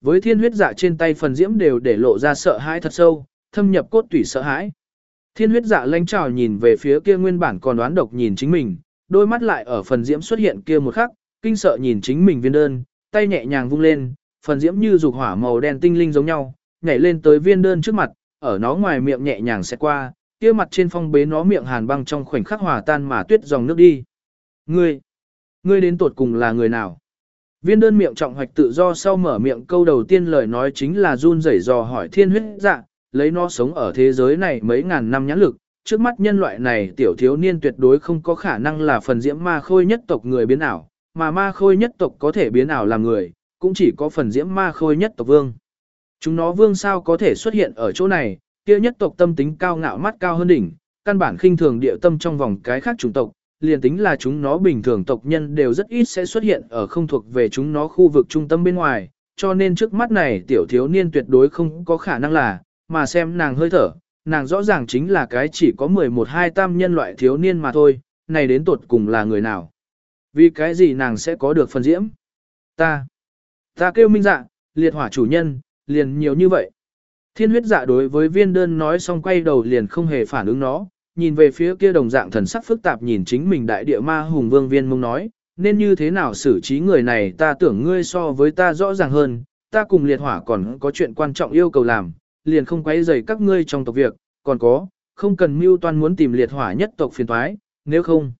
với thiên huyết dạ trên tay phần diễm đều để lộ ra sợ hãi thật sâu, thâm nhập cốt tủy sợ hãi. Thiên huyết dạ lanh trào nhìn về phía kia nguyên bản còn đoán độc nhìn chính mình, đôi mắt lại ở phần diễm xuất hiện kia một khắc, kinh sợ nhìn chính mình viên đơn, tay nhẹ nhàng vung lên, phần diễm như dục hỏa màu đen tinh linh giống nhau, nhảy lên tới viên đơn trước mặt, ở nó ngoài miệng nhẹ nhàng sẽ qua, kia mặt trên phong bế nó miệng hàn băng trong khoảnh khắc hòa tan mà tuyết dòng nước đi. Ngươi, ngươi đến tột cùng là người nào? Viên đơn miệng trọng hoạch tự do sau mở miệng câu đầu tiên lời nói chính là run rẩy dò hỏi thiên huyết dạ, lấy nó sống ở thế giới này mấy ngàn năm nhãn lực, trước mắt nhân loại này tiểu thiếu niên tuyệt đối không có khả năng là phần diễm ma khôi nhất tộc người biến ảo, mà ma khôi nhất tộc có thể biến ảo làm người, cũng chỉ có phần diễm ma khôi nhất tộc vương. Chúng nó vương sao có thể xuất hiện ở chỗ này, kia nhất tộc tâm tính cao ngạo mắt cao hơn đỉnh, căn bản khinh thường địa tâm trong vòng cái khác chủng tộc, liền tính là chúng nó bình thường tộc nhân đều rất ít sẽ xuất hiện ở không thuộc về chúng nó khu vực trung tâm bên ngoài, cho nên trước mắt này tiểu thiếu niên tuyệt đối không có khả năng là, mà xem nàng hơi thở, nàng rõ ràng chính là cái chỉ có 11-2 tam nhân loại thiếu niên mà thôi, này đến tột cùng là người nào. Vì cái gì nàng sẽ có được phần diễm? Ta, ta kêu minh dạ, liệt hỏa chủ nhân, liền nhiều như vậy. Thiên huyết dạ đối với viên đơn nói xong quay đầu liền không hề phản ứng nó, nhìn về phía kia đồng dạng thần sắc phức tạp nhìn chính mình đại địa ma hùng vương viên mông nói, nên như thế nào xử trí người này ta tưởng ngươi so với ta rõ ràng hơn, ta cùng liệt hỏa còn có chuyện quan trọng yêu cầu làm, liền không quấy rầy các ngươi trong tộc việc, còn có, không cần mưu toan muốn tìm liệt hỏa nhất tộc phiền thoái, nếu không.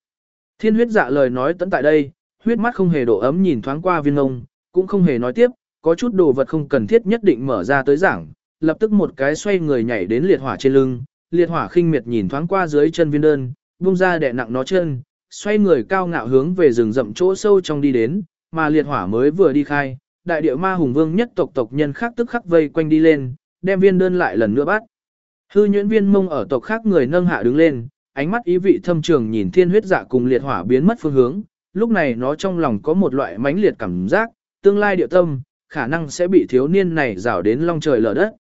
Thiên huyết dạ lời nói tận tại đây, huyết mắt không hề độ ấm nhìn thoáng qua viên mông cũng không hề nói tiếp, có chút đồ vật không cần thiết nhất định mở ra tới giảng, lập tức một cái xoay người nhảy đến liệt hỏa trên lưng, liệt hỏa khinh miệt nhìn thoáng qua dưới chân viên đơn, buông ra đè nặng nó chân, xoay người cao ngạo hướng về rừng rậm chỗ sâu trong đi đến, mà liệt hỏa mới vừa đi khai, đại địa ma hùng vương nhất tộc tộc nhân khác tức khắc vây quanh đi lên, đem viên đơn lại lần nữa bắt. Hư nhuyễn viên mông ở tộc khác người nâng hạ đứng lên, ánh mắt ý vị thâm trường nhìn thiên huyết dạ cùng liệt hỏa biến mất phương hướng, lúc này nó trong lòng có một loại mãnh liệt cảm giác, tương lai địa tâm, khả năng sẽ bị thiếu niên này rảo đến long trời lở đất.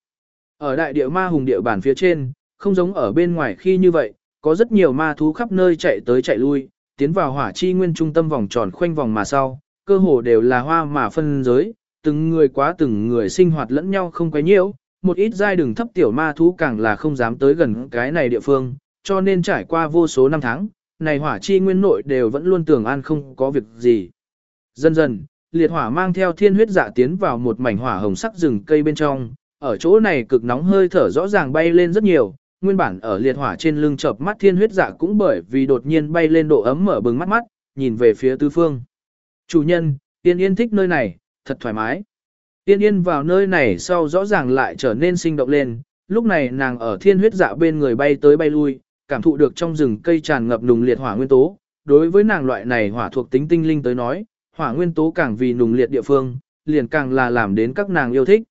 Ở đại địa ma hùng địa bàn phía trên, không giống ở bên ngoài khi như vậy, có rất nhiều ma thú khắp nơi chạy tới chạy lui, tiến vào hỏa chi nguyên trung tâm vòng tròn khoanh vòng mà sau, cơ hồ đều là hoa mà phân giới, từng người quá từng người sinh hoạt lẫn nhau không quấy nhiễu, một ít giai đường thấp tiểu ma thú càng là không dám tới gần cái này địa phương, cho nên trải qua vô số năm tháng, này hỏa chi nguyên nội đều vẫn luôn tưởng an không có việc gì. Dần dần, liệt hỏa mang theo thiên huyết dạ tiến vào một mảnh hỏa hồng sắc rừng cây bên trong, ở chỗ này cực nóng hơi thở rõ ràng bay lên rất nhiều, nguyên bản ở liệt hỏa trên lưng chợp mắt thiên huyết dạ cũng bởi vì đột nhiên bay lên độ ấm mở bừng mắt mắt, nhìn về phía tứ phương. Chủ nhân, tiên yên thích nơi này, thật thoải mái. Tiên yên vào nơi này sau rõ ràng lại trở nên sinh động lên, lúc này nàng ở thiên huyết dạ bên người bay tới bay lui, cảm thụ được trong rừng cây tràn ngập nùng liệt hỏa nguyên tố. Đối với nàng loại này hỏa thuộc tính tinh linh tới nói, hỏa nguyên tố càng vì nùng liệt địa phương, liền càng là làm đến các nàng yêu thích.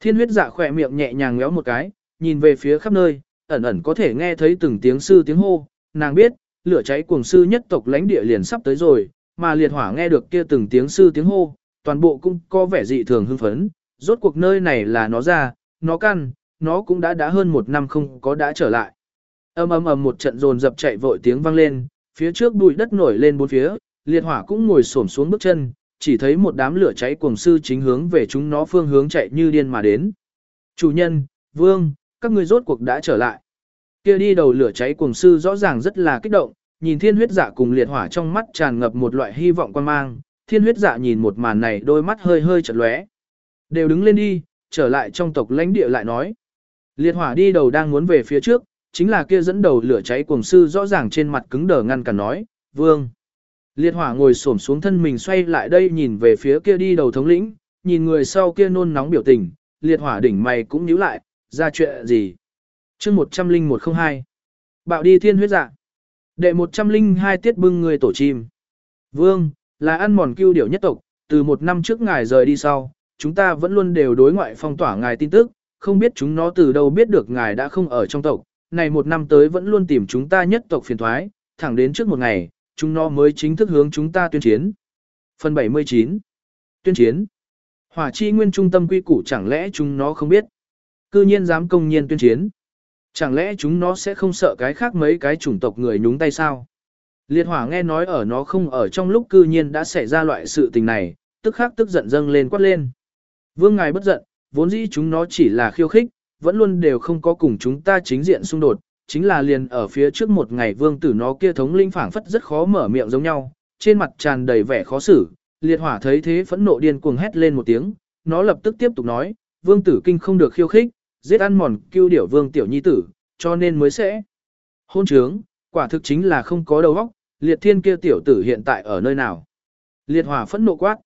Thiên huyết dạ khỏe miệng nhẹ nhàng ngéo một cái, nhìn về phía khắp nơi, ẩn ẩn có thể nghe thấy từng tiếng sư tiếng hô, nàng biết, lửa cháy cuồng sư nhất tộc lãnh địa liền sắp tới rồi, mà liệt hỏa nghe được kia từng tiếng sư tiếng hô, toàn bộ cũng có vẻ dị thường hưng phấn, rốt cuộc nơi này là nó ra, nó căn, nó cũng đã đã hơn một năm không có đã trở lại. ầm ầm ầm một trận dồn dập chạy vội tiếng vang lên, phía trước bụi đất nổi lên bốn phía, liệt hỏa cũng ngồi xổm xuống bước chân, chỉ thấy một đám lửa cháy cuồng sư chính hướng về chúng nó phương hướng chạy như điên mà đến. Chủ nhân, vương, các ngươi rốt cuộc đã trở lại. Kia đi đầu lửa cháy cuồng sư rõ ràng rất là kích động, nhìn thiên huyết dạ cùng liệt hỏa trong mắt tràn ngập một loại hy vọng quan mang, thiên huyết dạ nhìn một màn này đôi mắt hơi hơi chật lóe. Đều đứng lên đi, trở lại trong tộc lãnh địa lại nói. Liệt hỏa đi đầu đang muốn về phía trước, chính là kia dẫn đầu lửa cháy cuồng sư rõ ràng trên mặt cứng đờ ngăn cả nói, vương. Liệt hỏa ngồi xổm xuống thân mình xoay lại đây nhìn về phía kia đi đầu thống lĩnh, nhìn người sau kia nôn nóng biểu tình, liệt hỏa đỉnh mày cũng nhíu lại, ra chuyện gì. chương 10102. Bạo đi thiên huyết dạ. Đệ 102 tiết bưng người tổ chim. Vương, là ăn mòn cưu điểu nhất tộc, từ một năm trước ngài rời đi sau, chúng ta vẫn luôn đều đối ngoại phong tỏa ngài tin tức, không biết chúng nó từ đâu biết được ngài đã không ở trong tộc, này một năm tới vẫn luôn tìm chúng ta nhất tộc phiền thoái, thẳng đến trước một ngày, chúng nó mới chính thức hướng chúng ta tuyên chiến. Phần 79 Tuyên chiến Hỏa chi nguyên trung tâm quy củ chẳng lẽ chúng nó không biết? Cư nhiên dám công nhiên tuyên chiến. Chẳng lẽ chúng nó sẽ không sợ cái khác mấy cái chủng tộc người nhúng tay sao? Liệt hỏa nghe nói ở nó không ở trong lúc cư nhiên đã xảy ra loại sự tình này, tức khắc tức giận dâng lên quát lên. Vương ngài bất giận, vốn dĩ chúng nó chỉ là khiêu khích, vẫn luôn đều không có cùng chúng ta chính diện xung đột, chính là liền ở phía trước một ngày vương tử nó kia thống linh phảng phất rất khó mở miệng giống nhau, trên mặt tràn đầy vẻ khó xử, liệt hỏa thấy thế phẫn nộ điên cuồng hét lên một tiếng, nó lập tức tiếp tục nói, vương tử kinh không được khiêu khích, giết ăn mòn cưu điểu vương tiểu nhi tử, cho nên mới sẽ hôn trướng, quả thực chính là không có đầu óc, liệt thiên kia tiểu tử hiện tại ở nơi nào. Liệt hỏa phẫn nộ quát,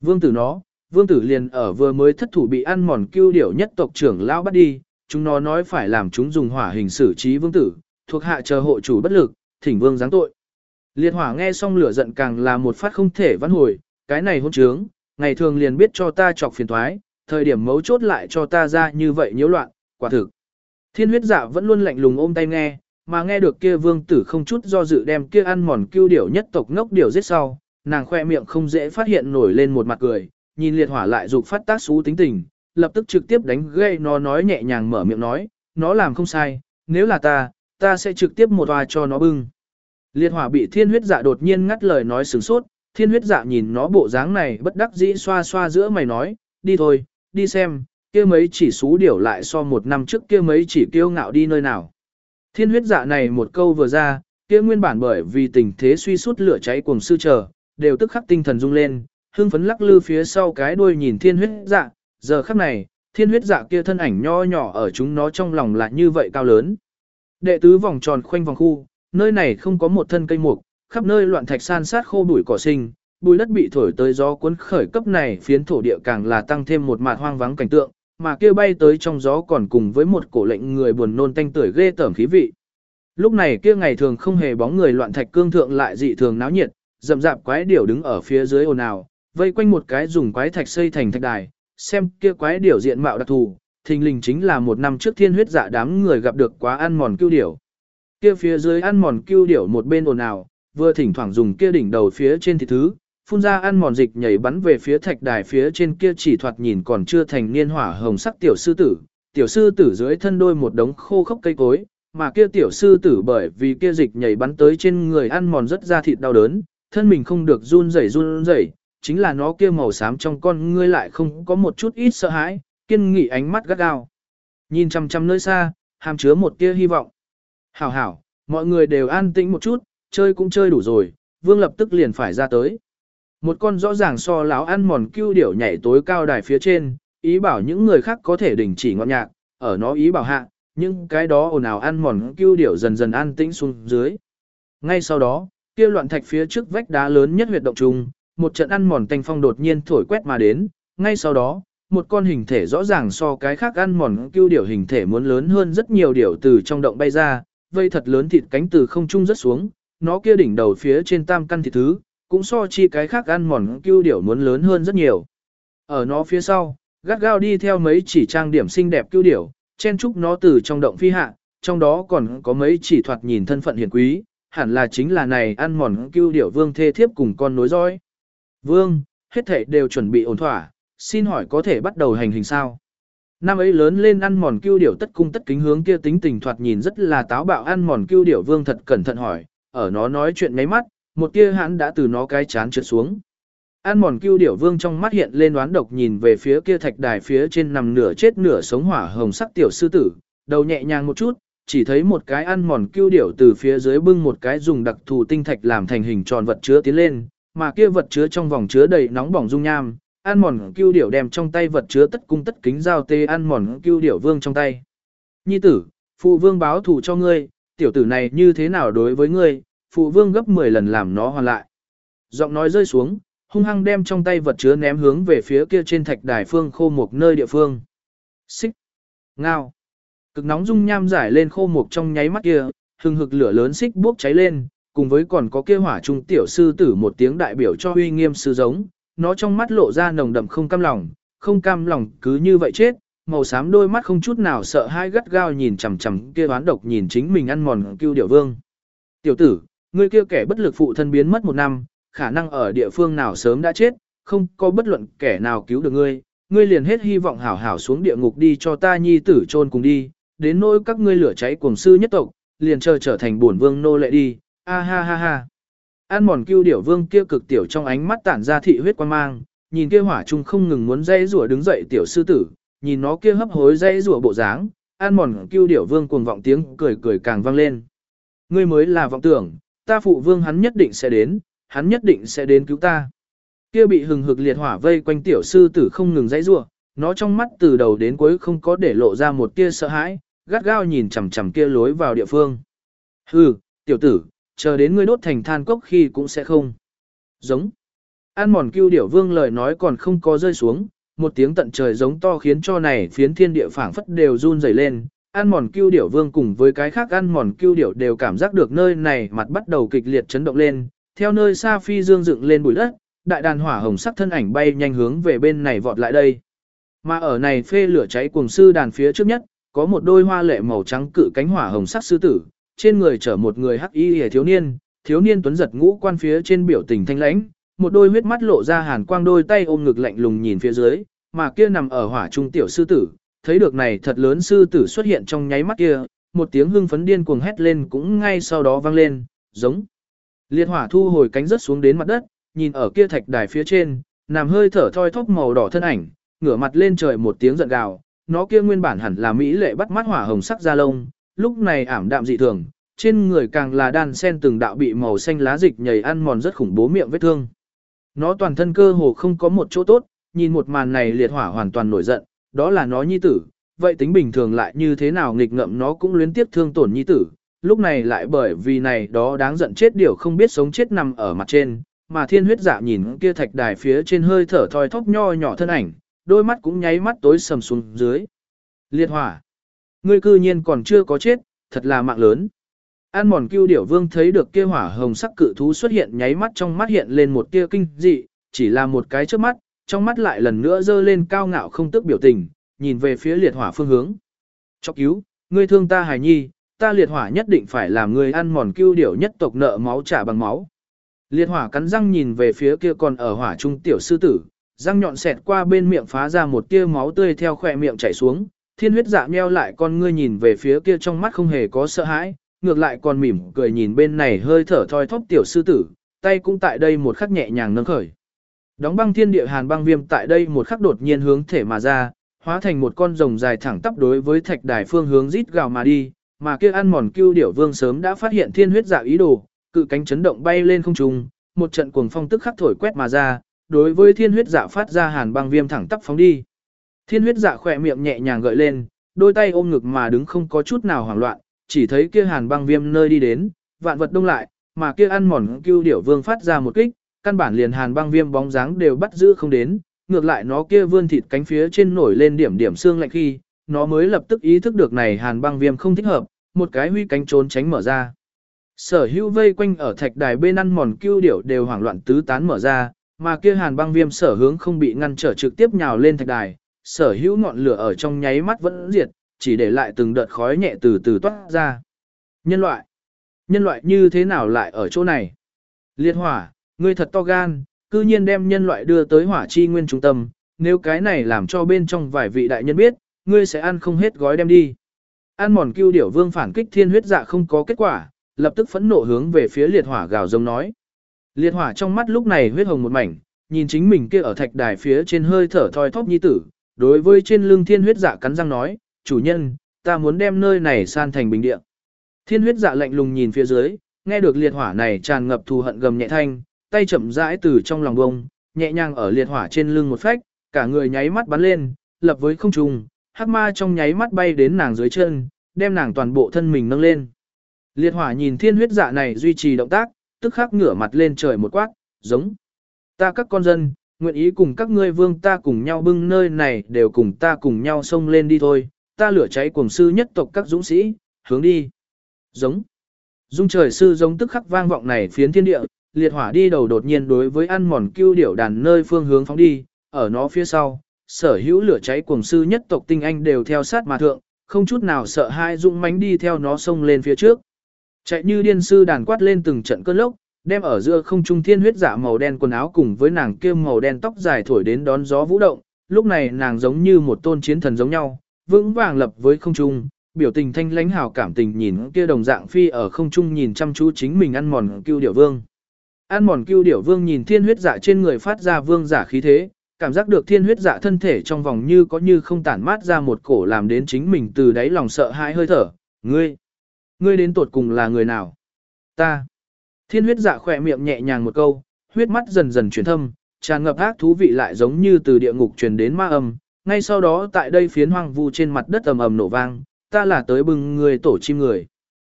vương tử nó, vương tử liền ở vừa mới thất thủ bị ăn mòn cưu điểu nhất tộc trưởng lao bắt đi, chúng nó nói phải làm chúng dùng hỏa hình xử trí vương tử, thuộc hạ chờ hộ chủ bất lực, thỉnh vương giáng tội. Liệt hỏa nghe xong lửa giận càng là một phát không thể vãn hồi, cái này hôn trướng, ngày thường liền biết cho ta chọc phiền thoái, thời điểm mấu chốt lại cho ta ra như vậy nhiễu loạn, quả thực. Thiên huyết dạ vẫn luôn lạnh lùng ôm tay nghe, mà nghe được kia vương tử không chút do dự đem kia ăn mòn cưu điểu nhất tộc ngốc điểu giết sau, nàng khoe miệng không dễ phát hiện nổi lên một mặt cười, nhìn liệt hỏa lại dục phát tác xú tính tình, lập tức trực tiếp đánh gây nó nói nhẹ nhàng mở miệng nói, nó làm không sai, nếu là ta, ta sẽ trực tiếp một toa cho nó bưng. Liệt hỏa bị thiên huyết dạ đột nhiên ngắt lời nói sửng sốt, thiên huyết dạ nhìn nó bộ dáng này bất đắc dĩ xoa xoa giữa mày nói, đi thôi, đi xem, kia mấy chỉ xú điểu lại so một năm trước kia mấy chỉ kiêu ngạo đi nơi nào. Thiên huyết dạ này một câu vừa ra, kia nguyên bản bởi vì tình thế suy sút lửa cháy cuồng sư chờ, đều tức khắc tinh thần rung lên, hưng phấn lắc lư phía sau cái đuôi nhìn thiên huyết dạ, giờ khắc này, thiên huyết dạ kia thân ảnh nho nhỏ ở chúng nó trong lòng là như vậy cao lớn. Đệ tứ vòng tròn khoanh vòng khu, nơi này không có một thân cây mục, khắp nơi loạn thạch san sát khô bụi cỏ sinh, bùi đất bị thổi tới gió cuốn khởi cấp này phiến thổ địa càng là tăng thêm một mạt hoang vắng cảnh tượng, mà kia bay tới trong gió còn cùng với một cổ lệnh người buồn nôn tanh tưởi ghê tởm khí vị. Lúc này kia ngày thường không hề bóng người loạn thạch cương thượng lại dị thường náo nhiệt, rậm rạp quái điểu đứng ở phía dưới ồn ào, vây quanh một cái dùng quái thạch xây thành thạch đài, xem kia quái điểu diện mạo đặc thù, thình lình chính là một năm trước thiên huyết dạ đám người gặp được quá ăn mòn cưu điểu. Kia phía dưới ăn mòn cưu điểu một bên ồn ào, vừa thỉnh thoảng dùng kia đỉnh đầu phía trên thịt thứ, phun ra ăn mòn dịch nhảy bắn về phía thạch đài phía trên kia chỉ thoạt nhìn còn chưa thành niên hỏa hồng sắc tiểu sư tử. Tiểu sư tử dưới thân đôi một đống khô khốc cây cối, mà kia tiểu sư tử bởi vì kia dịch nhảy bắn tới trên người ăn mòn rất ra thịt đau đớn, thân mình không được run rẩy run rẩy, chính là nó kia màu xám trong con ngươi lại không có một chút ít sợ hãi, kiên nghị ánh mắt gắt gao. Nhìn chăm chăm nơi xa, hàm chứa một tia hy vọng. Hảo hảo, mọi người đều an tĩnh một chút, chơi cũng chơi đủ rồi, vương lập tức liền phải ra tới. Một con rõ ràng so láo ăn mòn cưu điểu nhảy tối cao đài phía trên, ý bảo những người khác có thể đình chỉ ngọn nhạc, ở nó ý bảo hạ, nhưng cái đó ồn ào ăn mòn cưu điểu dần dần an tĩnh xuống dưới. Ngay sau đó, kia loạn thạch phía trước vách đá lớn nhất huyệt động trùng, một trận ăn mòn tanh phong đột nhiên thổi quét mà đến, ngay sau đó, một con hình thể rõ ràng so cái khác ăn mòn cưu điểu hình thể muốn lớn hơn rất nhiều điểu từ trong động bay ra, vây thật lớn thịt cánh từ không trung rất xuống, nó kia đỉnh đầu phía trên tam căn thịt thứ, cũng so chi cái khác ăn mòn cưu điểu muốn lớn hơn rất nhiều. Ở nó phía sau, gắt gao đi theo mấy chỉ trang điểm xinh đẹp cưu điểu, chen chúc nó từ trong động phi hạ, trong đó còn có mấy chỉ thoạt nhìn thân phận hiền quý, hẳn là chính là này ăn mòn cưu điểu vương thê thiếp cùng con nối dõi. Vương, hết thảy đều chuẩn bị ổn thỏa, xin hỏi có thể bắt đầu hành hình sao? Năm ấy lớn lên ăn mòn cưu điểu tất cung tất kính hướng kia tính tình thoạt nhìn rất là táo bạo ăn mòn cưu điểu vương thật cẩn thận hỏi, ở nó nói chuyện mấy mắt, một tia hắn đã từ nó cái chán trượt xuống. An mòn cưu điểu vương trong mắt hiện lên đoán độc nhìn về phía kia thạch đài phía trên nằm nửa chết nửa sống hỏa hồng sắc tiểu sư tử, đầu nhẹ nhàng một chút, chỉ thấy một cái ăn mòn cưu điểu từ phía dưới bưng một cái dùng đặc thù tinh thạch làm thành hình tròn vật chứa tiến lên, mà kia vật chứa trong vòng chứa đầy nóng bỏng dung nham, ăn mòn cưu điểu đem trong tay vật chứa tất cung tất kính giao tê ăn mòn cưu điểu vương trong tay. Nhi tử, phụ vương báo thù cho ngươi, tiểu tử này như thế nào đối với ngươi, phụ vương gấp 10 lần làm nó hoàn lại. Giọng nói rơi xuống, hung hăng đem trong tay vật chứa ném hướng về phía kia trên thạch đài phương khô mục nơi địa phương. Xích. Ngao. Cực nóng dung nham giải lên khô mục trong nháy mắt kia, hừng hực lửa lớn xích bốc cháy lên, cùng với còn có kia hỏa trung tiểu sư tử một tiếng đại biểu cho uy nghiêm sư giống, nó trong mắt lộ ra nồng đậm không cam lòng, không cam lòng cứ như vậy chết, màu xám đôi mắt không chút nào sợ hai gắt gao nhìn chằm chằm kia bán độc nhìn chính mình ăn mòn cưu điểu vương. Tiểu tử, ngươi kia kẻ bất lực phụ thân biến mất một năm, khả năng ở địa phương nào sớm đã chết, không có bất luận kẻ nào cứu được ngươi, ngươi liền hết hy vọng hảo hảo xuống địa ngục đi cho ta nhi tử chôn cùng đi, đến nỗi các ngươi lửa cháy cuồng sư nhất tộc, liền chờ trở thành bổn vương nô lệ đi, a ha ha ha. An mòn cưu điểu vương kia cực tiểu trong ánh mắt tản ra thị huyết quan mang, nhìn kia hỏa trung không ngừng muốn dây rủa đứng dậy tiểu sư tử, nhìn nó kia hấp hối dây rủa bộ dáng, an mòn kêu điểu vương cuồng vọng tiếng cười cười càng vang lên. Ngươi mới là vọng tưởng, ta phụ vương hắn nhất định sẽ đến, hắn nhất định sẽ đến cứu ta. Kia bị hừng hực liệt hỏa vây quanh tiểu sư tử không ngừng dãy rủa, nó trong mắt từ đầu đến cuối không có để lộ ra một tia sợ hãi, gắt gao nhìn chằm chằm kia lối vào địa phương. Hừ, tiểu tử, chờ đến ngươi đốt thành than cốc khi cũng sẽ không. Giống. An mòn cưu điểu vương lời nói còn không có rơi xuống, một tiếng tận trời giống to khiến cho này phiến thiên địa phảng phất đều run rẩy lên ăn mòn cưu điểu vương cùng với cái khác ăn mòn cưu điểu đều cảm giác được nơi này mặt bắt đầu kịch liệt chấn động lên, theo nơi xa phi dương dựng lên bụi đất, đại đàn hỏa hồng sắc thân ảnh bay nhanh hướng về bên này vọt lại đây. Mà ở này phê lửa cháy cuồng sư đàn phía trước nhất, có một đôi hoa lệ màu trắng cự cánh hỏa hồng sắc sư tử, trên người chở một người hắc y hề thiếu niên, thiếu niên tuấn giật ngũ quan phía trên biểu tình thanh lãnh, một đôi huyết mắt lộ ra hàn quang đôi tay ôm ngực lạnh lùng nhìn phía dưới, mà kia nằm ở hỏa trung tiểu sư tử, thấy được này thật lớn sư tử xuất hiện trong nháy mắt kia, một tiếng hưng phấn điên cuồng hét lên cũng ngay sau đó vang lên, giống. Liệt hỏa thu hồi cánh rớt xuống đến mặt đất, nhìn ở kia thạch đài phía trên, nằm hơi thở thoi thóp màu đỏ thân ảnh, ngửa mặt lên trời một tiếng giận gào, nó kia nguyên bản hẳn là mỹ lệ bắt mắt hỏa hồng sắc da lông, lúc này ảm đạm dị thường, trên người càng là đan sen từng đạo bị màu xanh lá dịch nhầy ăn mòn rất khủng bố miệng vết thương. Nó toàn thân cơ hồ không có một chỗ tốt, nhìn một màn này liệt hỏa hoàn toàn nổi giận, đó là nó nhi tử, vậy tính bình thường lại như thế nào nghịch ngậm nó cũng luyến tiếp thương tổn nhi tử, lúc này lại bởi vì này đó đáng giận chết điều không biết sống chết nằm ở mặt trên, mà thiên huyết dạ nhìn kia thạch đài phía trên hơi thở thoi thóp nho nhỏ thân ảnh, đôi mắt cũng nháy mắt tối sầm xuống dưới. Liệt hỏa. Ngươi cư nhiên còn chưa có chết, thật là mạng lớn. An mòn cưu điểu vương thấy được kia hỏa hồng sắc cự thú xuất hiện nháy mắt trong mắt hiện lên một tia kinh dị, chỉ là một cái trước mắt, trong mắt lại lần nữa dơ lên cao ngạo không tức biểu tình, nhìn về phía liệt hỏa phương hướng. Chọc cứu, ngươi thương ta hài nhi, ta liệt hỏa nhất định phải làm ngươi ăn mòn cưu điểu nhất tộc nợ máu trả bằng máu. Liệt hỏa cắn răng nhìn về phía kia còn ở hỏa trung tiểu sư tử, răng nhọn xẹt qua bên miệng phá ra một tia máu tươi theo khỏe miệng chảy xuống, thiên huyết dạ meo lại con ngươi nhìn về phía kia trong mắt không hề có sợ hãi, ngược lại còn mỉm cười nhìn bên này hơi thở thoi thóp tiểu sư tử, tay cũng tại đây một khắc nhẹ nhàng nâng khởi. Đóng băng thiên địa hàn băng viêm tại đây một khắc đột nhiên hướng thể mà ra, hóa thành một con rồng dài thẳng tắp đối với thạch đài phương hướng rít gào mà đi, mà kia ăn mòn cưu điểu vương sớm đã phát hiện thiên huyết dạ ý đồ, cự cánh chấn động bay lên không trung, một trận cuồng phong tức khắc thổi quét mà ra, đối với thiên huyết dạ phát ra hàn băng viêm thẳng tắp phóng đi. Thiên huyết dạ khỏe miệng nhẹ nhàng gợi lên, đôi tay ôm ngực mà đứng không có chút nào hoảng loạn, chỉ thấy kia hàn băng viêm nơi đi đến, vạn vật đông lại, mà kia ăn mòn cưu điểu vương phát ra một kích, căn bản liền hàn băng viêm bóng dáng đều bắt giữ không đến, ngược lại nó kia vươn thịt cánh phía trên nổi lên điểm điểm xương lạnh khi, nó mới lập tức ý thức được này hàn băng viêm không thích hợp, một cái huy cánh trốn tránh mở ra. Sở hữu vây quanh ở thạch đài bên ăn mòn cưu điểu đều hoảng loạn tứ tán mở ra, mà kia hàn băng viêm sở hướng không bị ngăn trở trực tiếp nhào lên thạch đài, sở hữu ngọn lửa ở trong nháy mắt vẫn diệt, chỉ để lại từng đợt khói nhẹ từ từ toát ra. Nhân loại. Nhân loại như thế nào lại ở chỗ này? Liệt hỏa, ngươi thật to gan, cư nhiên đem nhân loại đưa tới hỏa chi nguyên trung tâm, nếu cái này làm cho bên trong vài vị đại nhân biết, ngươi sẽ ăn không hết gói đem đi. Ăn mòn cưu điểu vương phản kích thiên huyết dạ không có kết quả, lập tức phẫn nộ hướng về phía liệt hỏa gào giống nói. Liệt hỏa trong mắt lúc này huyết hồng một mảnh, nhìn chính mình kia ở thạch đài phía trên hơi thở thoi thóp nhi tử, đối với trên lưng thiên huyết dạ cắn răng nói, chủ nhân, ta muốn đem nơi này san thành bình địa. Thiên huyết dạ lạnh lùng nhìn phía dưới, nghe được liệt hỏa này tràn ngập thù hận gầm nhẹ thanh, tay chậm rãi từ trong lòng bông, nhẹ nhàng ở liệt hỏa trên lưng một phách, cả người nháy mắt bắn lên, lập với không trung, hắc ma trong nháy mắt bay đến nàng dưới chân, đem nàng toàn bộ thân mình nâng lên. Liệt hỏa nhìn thiên huyết dạ này duy trì động tác, tức khắc ngửa mặt lên trời một quát, giống. Ta các con dân, nguyện ý cùng các ngươi vương ta cùng nhau bưng nơi này đều cùng ta cùng nhau xông lên đi thôi, ta lửa cháy cuồng sư nhất tộc các dũng sĩ, hướng đi. Giống. Dung trời sư giống tức khắc vang vọng này phiến thiên địa, liệt hỏa đi đầu đột nhiên đối với ăn mòn cưu điểu đàn nơi phương hướng phóng đi, ở nó phía sau, sở hữu lửa cháy cuồng sư nhất tộc tinh anh đều theo sát mà thượng, không chút nào sợ hai dũng mánh đi theo nó xông lên phía trước. Chạy như điên sư đàn quát lên từng trận cơn lốc, đem ở giữa không trung thiên huyết giả màu đen quần áo cùng với nàng kia màu đen tóc dài thổi đến đón gió vũ động, lúc này nàng giống như một tôn chiến thần giống nhau, vững vàng lập với không trung, biểu tình thanh lãnh hào cảm tình nhìn kia đồng dạng phi ở không trung nhìn chăm chú chính mình ăn mòn cưu điểu vương. An mòn cưu điểu vương nhìn thiên huyết dạ trên người phát ra vương giả khí thế, cảm giác được thiên huyết dạ thân thể trong vòng như có như không tản mát ra một cổ làm đến chính mình từ đáy lòng sợ hãi hơi thở. Ngươi, ngươi đến tột cùng là người nào? Ta. Thiên huyết dạ khỏe miệng nhẹ nhàng một câu, huyết mắt dần dần chuyển thâm, tràn ngập ác thú vị lại giống như từ địa ngục truyền đến ma âm. Ngay sau đó tại đây phiến hoang vu trên mặt đất ầm ầm nổ vang, ta là tới bừng người tổ chim người.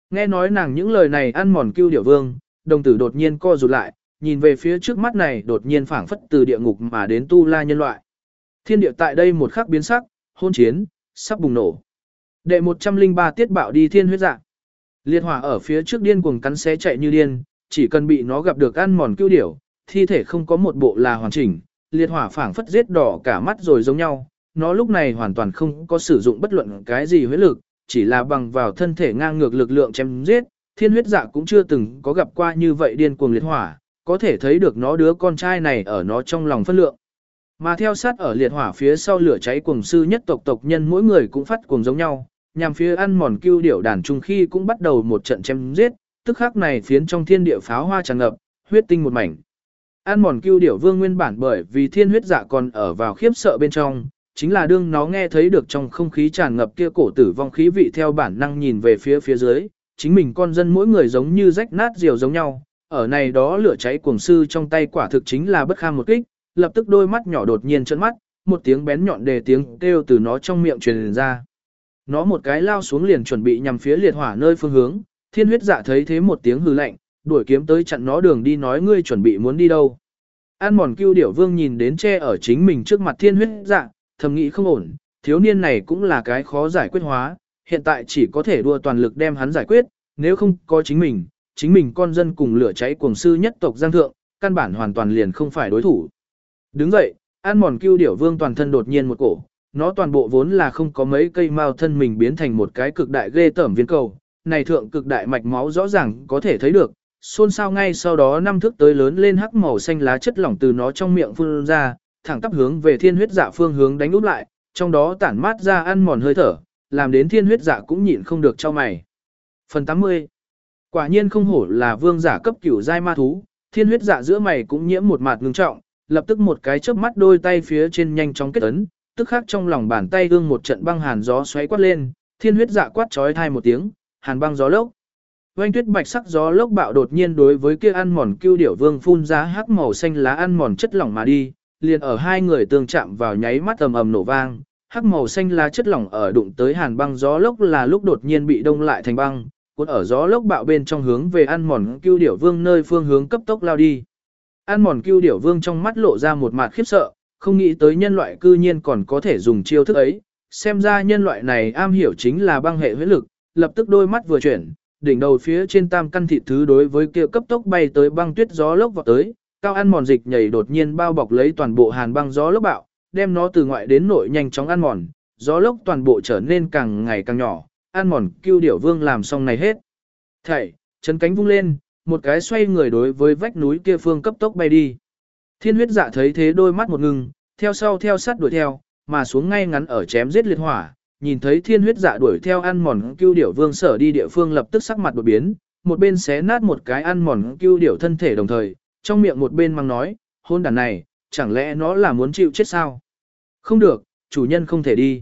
Nghe nói nàng những lời này ăn mòn cưu điểu vương, đồng tử đột nhiên co rụt lại, nhìn về phía trước mắt này đột nhiên phảng phất từ địa ngục mà đến tu la nhân loại. Thiên địa tại đây một khắc biến sắc, hôn chiến, sắp bùng nổ. Đệ 103 tiết bạo đi thiên huyết dạng, Liệt hỏa ở phía trước điên cuồng cắn xé chạy như điên, chỉ cần bị nó gặp được ăn mòn cưu điểu, thi thể không có một bộ là hoàn chỉnh, liệt hỏa phảng phất giết đỏ cả mắt rồi giống nhau. Nó lúc này hoàn toàn không có sử dụng bất luận cái gì huyết lực, chỉ là bằng vào thân thể ngang ngược lực lượng chém giết, thiên huyết dạ cũng chưa từng có gặp qua như vậy điên cuồng liệt hỏa, có thể thấy được nó đứa con trai này ở nó trong lòng phân lượng. Mà theo sát ở liệt hỏa phía sau lửa cháy cuồng sư nhất tộc tộc nhân mỗi người cũng phát cuồng giống nhau, nhằm phía ăn mòn cưu điểu đàn trung khi cũng bắt đầu một trận chém giết, tức khắc này phiến trong thiên địa pháo hoa tràn ngập, huyết tinh một mảnh. Ăn mòn cưu điểu vương nguyên bản bởi vì thiên huyết dạ còn ở vào khiếp sợ bên trong, chính là đương nó nghe thấy được trong không khí tràn ngập kia cổ tử vong khí vị theo bản năng nhìn về phía phía dưới, chính mình con dân mỗi người giống như rách nát diều giống nhau, ở này đó lửa cháy cuồng sư trong tay quả thực chính là bất kham một kích, lập tức đôi mắt nhỏ đột nhiên trợn mắt, một tiếng bén nhọn đề tiếng kêu từ nó trong miệng truyền ra. Nó một cái lao xuống liền chuẩn bị nhằm phía liệt hỏa nơi phương hướng, thiên huyết dạ thấy thế một tiếng hư lạnh, đuổi kiếm tới chặn nó đường đi nói ngươi chuẩn bị muốn đi đâu. An mòn cưu điểu vương nhìn đến che ở chính mình trước mặt thiên huyết dạ, thầm nghĩ không ổn, thiếu niên này cũng là cái khó giải quyết hóa, hiện tại chỉ có thể đua toàn lực đem hắn giải quyết, nếu không có chính mình, chính mình con dân cùng lửa cháy cuồng sư nhất tộc giang thượng, căn bản hoàn toàn liền không phải đối thủ. Đứng dậy, an mòn cưu điểu vương toàn thân đột nhiên một cổ, nó toàn bộ vốn là không có mấy cây mao thân mình biến thành một cái cực đại ghê tởm viên cầu, này thượng cực đại mạch máu rõ ràng có thể thấy được, xôn xao ngay sau đó năm thước tới lớn lên hắc màu xanh lá chất lỏng từ nó trong miệng phun ra, thẳng tắp hướng về thiên huyết dạ phương hướng đánh úp lại, trong đó tản mát ra ăn mòn hơi thở, làm đến thiên huyết dạ cũng nhịn không được cho mày. Phần 80 Quả nhiên không hổ là vương giả cấp cửu giai ma thú, thiên huyết dạ giữa mày cũng nhiễm một mạt ngưng trọng, lập tức một cái chớp mắt đôi tay phía trên nhanh chóng kết ấn, tức khắc trong lòng bàn tay gương một trận băng hàn gió xoáy quát lên, thiên huyết dạ quát chói thai một tiếng, hàn băng gió lốc. Oanh tuyết bạch sắc gió lốc bạo đột nhiên đối với kia ăn mòn cưu điểu vương phun ra hắc màu xanh lá ăn mòn chất lỏng mà đi, liền ở hai người tương chạm vào nháy mắt ầm ầm nổ vang, hắc màu xanh lá chất lỏng ở đụng tới hàn băng gió lốc là lúc đột nhiên bị đông lại thành băng, cuốn ở gió lốc bạo bên trong hướng về ăn mòn cưu điểu vương nơi phương hướng cấp tốc lao đi. Ăn mòn cưu điểu vương trong mắt lộ ra một mặt khiếp sợ, không nghĩ tới nhân loại cư nhiên còn có thể dùng chiêu thức ấy, xem ra nhân loại này am hiểu chính là băng hệ huyết lực, lập tức đôi mắt vừa chuyển, đỉnh đầu phía trên tam căn thịt thứ đối với kia cấp tốc bay tới băng tuyết gió lốc vọt tới, cao ăn mòn dịch nhảy đột nhiên bao bọc lấy toàn bộ hàn băng gió lốc bạo, đem nó từ ngoại đến nội nhanh chóng ăn mòn, gió lốc toàn bộ trở nên càng ngày càng nhỏ, ăn mòn cưu điểu vương làm xong này hết. Thảy, chân cánh vung lên, một cái xoay người đối với vách núi kia phương cấp tốc bay đi. Thiên huyết dạ thấy thế đôi mắt một ngừng, theo sau theo sát đuổi theo, mà xuống ngay ngắn ở chém giết liệt hỏa, nhìn thấy thiên huyết dạ đuổi theo ăn mòn cưu điểu vương sở đi địa phương lập tức sắc mặt đột biến, một bên xé nát một cái ăn mòn cưu điểu thân thể đồng thời, trong miệng một bên mang nói, hôn đàn này, chẳng lẽ nó là muốn chịu chết sao? Không được, chủ nhân không thể đi.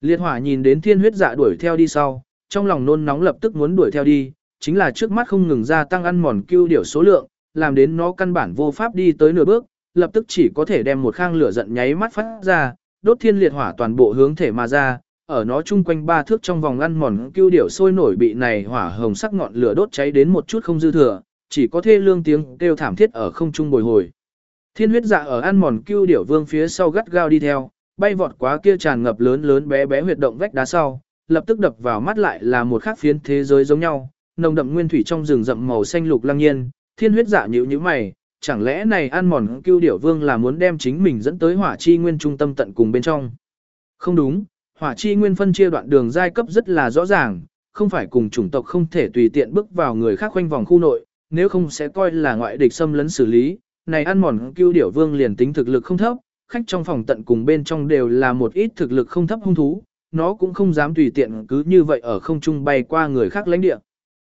Liệt hỏa nhìn đến thiên huyết dạ đuổi theo đi sau, trong lòng nôn nóng lập tức muốn đuổi theo đi, chính là trước mắt không ngừng gia tăng ăn mòn cưu điểu số lượng, làm đến nó căn bản vô pháp đi tới nửa bước, lập tức chỉ có thể đem một khang lửa giận nháy mắt phát ra, đốt thiên liệt hỏa toàn bộ hướng thể mà ra, ở nó chung quanh ba thước trong vòng ăn mòn cưu điểu sôi nổi bị này hỏa hồng sắc ngọn lửa đốt cháy đến một chút không dư thừa, chỉ có thê lương tiếng kêu thảm thiết ở không trung bồi hồi. Thiên huyết dạ ở ăn mòn cưu điểu vương phía sau gắt gao đi theo, bay vọt quá kia tràn ngập lớn lớn bé bé huyệt động vách đá sau, lập tức đập vào mắt lại là một khác phiến thế giới giống nhau, nồng đậm nguyên thủy trong rừng rậm màu xanh lục lăng nhiên, thiên huyết dạ nhíu nhíu mày, chẳng lẽ này ăn mòn cưu điểu vương là muốn đem chính mình dẫn tới hỏa chi nguyên trung tâm tận cùng bên trong. Không đúng, hỏa chi nguyên phân chia đoạn đường giai cấp rất là rõ ràng, không phải cùng chủng tộc không thể tùy tiện bước vào người khác khoanh vòng khu nội, nếu không sẽ coi là ngoại địch xâm lấn xử lý, này ăn mòn cưu điểu vương liền tính thực lực không thấp, khách trong phòng tận cùng bên trong đều là một ít thực lực không thấp hung thú, nó cũng không dám tùy tiện cứ như vậy ở không trung bay qua người khác lãnh địa.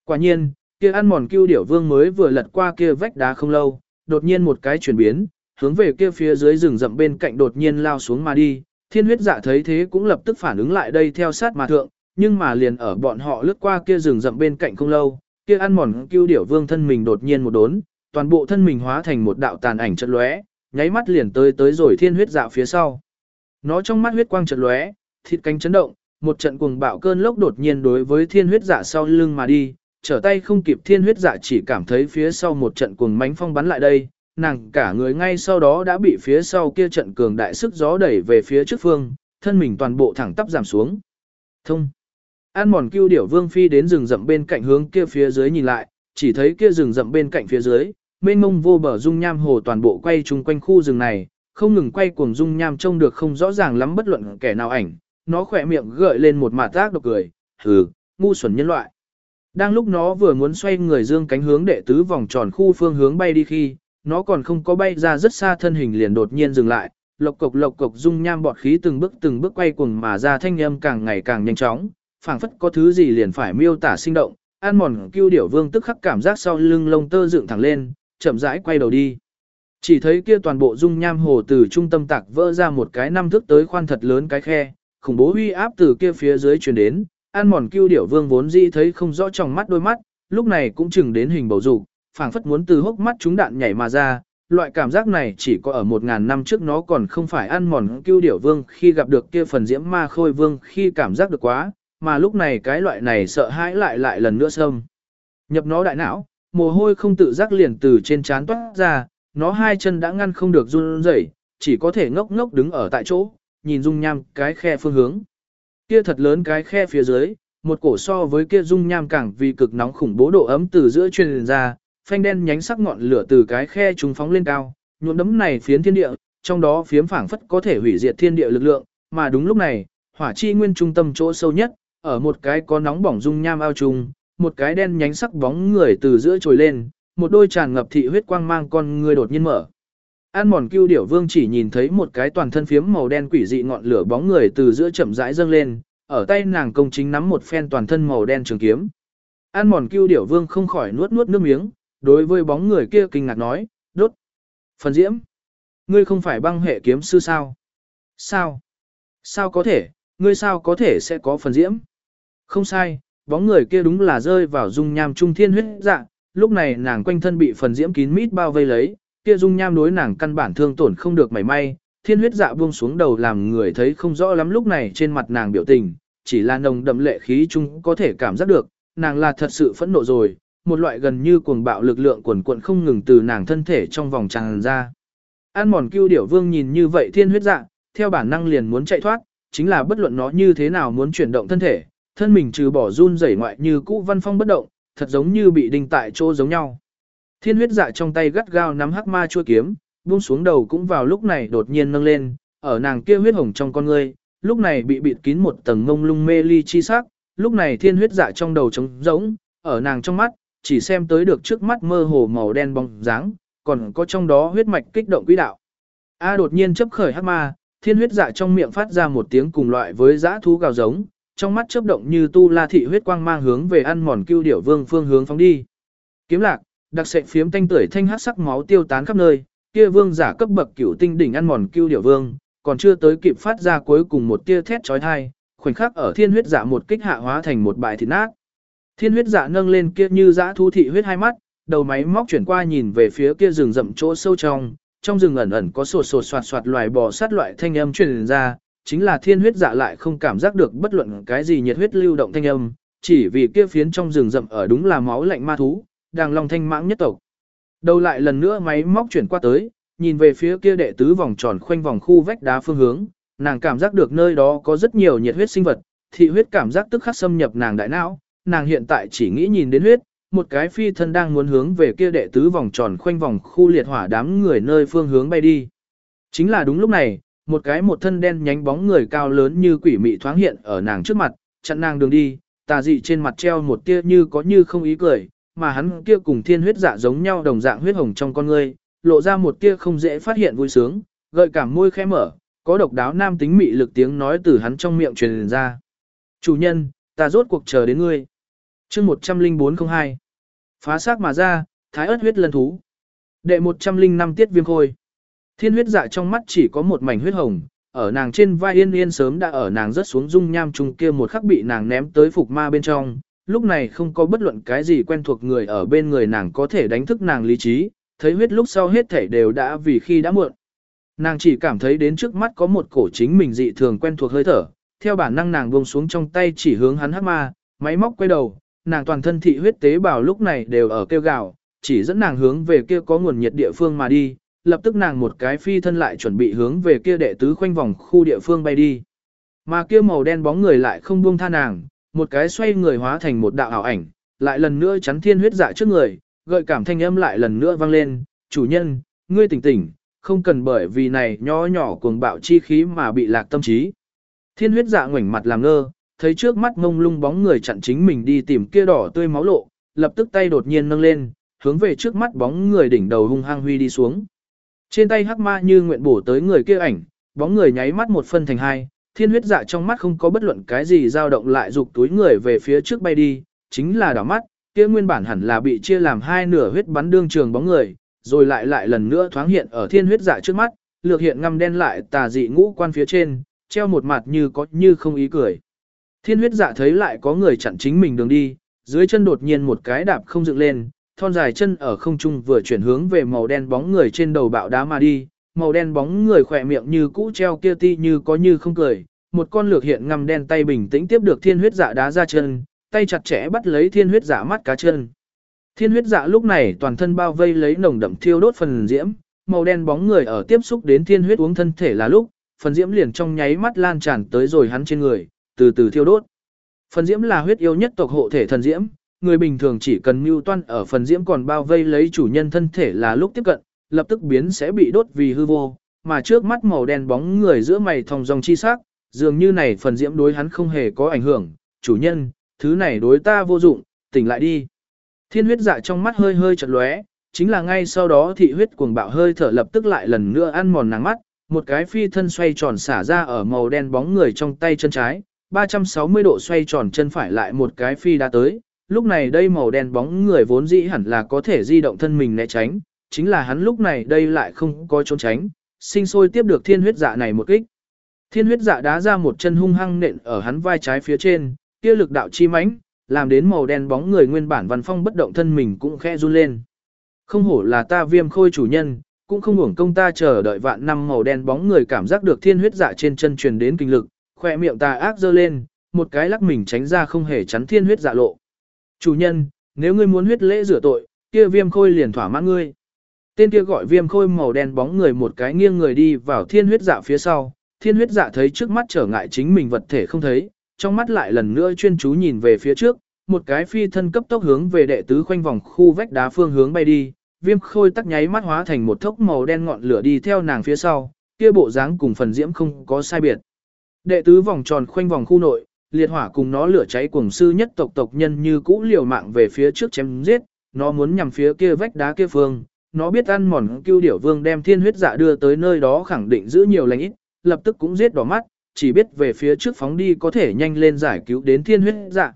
Quả nhiên, kia ăn mòn cưu điểu vương mới vừa lật qua kia vách đá không lâu, đột nhiên một cái chuyển biến, hướng về kia phía dưới rừng rậm bên cạnh đột nhiên lao xuống mà đi. Thiên huyết dạ thấy thế cũng lập tức phản ứng lại đây theo sát mà thượng, nhưng mà liền ở bọn họ lướt qua kia rừng rậm bên cạnh không lâu, kia ăn mòn cưu điểu vương thân mình đột nhiên một đốn, toàn bộ thân mình hóa thành một đạo tàn ảnh chợt lóe, nháy mắt liền tới tới rồi thiên huyết dạ phía sau. Nó trong mắt huyết quang chợt lóe, thịt cánh chấn động, một trận cuồng bạo cơn lốc đột nhiên đối với thiên huyết dạ sau lưng mà đi, trở tay không kịp thiên huyết dạ chỉ cảm thấy phía sau một trận cuồng mánh phong bắn lại đây, nàng cả người ngay sau đó đã bị phía sau kia trận cường đại sức gió đẩy về phía trước phương, thân mình toàn bộ thẳng tắp giảm xuống. Thông. An mòn cưu điểu vương phi đến rừng rậm bên cạnh hướng kia phía dưới nhìn lại, chỉ thấy kia rừng rậm bên cạnh phía dưới, mênh mông vô bờ dung nham hồ toàn bộ quay chung quanh khu rừng này, không ngừng quay cuồng dung nham trông được không rõ ràng lắm bất luận kẻ nào ảnh, nó khỏe miệng gợi lên một mạt tác độc cười, hừ, ngu xuẩn nhân loại. Đang lúc nó vừa muốn xoay người dương cánh hướng đệ tứ vòng tròn khu phương hướng bay đi khi, nó còn không có bay ra rất xa thân hình liền đột nhiên dừng lại, lộc cục lộc cục dung nham bọt khí từng bước từng bước quay cuồng mà ra thanh âm càng ngày càng nhanh chóng, phảng phất có thứ gì liền phải miêu tả sinh động, an mòn cưu điểu vương tức khắc cảm giác sau lưng lông tơ dựng thẳng lên, chậm rãi quay đầu đi. Chỉ thấy kia toàn bộ dung nham hồ từ trung tâm tạc vỡ ra một cái năm thước tới khoan thật lớn cái khe, khủng bố uy áp từ kia phía dưới truyền đến, an mòn cưu điểu vương vốn dĩ thấy không rõ trong mắt đôi mắt, lúc này cũng chừng đến hình bầu dục, phảng phất muốn từ hốc mắt chúng đạn nhảy mà ra, loại cảm giác này chỉ có ở một ngàn năm trước nó còn không phải ăn mòn cưu điểu vương khi gặp được kia phần diễm ma khôi vương khi cảm giác được quá, mà lúc này cái loại này sợ hãi lại lại lần nữa xâm. Nhập nó đại não, mồ hôi không tự giác liền từ trên trán toát ra, nó hai chân đã ngăn không được run rẩy, chỉ có thể ngốc ngốc đứng ở tại chỗ, nhìn dung nham cái khe phương hướng. Kia thật lớn cái khe phía dưới, một cổ so với kia dung nham càng vì cực nóng khủng bố độ ấm từ giữa truyền ra, phanh đen nhánh sắc ngọn lửa từ cái khe trùng phóng lên cao, nhuộm đấm này phiến thiên địa, trong đó phiếm phảng phất có thể hủy diệt thiên địa lực lượng, mà đúng lúc này, hỏa chi nguyên trung tâm chỗ sâu nhất, ở một cái có nóng bỏng dung nham ao trùng, một cái đen nhánh sắc bóng người từ giữa trồi lên, một đôi tràn ngập thị huyết quang mang con người đột nhiên mở. An mòn cưu điểu vương chỉ nhìn thấy một cái toàn thân phiếm màu đen quỷ dị ngọn lửa bóng người từ giữa chậm rãi dâng lên, ở tay nàng công chính nắm một phen toàn thân màu đen trường kiếm. An mòn cưu điểu vương không khỏi nuốt nuốt nước miếng, đối với bóng người kia kinh ngạc nói, đốt. Phần diễm, ngươi không phải băng hệ kiếm sư sao? Sao? Sao có thể, ngươi sao có thể sẽ có phần diễm? Không sai, bóng người kia đúng là rơi vào dung nham trung thiên huyết dạ, lúc này nàng quanh thân bị phần diễm kín mít bao vây lấy, kia dung nham đối nàng căn bản thương tổn không được mảy may, thiên huyết dạ buông xuống đầu làm người thấy không rõ lắm lúc này trên mặt nàng biểu tình, chỉ là nồng đậm lệ khí chung có thể cảm giác được, nàng là thật sự phẫn nộ rồi, một loại gần như cuồng bạo lực lượng quần quận không ngừng từ nàng thân thể trong vòng tràn ra. An mòn cưu điểu vương nhìn như vậy thiên huyết dạ, theo bản năng liền muốn chạy thoát, chính là bất luận nó như thế nào muốn chuyển động thân thể, thân mình trừ bỏ run rẩy ngoại như cũ văn phong bất động, thật giống như bị đinh tại chỗ giống nhau. Thiên huyết dạ trong tay gắt gao nắm hắc ma chua kiếm, buông xuống đầu cũng vào lúc này đột nhiên nâng lên, ở nàng kia huyết hồng trong con ngươi, lúc này bị bịt kín một tầng ngông lung mê ly chi sắc, lúc này thiên huyết dạ trong đầu trống rỗng, ở nàng trong mắt, chỉ xem tới được trước mắt mơ hồ màu đen bóng dáng, còn có trong đó huyết mạch kích động quỹ đạo. A đột nhiên chấp khởi hắc ma, thiên huyết dạ trong miệng phát ra một tiếng cùng loại với dã thú gào giống, trong mắt chớp động như tu la thị huyết quang mang hướng về ăn mòn cưu điểu vương phương hướng phóng đi. Kiếm lạc, đặc sệ phiếm thanh tưởi thanh hắc sắc máu tiêu tán khắp nơi, kia vương giả cấp bậc cửu tinh đỉnh ăn mòn cưu điểu vương, còn chưa tới kịp phát ra cuối cùng một tia thét chói tai, khoảnh khắc ở thiên huyết dạ một kích hạ hóa thành một bại thịt nát. Thiên huyết dạ nâng lên kia như dã thu thị huyết hai mắt, đầu máy móc chuyển qua nhìn về phía kia rừng rậm chỗ sâu trong, trong rừng ẩn ẩn có sột sột soạt soạt loài bò sát loại thanh âm truyền ra, chính là thiên huyết dạ lại không cảm giác được bất luận cái gì nhiệt huyết lưu động thanh âm, chỉ vì kia phiến trong rừng rậm ở đúng là máu lạnh ma thú, đang long thanh mãng nhất tộc. Đầu lại lần nữa máy móc chuyển qua tới, nhìn về phía kia đệ tứ vòng tròn khoanh vòng khu vách đá phương hướng, nàng cảm giác được nơi đó có rất nhiều nhiệt huyết sinh vật, thị huyết cảm giác tức khắc xâm nhập nàng đại não, nàng hiện tại chỉ nghĩ nhìn đến huyết, một cái phi thân đang muốn hướng về kia đệ tứ vòng tròn khoanh vòng khu liệt hỏa đám người nơi phương hướng bay đi. Chính là đúng lúc này, một cái một thân đen nhánh bóng người cao lớn như quỷ mị thoáng hiện ở nàng trước mặt, chặn nàng đường đi, tà dị trên mặt treo một tia như có như không ý cười, mà hắn kia cùng thiên huyết dạ giống nhau đồng dạng huyết hồng trong con ngươi, lộ ra một tia không dễ phát hiện vui sướng, gợi cảm môi khẽ mở, có độc đáo nam tính mị lực tiếng nói từ hắn trong miệng truyền ra. Chủ nhân, ta rốt cuộc chờ đến ngươi. chương 10402. Phá xác mà ra, thái ớt huyết lân thú. Đệ 105 tiết viêm khôi. Thiên huyết dạ trong mắt chỉ có một mảnh huyết hồng, ở nàng trên vai yên yên sớm đã ở nàng rất xuống dung nham trung kia một khắc bị nàng ném tới phục ma bên trong, lúc này không có bất luận cái gì quen thuộc người ở bên người nàng có thể đánh thức nàng lý trí, thấy huyết lúc sau hết thể đều đã vì khi đã muộn. Nàng chỉ cảm thấy đến trước mắt có một cổ chính mình dị thường quen thuộc hơi thở, theo bản năng nàng buông xuống trong tay chỉ hướng hắn hắc ma, máy móc quay đầu, nàng toàn thân thị huyết tế bào lúc này đều ở kêu gào, chỉ dẫn nàng hướng về kia có nguồn nhiệt địa phương mà đi, lập tức nàng một cái phi thân lại chuẩn bị hướng về kia đệ tứ khoanh vòng khu địa phương bay đi. Mà kia màu đen bóng người lại không buông tha nàng, một cái xoay người hóa thành một đạo ảo ảnh, lại lần nữa chắn thiên huyết dạ trước người, gợi cảm thanh âm lại lần nữa vang lên, chủ nhân, ngươi tỉnh tỉnh, không cần bởi vì này nhỏ nhỏ cuồng bạo chi khí mà bị lạc tâm trí. Thiên huyết dạ ngoảnh mặt làm ngơ, thấy trước mắt ngông lung bóng người chặn chính mình đi tìm kia đỏ tươi máu lộ, lập tức tay đột nhiên nâng lên, hướng về trước mắt bóng người đỉnh đầu hung hăng huy đi xuống. Trên tay hắc ma như nguyện bổ tới người kia ảnh, bóng người nháy mắt một phân thành hai, thiên huyết dạ trong mắt không có bất luận cái gì dao động lại dục túi người về phía trước bay đi, chính là đảo mắt, kia nguyên bản hẳn là bị chia làm hai nửa huyết bắn đương trường bóng người, rồi lại lại lần nữa thoáng hiện ở thiên huyết dạ trước mắt, lược hiện ngăm đen lại tà dị ngũ quan phía trên, treo một mặt như có như không ý cười. Thiên huyết dạ thấy lại có người chặn chính mình đường đi, dưới chân đột nhiên một cái đạp không dựng lên, thon dài chân ở không trung vừa chuyển hướng về màu đen bóng người trên đầu bạo đá mà đi, màu đen bóng người khỏe miệng như cũ treo kia ti như có như không cười, một con lược hiện ngầm đen tay bình tĩnh tiếp được thiên huyết dạ đá ra chân, tay chặt chẽ bắt lấy thiên huyết dạ mắt cá chân. Thiên huyết dạ lúc này toàn thân bao vây lấy nồng đậm thiêu đốt phần diễm, màu đen bóng người ở tiếp xúc đến thiên huyết uống thân thể là lúc, phần diễm liền trong nháy mắt lan tràn tới rồi hắn trên người, từ từ thiêu đốt. Phần diễm là huyết yêu nhất tộc hộ thể thần diễm, người bình thường chỉ cần mưu toan ở phần diễm còn bao vây lấy chủ nhân thân thể là lúc tiếp cận, lập tức biến sẽ bị đốt vì hư vô, mà trước mắt màu đen bóng người giữa mày thòng dòng chi sắc, dường như này phần diễm đối hắn không hề có ảnh hưởng, chủ nhân, thứ này đối ta vô dụng, tỉnh lại đi. Thiên huyết dạ trong mắt hơi hơi chật lóe, chính là ngay sau đó thị huyết cuồng bạo hơi thở lập tức lại lần nữa ăn mòn nàng mắt, một cái phi thân xoay tròn xả ra ở màu đen bóng người trong tay chân trái, 360 độ xoay tròn chân phải lại một cái phi đã tới, lúc này đây màu đen bóng người vốn dĩ hẳn là có thể di động thân mình né tránh, chính là hắn lúc này đây lại không có trốn tránh, sinh sôi tiếp được thiên huyết dạ này một kích. Thiên huyết dạ đá ra một chân hung hăng nện ở hắn vai trái phía trên, kia lực đạo chi mãnh, làm đến màu đen bóng người nguyên bản văn phong bất động thân mình cũng khẽ run lên. Không hổ là ta viêm khôi chủ nhân, cũng không hưởng công ta chờ đợi vạn năm màu đen bóng người cảm giác được thiên huyết dạ trên chân truyền đến kinh lực, khỏe miệng ta ác dơ lên, một cái lắc mình tránh ra không hề chắn thiên huyết dạ lộ. Chủ nhân, nếu ngươi muốn huyết lễ rửa tội, kia viêm khôi liền thỏa mãn ngươi. Tên kia gọi viêm khôi màu đen bóng người một cái nghiêng người đi vào thiên huyết dạ phía sau, thiên huyết dạ thấy trước mắt trở ngại chính mình vật thể không thấy, trong mắt lại lần nữa chuyên chú nhìn về phía trước, một cái phi thân cấp tốc hướng về đệ tứ khoanh vòng khu vách đá phương hướng bay đi, viêm khôi tắc nháy mắt hóa thành một thốc màu đen ngọn lửa đi theo nàng phía sau, kia bộ dáng cùng phần diễm không có sai biệt. Đệ tứ vòng tròn khoanh vòng khu nội, liệt hỏa cùng nó lửa cháy cuồng sư nhất tộc tộc nhân như cũ liều mạng về phía trước chém giết, nó muốn nhằm phía kia vách đá kia phương, nó biết ăn mòn cưu điểu vương đem thiên huyết dạ đưa tới nơi đó khẳng định giữ nhiều lành ít, lập tức cũng giết đỏ mắt, chỉ biết về phía trước phóng đi có thể nhanh lên giải cứu đến thiên huyết dạ.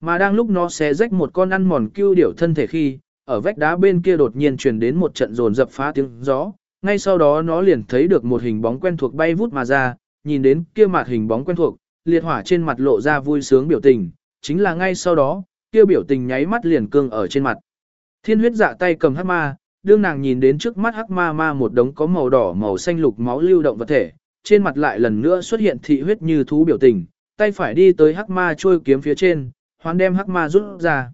Mà đang lúc nó xé rách một con ăn mòn cưu điểu thân thể khi, ở vách đá bên kia đột nhiên truyền đến một trận rồn dập phá tiếng gió, ngay sau đó nó liền thấy được một hình bóng quen thuộc bay vút mà ra, nhìn đến kia mặt hình bóng quen thuộc, liệt hỏa trên mặt lộ ra vui sướng biểu tình, chính là ngay sau đó, kia biểu tình nháy mắt liền cương ở trên mặt. Thiên huyết dạ tay cầm hắc ma, đương nàng nhìn đến trước mắt hắc ma ma một đống có màu đỏ màu xanh lục máu lưu động vật thể, trên mặt lại lần nữa xuất hiện thị huyết như thú biểu tình, tay phải đi tới hắc ma trôi kiếm phía trên, hoán đem hắc ma rút ra.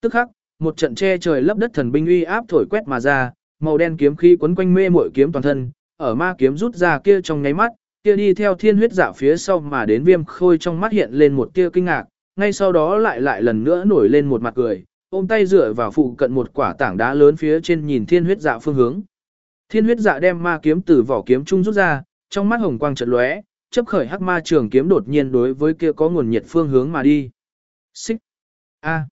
Tức khắc, một trận che trời lấp đất thần binh uy áp thổi quét mà ra, màu đen kiếm khí quấn quanh mê muội kiếm toàn thân, ở ma kiếm rút ra kia trong nháy mắt, kia đi theo thiên huyết dạ phía sau mà đến viêm khôi trong mắt hiện lên một tia kinh ngạc, ngay sau đó lại lại lần nữa nổi lên một mặt cười, ôm tay dựa vào phụ cận một quả tảng đá lớn phía trên nhìn thiên huyết dạ phương hướng. Thiên huyết dạ đem ma kiếm từ vỏ kiếm trung rút ra, trong mắt hồng quang chợt lóe, chấp khởi hắc ma trường kiếm đột nhiên đối với kia có nguồn nhiệt phương hướng mà đi. Xích. A.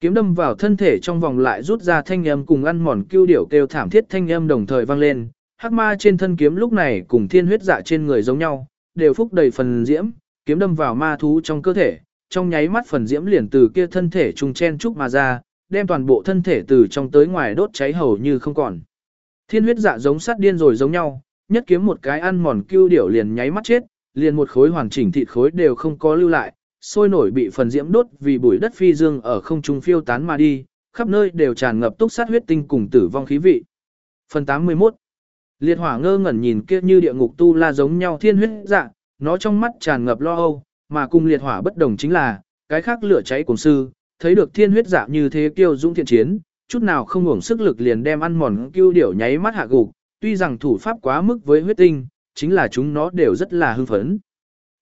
Kiếm đâm vào thân thể trong vòng lại rút ra thanh âm cùng ăn mòn kêu điểu kêu thảm thiết thanh âm đồng thời vang lên. Hắc ma trên thân kiếm lúc này cùng thiên huyết dạ trên người giống nhau, đều phúc đầy phần diễm, kiếm đâm vào ma thú trong cơ thể, trong nháy mắt phần diễm liền từ kia thân thể trùng chen trúc mà ra, đem toàn bộ thân thể từ trong tới ngoài đốt cháy hầu như không còn. Thiên huyết dạ giống sát điên rồi giống nhau, nhất kiếm một cái ăn mòn cưu điểu liền nháy mắt chết, liền một khối hoàn chỉnh thịt khối đều không có lưu lại, sôi nổi bị phần diễm đốt vì bụi đất phi dương ở không trung phiêu tán mà đi, khắp nơi đều tràn ngập túc sát huyết tinh cùng tử vong khí vị. Phần 81 Liệt hỏa ngơ ngẩn nhìn kia như địa ngục tu la giống nhau thiên huyết dạ, nó trong mắt tràn ngập lo âu, mà cùng liệt hỏa bất đồng chính là, cái khác lửa cháy cùng sư, thấy được thiên huyết dạ như thế kiêu dũng thiện chiến, chút nào không ngủng sức lực liền đem ăn mòn kêu điểu nháy mắt hạ gục, tuy rằng thủ pháp quá mức với huyết tinh, chính là chúng nó đều rất là hưng phấn.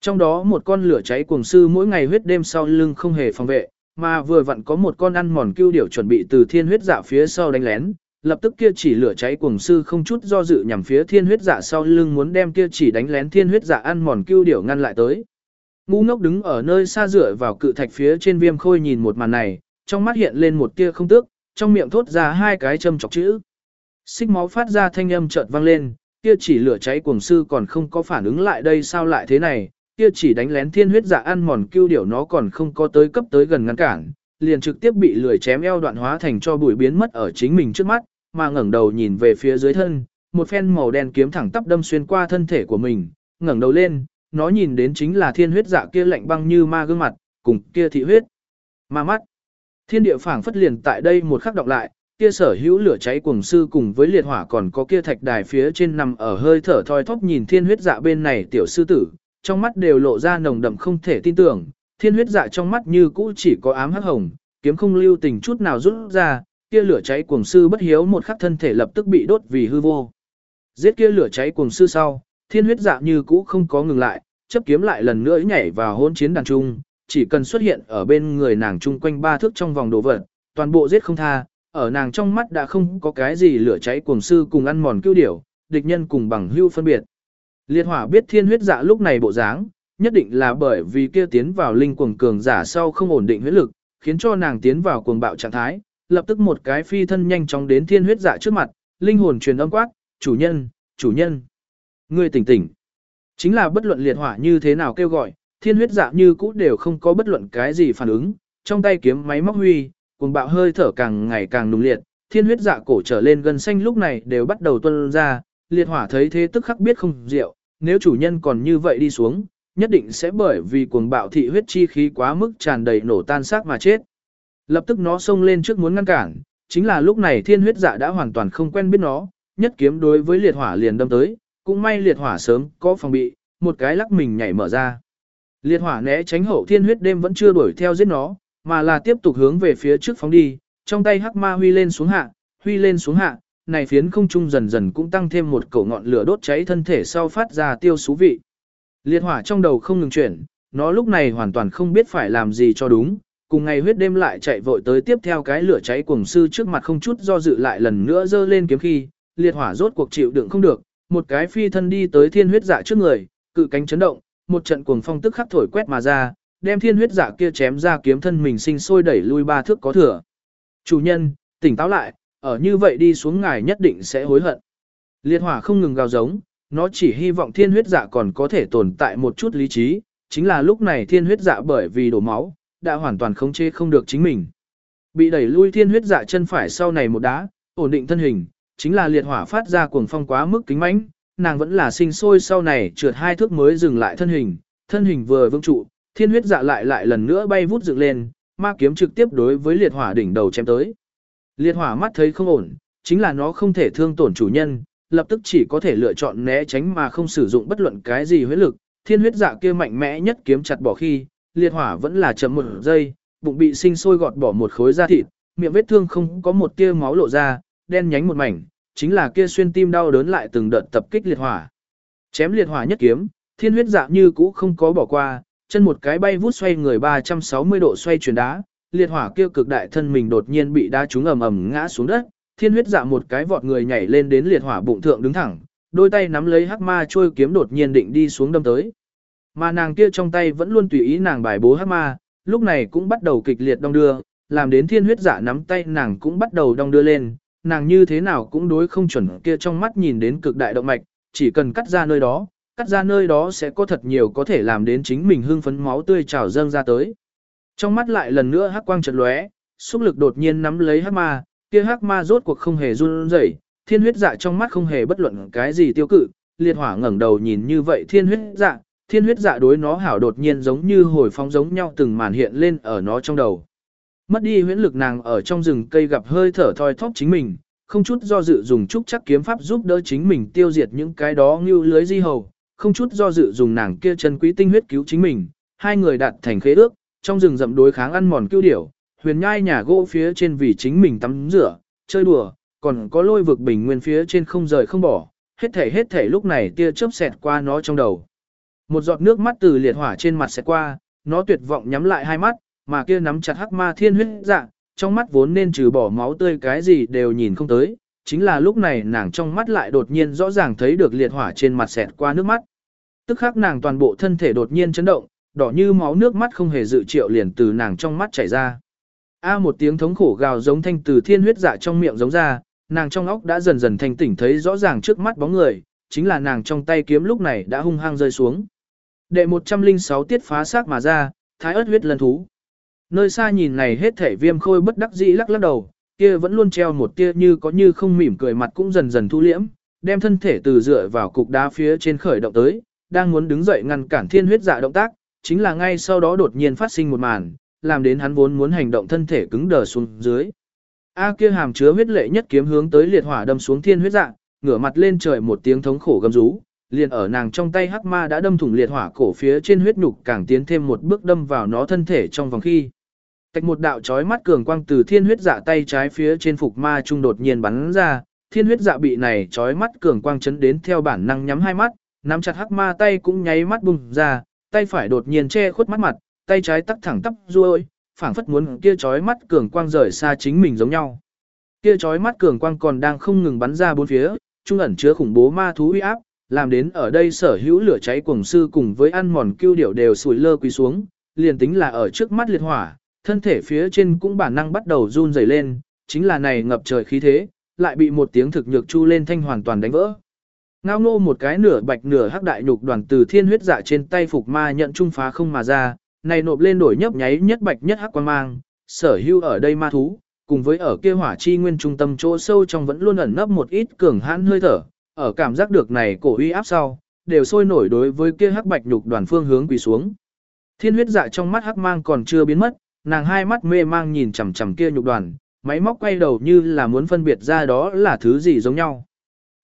Trong đó một con lửa cháy cuồng sư mỗi ngày huyết đêm sau lưng không hề phòng vệ, mà vừa vặn có một con ăn mòn kêu điểu chuẩn bị từ thiên huyết dạ phía sau đánh lén, lập tức kia chỉ lửa cháy cuồng sư không chút do dự nhằm phía thiên huyết dạ sau lưng muốn đem kia chỉ đánh lén thiên huyết dạ ăn mòn kêu điểu ngăn lại tới. Ngu ngốc đứng ở nơi xa dựa vào cự thạch phía trên viêm khôi nhìn một màn này, trong mắt hiện lên một tia không tước, trong miệng thốt ra hai cái châm chọc chữ. Xích máu phát ra thanh âm chợt vang lên, kia chỉ lửa cháy cuồng sư còn không có phản ứng lại đây sao lại thế này, kia chỉ đánh lén thiên huyết dạ ăn mòn kêu điểu nó còn không có tới cấp tới gần ngăn cản, liền trực tiếp bị lười chém eo đoạn hóa thành cho bụi biến mất ở chính mình trước mắt, mà ngẩng đầu nhìn về phía dưới thân, một phen màu đen kiếm thẳng tắp đâm xuyên qua thân thể của mình, ngẩng đầu lên, nó nhìn đến chính là thiên huyết dạ kia lạnh băng như ma gương mặt, cùng kia thị huyết. Ma mắt. Thiên địa phảng phất liền tại đây một khắc đọc lại, kia sở hữu lửa cháy cuồng sư cùng với liệt hỏa còn có kia thạch đài phía trên nằm ở hơi thở thoi thóp nhìn thiên huyết dạ bên này tiểu sư tử, trong mắt đều lộ ra nồng đậm không thể tin tưởng, thiên huyết dạ trong mắt như cũ chỉ có ám hắc hồng, kiếm không lưu tình chút nào rút ra, kia lửa cháy cuồng sư bất hiếu một khắc thân thể lập tức bị đốt vì hư vô. Giết kia lửa cháy cuồng sư sau, thiên huyết dạ như cũ không có ngừng lại, chấp kiếm lại lần nữa nhảy vào hôn chiến đàn trung, chỉ cần xuất hiện ở bên người nàng chung quanh ba thước trong vòng đồ vật, toàn bộ giết không tha, ở nàng trong mắt đã không có cái gì lửa cháy cuồng sư cùng ăn mòn cứu điểu, địch nhân cùng bằng hưu phân biệt. Liệt hỏa biết thiên huyết dạ lúc này bộ dáng, nhất định là bởi vì kia tiến vào linh cuồng cường giả sau không ổn định huyết lực, khiến cho nàng tiến vào cuồng bạo trạng thái, lập tức một cái phi thân nhanh chóng đến thiên huyết giả trước mặt, linh hồn truyền âm quát, chủ nhân, chủ nhân. Ngươi tỉnh tỉnh. Chính là bất luận liệt hỏa như thế nào kêu gọi, thiên huyết dạ như cũ đều không có bất luận cái gì phản ứng, trong tay kiếm máy móc huy, cuồng bạo hơi thở càng ngày càng nung liệt, thiên huyết dạ cổ trở lên gần xanh lúc này đều bắt đầu tuôn ra, liệt hỏa thấy thế tức khắc biết không rượu, nếu chủ nhân còn như vậy đi xuống, nhất định sẽ bởi vì cuồng bạo thị huyết chi khí quá mức tràn đầy nổ tan xác mà chết. Lập tức nó xông lên trước muốn ngăn cản, chính là lúc này thiên huyết dạ đã hoàn toàn không quen biết nó, nhất kiếm đối với liệt hỏa liền đâm tới, cũng may liệt hỏa sớm có phòng bị, một cái lắc mình nhảy mở ra. Liệt hỏa né tránh hậu thiên huyết đêm vẫn chưa đuổi theo giết nó, mà là tiếp tục hướng về phía trước phóng đi, trong tay hắc ma huy lên xuống hạ, huy lên xuống hạ, này phiến không trung dần dần cũng tăng thêm một cổ ngọn lửa đốt cháy thân thể sau phát ra tiêu xú vị. Liệt hỏa trong đầu không ngừng chuyển, nó lúc này hoàn toàn không biết phải làm gì cho đúng, cùng ngày huyết đêm lại chạy vội tới tiếp theo cái lửa cháy cuồng sư trước mặt không chút do dự lại lần nữa dơ lên kiếm khi, liệt hỏa rốt cuộc chịu đựng không được, một cái phi thân đi tới thiên huyết dạ trước người, cự cánh chấn động, một trận cuồng phong tức khắc thổi quét mà ra, đem thiên huyết dạ kia chém ra kiếm thân mình sinh sôi đẩy lui ba thước có thừa. Chủ nhân, tỉnh táo lại, ở như vậy đi xuống ngài nhất định sẽ hối hận. Liệt hỏa không ngừng gào giống, nó chỉ hy vọng thiên huyết dạ còn có thể tồn tại một chút lý trí, chính là lúc này thiên huyết dạ bởi vì đổ máu, đã hoàn toàn khống chế không được chính mình. Bị đẩy lui thiên huyết dạ chân phải sau này một đá, ổn định thân hình, chính là liệt hỏa phát ra cuồng phong quá mức kính mãnh, nàng vẫn là sinh sôi sau này trượt hai thước mới dừng lại thân hình, thân hình vừa vững trụ, thiên huyết dạ lại lại lần nữa bay vút dựng lên, ma kiếm trực tiếp đối với liệt hỏa đỉnh đầu chém tới. Liệt hỏa mắt thấy không ổn, chính là nó không thể thương tổn chủ nhân, lập tức chỉ có thể lựa chọn né tránh mà không sử dụng bất luận cái gì huyết lực. Thiên huyết dạ kia mạnh mẽ nhất kiếm chặt bỏ khi, liệt hỏa vẫn là chậm một giây, bụng bị sinh sôi gọt bỏ một khối da thịt, miệng vết thương không có một tia máu lộ ra, đen nhánh một mảnh, chính là kia xuyên tim đau đớn lại từng đợt tập kích liệt hỏa. Chém liệt hỏa nhất kiếm, thiên huyết dạ như cũ không có bỏ qua, chân một cái bay vút xoay người 360 độ xoay chuyển đá, liệt hỏa kia cực đại thân mình đột nhiên bị đá trúng ầm ầm ngã xuống đất, thiên huyết dạ một cái vọt người nhảy lên đến liệt hỏa bụng thượng đứng thẳng, đôi tay nắm lấy hắc ma trôi kiếm đột nhiên định đi xuống đâm tới. Mà nàng kia trong tay vẫn luôn tùy ý nàng bài bố hắc ma, lúc này cũng bắt đầu kịch liệt đong đưa, làm đến thiên huyết dạ nắm tay nàng cũng bắt đầu đong đưa lên, nàng như thế nào cũng đối không chuẩn kia trong mắt nhìn đến cực đại động mạch, chỉ cần cắt ra nơi đó, cắt ra nơi đó sẽ có thật nhiều có thể làm đến chính mình hưng phấn máu tươi trào dâng ra tới. Trong mắt lại lần nữa hắc quang chợt lóe, xúc lực đột nhiên nắm lấy hắc ma, kia hắc ma rốt cuộc không hề run rẩy, thiên huyết dạ trong mắt không hề bất luận cái gì tiêu cự, liệt hỏa ngẩng đầu nhìn như vậy thiên huyết dạ, thiên huyết dạ đối nó hảo đột nhiên giống như hồi phóng giống nhau từng màn hiện lên ở nó trong đầu. Mất đi huyễn lực nàng ở trong rừng cây gặp hơi thở thoi thóp chính mình, không chút do dự dùng trúc chắc kiếm pháp giúp đỡ chính mình tiêu diệt những cái đó như lưới di hầu, không chút do dự dùng nàng kia chân quý tinh huyết cứu chính mình, hai người đạt thành khế ước, trong rừng rậm đối kháng ăn mòn cưu điểu, huyền nhai nhà gỗ phía trên vì chính mình tắm rửa, chơi đùa, còn có lôi vực bình nguyên phía trên không rời không bỏ, hết thể hết thể lúc này tia chớp xẹt qua nó trong đầu. Một giọt nước mắt từ liệt hỏa trên mặt xẹt qua, nó tuyệt vọng nhắm lại hai mắt, mà kia nắm chặt hắc ma thiên huyết dạ, trong mắt vốn nên trừ bỏ máu tươi cái gì đều nhìn không tới, chính là lúc này nàng trong mắt lại đột nhiên rõ ràng thấy được liệt hỏa trên mặt xẹt qua nước mắt. Tức khắc nàng toàn bộ thân thể đột nhiên chấn động, đỏ như máu nước mắt không hề dự triệu liền từ nàng trong mắt chảy ra. A một tiếng thống khổ gào giống thanh từ thiên huyết dạ trong miệng giống ra, nàng trong óc đã dần dần thành tỉnh thấy rõ ràng trước mắt bóng người, chính là nàng trong tay kiếm lúc này đã hung hăng rơi xuống. Đệ 106 tiết phá xác mà ra, thái ớt huyết lần thú. Nơi xa nhìn này hết thể viêm khôi bất đắc dĩ lắc lắc đầu, kia vẫn luôn treo một tia như có như không mỉm cười mặt cũng dần dần thu liễm, đem thân thể từ dựa vào cục đá phía trên khởi động tới, đang muốn đứng dậy ngăn cản thiên huyết dạ động tác, chính là ngay sau đó đột nhiên phát sinh một màn, làm đến hắn vốn muốn hành động thân thể cứng đờ xuống dưới. A kia hàm chứa huyết lệ nhất kiếm hướng tới liệt hỏa đâm xuống thiên huyết dạng, ngửa mặt lên trời một tiếng thống khổ gầm rú, liền ở nàng trong tay hắc ma đã đâm thủng liệt hỏa cổ phía trên huyết nhục càng tiến thêm một bước đâm vào nó thân thể trong vòng khi. Tạch một đạo chói mắt cường quang từ thiên huyết dạ tay trái phía trên phục ma trung đột nhiên bắn ra, thiên huyết dạ bị này chói mắt cường quang chấn đến theo bản năng nhắm hai mắt, nắm chặt hắc ma tay cũng nháy mắt bùng ra, tay phải đột nhiên che khuất mắt mặt, tay trái tắc thẳng tắp ruôi, phảng phất muốn kia chói mắt cường quang rời xa chính mình giống nhau. Kia chói mắt cường quang còn đang không ngừng bắn ra bốn phía, trung ẩn chứa khủng bố ma thú uy áp, làm đến ở đây sở hữu lửa cháy cuồng sư cùng với ăn mòn cưu điểu đều sủi lơ quỳ xuống, liền tính là ở trước mắt liệt hỏa, thân thể phía trên cũng bản năng bắt đầu run rẩy lên, chính là này ngập trời khí thế, lại bị một tiếng thực nhược chu lên thanh hoàn toàn đánh vỡ. Ngao ngô một cái nửa bạch nửa hắc đại nhục đoàn từ thiên huyết dạ trên tay phục ma nhận trung phá không mà ra, này nộp lên đổi nhấp nháy nhất bạch nhất hắc quan mang, sở hữu ở đây ma thú, cùng với ở kia hỏa chi nguyên trung tâm chỗ sâu trong vẫn luôn ẩn nấp một ít cường hãn hơi thở, ở cảm giác được này cổ uy áp sau, đều sôi nổi đối với kia hắc bạch nhục đoàn phương hướng quỳ xuống. Thiên huyết dạ trong mắt hắc mang còn chưa biến mất, nàng hai mắt mê mang nhìn chằm chằm kia nhục đoàn, máy móc quay đầu như là muốn phân biệt ra đó là thứ gì giống nhau.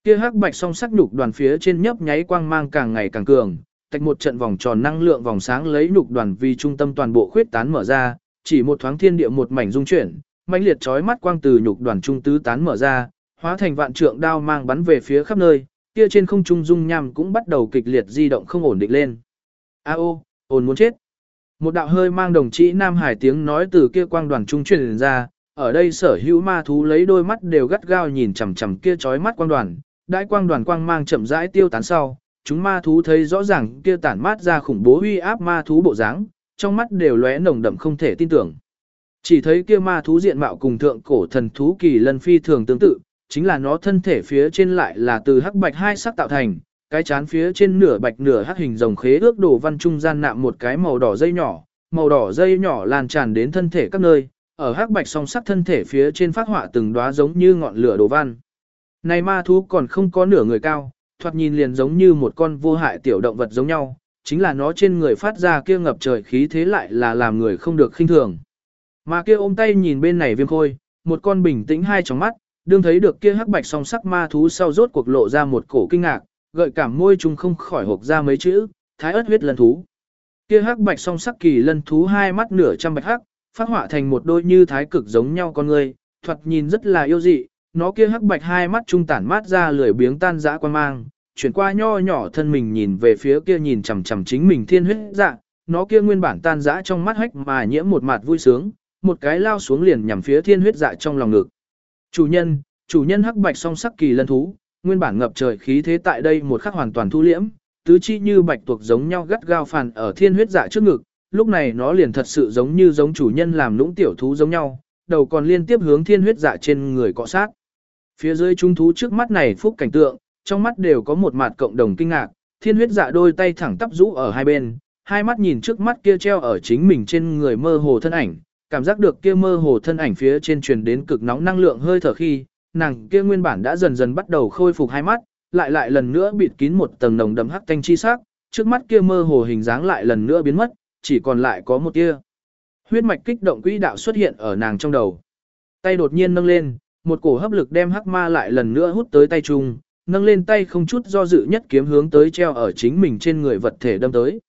Kia hắc bạch song sắc nhục đoàn phía trên nhấp nháy quang mang càng ngày càng cường, tạch một trận vòng tròn năng lượng vòng sáng lấy nhục đoàn vì trung tâm toàn bộ khuyết tán mở ra, chỉ một thoáng thiên địa một mảnh dung chuyển, mãnh liệt chói mắt quang từ nhục đoàn trung tứ tán mở ra, hóa thành vạn trượng đao mang bắn về phía khắp nơi, kia trên không trung dung nham cũng bắt đầu kịch liệt di động không ổn định lên. A ô, ồn muốn chết. Một đạo hơi mang đồng chí Nam Hải tiếng nói từ kia quang đoàn trung truyền ra, ở đây sở hữu ma thú lấy đôi mắt đều gắt gao nhìn chằm chằm kia chói mắt quang đoàn, đại quang đoàn quang mang chậm rãi tiêu tán sau, chúng ma thú thấy rõ ràng kia tản mát ra khủng bố uy áp ma thú bộ dáng, trong mắt đều lóe nồng đậm không thể tin tưởng. Chỉ thấy kia ma thú diện mạo cùng thượng cổ thần thú kỳ lân phi thường tương tự, chính là nó thân thể phía trên lại là từ hắc bạch hai sắc tạo thành, cái chán phía trên nửa bạch nửa hắc hình rồng khế ước đồ văn trung gian nạm một cái màu đỏ dây nhỏ, màu đỏ dây nhỏ lan tràn đến thân thể các nơi, ở hắc bạch song sắc thân thể phía trên phát họa từng đóa giống như ngọn lửa đồ văn. Này ma thú còn không có nửa người cao, thoạt nhìn liền giống như một con vô hại tiểu động vật giống nhau, chính là nó trên người phát ra kia ngập trời khí thế lại là làm người không được khinh thường. Mà kia ôm tay nhìn bên này viêm khôi, một con bình tĩnh hai tròng mắt, đương thấy được kia hắc bạch song sắc ma thú sau rốt cuộc lộ ra một cổ kinh ngạc, gợi cảm môi chúng không khỏi hộc ra mấy chữ, thái ớt huyết lân thú. Kia hắc bạch song sắc kỳ lân thú hai mắt nửa trăm bạch hắc, phát họa thành một đôi như thái cực giống nhau con người, thoạt nhìn rất là yêu dị, nó kia hắc bạch hai mắt trung tản mát ra lười biếng tan dã quan mang, chuyển qua nho nhỏ thân mình nhìn về phía kia nhìn chằm chằm chính mình thiên huyết dạ, nó kia nguyên bản tan dã trong mắt hách mà nhiễm một mặt vui sướng, một cái lao xuống liền nhằm phía thiên huyết dạ trong lòng ngực. Chủ nhân, chủ nhân hắc bạch song sắc kỳ lân thú, nguyên bản ngập trời khí thế tại đây một khắc hoàn toàn thu liễm, tứ chi như bạch tuộc giống nhau gắt gao phàn ở thiên huyết dạ trước ngực, lúc này nó liền thật sự giống như giống chủ nhân làm lũng tiểu thú giống nhau, đầu còn liên tiếp hướng thiên huyết dạ trên người cọ sát. Phía dưới trung thú trước mắt này phúc cảnh tượng, trong mắt đều có một mặt cộng đồng kinh ngạc, thiên huyết dạ đôi tay thẳng tắp rũ ở hai bên, hai mắt nhìn trước mắt kia treo ở chính mình trên người mơ hồ thân ảnh, cảm giác được kia mơ hồ thân ảnh phía trên truyền đến cực nóng năng lượng hơi thở khi, nàng kia nguyên bản đã dần dần bắt đầu khôi phục hai mắt, lại lại lần nữa bịt kín một tầng nồng đậm hắc tanh chi sắc, trước mắt kia mơ hồ hình dáng lại lần nữa biến mất, chỉ còn lại có một tia. Huyết mạch kích động quỹ đạo xuất hiện ở nàng trong đầu. Tay đột nhiên nâng lên, một cổ hấp lực đem hắc ma lại lần nữa hút tới tay trung nâng lên tay không chút do dự nhất kiếm hướng tới treo ở chính mình trên người vật thể đâm tới.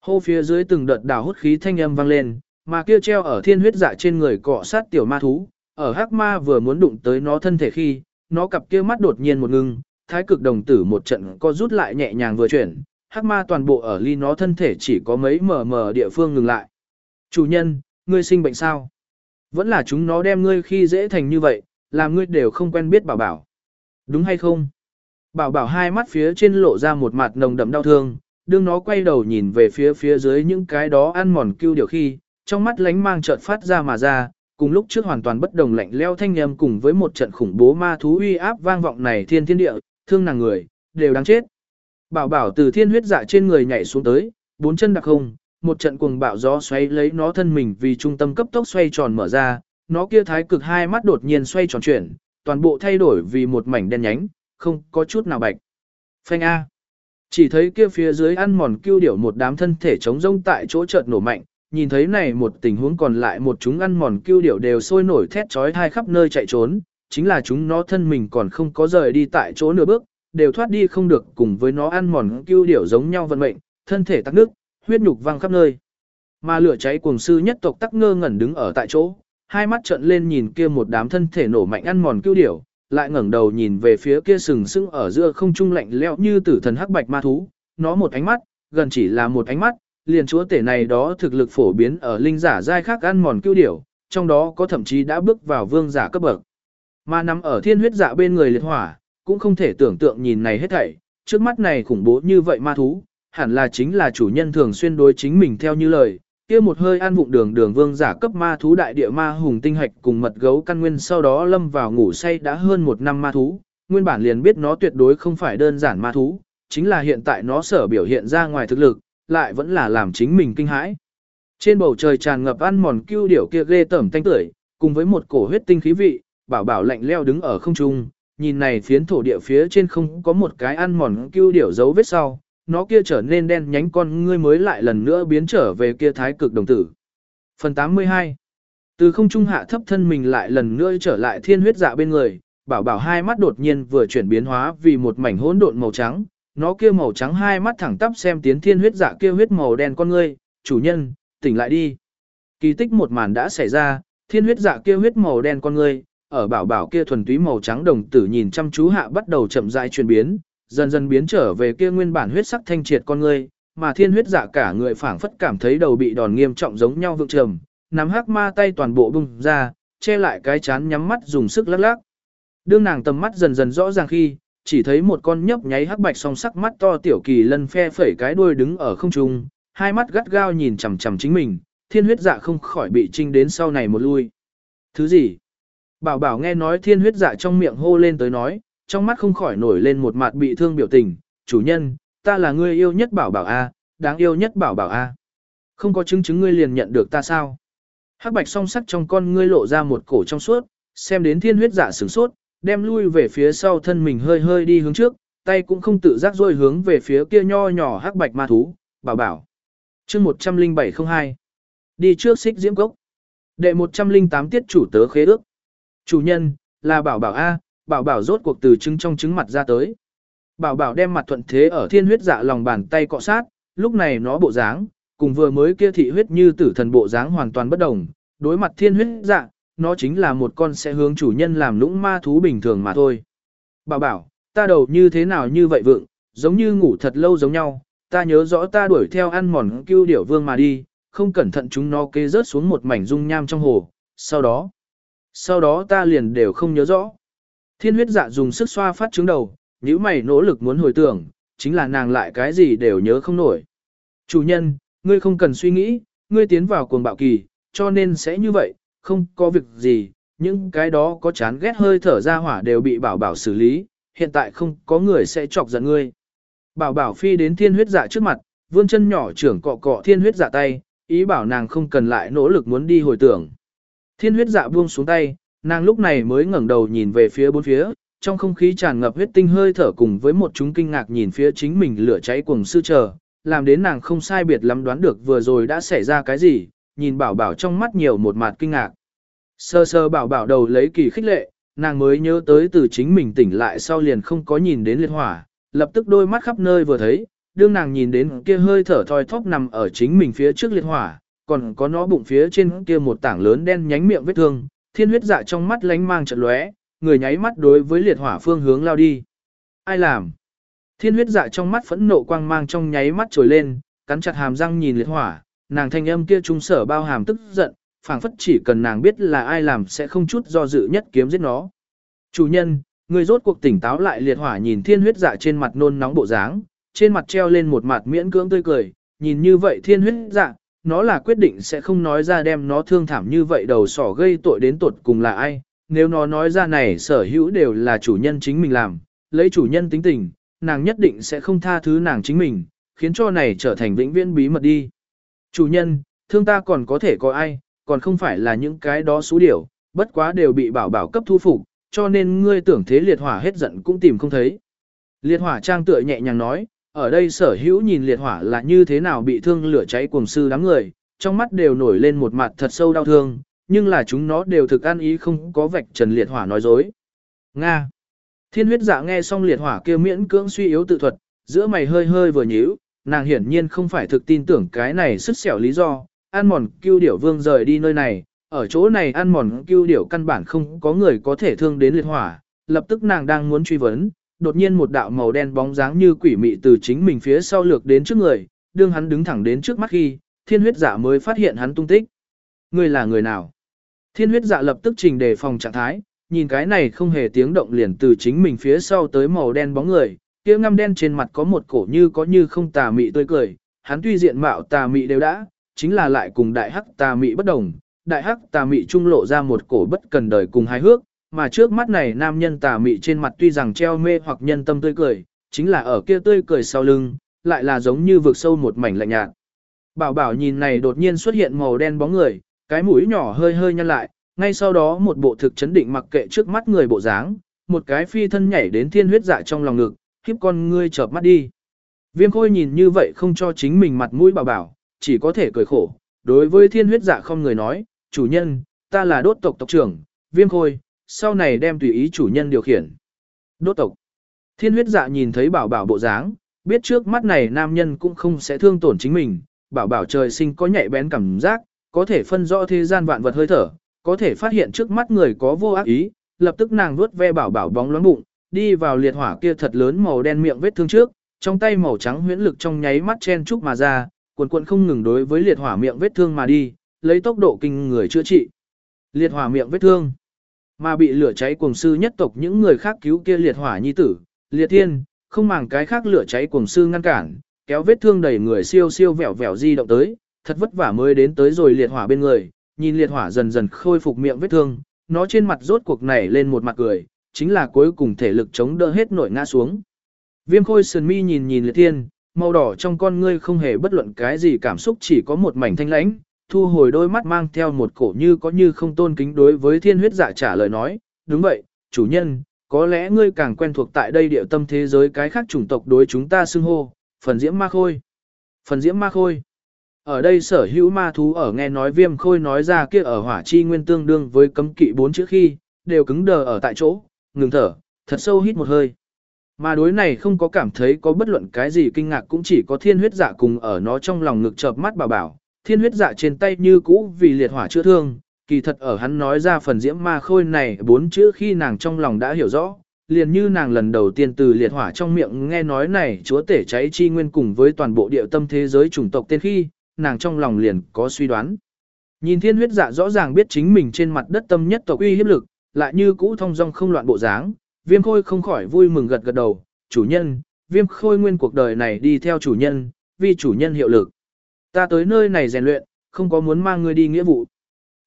Hô phía dưới từng đợt đào hút khí thanh âm vang lên, mà kia treo ở thiên huyết dạ trên người cọ sát tiểu ma thú, ở hắc ma vừa muốn đụng tới nó thân thể khi, nó cặp kia mắt đột nhiên một ngưng, thái cực đồng tử một trận co rút lại nhẹ nhàng vừa chuyển, hắc ma toàn bộ ở ly nó thân thể chỉ có mấy mờ mờ địa phương ngừng lại. Chủ nhân, ngươi sinh bệnh sao? Vẫn là chúng nó đem ngươi khi dễ thành như vậy, làm ngươi đều không quen biết bảo bảo. Đúng hay không? Bảo bảo hai mắt phía trên lộ ra một mặt nồng đậm đau thương, đương nó quay đầu nhìn về phía phía dưới những cái đó ăn mòn cưu điều khi, trong mắt lánh mang chợt phát ra mà ra, cùng lúc trước hoàn toàn bất đồng lạnh leo thanh âm cùng với một trận khủng bố ma thú uy áp vang vọng này thiên thiên địa, thương nàng người, đều đáng chết. Bảo bảo từ thiên huyết dạ trên người nhảy xuống tới, bốn chân đặc không, một trận cuồng bạo gió xoay lấy nó thân mình vì trung tâm cấp tốc xoay tròn mở ra, nó kia thái cực hai mắt đột nhiên xoay tròn chuyển, toàn bộ thay đổi vì một mảnh đen nhánh, không có chút nào bạch. Phanh A. Chỉ thấy kia phía dưới ăn mòn kêu điểu một đám thân thể trống rông tại chỗ chợt nổ mạnh, nhìn thấy này một tình huống còn lại một chúng ăn mòn kêu điểu đều sôi nổi thét chói thai khắp nơi chạy trốn, chính là chúng nó thân mình còn không có rời đi tại chỗ nửa bước, đều thoát đi không được cùng với nó ăn mòn kêu điểu giống nhau vận mệnh, thân thể tắc nước, huyết nhục văng khắp nơi. Mà lửa cháy cuồng sư nhất tộc tắc ngơ ngẩn đứng ở tại chỗ, hai mắt trợn lên nhìn kia một đám thân thể nổ mạnh ăn mòn kêu điểu, lại ngẩng đầu nhìn về phía kia sừng sững ở giữa không trung lạnh lẽo như tử thần hắc bạch ma thú, nó một ánh mắt, gần chỉ là một ánh mắt, liền chúa tể này đó thực lực phổ biến ở linh giả giai khác ăn mòn cưu điểu, trong đó có thậm chí đã bước vào vương giả cấp bậc. Mà nằm ở thiên huyết dạ bên người liệt hỏa, cũng không thể tưởng tượng nhìn này hết thảy, trước mắt này khủng bố như vậy ma thú, hẳn là chính là chủ nhân thường xuyên đối chính mình theo như lời, kia một hơi ăn vụng đường đường vương giả cấp ma thú đại địa ma hùng tinh hạch cùng mật gấu căn nguyên sau đó lâm vào ngủ say đã hơn một năm ma thú, nguyên bản liền biết nó tuyệt đối không phải đơn giản ma thú, chính là hiện tại nó sở biểu hiện ra ngoài thực lực, lại vẫn là làm chính mình kinh hãi. Trên bầu trời tràn ngập ăn mòn cưu điểu kia ghê tẩm tanh tưởi, cùng với một cổ huyết tinh khí vị, bảo bảo lạnh leo đứng ở không trung, nhìn này phiến thổ địa phía trên không có một cái ăn mòn cưu điểu dấu vết sau, nó kia trở nên đen nhánh con ngươi mới lại lần nữa biến trở về kia thái cực đồng tử. Phần 82 Từ không trung hạ thấp thân mình lại lần nữa trở lại thiên huyết dạ bên người, bảo bảo hai mắt đột nhiên vừa chuyển biến hóa vì một mảnh hỗn độn màu trắng, nó kia màu trắng hai mắt thẳng tắp xem tiến thiên huyết dạ kia huyết màu đen con ngươi, chủ nhân, tỉnh lại đi. Kỳ tích một màn đã xảy ra, thiên huyết dạ kia huyết màu đen con ngươi, ở bảo bảo kia thuần túy màu trắng đồng tử nhìn chăm chú hạ bắt đầu chậm rãi chuyển biến, dần dần biến trở về kia nguyên bản huyết sắc thanh triệt con ngươi, mà thiên huyết dạ cả người phảng phất cảm thấy đầu bị đòn nghiêm trọng giống nhau vượng trầm, nắm hắc ma tay toàn bộ bung ra, che lại cái chán nhắm mắt dùng sức lắc lắc. Đương nàng tầm mắt dần dần rõ ràng khi, chỉ thấy một con nhấp nháy hắc bạch song sắc mắt to tiểu kỳ lân phe phẩy cái đuôi đứng ở không trung, hai mắt gắt gao nhìn chằm chằm chính mình, thiên huyết dạ không khỏi bị trinh đến sau này một lui. Thứ gì? Bảo bảo nghe nói thiên huyết dạ trong miệng hô lên tới nói, trong mắt không khỏi nổi lên một mặt bị thương biểu tình, chủ nhân, ta là người yêu nhất bảo bảo A, đáng yêu nhất bảo bảo A. Không có chứng chứng ngươi liền nhận được ta sao? Hắc bạch song sắc trong con ngươi lộ ra một cổ trong suốt, xem đến thiên huyết giả sửng sốt, đem lui về phía sau thân mình hơi hơi đi hướng trước, tay cũng không tự giác rôi hướng về phía kia nho nhỏ hắc bạch ma thú, bảo bảo. chương 10702. Đi trước xích diễm cốc. Đệ 108 tiết chủ tớ khế ước. Chủ nhân, là bảo bảo A, bảo bảo rốt cuộc từ trứng trong trứng mặt ra tới. Bảo bảo đem mặt thuận thế ở thiên huyết dạ lòng bàn tay cọ sát, lúc này nó bộ dáng, cùng vừa mới kia thị huyết như tử thần bộ dáng hoàn toàn bất đồng, đối mặt thiên huyết dạ, nó chính là một con sẽ hướng chủ nhân làm lũng ma thú bình thường mà thôi. Bảo bảo, ta đầu như thế nào như vậy vượng, giống như ngủ thật lâu giống nhau, ta nhớ rõ ta đuổi theo ăn mòn cưu điểu vương mà đi, không cẩn thận chúng nó kê rớt xuống một mảnh dung nham trong hồ, sau đó, sau đó ta liền đều không nhớ rõ. Thiên huyết dạ dùng sức xoa phát trứng đầu, nếu mày nỗ lực muốn hồi tưởng, chính là nàng lại cái gì đều nhớ không nổi. Chủ nhân, ngươi không cần suy nghĩ, ngươi tiến vào cuồng bạo kỳ, cho nên sẽ như vậy, không có việc gì, những cái đó có chán ghét hơi thở ra hỏa đều bị bảo bảo xử lý, hiện tại không có người sẽ chọc giận ngươi. Bảo bảo phi đến thiên huyết dạ trước mặt, vươn chân nhỏ trưởng cọ cọ thiên huyết dạ tay, ý bảo nàng không cần lại nỗ lực muốn đi hồi tưởng. Thiên huyết dạ buông xuống tay, nàng lúc này mới ngẩng đầu nhìn về phía bốn phía, trong không khí tràn ngập huyết tinh hơi thở cùng với một chúng kinh ngạc nhìn phía chính mình lửa cháy cuồng sư chờ, làm đến nàng không sai biệt lắm đoán được vừa rồi đã xảy ra cái gì, nhìn bảo bảo trong mắt nhiều một mặt kinh ngạc. Sơ sơ bảo bảo đầu lấy kỳ khích lệ, nàng mới nhớ tới từ chính mình tỉnh lại sau liền không có nhìn đến liệt hỏa, lập tức đôi mắt khắp nơi vừa thấy, đương nàng nhìn đến kia hơi thở thoi thóp nằm ở chính mình phía trước liệt hỏa, còn có nó bụng phía trên kia một tảng lớn đen nhánh miệng vết thương, thiên huyết dạ trong mắt lánh mang trận lóe, người nháy mắt đối với liệt hỏa phương hướng lao đi. Ai làm? Thiên huyết dạ trong mắt phẫn nộ quang mang trong nháy mắt trồi lên, cắn chặt hàm răng nhìn liệt hỏa, nàng thanh âm kia trung sở bao hàm tức giận, phảng phất chỉ cần nàng biết là ai làm sẽ không chút do dự nhất kiếm giết nó. Chủ nhân, người rốt cuộc tỉnh táo lại liệt hỏa nhìn thiên huyết dạ trên mặt nôn nóng bộ dáng, trên mặt treo lên một mặt miễn cưỡng tươi cười, nhìn như vậy thiên huyết dạ, nó là quyết định sẽ không nói ra đem nó thương thảm như vậy đầu sỏ gây tội đến tột cùng là ai, nếu nó nói ra này sở hữu đều là chủ nhân chính mình làm, lấy chủ nhân tính tình, nàng nhất định sẽ không tha thứ nàng chính mình, khiến cho này trở thành vĩnh viễn bí mật đi. Chủ nhân, thương ta còn có thể có ai, còn không phải là những cái đó xú điểu, bất quá đều bị bảo bảo cấp thu phục, cho nên ngươi tưởng thế liệt hỏa hết giận cũng tìm không thấy. Liệt hỏa trang tựa nhẹ nhàng nói, ở đây sở hữu nhìn liệt hỏa là như thế nào bị thương lửa cháy cuồng sư đám người, trong mắt đều nổi lên một mặt thật sâu đau thương, nhưng là chúng nó đều thực an ý không có vạch trần liệt hỏa nói dối. Nga. Thiên huyết dạ nghe xong liệt hỏa kia miễn cưỡng suy yếu tự thuật, giữa mày hơi hơi vừa nhíu, nàng hiển nhiên không phải thực tin tưởng cái này sức xẻo lý do, an mòn cưu điểu vương rời đi nơi này, ở chỗ này ăn mòn cưu điểu căn bản không có người có thể thương đến liệt hỏa, lập tức nàng đang muốn truy vấn, đột nhiên một đạo màu đen bóng dáng như quỷ mị từ chính mình phía sau lược đến trước người, đương hắn đứng thẳng đến trước mắt khi, thiên huyết dạ mới phát hiện hắn tung tích. Người là người nào? Thiên huyết dạ lập tức trình đề phòng trạng thái, nhìn cái này không hề tiếng động liền từ chính mình phía sau tới màu đen bóng người, kia ngăm đen trên mặt có một cổ như có như không tà mị tươi cười, hắn tuy diện mạo tà mị đều đã, chính là lại cùng đại hắc tà mị bất đồng, đại hắc tà mị trung lộ ra một cổ bất cần đời cùng hài hước, mà trước mắt này nam nhân tà mị trên mặt tuy rằng treo mê hoặc nhân tâm tươi cười, chính là ở kia tươi cười sau lưng, lại là giống như vực sâu một mảnh lạnh nhạt. Bảo bảo nhìn này đột nhiên xuất hiện màu đen bóng người, cái mũi nhỏ hơi hơi nhăn lại, ngay sau đó một bộ thực chấn định mặc kệ trước mắt người bộ dáng, một cái phi thân nhảy đến thiên huyết dạ trong lòng ngực, khiếp con ngươi chợp mắt đi. Viêm khôi nhìn như vậy không cho chính mình mặt mũi bảo bảo, chỉ có thể cười khổ. Đối với thiên huyết dạ không người nói, chủ nhân, ta là đốt tộc tộc trưởng, viêm khôi, sau này đem tùy ý chủ nhân điều khiển. Đốt tộc. Thiên huyết dạ nhìn thấy bảo bảo bộ dáng, biết trước mắt này nam nhân cũng không sẽ thương tổn chính mình, bảo bảo trời sinh có nhạy bén cảm giác, có thể phân rõ thế gian vạn vật hơi thở, có thể phát hiện trước mắt người có vô ác ý, lập tức nàng vuốt ve bảo bảo bóng loáng bụng, đi vào liệt hỏa kia thật lớn màu đen miệng vết thương trước, trong tay màu trắng huyễn lực trong nháy mắt chen chúc mà ra, cuồn cuộn không ngừng đối với liệt hỏa miệng vết thương mà đi, lấy tốc độ kinh người chữa trị. Liệt hỏa miệng vết thương, mà bị lửa cháy cuồng sư nhất tộc những người khác cứu kia liệt hỏa nhi tử, liệt thiên, không màng cái khác lửa cháy cuồng sư ngăn cản, kéo vết thương đầy người siêu siêu vẹo vẹo di động tới, thật vất vả mới đến tới rồi liệt hỏa bên người, nhìn liệt hỏa dần dần khôi phục miệng vết thương, nó trên mặt rốt cuộc nảy lên một mặt cười, chính là cuối cùng thể lực chống đỡ hết nổi ngã xuống. Viêm khôi sườn mi nhìn nhìn liệt thiên, màu đỏ trong con ngươi không hề bất luận cái gì cảm xúc chỉ có một mảnh thanh lãnh, thu hồi đôi mắt mang theo một cổ như có như không tôn kính đối với thiên huyết dạ trả lời nói, đúng vậy, chủ nhân, có lẽ ngươi càng quen thuộc tại đây địa tâm thế giới cái khác chủng tộc đối chúng ta xưng hô, phần diễm ma khôi. Phần diễm ma khôi. Ở đây sở hữu ma thú ở nghe nói viêm khôi nói ra kia ở hỏa chi nguyên tương đương với cấm kỵ bốn chữ khi, đều cứng đờ ở tại chỗ, ngừng thở, thật sâu hít một hơi. Mà đối này không có cảm thấy có bất luận cái gì kinh ngạc cũng chỉ có thiên huyết giả cùng ở nó trong lòng ngực chợp mắt bảo bảo, thiên huyết dạ trên tay như cũ vì liệt hỏa chữa thương, kỳ thật ở hắn nói ra phần diễm ma khôi này bốn chữ khi nàng trong lòng đã hiểu rõ, liền như nàng lần đầu tiên từ liệt hỏa trong miệng nghe nói này chúa tể cháy chi nguyên cùng với toàn bộ địa tâm thế giới chủng tộc tên khi, nàng trong lòng liền có suy đoán. Nhìn thiên huyết dạ rõ ràng biết chính mình trên mặt đất tâm nhất tộc uy hiếp lực, lại như cũ thông dong không loạn bộ dáng, viêm khôi không khỏi vui mừng gật gật đầu, chủ nhân, viêm khôi nguyên cuộc đời này đi theo chủ nhân, vì chủ nhân hiệu lực. Ta tới nơi này rèn luyện, không có muốn mang ngươi đi nghĩa vụ.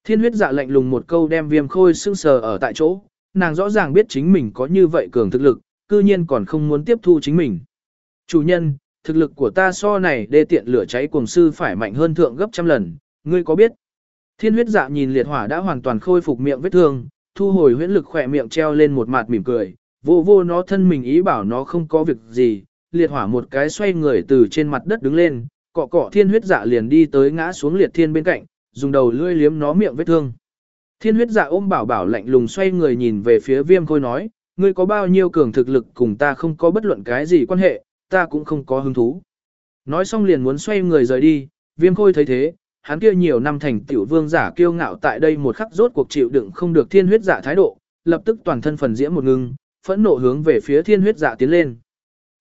Thiên huyết dạ lạnh lùng một câu đem viêm khôi sưng sờ ở tại chỗ, nàng rõ ràng biết chính mình có như vậy cường thực lực, cư nhiên còn không muốn tiếp thu chính mình. Chủ nhân, thực lực của ta so này đê tiện lửa cháy cuồng sư phải mạnh hơn thượng gấp trăm lần, ngươi có biết? Thiên huyết dạ nhìn liệt hỏa đã hoàn toàn khôi phục miệng vết thương, thu hồi huyễn lực khỏe miệng treo lên một mặt mỉm cười, vô vô nó thân mình ý bảo nó không có việc gì, liệt hỏa một cái xoay người từ trên mặt đất đứng lên, cọ cọ thiên huyết dạ liền đi tới ngã xuống liệt thiên bên cạnh, dùng đầu lưỡi liếm nó miệng vết thương. Thiên huyết dạ ôm bảo bảo lạnh lùng xoay người nhìn về phía viêm khôi nói, ngươi có bao nhiêu cường thực lực cùng ta không có bất luận cái gì quan hệ, ta cũng không có hứng thú. Nói xong liền muốn xoay người rời đi, viêm khôi thấy thế, hắn kia nhiều năm thành tiểu vương giả kiêu ngạo tại đây một khắc rốt cuộc chịu đựng không được thiên huyết dạ thái độ, lập tức toàn thân phần diễm một ngưng, phẫn nộ hướng về phía thiên huyết dạ tiến lên.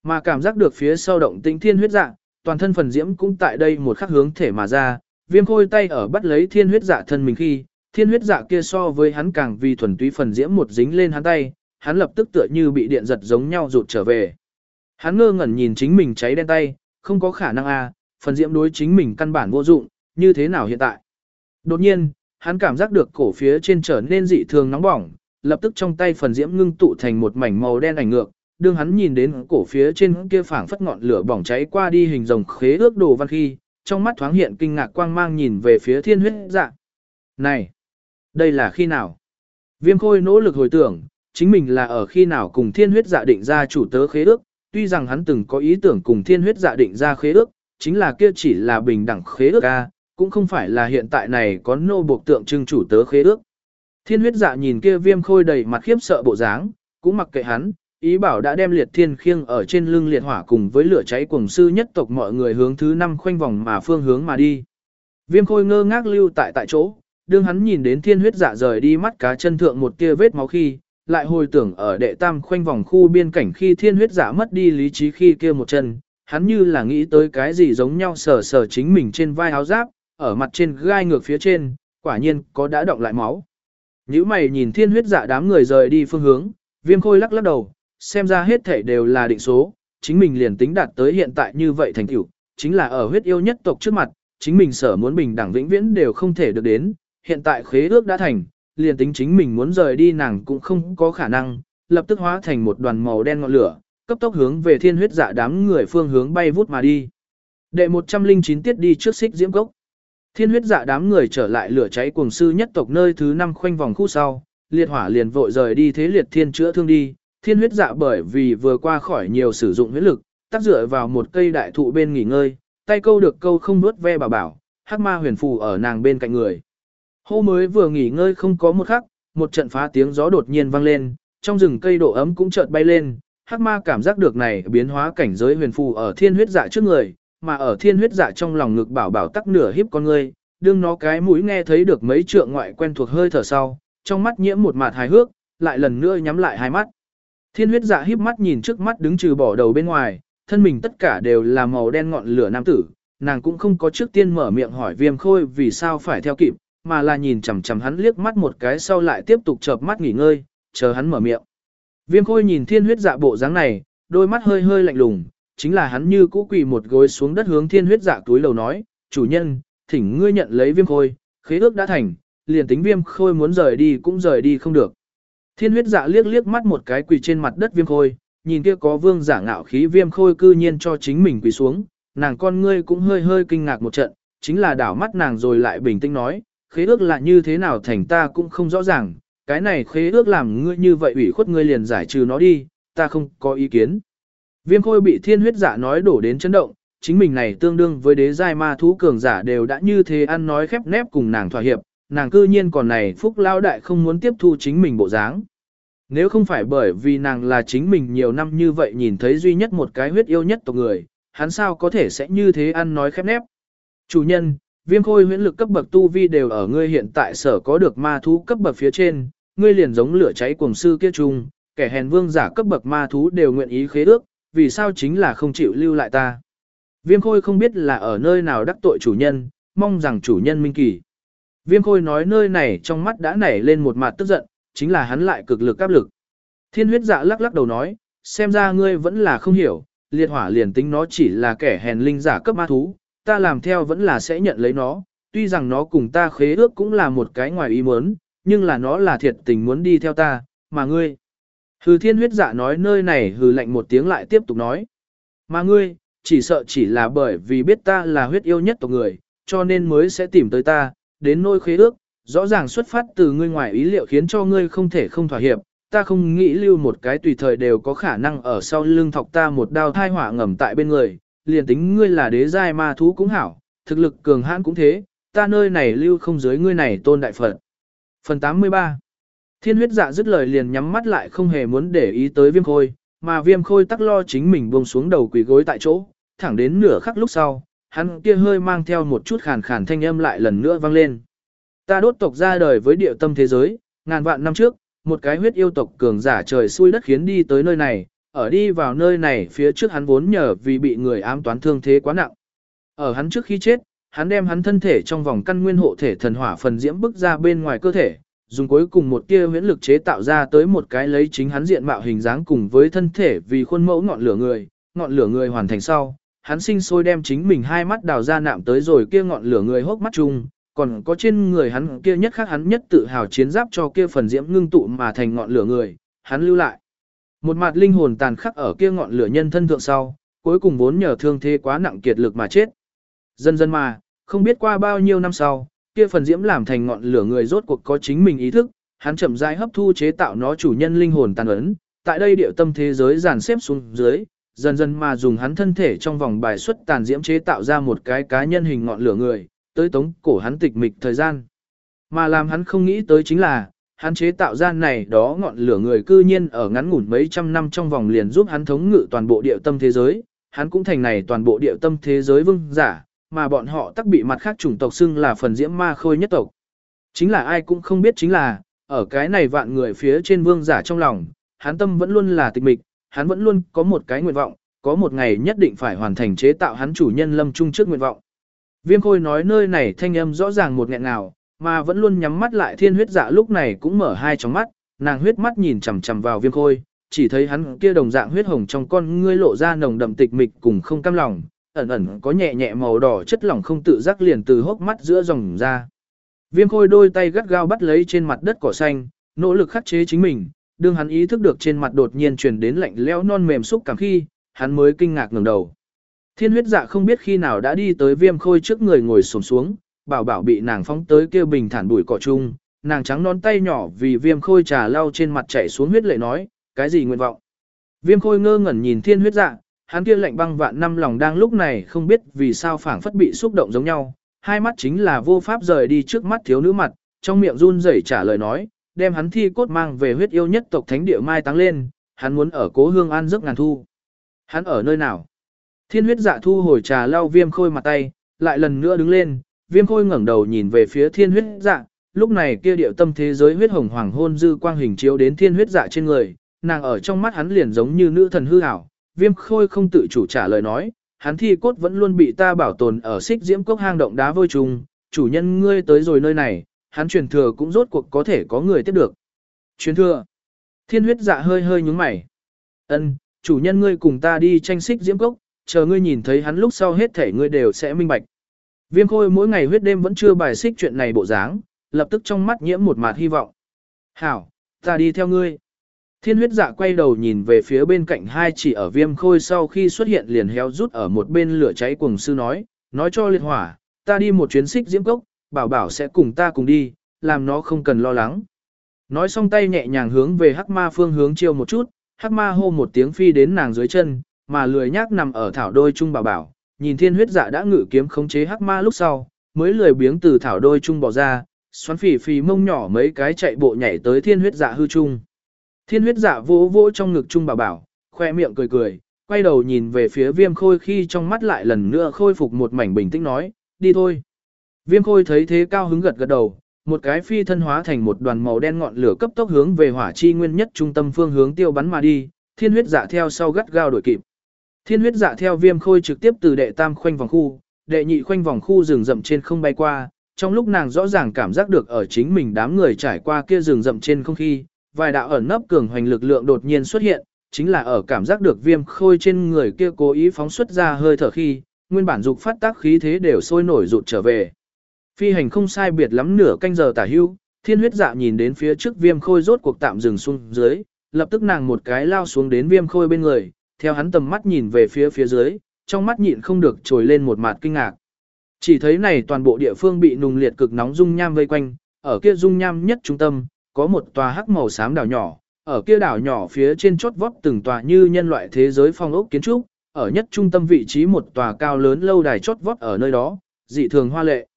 Mà cảm giác được phía sau động tĩnh thiên huyết dạ, toàn thân phần diễm cũng tại đây một khắc hướng thể mà ra, viêm khôi tay ở bắt lấy thiên huyết dạ thân mình khi, thiên huyết dạ kia so với hắn càng vì thuần túy phần diễm một dính lên hắn tay, hắn lập tức tựa như bị điện giật giống nhau rụt trở về. Hắn ngơ ngẩn nhìn chính mình cháy đen tay, không có khả năng a, à, phần diễm đối chính mình căn bản vô dụng, như thế nào hiện tại. Đột nhiên, hắn cảm giác được cổ phía trên trở nên dị thường nóng bỏng, lập tức trong tay phần diễm ngưng tụ thành một mảnh màu đen ảnh ngược, đương hắn nhìn đến cổ phía trên kia phảng phất ngọn lửa bỏng cháy qua đi hình rồng khế ước đồ văn khi, trong mắt thoáng hiện kinh ngạc quang mang nhìn về phía thiên huyết dạ. Này, đây là khi nào? Viêm khôi nỗ lực hồi tưởng, chính mình là ở khi nào cùng thiên huyết dạ định ra chủ tớ khế ước, tuy rằng hắn từng có ý tưởng cùng thiên huyết dạ định ra khế ước, chính là kia chỉ là bình đẳng khế ước a, cũng không phải là hiện tại này có nô buộc tượng trưng chủ tớ khế ước. Thiên huyết dạ nhìn kia viêm khôi đầy mặt khiếp sợ bộ dáng, cũng mặc kệ hắn, ý bảo đã đem liệt thiên khiêng ở trên lưng liệt hỏa cùng với lửa cháy cuồng sư nhất tộc mọi người hướng thứ năm khoanh vòng mà phương hướng mà đi. Viêm khôi ngơ ngác lưu tại tại chỗ, đương hắn nhìn đến thiên huyết dạ rời đi mắt cá chân thượng một tia vết máu khi, lại hồi tưởng ở đệ tam khoanh vòng khu biên cảnh khi thiên huyết dạ mất đi lý trí khi kia một chân, hắn như là nghĩ tới cái gì giống nhau sờ sờ chính mình trên vai áo giáp, ở mặt trên gai ngược phía trên, quả nhiên có đã động lại máu. Nhữ mày nhìn thiên huyết dạ đám người rời đi phương hướng, viêm khôi lắc lắc đầu, xem ra hết thể đều là định số, chính mình liền tính đạt tới hiện tại như vậy thành tựu, chính là ở huyết yêu nhất tộc trước mặt, chính mình sở muốn bình đẳng vĩnh viễn đều không thể được đến, hiện tại khế ước đã thành, liền tính chính mình muốn rời đi nàng cũng không có khả năng, lập tức hóa thành một đoàn màu đen ngọn lửa, cấp tốc hướng về thiên huyết dạ đám người phương hướng bay vút mà đi. Đệ 109 tiết đi trước xích diễm cốc. Thiên huyết dạ đám người trở lại lửa cháy cuồng sư nhất tộc nơi thứ 5 khoanh vòng khu sau, liệt hỏa liền vội rời đi thế liệt thiên chữa thương đi, thiên huyết dạ bởi vì vừa qua khỏi nhiều sử dụng huyết lực, tác dựa vào một cây đại thụ bên nghỉ ngơi, tay câu được câu không nuốt ve bảo bảo, hắc ma huyền phù ở nàng bên cạnh người. Hô mới vừa nghỉ ngơi không có một khắc, một trận phá tiếng gió đột nhiên vang lên, trong rừng cây độ ấm cũng chợt bay lên, hắc ma cảm giác được này biến hóa cảnh giới huyền phù ở thiên huyết dạ trước người, mà ở thiên huyết dạ trong lòng ngực bảo bảo tắc nửa hiếp con người, đương nó cái mũi nghe thấy được mấy trượng ngoại quen thuộc hơi thở sau, trong mắt nhiễm một mạt hài hước, lại lần nữa nhắm lại hai mắt. Thiên huyết dạ híp mắt nhìn trước mắt đứng trừ bỏ đầu bên ngoài, thân mình tất cả đều là màu đen ngọn lửa nam tử, nàng cũng không có trước tiên mở miệng hỏi viêm khôi vì sao phải theo kịp, mà là nhìn chằm chằm hắn liếc mắt một cái sau lại tiếp tục chợp mắt nghỉ ngơi, chờ hắn mở miệng. Viêm khôi nhìn thiên huyết dạ bộ dáng này, đôi mắt hơi hơi lạnh lùng, chính là hắn như cũ quỳ một gối xuống đất hướng thiên huyết dạ túi lầu nói, chủ nhân, thỉnh ngươi nhận lấy viêm khôi, khế ước đã thành, liền tính viêm khôi muốn rời đi cũng rời đi không được. Thiên huyết dạ liếc liếc mắt một cái quỳ trên mặt đất viêm khôi, nhìn kia có vương giả ngạo khí viêm khôi cư nhiên cho chính mình quỳ xuống, nàng con ngươi cũng hơi hơi kinh ngạc một trận, chính là đảo mắt nàng rồi lại bình tĩnh nói, khế ước là như thế nào thành ta cũng không rõ ràng, cái này khế ước làm ngươi như vậy ủy khuất ngươi liền giải trừ nó đi, ta không có ý kiến. Viêm khôi bị thiên huyết giả nói đổ đến chấn động, chính mình này tương đương với đế giai ma thú cường giả đều đã như thế ăn nói khép nép cùng nàng thỏa hiệp, nàng cư nhiên còn này phúc lao đại không muốn tiếp thu chính mình bộ dáng. Nếu không phải bởi vì nàng là chính mình nhiều năm như vậy nhìn thấy duy nhất một cái huyết yêu nhất tộc người, hắn sao có thể sẽ như thế ăn nói khép nép. Chủ nhân, viêm khôi huyễn lực cấp bậc tu vi đều ở ngươi hiện tại sở có được ma thú cấp bậc phía trên, ngươi liền giống lửa cháy cuồng sư kia chung, kẻ hèn vương giả cấp bậc ma thú đều nguyện ý khế ước, vì sao chính là không chịu lưu lại ta. Viêm khôi không biết là ở nơi nào đắc tội chủ nhân, mong rằng chủ nhân minh kỳ. Viêm khôi nói nơi này trong mắt đã nảy lên một mặt tức giận, chính là hắn lại cực lực áp lực. Thiên huyết dạ lắc lắc đầu nói, xem ra ngươi vẫn là không hiểu, liệt hỏa liền tính nó chỉ là kẻ hèn linh giả cấp ma thú, ta làm theo vẫn là sẽ nhận lấy nó, tuy rằng nó cùng ta khế ước cũng là một cái ngoài ý muốn, nhưng là nó là thiệt tình muốn đi theo ta, mà ngươi. Hừ thiên huyết dạ nói nơi này hừ lạnh một tiếng lại tiếp tục nói. Mà ngươi, chỉ sợ chỉ là bởi vì biết ta là huyết yêu nhất tộc người, cho nên mới sẽ tìm tới ta, đến nôi khế ước, rõ ràng xuất phát từ ngươi ngoài ý liệu khiến cho ngươi không thể không thỏa hiệp, ta không nghĩ lưu một cái tùy thời đều có khả năng ở sau lưng thọc ta một đao thai hỏa ngầm tại bên người, liền tính ngươi là đế giai ma thú cũng hảo, thực lực cường hãn cũng thế, ta nơi này lưu không dưới ngươi này tôn đại Phật. Phần 83 Thiên huyết dạ dứt lời liền nhắm mắt lại không hề muốn để ý tới viêm khôi, mà viêm khôi tắc lo chính mình buông xuống đầu quỳ gối tại chỗ, thẳng đến nửa khắc lúc sau, hắn kia hơi mang theo một chút khàn khàn thanh âm lại lần nữa vang lên. Ta đốt tộc ra đời với địa tâm thế giới, ngàn vạn năm trước, một cái huyết yêu tộc cường giả trời xui đất khiến đi tới nơi này, ở đi vào nơi này phía trước hắn vốn nhờ vì bị người ám toán thương thế quá nặng. Ở hắn trước khi chết, hắn đem hắn thân thể trong vòng căn nguyên hộ thể thần hỏa phần diễm bức ra bên ngoài cơ thể, dùng cuối cùng một tia huyễn lực chế tạo ra tới một cái lấy chính hắn diện mạo hình dáng cùng với thân thể vì khuôn mẫu ngọn lửa người, ngọn lửa người hoàn thành sau, hắn sinh sôi đem chính mình hai mắt đào ra nạm tới rồi kia ngọn lửa người hốc mắt chung, còn có trên người hắn kia nhất khác hắn nhất tự hào chiến giáp cho kia phần diễm ngưng tụ mà thành ngọn lửa người, hắn lưu lại. Một mặt linh hồn tàn khắc ở kia ngọn lửa nhân thân thượng sau, cuối cùng vốn nhờ thương thế quá nặng kiệt lực mà chết. Dần dần mà, không biết qua bao nhiêu năm sau, kia phần diễm làm thành ngọn lửa người rốt cuộc có chính mình ý thức, hắn chậm rãi hấp thu chế tạo nó chủ nhân linh hồn tàn ấn, tại đây điệu tâm thế giới dàn xếp xuống dưới, dần dần mà dùng hắn thân thể trong vòng bài xuất tàn diễm chế tạo ra một cái cá nhân hình ngọn lửa người, tới tống cổ hắn tịch mịch thời gian. Mà làm hắn không nghĩ tới chính là, hắn chế tạo ra này đó ngọn lửa người cư nhiên ở ngắn ngủn mấy trăm năm trong vòng liền giúp hắn thống ngự toàn bộ địa tâm thế giới, hắn cũng thành này toàn bộ địa tâm thế giới vương giả, mà bọn họ tắc bị mặt khác chủng tộc xưng là phần diễm ma khôi nhất tộc. Chính là ai cũng không biết chính là, ở cái này vạn người phía trên vương giả trong lòng, hắn tâm vẫn luôn là tịch mịch, hắn vẫn luôn có một cái nguyện vọng, có một ngày nhất định phải hoàn thành chế tạo hắn chủ nhân lâm trung trước nguyện vọng. Viêm khôi nói nơi này thanh âm rõ ràng một nghẹn nào, mà vẫn luôn nhắm mắt lại thiên huyết dạ lúc này cũng mở hai tròng mắt, nàng huyết mắt nhìn chằm chằm vào viêm khôi, chỉ thấy hắn kia đồng dạng huyết hồng trong con ngươi lộ ra nồng đậm tịch mịch cùng không cam lòng, ẩn ẩn có nhẹ nhẹ màu đỏ chất lỏng không tự giác liền từ hốc mắt giữa dòng ra. Viêm khôi đôi tay gắt gao bắt lấy trên mặt đất cỏ xanh, nỗ lực khắc chế chính mình, đương hắn ý thức được trên mặt đột nhiên truyền đến lạnh lẽo non mềm xúc cảm khi, hắn mới kinh ngạc ngẩng đầu. Thiên huyết dạ không biết khi nào đã đi tới viêm khôi trước người ngồi xổm xuống, bảo bảo bị nàng phóng tới kêu bình thản bụi cỏ chung, nàng trắng nón tay nhỏ vì viêm khôi trà lau trên mặt chảy xuống huyết lệ nói, cái gì nguyện vọng. Viêm khôi ngơ ngẩn nhìn thiên huyết dạ, hắn kia lạnh băng vạn năm lòng đang lúc này không biết vì sao phảng phất bị xúc động giống nhau, hai mắt chính là vô pháp rời đi trước mắt thiếu nữ mặt, trong miệng run rẩy trả lời nói, đem hắn thi cốt mang về huyết yêu nhất tộc thánh địa mai táng lên, hắn muốn ở cố hương an giấc ngàn thu. Hắn ở nơi nào? Thiên huyết dạ thu hồi trà lau viêm khôi mặt tay, lại lần nữa đứng lên, viêm khôi ngẩng đầu nhìn về phía thiên huyết dạ, lúc này kia điệu tâm thế giới huyết hồng hoàng hôn dư quang hình chiếu đến thiên huyết dạ trên người, nàng ở trong mắt hắn liền giống như nữ thần hư ảo, viêm khôi không tự chủ trả lời nói, hắn thi cốt vẫn luôn bị ta bảo tồn ở xích diễm cốc hang động đá vôi trùng, chủ nhân ngươi tới rồi nơi này, hắn truyền thừa cũng rốt cuộc có thể có người tiếp được. Truyền thừa. Thiên huyết dạ hơi hơi nhúng mày. Ân, chủ nhân ngươi cùng ta đi tranh xích diễm cốc, chờ ngươi nhìn thấy hắn lúc sau hết thể ngươi đều sẽ minh bạch. Viêm khôi mỗi ngày huyết đêm vẫn chưa bài xích chuyện này bộ dáng, lập tức trong mắt nhiễm một mạt hy vọng. Hảo, ta đi theo ngươi. Thiên huyết dạ quay đầu nhìn về phía bên cạnh hai chỉ ở viêm khôi sau khi xuất hiện liền héo rút ở một bên lửa cháy cuồng sư nói, nói cho liệt hỏa, ta đi một chuyến xích diễm cốc, bảo bảo sẽ cùng ta cùng đi, làm nó không cần lo lắng. Nói xong tay nhẹ nhàng hướng về hắc ma phương hướng chiêu một chút, hắc ma hô một tiếng phi đến nàng dưới chân, mà lười nhác nằm ở thảo đôi trung bảo bảo, nhìn thiên huyết dạ đã ngự kiếm khống chế hắc ma lúc sau, mới lười biếng từ thảo đôi trung bỏ ra, xoắn phỉ phì mông nhỏ mấy cái chạy bộ nhảy tới thiên huyết dạ hư trung. Thiên huyết dạ vỗ vỗ trong ngực trung bảo bảo, khoe miệng cười cười, quay đầu nhìn về phía viêm khôi khi trong mắt lại lần nữa khôi phục một mảnh bình tĩnh nói, đi thôi. Viêm khôi thấy thế cao hứng gật gật đầu, một cái phi thân hóa thành một đoàn màu đen ngọn lửa cấp tốc hướng về hỏa chi nguyên nhất trung tâm phương hướng tiêu bắn mà đi, thiên huyết dạ theo sau gắt gao đuổi kịp. Thiên huyết dạ theo viêm khôi trực tiếp từ đệ tam khoanh vòng khu, đệ nhị khoanh vòng khu rừng rậm trên không bay qua, trong lúc nàng rõ ràng cảm giác được ở chính mình đám người trải qua kia rừng rậm trên không khí, vài đạo ẩn nấp cường hoành lực lượng đột nhiên xuất hiện, chính là ở cảm giác được viêm khôi trên người kia cố ý phóng xuất ra hơi thở khi, nguyên bản dục phát tác khí thế đều sôi nổi rụt trở về. Phi hành không sai biệt lắm nửa canh giờ tả hưu, thiên huyết dạ nhìn đến phía trước viêm khôi rốt cuộc tạm dừng xuống dưới, lập tức nàng một cái lao xuống đến viêm khôi bên người, theo hắn tầm mắt nhìn về phía phía dưới, trong mắt nhịn không được trồi lên một mặt kinh ngạc. Chỉ thấy này toàn bộ địa phương bị nùng liệt cực nóng dung nham vây quanh, ở kia dung nham nhất trung tâm, có một tòa hắc màu xám đảo nhỏ, ở kia đảo nhỏ phía trên chốt vót từng tòa như nhân loại thế giới phong ốc kiến trúc, ở nhất trung tâm vị trí một tòa cao lớn lâu đài chốt vót ở nơi đó, dị thường hoa lệ.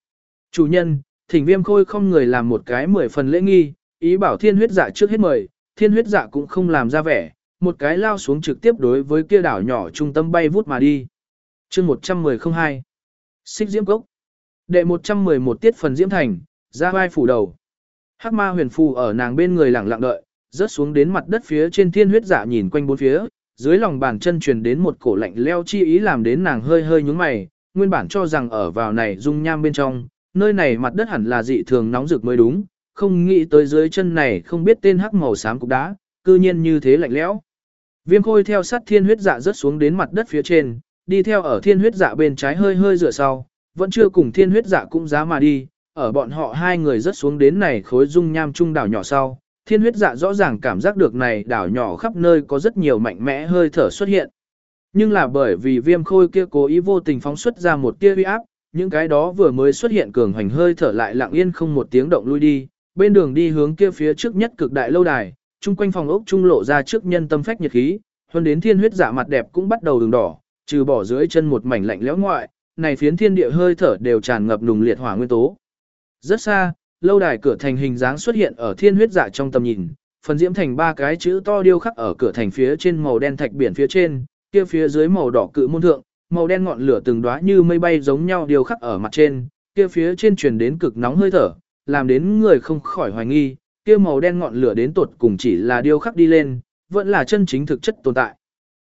Chủ nhân, thỉnh viêm khôi không người làm một cái mười phần lễ nghi, ý bảo thiên huyết dạ trước hết mời, thiên huyết dạ cũng không làm ra vẻ, một cái lao xuống trực tiếp đối với kia đảo nhỏ trung tâm bay vút mà đi. chương 110-02 Xích Diễm Cốc Đệ 111 tiết phần Diễm Thành, ra vai phủ đầu. Hắc ma huyền phù ở nàng bên người lặng lặng đợi, rớt xuống đến mặt đất phía trên thiên huyết dạ nhìn quanh bốn phía, dưới lòng bàn chân truyền đến một cổ lạnh leo chi ý làm đến nàng hơi hơi nhúng mày, nguyên bản cho rằng ở vào này dung nham bên trong, nơi này mặt đất hẳn là dị thường nóng rực mới đúng, không nghĩ tới dưới chân này không biết tên hắc màu xám cục đá, cư nhiên như thế lạnh lẽo. Viêm khôi theo sát thiên huyết dạ rớt xuống đến mặt đất phía trên, đi theo ở thiên huyết dạ bên trái hơi hơi dựa sau, vẫn chưa cùng thiên huyết dạ cũng giá mà đi, ở bọn họ hai người rớt xuống đến này khối dung nham trung đảo nhỏ sau, thiên huyết dạ rõ ràng cảm giác được này đảo nhỏ khắp nơi có rất nhiều mạnh mẽ hơi thở xuất hiện. Nhưng là bởi vì viêm khôi kia cố ý vô tình phóng xuất ra một tia uy áp, những cái đó vừa mới xuất hiện cường hoành hơi thở lại lặng yên không một tiếng động lui đi, bên đường đi hướng kia phía trước nhất cực đại lâu đài, chung quanh phòng ốc trung lộ ra trước nhân tâm phách nhiệt khí, hơn đến thiên huyết dạ mặt đẹp cũng bắt đầu đường đỏ, trừ bỏ dưới chân một mảnh lạnh lẽo ngoại, này phiến thiên địa hơi thở đều tràn ngập nùng liệt hỏa nguyên tố. Rất xa, lâu đài cửa thành hình dáng xuất hiện ở thiên huyết dạ trong tầm nhìn, phần diễm thành ba cái chữ to điêu khắc ở cửa thành phía trên màu đen thạch biển phía trên, kia phía dưới màu đỏ cự môn thượng, màu đen ngọn lửa từng đóa như mây bay giống nhau điều khắc ở mặt trên, kia phía trên truyền đến cực nóng hơi thở, làm đến người không khỏi hoài nghi, kia màu đen ngọn lửa đến tột cùng chỉ là điêu khắc đi lên, vẫn là chân chính thực chất tồn tại.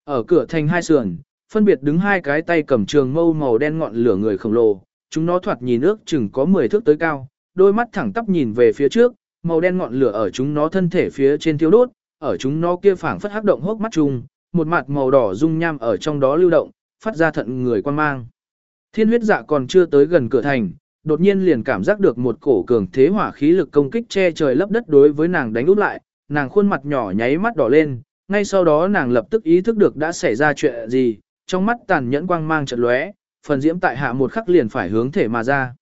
Ở cửa thành hai sườn, phân biệt đứng hai cái tay cầm trường mâu màu đen ngọn lửa người khổng lồ, chúng nó thoạt nhìn ước chừng có 10 thước tới cao, đôi mắt thẳng tắp nhìn về phía trước, màu đen ngọn lửa ở chúng nó thân thể phía trên thiêu đốt, ở chúng nó kia phảng phất hắc động hốc mắt chung, một mặt màu đỏ dung nham ở trong đó lưu động, phát ra thận người quan mang. Thiên huyết dạ còn chưa tới gần cửa thành, đột nhiên liền cảm giác được một cổ cường thế hỏa khí lực công kích che trời lấp đất đối với nàng đánh úp lại, nàng khuôn mặt nhỏ nháy mắt đỏ lên, ngay sau đó nàng lập tức ý thức được đã xảy ra chuyện gì, trong mắt tàn nhẫn quang mang trận lóe, phần diễm tại hạ một khắc liền phải hướng thể mà ra.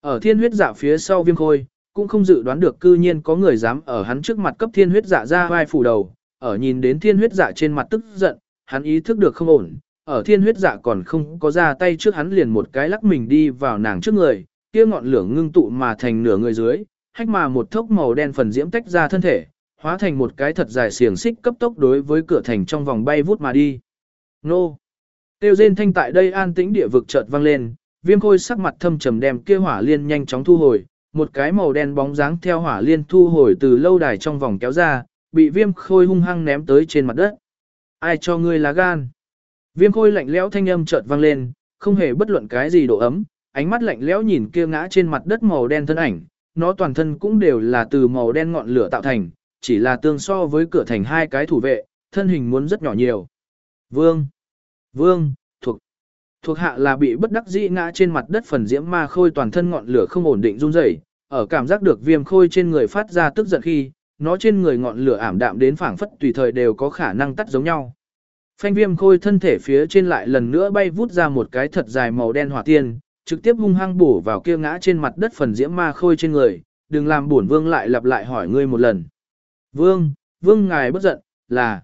Ở thiên huyết dạ phía sau viêm khôi, cũng không dự đoán được cư nhiên có người dám ở hắn trước mặt cấp thiên huyết dạ ra vai phủ đầu, ở nhìn đến thiên huyết dạ trên mặt tức giận, hắn ý thức được không ổn, ở thiên huyết dạ còn không có ra tay trước hắn liền một cái lắc mình đi vào nàng trước người, kia ngọn lửa ngưng tụ mà thành nửa người dưới, hách mà một thốc màu đen phần diễm tách ra thân thể, hóa thành một cái thật dài xiềng xích cấp tốc đối với cửa thành trong vòng bay vút mà đi. Nô! Tiêu rên thanh tại đây an tĩnh địa vực chợt vang lên, viêm khôi sắc mặt thâm trầm đem kia hỏa liên nhanh chóng thu hồi, một cái màu đen bóng dáng theo hỏa liên thu hồi từ lâu đài trong vòng kéo ra, bị viêm khôi hung hăng ném tới trên mặt đất. Ai cho ngươi lá gan? Viêm khôi lạnh lẽo thanh âm chợt vang lên, không hề bất luận cái gì độ ấm, ánh mắt lạnh lẽo nhìn kia ngã trên mặt đất màu đen thân ảnh, nó toàn thân cũng đều là từ màu đen ngọn lửa tạo thành, chỉ là tương so với cửa thành hai cái thủ vệ, thân hình muốn rất nhỏ nhiều. Vương! Vương! Thuộc! Thuộc hạ là bị bất đắc dĩ ngã trên mặt đất phần diễm ma khôi toàn thân ngọn lửa không ổn định run rẩy, ở cảm giác được viêm khôi trên người phát ra tức giận khi, nó trên người ngọn lửa ảm đạm đến phảng phất tùy thời đều có khả năng tắt giống nhau. Phanh viêm khôi thân thể phía trên lại lần nữa bay vút ra một cái thật dài màu đen hỏa tiên, trực tiếp hung hăng bổ vào kia ngã trên mặt đất phần diễm ma khôi trên người, đừng làm bổn vương lại lặp lại hỏi ngươi một lần. Vương, vương ngài bất giận, là,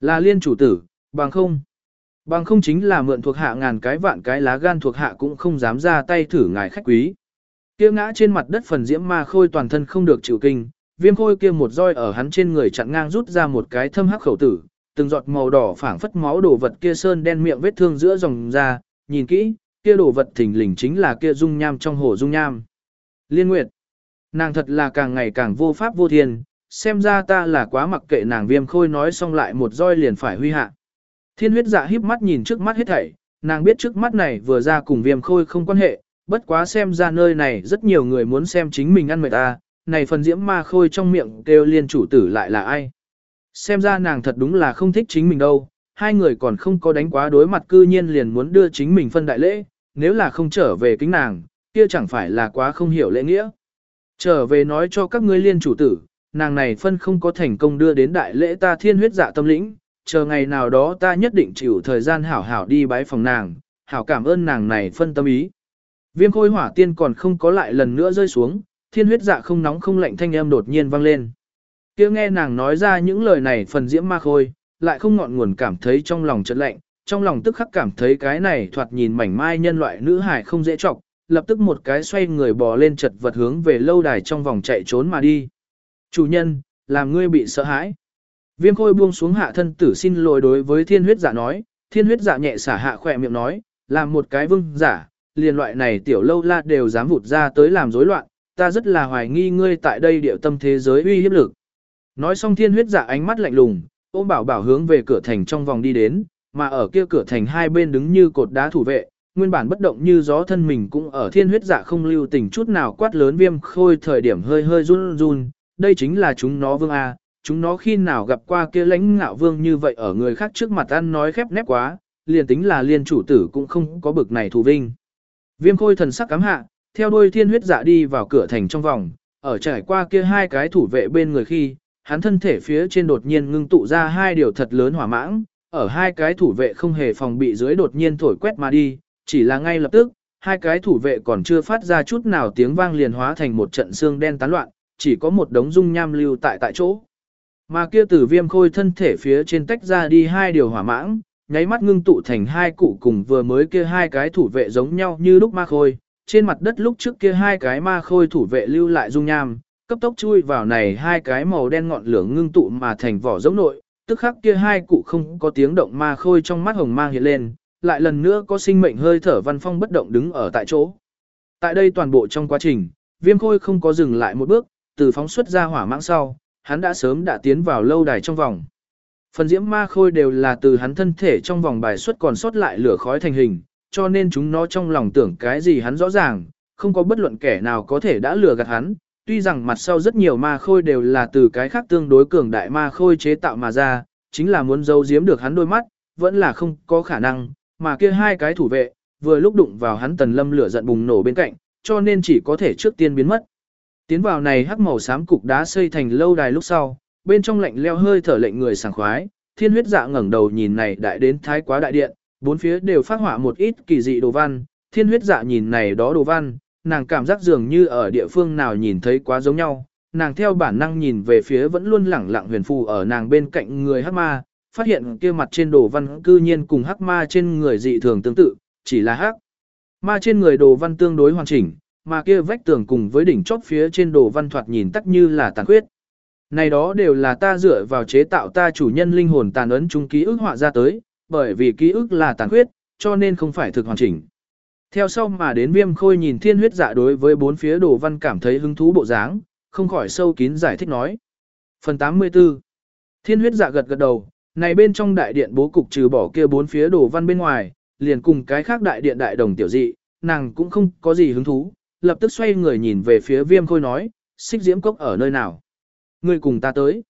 là liên chủ tử, bằng không. Bằng không chính là mượn thuộc hạ ngàn cái vạn cái lá gan thuộc hạ cũng không dám ra tay thử ngài khách quý. Kia ngã trên mặt đất phần diễm ma khôi toàn thân không được chịu kinh, viêm khôi kia một roi ở hắn trên người chặn ngang rút ra một cái thâm hắc khẩu tử, từng giọt màu đỏ phảng phất máu đổ vật kia sơn đen miệng vết thương giữa dòng ra, nhìn kỹ, kia đồ vật thình lình chính là kia dung nham trong hồ dung nham. Liên Nguyệt, nàng thật là càng ngày càng vô pháp vô thiên, xem ra ta là quá mặc kệ nàng viêm khôi nói xong lại một roi liền phải huy hạ. Thiên huyết dạ híp mắt nhìn trước mắt hết thảy, nàng biết trước mắt này vừa ra cùng viêm khôi không quan hệ, bất quá xem ra nơi này rất nhiều người muốn xem chính mình ăn mệt ta, này phần diễm ma khôi trong miệng kêu liên chủ tử lại là ai. Xem ra nàng thật đúng là không thích chính mình đâu, hai người còn không có đánh quá đối mặt cư nhiên liền muốn đưa chính mình phân đại lễ, nếu là không trở về kính nàng, kia chẳng phải là quá không hiểu lễ nghĩa. Trở về nói cho các ngươi liên chủ tử, nàng này phân không có thành công đưa đến đại lễ ta thiên huyết dạ tâm lĩnh, chờ ngày nào đó ta nhất định chịu thời gian hảo hảo đi bái phòng nàng, hảo cảm ơn nàng này phân tâm ý. Viêm khôi hỏa tiên còn không có lại lần nữa rơi xuống, thiên huyết dạ không nóng không lạnh thanh âm đột nhiên vang lên. Kia nghe nàng nói ra những lời này phần diễm ma khôi, lại không ngọn nguồn cảm thấy trong lòng chợt lạnh, trong lòng tức khắc cảm thấy cái này thoạt nhìn mảnh mai nhân loại nữ hải không dễ trọng, lập tức một cái xoay người bò lên chật vật hướng về lâu đài trong vòng chạy trốn mà đi. Chủ nhân, làm ngươi bị sợ hãi. Viêm khôi buông xuống hạ thân tử xin lỗi đối với thiên huyết giả nói, thiên huyết giả nhẹ xả hạ khỏe miệng nói, làm một cái vương giả, liền loại này tiểu lâu la đều dám vụt ra tới làm rối loạn, ta rất là hoài nghi ngươi tại đây điệu tâm thế giới uy hiếp lực. Nói xong thiên huyết dạ ánh mắt lạnh lùng, ôm bảo bảo hướng về cửa thành trong vòng đi đến, mà ở kia cửa thành hai bên đứng như cột đá thủ vệ, nguyên bản bất động như gió thân mình cũng ở thiên huyết dạ không lưu tình chút nào quát lớn viêm khôi thời điểm hơi hơi run run, đây chính là chúng nó vương A, chúng nó khi nào gặp qua kia lãnh ngạo vương như vậy ở người khác trước mặt ăn nói khép nép quá, liền tính là liên chủ tử cũng không có bực này thù vinh. Viêm khôi thần sắc cắm hạ, theo đuôi thiên huyết dạ đi vào cửa thành trong vòng, ở trải qua kia hai cái thủ vệ bên người khi, hắn thân thể phía trên đột nhiên ngưng tụ ra hai điều thật lớn hỏa mãng, ở hai cái thủ vệ không hề phòng bị dưới đột nhiên thổi quét mà đi, chỉ là ngay lập tức, hai cái thủ vệ còn chưa phát ra chút nào tiếng vang liền hóa thành một trận xương đen tán loạn, chỉ có một đống dung nham lưu tại tại chỗ. Mà kia tử viêm khôi thân thể phía trên tách ra đi hai điều hỏa mãng, nháy mắt ngưng tụ thành hai cụ cùng vừa mới kia hai cái thủ vệ giống nhau như lúc ma khôi, trên mặt đất lúc trước kia hai cái ma khôi thủ vệ lưu lại dung nham, cấp tốc chui vào này hai cái màu đen ngọn lửa ngưng tụ mà thành vỏ giống nội, tức khắc kia hai cụ không có tiếng động ma khôi trong mắt hồng mang hiện lên, lại lần nữa có sinh mệnh hơi thở văn phong bất động đứng ở tại chỗ. Tại đây toàn bộ trong quá trình, viêm khôi không có dừng lại một bước, từ phóng xuất ra hỏa mãng sau, hắn đã sớm đã tiến vào lâu đài trong vòng. Phần diễm ma khôi đều là từ hắn thân thể trong vòng bài xuất còn sót lại lửa khói thành hình, cho nên chúng nó trong lòng tưởng cái gì hắn rõ ràng, không có bất luận kẻ nào có thể đã lừa gạt hắn. Tuy rằng mặt sau rất nhiều ma khôi đều là từ cái khác tương đối cường đại ma khôi chế tạo mà ra, chính là muốn giấu giếm được hắn đôi mắt, vẫn là không có khả năng, mà kia hai cái thủ vệ, vừa lúc đụng vào hắn tần lâm lửa giận bùng nổ bên cạnh, cho nên chỉ có thể trước tiên biến mất. Tiến vào này hắc màu xám cục đá xây thành lâu đài lúc sau, bên trong lạnh leo hơi thở lệnh người sảng khoái, thiên huyết dạ ngẩng đầu nhìn này đại đến thái quá đại điện, bốn phía đều phát họa một ít kỳ dị đồ văn, thiên huyết dạ nhìn này đó đồ văn, nàng cảm giác dường như ở địa phương nào nhìn thấy quá giống nhau, nàng theo bản năng nhìn về phía vẫn luôn lẳng lặng huyền phù ở nàng bên cạnh người hắc ma, phát hiện kia mặt trên đồ văn cư nhiên cùng hắc ma trên người dị thường tương tự, chỉ là hắc. Ma trên người đồ văn tương đối hoàn chỉnh, mà kia vách tường cùng với đỉnh chóp phía trên đồ văn thoạt nhìn tắc như là tàn khuyết. Này đó đều là ta dựa vào chế tạo ta chủ nhân linh hồn tàn ấn chung ký ức họa ra tới, bởi vì ký ức là tàn khuyết, cho nên không phải thực hoàn chỉnh. Theo sau mà đến viêm khôi nhìn thiên huyết dạ đối với bốn phía đồ văn cảm thấy hứng thú bộ dáng, không khỏi sâu kín giải thích nói. Phần 84 Thiên huyết dạ gật gật đầu, này bên trong đại điện bố cục trừ bỏ kia bốn phía đồ văn bên ngoài, liền cùng cái khác đại điện đại đồng tiểu dị, nàng cũng không có gì hứng thú, lập tức xoay người nhìn về phía viêm khôi nói, xích diễm cốc ở nơi nào. Người cùng ta tới.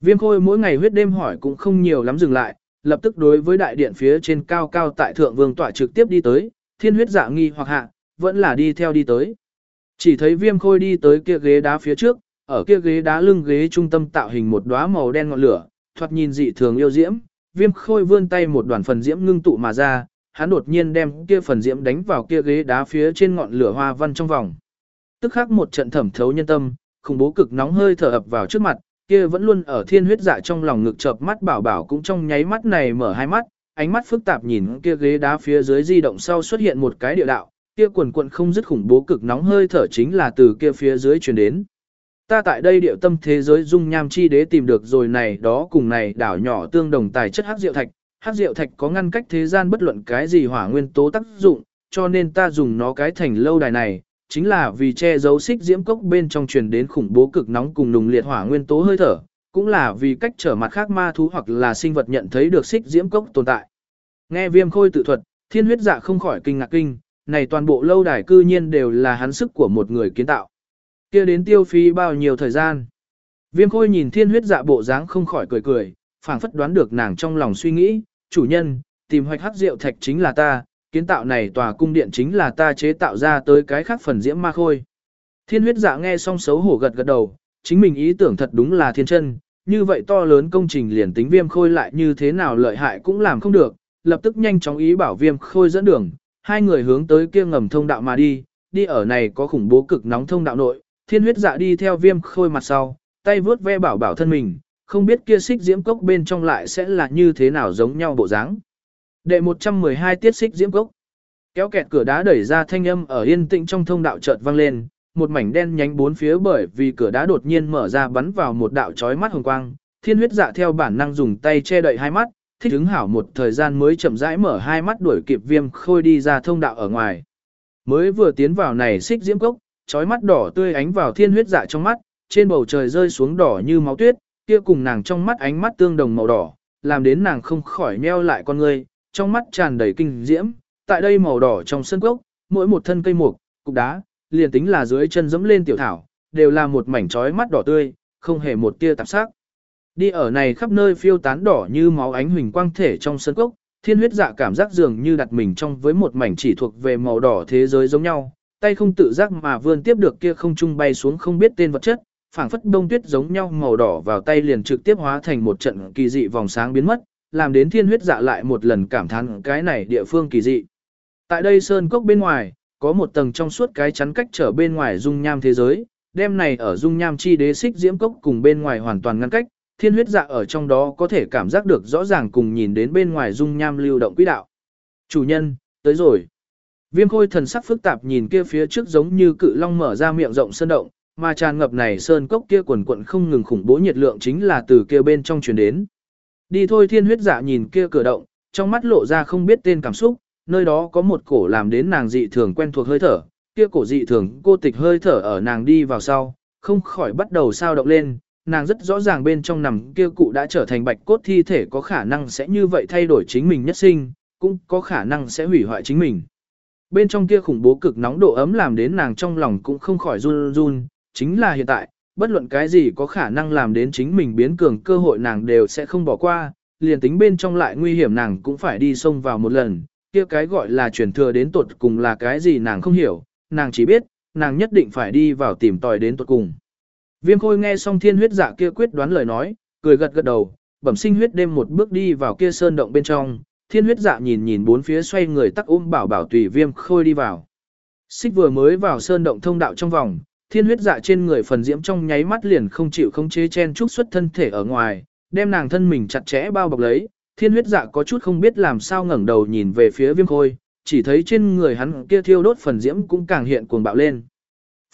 Viêm khôi mỗi ngày huyết đêm hỏi cũng không nhiều lắm dừng lại, lập tức đối với đại điện phía trên cao cao tại thượng vương tỏa trực tiếp đi tới, thiên huyết dạ nghi hoặc hạ, vẫn là đi theo đi tới. Chỉ thấy viêm khôi đi tới kia ghế đá phía trước, ở kia ghế đá lưng ghế trung tâm tạo hình một đóa màu đen ngọn lửa, thoạt nhìn dị thường yêu diễm, viêm khôi vươn tay một đoàn phần diễm ngưng tụ mà ra, hắn đột nhiên đem kia phần diễm đánh vào kia ghế đá phía trên ngọn lửa hoa văn trong vòng. Tức khắc một trận thẩm thấu nhân tâm, khủng bố cực nóng hơi thở ập vào trước mặt, kia vẫn luôn ở thiên huyết dạ trong lòng ngực chợp mắt bảo bảo cũng trong nháy mắt này mở hai mắt, ánh mắt phức tạp nhìn kia ghế đá phía dưới di động sau xuất hiện một cái địa đạo, kia quần quận không dứt khủng bố cực nóng hơi thở chính là từ kia phía dưới truyền đến. Ta tại đây điệu tâm thế giới dung nham chi đế tìm được rồi này đó cùng này đảo nhỏ tương đồng tài chất hắc diệu thạch, hắc diệu thạch có ngăn cách thế gian bất luận cái gì hỏa nguyên tố tác dụng, cho nên ta dùng nó cái thành lâu đài này, chính là vì che giấu xích diễm cốc bên trong truyền đến khủng bố cực nóng cùng nùng liệt hỏa nguyên tố hơi thở, cũng là vì cách trở mặt khác ma thú hoặc là sinh vật nhận thấy được xích diễm cốc tồn tại. Nghe viêm khôi tự thuật, thiên huyết dạ không khỏi kinh ngạc kinh, này toàn bộ lâu đài cư nhiên đều là hắn sức của một người kiến tạo. kia đến tiêu phí bao nhiêu thời gian. Viêm khôi nhìn thiên huyết dạ bộ dáng không khỏi cười cười, phảng phất đoán được nàng trong lòng suy nghĩ, chủ nhân, tìm hoạch hắc rượu thạch chính là ta, kiến tạo này tòa cung điện chính là ta chế tạo ra tới cái khác phần diễm ma khôi. Thiên huyết dạ nghe xong xấu hổ gật gật đầu, chính mình ý tưởng thật đúng là thiên chân, như vậy to lớn công trình liền tính viêm khôi lại như thế nào lợi hại cũng làm không được, lập tức nhanh chóng ý bảo viêm khôi dẫn đường, hai người hướng tới kia ngầm thông đạo mà đi, đi ở này có khủng bố cực nóng thông đạo nội, thiên huyết dạ đi theo viêm khôi mặt sau, tay vướt ve bảo bảo thân mình, không biết kia xích diễm cốc bên trong lại sẽ là như thế nào giống nhau bộ dáng. Đệ 112 tiết xích diễm cốc. Kéo kẹt cửa đá đẩy ra thanh âm ở yên tĩnh trong thông đạo chợt vang lên, một mảnh đen nhánh bốn phía bởi vì cửa đá đột nhiên mở ra bắn vào một đạo chói mắt hồng quang, thiên huyết dạ theo bản năng dùng tay che đậy hai mắt, thích ứng hảo một thời gian mới chậm rãi mở hai mắt đuổi kịp viêm khôi đi ra thông đạo ở ngoài. Mới vừa tiến vào này xích diễm cốc, chói mắt đỏ tươi ánh vào thiên huyết dạ trong mắt, trên bầu trời rơi xuống đỏ như máu tuyết, kia cùng nàng trong mắt ánh mắt tương đồng màu đỏ, làm đến nàng không khỏi nheo lại con ngươi, trong mắt tràn đầy kinh diễm, tại đây màu đỏ trong sân cốc, mỗi một thân cây mục, cục đá, liền tính là dưới chân dẫm lên tiểu thảo, đều là một mảnh chói mắt đỏ tươi, không hề một tia tạp sắc. Đi ở này khắp nơi phiêu tán đỏ như máu ánh huỳnh quang thể trong sân cốc, thiên huyết dạ cảm giác dường như đặt mình trong với một mảnh chỉ thuộc về màu đỏ thế giới giống nhau, tay không tự giác mà vươn tiếp được kia không trung bay xuống không biết tên vật chất, phảng phất đông tuyết giống nhau màu đỏ vào tay liền trực tiếp hóa thành một trận kỳ dị vòng sáng biến mất, làm đến thiên huyết dạ lại một lần cảm thán cái này địa phương kỳ dị. Tại đây sơn cốc bên ngoài, có một tầng trong suốt cái chắn cách trở bên ngoài dung nham thế giới, đêm này ở dung nham chi đế xích diễm cốc cùng bên ngoài hoàn toàn ngăn cách, thiên huyết dạ ở trong đó có thể cảm giác được rõ ràng cùng nhìn đến bên ngoài dung nham lưu động quỹ đạo. Chủ nhân, tới rồi. Viêm khôi thần sắc phức tạp nhìn kia phía trước giống như cự long mở ra miệng rộng sơn động, mà tràn ngập này sơn cốc kia quần quận không ngừng khủng bố nhiệt lượng chính là từ kia bên trong truyền đến. Đi thôi thiên huyết dạ nhìn kia cửa động, trong mắt lộ ra không biết tên cảm xúc, nơi đó có một cổ làm đến nàng dị thường quen thuộc hơi thở, kia cổ dị thường cô tịch hơi thở ở nàng đi vào sau, không khỏi bắt đầu sao động lên, nàng rất rõ ràng bên trong nằm kia cụ đã trở thành bạch cốt thi thể có khả năng sẽ như vậy thay đổi chính mình nhất sinh, cũng có khả năng sẽ hủy hoại chính mình. Bên trong kia khủng bố cực nóng độ ấm làm đến nàng trong lòng cũng không khỏi run run, chính là hiện tại, bất luận cái gì có khả năng làm đến chính mình biến cường cơ hội nàng đều sẽ không bỏ qua, liền tính bên trong lại nguy hiểm nàng cũng phải đi xông vào một lần, kia cái gọi là truyền thừa đến tột cùng là cái gì nàng không hiểu, nàng chỉ biết, nàng nhất định phải đi vào tìm tòi đến tột cùng. Viêm khôi nghe xong thiên huyết dạ kia quyết đoán lời nói, cười gật gật đầu, bẩm sinh huyết đêm một bước đi vào kia sơn động bên trong, thiên huyết dạ nhìn nhìn bốn phía xoay người tắc ôm bảo bảo tùy viêm khôi đi vào. Xích vừa mới vào sơn động thông đạo trong vòng, thiên huyết dạ trên người phần diễm trong nháy mắt liền không chịu không chế chen trúc xuất thân thể ở ngoài, đem nàng thân mình chặt chẽ bao bọc lấy, thiên huyết dạ có chút không biết làm sao ngẩng đầu nhìn về phía viêm khôi, chỉ thấy trên người hắn kia thiêu đốt phần diễm cũng càng hiện cuồng bạo lên.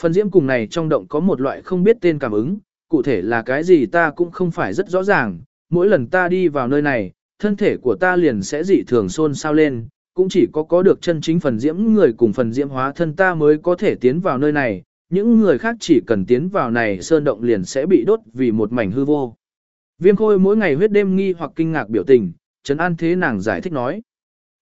Phần diễm cùng này trong động có một loại không biết tên cảm ứng, cụ thể là cái gì ta cũng không phải rất rõ ràng, mỗi lần ta đi vào nơi này, thân thể của ta liền sẽ dị thường xôn xao lên, cũng chỉ có có được chân chính phần diễm người cùng phần diễm hóa thân ta mới có thể tiến vào nơi này, những người khác chỉ cần tiến vào này sơn động liền sẽ bị đốt vì một mảnh hư vô. Viêm khôi mỗi ngày huyết đêm nghi hoặc kinh ngạc biểu tình, Trấn An thế nàng giải thích nói.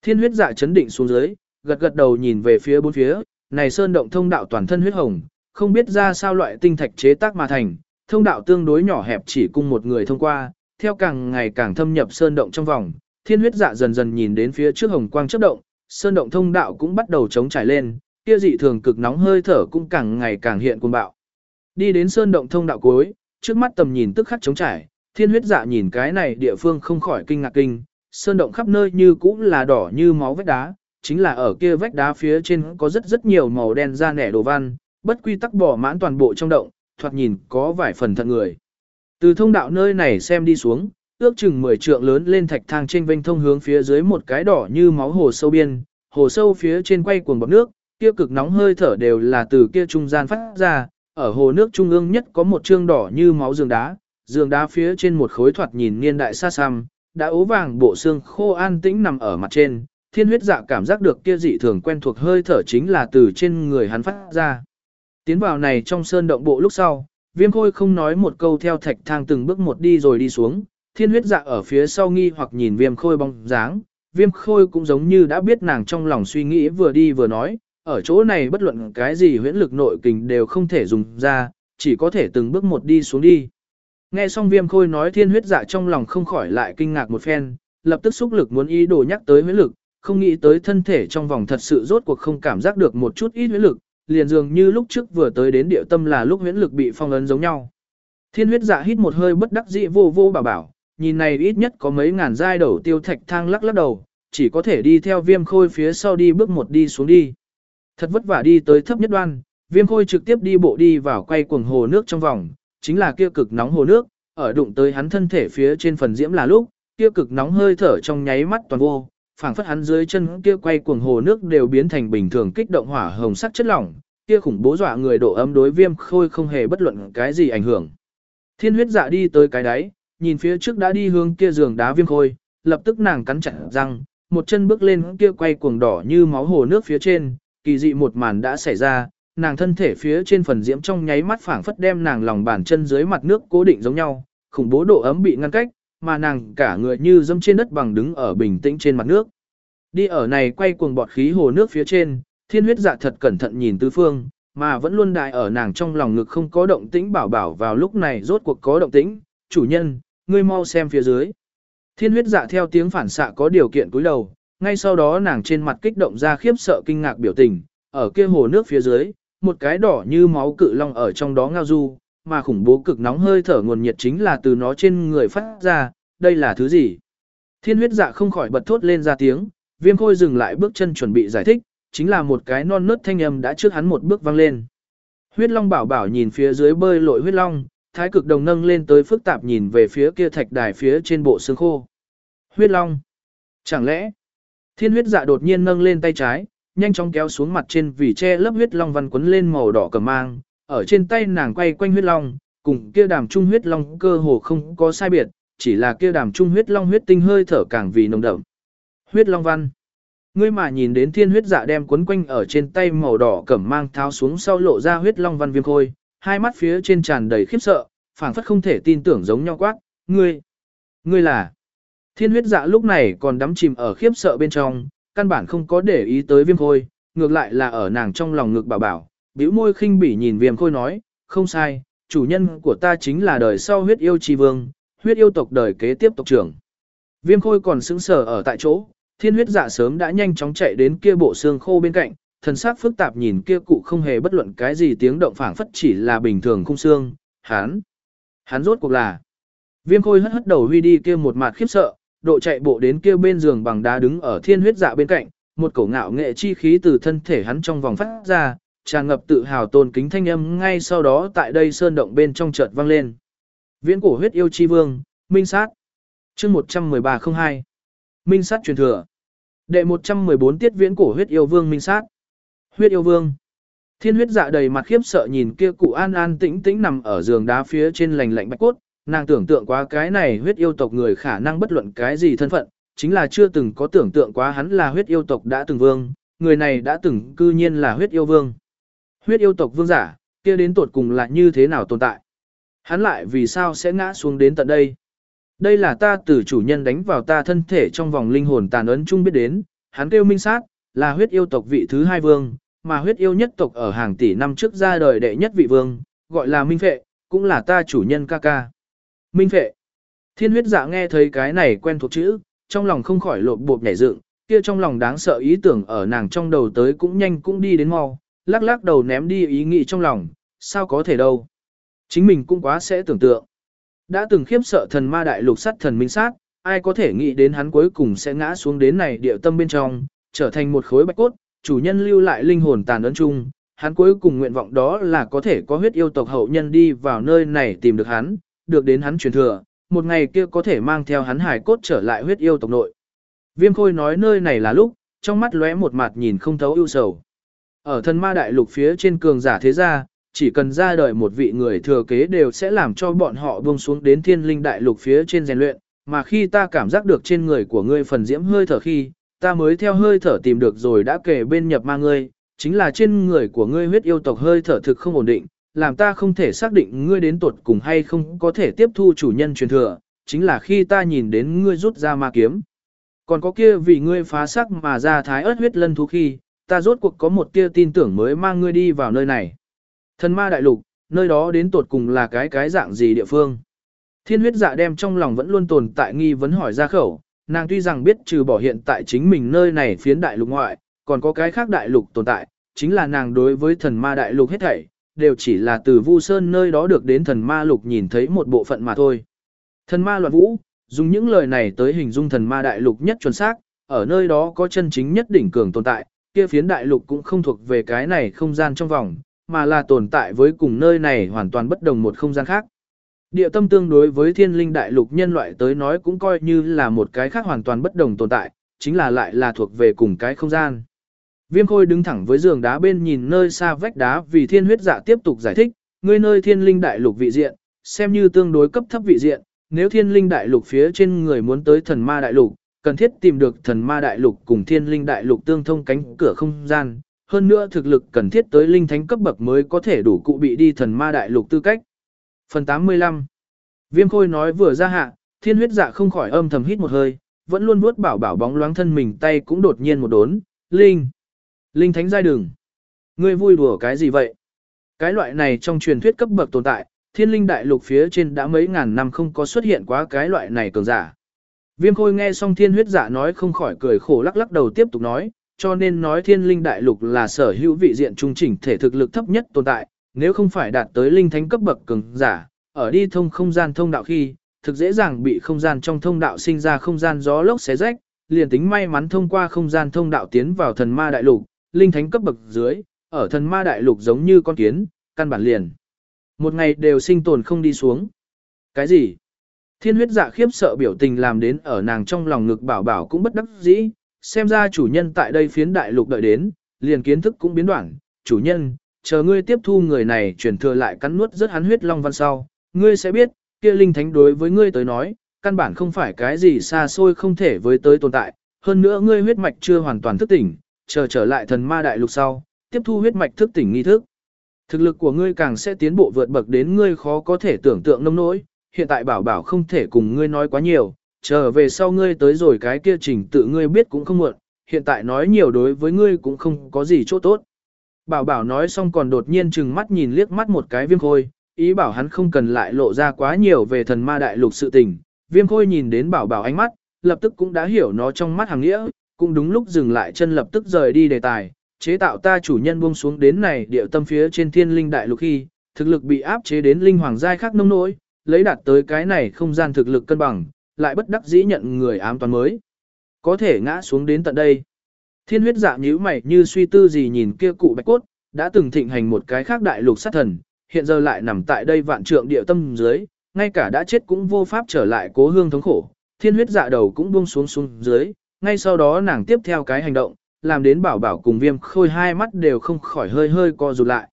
Thiên huyết dạ chấn định xuống dưới, gật gật đầu nhìn về phía bốn phía, này sơn động thông đạo toàn thân huyết hồng, không biết ra sao loại tinh thạch chế tác mà thành, thông đạo tương đối nhỏ hẹp chỉ cung một người thông qua, theo càng ngày càng thâm nhập sơn động trong vòng, thiên huyết dạ dần dần nhìn đến phía trước hồng quang chớp động, sơn động thông đạo cũng bắt đầu chống trải lên, kia dị thường cực nóng hơi thở cũng càng ngày càng hiện cuồng bạo. Đi đến sơn động thông đạo cuối, trước mắt tầm nhìn tức khắc chống trải, thiên huyết dạ nhìn cái này địa phương không khỏi kinh ngạc kinh, sơn động khắp nơi như cũng là đỏ như máu vách đá, chính là ở kia vách đá phía trên có rất rất nhiều màu đen da nẻ đồ văn, bất quy tắc bỏ mãn toàn bộ trong động, thoạt nhìn có vài phần thận người. Từ thông đạo nơi này xem đi xuống, ước chừng 10 trượng lớn lên thạch thang trên vênh thông hướng phía dưới một cái đỏ như máu hồ sâu biên, hồ sâu phía trên quay cuồng bọt nước, kia cực nóng hơi thở đều là từ kia trung gian phát ra, ở hồ nước trung ương nhất có một trương đỏ như máu giường đá, giường đá phía trên một khối thoạt nhìn niên đại xa xăm, đã ố vàng bộ xương khô an tĩnh nằm ở mặt trên, thiên huyết dạ cảm giác được kia dị thường quen thuộc hơi thở chính là từ trên người hắn phát ra. Tiến vào này trong sơn động bộ lúc sau, viêm khôi không nói một câu theo thạch thang từng bước một đi rồi đi xuống, thiên huyết dạ ở phía sau nghi hoặc nhìn viêm khôi bóng dáng, viêm khôi cũng giống như đã biết nàng trong lòng suy nghĩ vừa đi vừa nói, ở chỗ này bất luận cái gì huyễn lực nội kình đều không thể dùng ra, chỉ có thể từng bước một đi xuống đi. Nghe xong viêm khôi nói thiên huyết dạ trong lòng không khỏi lại kinh ngạc một phen, lập tức xúc lực muốn ý đồ nhắc tới huyết lực, không nghĩ tới thân thể trong vòng thật sự rốt cuộc không cảm giác được một chút ít huyết lực, liền dường như lúc trước vừa tới đến địa tâm là lúc huyễn lực bị phong ấn giống nhau. Thiên huyết dạ hít một hơi bất đắc dĩ vô vô bảo bảo, nhìn này ít nhất có mấy ngàn giai đầu tiêu thạch thang lắc lắc đầu, chỉ có thể đi theo viêm khôi phía sau đi bước một đi xuống đi. Thật vất vả đi tới thấp nhất đoan, Viêm khôi trực tiếp đi bộ đi vào quay cuồng hồ nước trong vòng, chính là kia cực nóng hồ nước, ở đụng tới hắn thân thể phía trên phần diễm là lúc, kia cực nóng hơi thở trong nháy mắt toàn vô, phảng phất hắn dưới chân kia quay cuồng hồ nước đều biến thành bình thường kích động hỏa hồng sắc chất lỏng, kia khủng bố dọa người độ ấm đối viêm khôi không hề bất luận cái gì ảnh hưởng. Thiên huyết dạ đi tới cái đáy, nhìn phía trước đã đi hướng kia giường đá viêm khôi, lập tức nàng cắn chặt răng, một chân bước lên kia quay cuồng đỏ như máu hồ nước phía trên, kỳ dị một màn đã xảy ra, nàng thân thể phía trên phần diễm trong nháy mắt phảng phất đem nàng lòng bàn chân dưới mặt nước cố định giống nhau, khủng bố độ ấm bị ngăn cách, mà nàng cả người như dâm trên đất bằng đứng ở bình tĩnh trên mặt nước. Đi ở này quay cuồng bọt khí hồ nước phía trên, thiên huyết dạ thật cẩn thận nhìn tứ phương, mà vẫn luôn đại ở nàng trong lòng ngực không có động tĩnh bảo bảo vào lúc này rốt cuộc có động tĩnh, chủ nhân, ngươi mau xem phía dưới. Thiên huyết dạ theo tiếng phản xạ có điều kiện cúi đầu, ngay sau đó nàng trên mặt kích động ra khiếp sợ kinh ngạc biểu tình, ở kia hồ nước phía dưới, một cái đỏ như máu cự long ở trong đó ngao du, mà khủng bố cực nóng hơi thở nguồn nhiệt chính là từ nó trên người phát ra, đây là thứ gì? Thiên huyết dạ không khỏi bật thốt lên ra tiếng, viêm khôi dừng lại bước chân chuẩn bị giải thích, chính là một cái non nớt thanh âm đã trước hắn một bước vang lên. Huyết long bảo bảo nhìn phía dưới bơi lội huyết long, thái cực đồng nâng lên tới phức tạp nhìn về phía kia thạch đài phía trên bộ xương khô. Huyết long. Chẳng lẽ, thiên huyết dạ đột nhiên nâng lên tay trái, nhanh chóng kéo xuống mặt trên vì che lớp huyết long văn quấn lên màu đỏ cẩm mang, ở trên tay nàng quay quanh huyết long, cùng kia đàm trung huyết long cơ hồ không có sai biệt, chỉ là kia đàm trung huyết long huyết tinh hơi thở càng vì nồng đậm. Huyết long văn. Ngươi mà nhìn đến thiên huyết dạ đem quấn quanh ở trên tay màu đỏ cẩm mang tháo xuống sau lộ ra huyết long văn viêm khôi, hai mắt phía trên tràn đầy khiếp sợ, phảng phất không thể tin tưởng giống nhau quát, ngươi, ngươi là. Thiên huyết dạ lúc này còn đắm chìm ở khiếp sợ bên trong, căn bản không có để ý tới viêm khôi, ngược lại là ở nàng trong lòng ngực bảo bảo, bĩu môi khinh bỉ nhìn viêm khôi nói, không sai, chủ nhân của ta chính là đời sau huyết yêu chi vương, huyết yêu tộc đời kế tiếp tộc trưởng. Viêm khôi còn sững sờ ở tại chỗ, thiên huyết dạ sớm đã nhanh chóng chạy đến kia bộ xương khô bên cạnh, thần sắc phức tạp nhìn kia cụ không hề bất luận cái gì tiếng động phảng phất chỉ là bình thường khung xương, hắn, hắn rốt cuộc là. Viêm khôi hất hất đầu huy đi kia một mặt khiếp sợ, độ chạy bộ đến kia bên giường bằng đá đứng ở thiên huyết dạ bên cạnh, một cổ ngạo nghệ chi khí từ thân thể hắn trong vòng phát ra, tràn ngập tự hào tôn kính thanh âm ngay sau đó tại đây sơn động bên trong chợt vang lên. Viễn cổ huyết yêu chi vương, minh sát. chương 11302. Minh sát truyền thừa. Đệ 114 tiết viễn cổ huyết yêu vương minh sát. Huyết yêu vương. Thiên huyết dạ đầy mặt khiếp sợ nhìn kia cụ an an tĩnh tĩnh nằm ở giường đá phía trên lành lạnh bạch cốt, nàng tưởng tượng quá cái này huyết yêu tộc người khả năng bất luận cái gì thân phận, chính là chưa từng có tưởng tượng quá hắn là huyết yêu tộc đã từng vương, người này đã từng cư nhiên là huyết yêu vương. Huyết yêu tộc vương giả, kia đến tột cùng là như thế nào tồn tại? Hắn lại vì sao sẽ ngã xuống đến tận đây? Đây là ta từ chủ nhân đánh vào ta thân thể trong vòng linh hồn tàn ấn chung biết đến, hắn kêu minh sát, là huyết yêu tộc vị thứ hai vương, mà huyết yêu nhất tộc ở hàng tỷ năm trước ra đời đệ nhất vị vương, gọi là minh phệ, cũng là ta chủ nhân ca ca. Minh phệ. Thiên huyết dạ nghe thấy cái này quen thuộc chữ, trong lòng không khỏi lột bột nhảy dựng, kia trong lòng đáng sợ ý tưởng ở nàng trong đầu tới cũng nhanh cũng đi đến mau, lắc lắc đầu ném đi ý nghĩ trong lòng, sao có thể đâu. Chính mình cũng quá sẽ tưởng tượng. Đã từng khiếp sợ thần ma đại lục sắt thần minh sát, ai có thể nghĩ đến hắn cuối cùng sẽ ngã xuống đến này địa tâm bên trong, trở thành một khối bạch cốt, chủ nhân lưu lại linh hồn tàn ấn chung, hắn cuối cùng nguyện vọng đó là có thể có huyết yêu tộc hậu nhân đi vào nơi này tìm được hắn, được đến hắn truyền thừa, một ngày kia có thể mang theo hắn hải cốt trở lại huyết yêu tộc nội. Viêm khôi nói nơi này là lúc, trong mắt lóe một mặt nhìn không thấu ưu sầu. Ở thần ma đại lục phía trên cường giả thế gia, chỉ cần ra đời một vị người thừa kế đều sẽ làm cho bọn họ buông xuống đến thiên linh đại lục phía trên rèn luyện, mà khi ta cảm giác được trên người của ngươi phần diễm hơi thở khi, ta mới theo hơi thở tìm được rồi đã kể bên nhập ma ngươi, chính là trên người của ngươi huyết yêu tộc hơi thở thực không ổn định, làm ta không thể xác định ngươi đến tuột cùng hay không có thể tiếp thu chủ nhân truyền thừa, chính là khi ta nhìn đến ngươi rút ra ma kiếm. Còn có kia vì ngươi phá sắc mà ra thái ớt huyết lân thú khi, ta rốt cuộc có một tia tin tưởng mới mang ngươi đi vào nơi này. Thần ma đại lục, nơi đó đến tuột cùng là cái cái dạng gì địa phương. Thiên huyết dạ đem trong lòng vẫn luôn tồn tại nghi vấn hỏi ra khẩu, nàng tuy rằng biết trừ bỏ hiện tại chính mình nơi này phiến đại lục ngoại, còn có cái khác đại lục tồn tại, chính là nàng đối với thần ma đại lục hết thảy, đều chỉ là từ Vu Sơn nơi đó được đến thần ma lục nhìn thấy một bộ phận mà thôi. Thần ma loạn vũ, dùng những lời này tới hình dung thần ma đại lục nhất chuẩn xác, ở nơi đó có chân chính nhất đỉnh cường tồn tại, kia phiến đại lục cũng không thuộc về cái này không gian trong vòng, mà là tồn tại với cùng nơi này hoàn toàn bất đồng một không gian khác. Địa tâm tương đối với thiên linh đại lục nhân loại tới nói cũng coi như là một cái khác hoàn toàn bất đồng tồn tại, chính là lại là thuộc về cùng cái không gian. Viêm khôi đứng thẳng với giường đá bên nhìn nơi xa vách đá vì thiên huyết dạ tiếp tục giải thích, ngươi nơi thiên linh đại lục vị diện, xem như tương đối cấp thấp vị diện, nếu thiên linh đại lục phía trên người muốn tới thần ma đại lục, cần thiết tìm được thần ma đại lục cùng thiên linh đại lục tương thông cánh cửa không gian, hơn nữa thực lực cần thiết tới linh thánh cấp bậc mới có thể đủ cụ bị đi thần ma đại lục tư cách. Phần 85 Viêm khôi nói vừa ra hạ, thiên huyết dạ không khỏi âm thầm hít một hơi, vẫn luôn vuốt bảo bảo bóng loáng thân mình tay cũng đột nhiên một đốn, linh. Linh thánh giai đường. Ngươi vui đùa cái gì vậy? Cái loại này trong truyền thuyết cấp bậc tồn tại, thiên linh đại lục phía trên đã mấy ngàn năm không có xuất hiện quá cái loại này cường giả. Viêm khôi nghe xong thiên huyết dạ nói không khỏi cười khổ lắc lắc đầu tiếp tục nói, cho nên nói thiên linh đại lục là sở hữu vị diện trung chỉnh thể thực lực thấp nhất tồn tại, nếu không phải đạt tới linh thánh cấp bậc cường giả, ở đi thông không gian thông đạo khi, thực dễ dàng bị không gian trong thông đạo sinh ra không gian gió lốc xé rách, liền tính may mắn thông qua không gian thông đạo tiến vào thần ma đại lục, linh thánh cấp bậc dưới, ở thần ma đại lục giống như con kiến, căn bản liền. Một ngày đều sinh tồn không đi xuống. Cái gì? Thiên huyết dạ khiếp sợ biểu tình làm đến ở nàng trong lòng ngực bảo bảo cũng bất đắc dĩ, xem ra chủ nhân tại đây phiến đại lục đợi đến, liền kiến thức cũng biến đoạn, chủ nhân, chờ ngươi tiếp thu người này chuyển thừa lại cắn nuốt rất hắn huyết long văn sau, ngươi sẽ biết, kia linh thánh đối với ngươi tới nói, căn bản không phải cái gì xa xôi không thể với tới tồn tại, hơn nữa ngươi huyết mạch chưa hoàn toàn thức tỉnh, chờ trở lại thần ma đại lục sau, tiếp thu huyết mạch thức tỉnh nghi thức. Thực lực của ngươi càng sẽ tiến bộ vượt bậc đến ngươi khó có thể tưởng tượng nông nỗi, hiện tại bảo bảo không thể cùng ngươi nói quá nhiều, chờ về sau ngươi tới rồi cái kia trình tự ngươi biết cũng không muộn, hiện tại nói nhiều đối với ngươi cũng không có gì chỗ tốt. Bảo bảo nói xong còn đột nhiên chừng mắt nhìn liếc mắt một cái viêm khôi, ý bảo hắn không cần lại lộ ra quá nhiều về thần ma đại lục sự tình. Viêm khôi nhìn đến bảo bảo ánh mắt, lập tức cũng đã hiểu nó trong mắt hàng nghĩa, cũng đúng lúc dừng lại chân lập tức rời đi đề tài, chế tạo ta chủ nhân buông xuống đến này địa tâm phía trên thiên linh đại lục khi, thực lực bị áp chế đến linh hoàng giai khác nông nỗi, lấy đạt tới cái này không gian thực lực cân bằng, lại bất đắc dĩ nhận người ám toán mới. Có thể ngã xuống đến tận đây. Thiên huyết dạ nhíu mày như suy tư gì nhìn kia cụ bạch cốt, đã từng thịnh hành một cái khác đại lục sát thần, hiện giờ lại nằm tại đây vạn trượng địa tâm dưới, ngay cả đã chết cũng vô pháp trở lại cố hương thống khổ. Thiên huyết dạ đầu cũng buông xuống xuống dưới, ngay sau đó nàng tiếp theo cái hành động, làm đến bảo bảo cùng viêm khôi hai mắt đều không khỏi hơi hơi co rụt lại.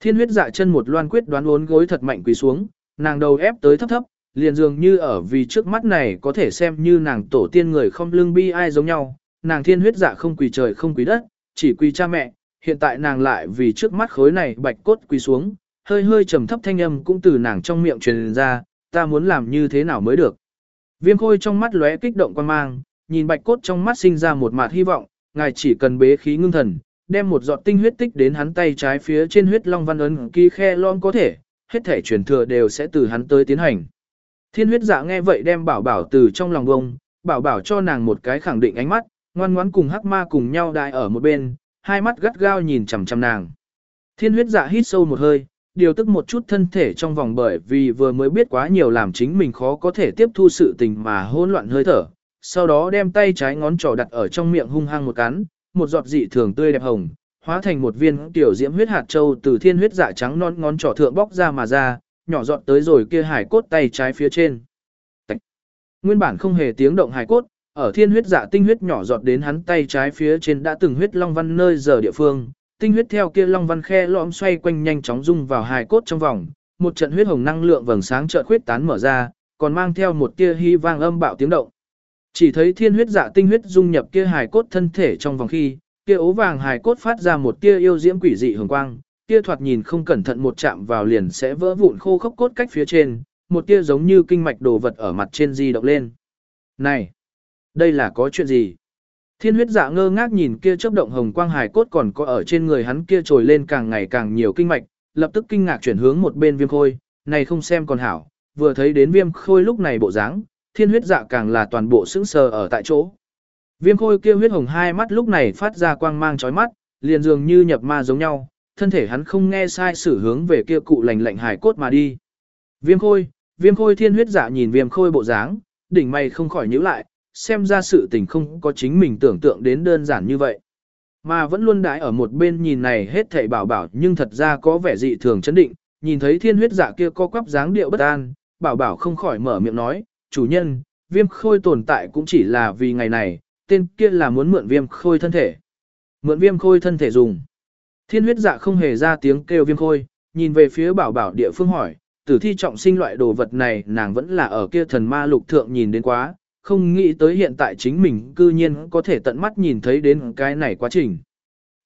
Thiên huyết dạ chân một loan quyết đoán uốn gối thật mạnh quỳ xuống, nàng đầu ép tới thấp thấp, liền dường như ở vì trước mắt này có thể xem như nàng tổ tiên người không lương bi ai giống nhau, nàng thiên huyết dạ không quỳ trời không quỳ đất, chỉ quỳ cha mẹ, hiện tại nàng lại vì trước mắt khối này bạch cốt quỳ xuống, hơi hơi trầm thấp thanh âm cũng từ nàng trong miệng truyền ra, ta muốn làm như thế nào mới được. Viêm khôi trong mắt lóe kích động quan mang, nhìn bạch cốt trong mắt sinh ra một mạt hy vọng, ngài chỉ cần bế khí ngưng thần, đem một giọt tinh huyết tích đến hắn tay trái phía trên huyết long văn ấn ký khe lon có thể, hết thể truyền thừa đều sẽ từ hắn tới tiến hành. Thiên huyết dạ nghe vậy đem bảo bảo từ trong lòng bông, bảo bảo cho nàng một cái khẳng định ánh mắt, ngoan ngoãn cùng hắc ma cùng nhau đại ở một bên, hai mắt gắt gao nhìn chằm chằm nàng. Thiên huyết dạ hít sâu một hơi, điều tức một chút thân thể trong vòng bởi vì vừa mới biết quá nhiều làm chính mình khó có thể tiếp thu sự tình mà hỗn loạn hơi thở. Sau đó đem tay trái ngón trỏ đặt ở trong miệng hung hăng một cắn, một giọt dị thường tươi đẹp hồng, hóa thành một viên tiểu diễm huyết hạt châu từ thiên huyết dạ trắng non ngón trỏ thượng bóc ra mà ra, nhỏ giọt tới rồi kia hải cốt tay trái phía trên. Tạch. Nguyên bản không hề tiếng động hải cốt, ở thiên huyết dạ tinh huyết nhỏ giọt đến hắn tay trái phía trên đã từng huyết long văn nơi giờ địa phương, tinh huyết theo kia long văn khe lõm xoay quanh nhanh chóng dung vào hải cốt trong vòng, một trận huyết hồng năng lượng vầng sáng chợt khuyết tán mở ra, còn mang theo một tia hy vang âm bạo tiếng động. Chỉ thấy thiên huyết dạ tinh huyết dung nhập kia hài cốt thân thể trong vòng khi, kia ố vàng hài cốt phát ra một tia yêu diễm quỷ dị hồng quang, kia thoạt nhìn không cẩn thận một chạm vào liền sẽ vỡ vụn khô khốc cốt cách phía trên, một tia giống như kinh mạch đồ vật ở mặt trên di động lên. Này, đây là có chuyện gì? Thiên huyết dạ ngơ ngác nhìn kia chớp động hồng quang hài cốt còn có ở trên người hắn kia trồi lên càng ngày càng nhiều kinh mạch, lập tức kinh ngạc chuyển hướng một bên viêm khôi, này không xem còn hảo, vừa thấy đến viêm khôi lúc này bộ dáng, thiên huyết dạ càng là toàn bộ sững sờ ở tại chỗ. Viêm khôi kia huyết hồng hai mắt lúc này phát ra quang mang chói mắt, liền dường như nhập ma giống nhau, thân thể hắn không nghe sai sử hướng về kia cụ lành lạnh hải cốt mà đi. Viêm khôi, viêm khôi thiên huyết dạ nhìn viêm khôi bộ dáng, đỉnh mày không khỏi nhíu lại, xem ra sự tình không có chính mình tưởng tượng đến đơn giản như vậy. Mà vẫn luôn đãi ở một bên nhìn này hết thảy bảo bảo nhưng thật ra có vẻ dị thường chấn định, nhìn thấy thiên huyết dạ kia co quắp dáng điệu bất an, bảo bảo không khỏi mở miệng nói, chủ nhân, viêm khôi tồn tại cũng chỉ là vì ngày này, tên kia là muốn mượn viêm khôi thân thể. Mượn viêm khôi thân thể dùng. Thiên huyết dạ không hề ra tiếng kêu viêm khôi, nhìn về phía bảo bảo địa phương hỏi, tử thi trọng sinh loại đồ vật này nàng vẫn là ở kia thần ma lục thượng nhìn đến quá, không nghĩ tới hiện tại chính mình cư nhiên có thể tận mắt nhìn thấy đến cái này quá trình.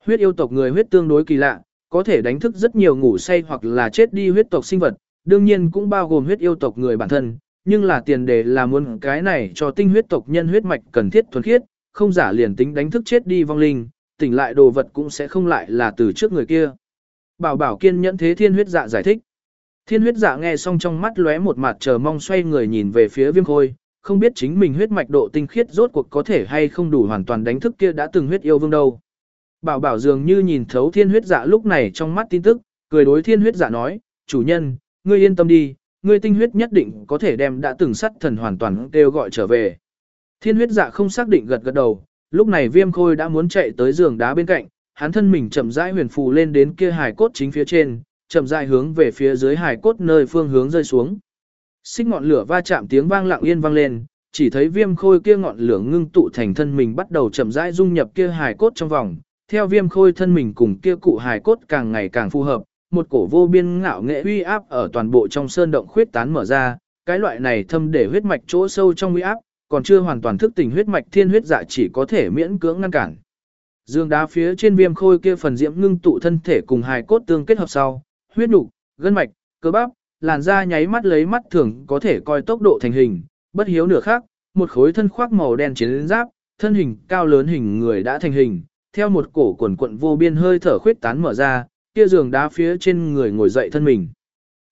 Huyết yêu tộc người huyết tương đối kỳ lạ, có thể đánh thức rất nhiều ngủ say hoặc là chết đi huyết tộc sinh vật, đương nhiên cũng bao gồm huyết yêu tộc người bản thân, nhưng là tiền đề là muốn cái này cho tinh huyết tộc nhân huyết mạch cần thiết thuần khiết, không giả liền tính đánh thức chết đi vong linh, tỉnh lại đồ vật cũng sẽ không lại là từ trước người kia. Bảo bảo kiên nhẫn thế thiên huyết dạ giải thích. Thiên huyết dạ nghe xong trong mắt lóe một mặt chờ mong xoay người nhìn về phía viêm khôi, không biết chính mình huyết mạch độ tinh khiết rốt cuộc có thể hay không đủ hoàn toàn đánh thức kia đã từng huyết yêu vương đâu. Bảo bảo dường như nhìn thấu thiên huyết dạ lúc này trong mắt tin tức, cười đối thiên huyết dạ nói, chủ nhân, ngươi yên tâm đi, ngươi tinh huyết nhất định có thể đem đã từng sắt thần hoàn toàn kêu gọi trở về. Thiên huyết dạ không xác định gật gật đầu, lúc này viêm khôi đã muốn chạy tới giường đá bên cạnh, hắn thân mình chậm rãi huyền phù lên đến kia hài cốt chính phía trên, chậm rãi hướng về phía dưới hài cốt nơi phương hướng rơi xuống. Xích ngọn lửa va chạm tiếng vang lặng yên vang lên, chỉ thấy viêm khôi kia ngọn lửa ngưng tụ thành thân mình bắt đầu chậm rãi dung nhập kia hài cốt trong vòng, theo viêm khôi thân mình cùng kia cụ hài cốt càng ngày càng phù hợp, một cổ vô biên ngạo nghệ uy áp ở toàn bộ trong sơn động khuyết tán mở ra, cái loại này thâm để huyết mạch chỗ sâu trong uy áp, còn chưa hoàn toàn thức tỉnh huyết mạch thiên huyết dạ chỉ có thể miễn cưỡng ngăn cản. Dương đá phía trên viêm khôi kia phần diễm ngưng tụ thân thể cùng hài cốt tương kết hợp sau, huyết nục, gân mạch, cơ bắp, làn da nháy mắt lấy mắt thường có thể coi tốc độ thành hình, bất hiếu nửa khác, một khối thân khoác màu đen chiến giáp, thân hình cao lớn hình người đã thành hình, theo một cổ quần quận vô biên hơi thở khuyết tán mở ra, kia giường đá phía trên người ngồi dậy thân mình.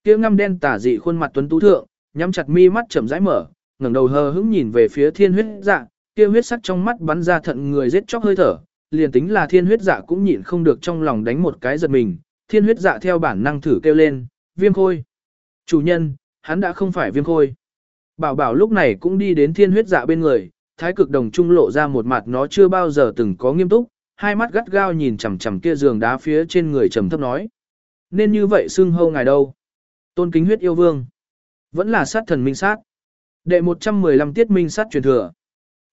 Kia ngăm đen tả dị khuôn mặt tuấn tú thượng, nhắm chặt mi mắt chậm rãi mở, ngẩng đầu hờ hững nhìn về phía thiên huyết dạ, kia huyết sắc trong mắt bắn ra thận người giết chóc hơi thở, liền tính là thiên huyết dạ cũng nhịn không được trong lòng đánh một cái giật mình, thiên huyết dạ theo bản năng thử kêu lên, viêm khôi. Chủ nhân, hắn đã không phải viêm khôi. Bảo bảo lúc này cũng đi đến thiên huyết dạ bên người, thái cực đồng trung lộ ra một mặt nó chưa bao giờ từng có nghiêm túc, hai mắt gắt gao nhìn chằm chằm kia giường đá phía trên người trầm thấp nói. Nên như vậy xưng hâu ngài đâu? Tôn kính huyết yêu vương. Vẫn là sát thần minh sát. Đệ 115 tiết minh sát truyền thừa.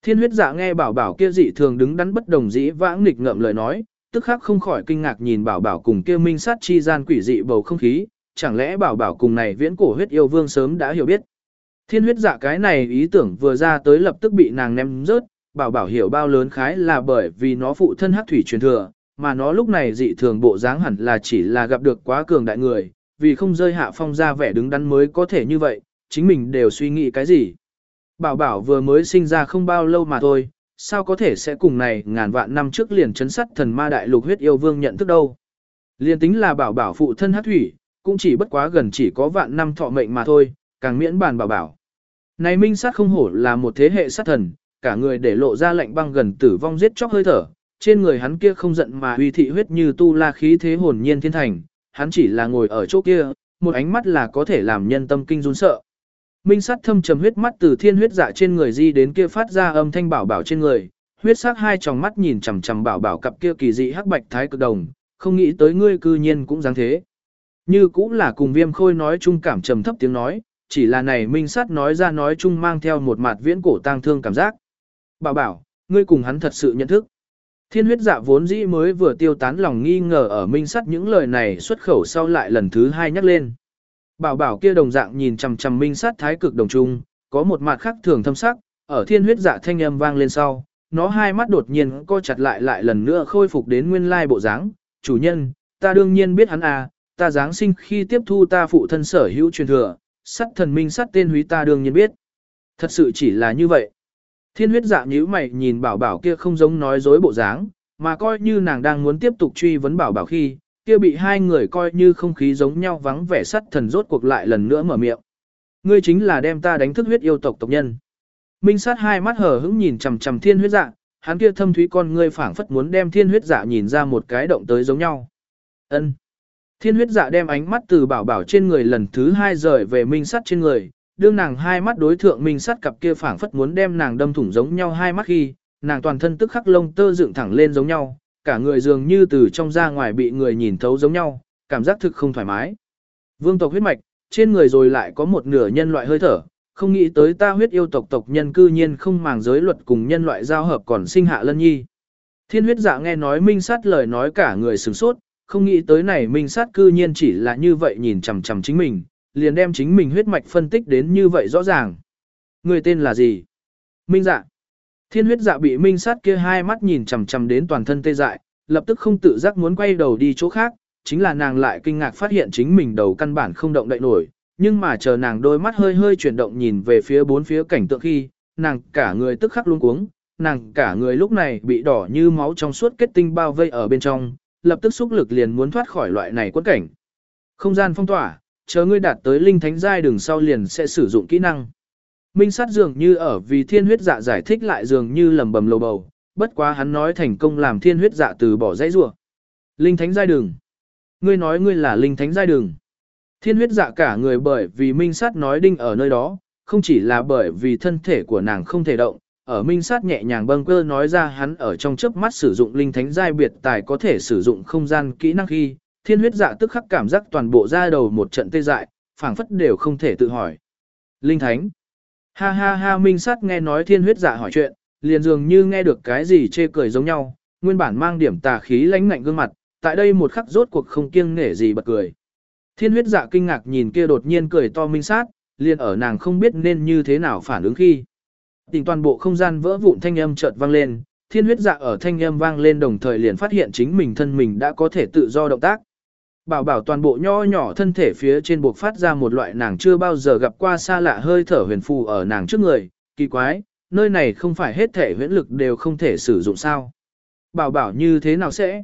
Thiên huyết dạ nghe bảo bảo kia dị thường đứng đắn bất đồng dĩ vãng nghịch ngợm lời nói, tức khắc không khỏi kinh ngạc nhìn bảo bảo cùng kia minh sát chi gian quỷ dị bầu không khí, chẳng lẽ bảo bảo cùng này viễn cổ huyết yêu vương sớm đã hiểu biết. Thiên huyết dạ cái này ý tưởng vừa ra tới lập tức bị nàng ném rớt, bảo bảo hiểu bao lớn khái là bởi vì nó phụ thân hắc thủy truyền thừa, mà nó lúc này dị thường bộ dáng hẳn là chỉ là gặp được quá cường đại người, vì không rơi hạ phong ra vẻ đứng đắn mới có thể như vậy, chính mình đều suy nghĩ cái gì. Bảo bảo vừa mới sinh ra không bao lâu mà thôi, sao có thể sẽ cùng này ngàn vạn năm trước liền chấn sắt thần ma đại lục huyết yêu vương nhận thức đâu. Liên tính là bảo bảo phụ thân hắc thủy, cũng chỉ bất quá gần chỉ có vạn năm thọ mệnh mà thôi, càng miễn bàn bảo bảo. Này minh sát không hổ là một thế hệ sát thần, cả người để lộ ra lạnh băng gần tử vong giết chóc hơi thở, trên người hắn kia không giận mà uy thị huyết như tu la khí thế hồn nhiên thiên thành, hắn chỉ là ngồi ở chỗ kia, một ánh mắt là có thể làm nhân tâm kinh run sợ. Minh sát thâm trầm huyết mắt từ thiên huyết dạ trên người di đến kia phát ra âm thanh bảo bảo trên người, huyết sắc hai tròng mắt nhìn chằm chằm bảo bảo cặp kia kỳ dị hắc bạch thái cực đồng, không nghĩ tới ngươi cư nhiên cũng dáng thế. Như cũng là cùng viêm khôi nói chung cảm trầm thấp tiếng nói, chỉ là này minh sát nói ra nói chung mang theo một mặt viễn cổ tang thương cảm giác. Bảo bảo, ngươi cùng hắn thật sự nhận thức. Thiên huyết dạ vốn dĩ mới vừa tiêu tán lòng nghi ngờ ở minh sắt những lời này xuất khẩu sau lại lần thứ hai nhắc lên. Bảo bảo kia đồng dạng nhìn chằm chằm minh sắt thái cực đồng trung, có một mặt khác thường thâm sắc, ở thiên huyết dạ thanh âm vang lên sau, nó hai mắt đột nhiên co chặt lại lại lần nữa khôi phục đến nguyên lai bộ dáng. Chủ nhân, ta đương nhiên biết hắn à, ta giáng sinh khi tiếp thu ta phụ thân sở hữu truyền thừa, sắt thần minh sắt tên húy ta đương nhiên biết. Thật sự chỉ là như vậy. Thiên huyết dạ nhíu mày nhìn bảo bảo kia không giống nói dối bộ dáng, mà coi như nàng đang muốn tiếp tục truy vấn bảo bảo khi, kia bị hai người coi như không khí giống nhau vắng vẻ sắt thần rốt cuộc lại lần nữa mở miệng. Ngươi chính là đem ta đánh thức huyết yêu tộc tộc nhân. Minh sát hai mắt hở hững nhìn chằm chằm thiên huyết dạ, hắn kia thâm thúy con ngươi phảng phất muốn đem thiên huyết dạ nhìn ra một cái động tới giống nhau. Ân. Thiên huyết dạ đem ánh mắt từ bảo bảo trên người lần thứ hai rời về minh Sát trên người, đương nàng hai mắt đối thượng minh sắt cặp kia phảng phất muốn đem nàng đâm thủng giống nhau hai mắt khi, nàng toàn thân tức khắc lông tơ dựng thẳng lên giống nhau, cả người dường như từ trong ra ngoài bị người nhìn thấu giống nhau, cảm giác thực không thoải mái. Vương tộc huyết mạch, trên người rồi lại có một nửa nhân loại hơi thở, không nghĩ tới ta huyết yêu tộc tộc nhân cư nhiên không màng giới luật cùng nhân loại giao hợp còn sinh hạ lân nhi. Thiên huyết dạ nghe nói minh sát lời nói cả người sửng sốt, không nghĩ tới này minh sát cư nhiên chỉ là như vậy nhìn chằm chằm chính mình, liền đem chính mình huyết mạch phân tích đến như vậy rõ ràng. Người tên là gì? Minh dạ. Thiên huyết dạ bị minh sát kia hai mắt nhìn chằm chằm đến toàn thân tê dại, lập tức không tự giác muốn quay đầu đi chỗ khác, chính là nàng lại kinh ngạc phát hiện chính mình đầu căn bản không động đậy nổi, nhưng mà chờ nàng đôi mắt hơi hơi chuyển động nhìn về phía bốn phía cảnh tượng khi, nàng cả người tức khắc luống cuống, nàng cả người lúc này bị đỏ như máu trong suốt kết tinh bao vây ở bên trong, lập tức xúc lực liền muốn thoát khỏi loại này quẫn cảnh. Không gian phong tỏa, chờ ngươi đạt tới linh thánh giai đường sau liền sẽ sử dụng kỹ năng. Minh sát dường như ở vì thiên huyết dạ giải thích lại dường như lầm bầm lầu bầu, bất quá hắn nói thành công làm thiên huyết dạ từ bỏ dãy rủa. Linh thánh giai đường. Ngươi nói ngươi là linh thánh giai đường. Thiên huyết dạ cả người bởi vì minh sát nói đinh ở nơi đó, không chỉ là bởi vì thân thể của nàng không thể động, ở minh sát nhẹ nhàng bâng quơ nói ra hắn ở trong chớp mắt sử dụng linh thánh giai biệt tài có thể sử dụng không gian kỹ năng khi, thiên huyết dạ tức khắc cảm giác toàn bộ ra đầu một trận tê dại, phảng phất đều không thể tự hỏi. Linh thánh. Ha ha ha minh sát nghe nói thiên huyết dạ hỏi chuyện, liền dường như nghe được cái gì chê cười giống nhau, nguyên bản mang điểm tà khí lãnh ngạnh gương mặt, tại đây một khắc rốt cuộc không kiêng nể gì bật cười. Thiên huyết dạ kinh ngạc nhìn kia đột nhiên cười to minh sát, liền ở nàng không biết nên như thế nào phản ứng khi. Tình toàn bộ không gian vỡ vụn thanh âm chợt vang lên, thiên huyết dạ ở thanh âm vang lên đồng thời liền phát hiện chính mình thân mình đã có thể tự do động tác. Bảo bảo toàn bộ nho nhỏ thân thể phía trên buộc phát ra một loại nàng chưa bao giờ gặp qua xa lạ hơi thở huyền phù ở nàng trước người, kỳ quái, nơi này không phải hết thể huyễn lực đều không thể sử dụng sao. Bảo bảo như thế nào sẽ?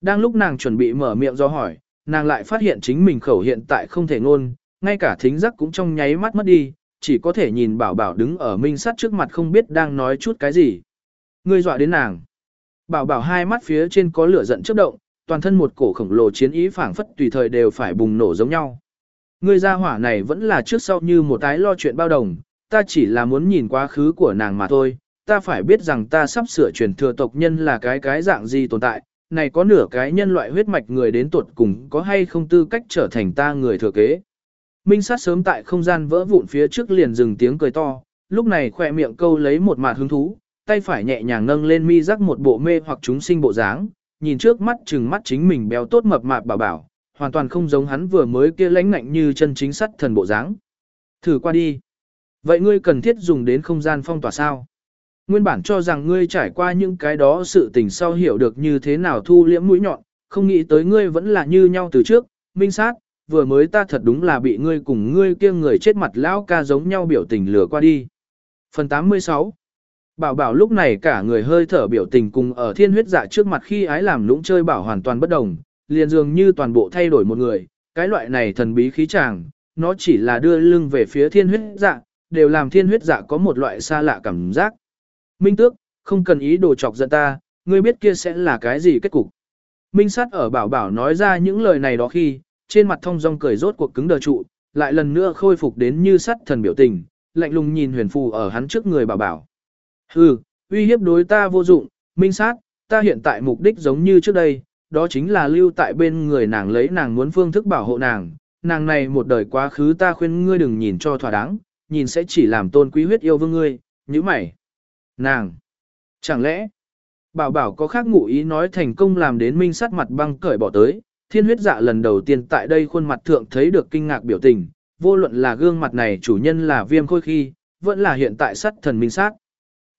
Đang lúc nàng chuẩn bị mở miệng do hỏi, nàng lại phát hiện chính mình khẩu hiện tại không thể ngôn, ngay cả thính giác cũng trong nháy mắt mất đi, chỉ có thể nhìn bảo bảo đứng ở minh sắt trước mặt không biết đang nói chút cái gì. Ngươi dọa đến nàng. Bảo bảo hai mắt phía trên có lửa giận chớp động, toàn thân một cổ khổng lồ chiến ý phảng phất tùy thời đều phải bùng nổ giống nhau. Người gia hỏa này vẫn là trước sau như một tái lo chuyện bao đồng, ta chỉ là muốn nhìn quá khứ của nàng mà thôi, ta phải biết rằng ta sắp sửa truyền thừa tộc nhân là cái cái dạng gì tồn tại, này có nửa cái nhân loại huyết mạch người đến tuột cùng có hay không tư cách trở thành ta người thừa kế. Minh sát sớm tại không gian vỡ vụn phía trước liền dừng tiếng cười to, lúc này khỏe miệng câu lấy một mạt hứng thú, tay phải nhẹ nhàng nâng lên mi rắc một bộ mê hoặc chúng sinh bộ dáng, nhìn trước mắt chừng mắt chính mình béo tốt mập mạp bảo bảo, hoàn toàn không giống hắn vừa mới kia lãnh ngạnh như chân chính sắt thần bộ dáng. Thử qua đi. Vậy ngươi cần thiết dùng đến không gian phong tỏa sao? Nguyên bản cho rằng ngươi trải qua những cái đó sự tình sau hiểu được như thế nào thu liễm mũi nhọn, không nghĩ tới ngươi vẫn là như nhau từ trước, minh sát, vừa mới ta thật đúng là bị ngươi cùng ngươi kia người chết mặt lão ca giống nhau biểu tình lừa qua đi. Phần 86 Bảo bảo lúc này cả người hơi thở biểu tình cùng ở thiên huyết dạ trước mặt khi ái làm lũng chơi bảo hoàn toàn bất đồng, liền dường như toàn bộ thay đổi một người, cái loại này thần bí khí chàng, nó chỉ là đưa lưng về phía thiên huyết dạ, đều làm thiên huyết dạ có một loại xa lạ cảm giác. Minh tước, không cần ý đồ chọc giận ta, ngươi biết kia sẽ là cái gì kết cục. Minh sát ở bảo bảo nói ra những lời này đó khi, trên mặt thông dong cười rốt cuộc cứng đờ trụ, lại lần nữa khôi phục đến như sắt thần biểu tình, lạnh lùng nhìn huyền phù ở hắn trước người bảo bảo. Hừ, uy hiếp đối ta vô dụng, minh sát, ta hiện tại mục đích giống như trước đây, đó chính là lưu tại bên người nàng lấy nàng muốn phương thức bảo hộ nàng, nàng này một đời quá khứ ta khuyên ngươi đừng nhìn cho thỏa đáng, nhìn sẽ chỉ làm tôn quý huyết yêu vương ngươi, như mày. Nàng! Chẳng lẽ, bảo bảo có khác ngụ ý nói thành công làm đến minh sát mặt băng cởi bỏ tới, thiên huyết dạ lần đầu tiên tại đây khuôn mặt thượng thấy được kinh ngạc biểu tình, vô luận là gương mặt này chủ nhân là viêm khôi khi, vẫn là hiện tại sát thần minh sát.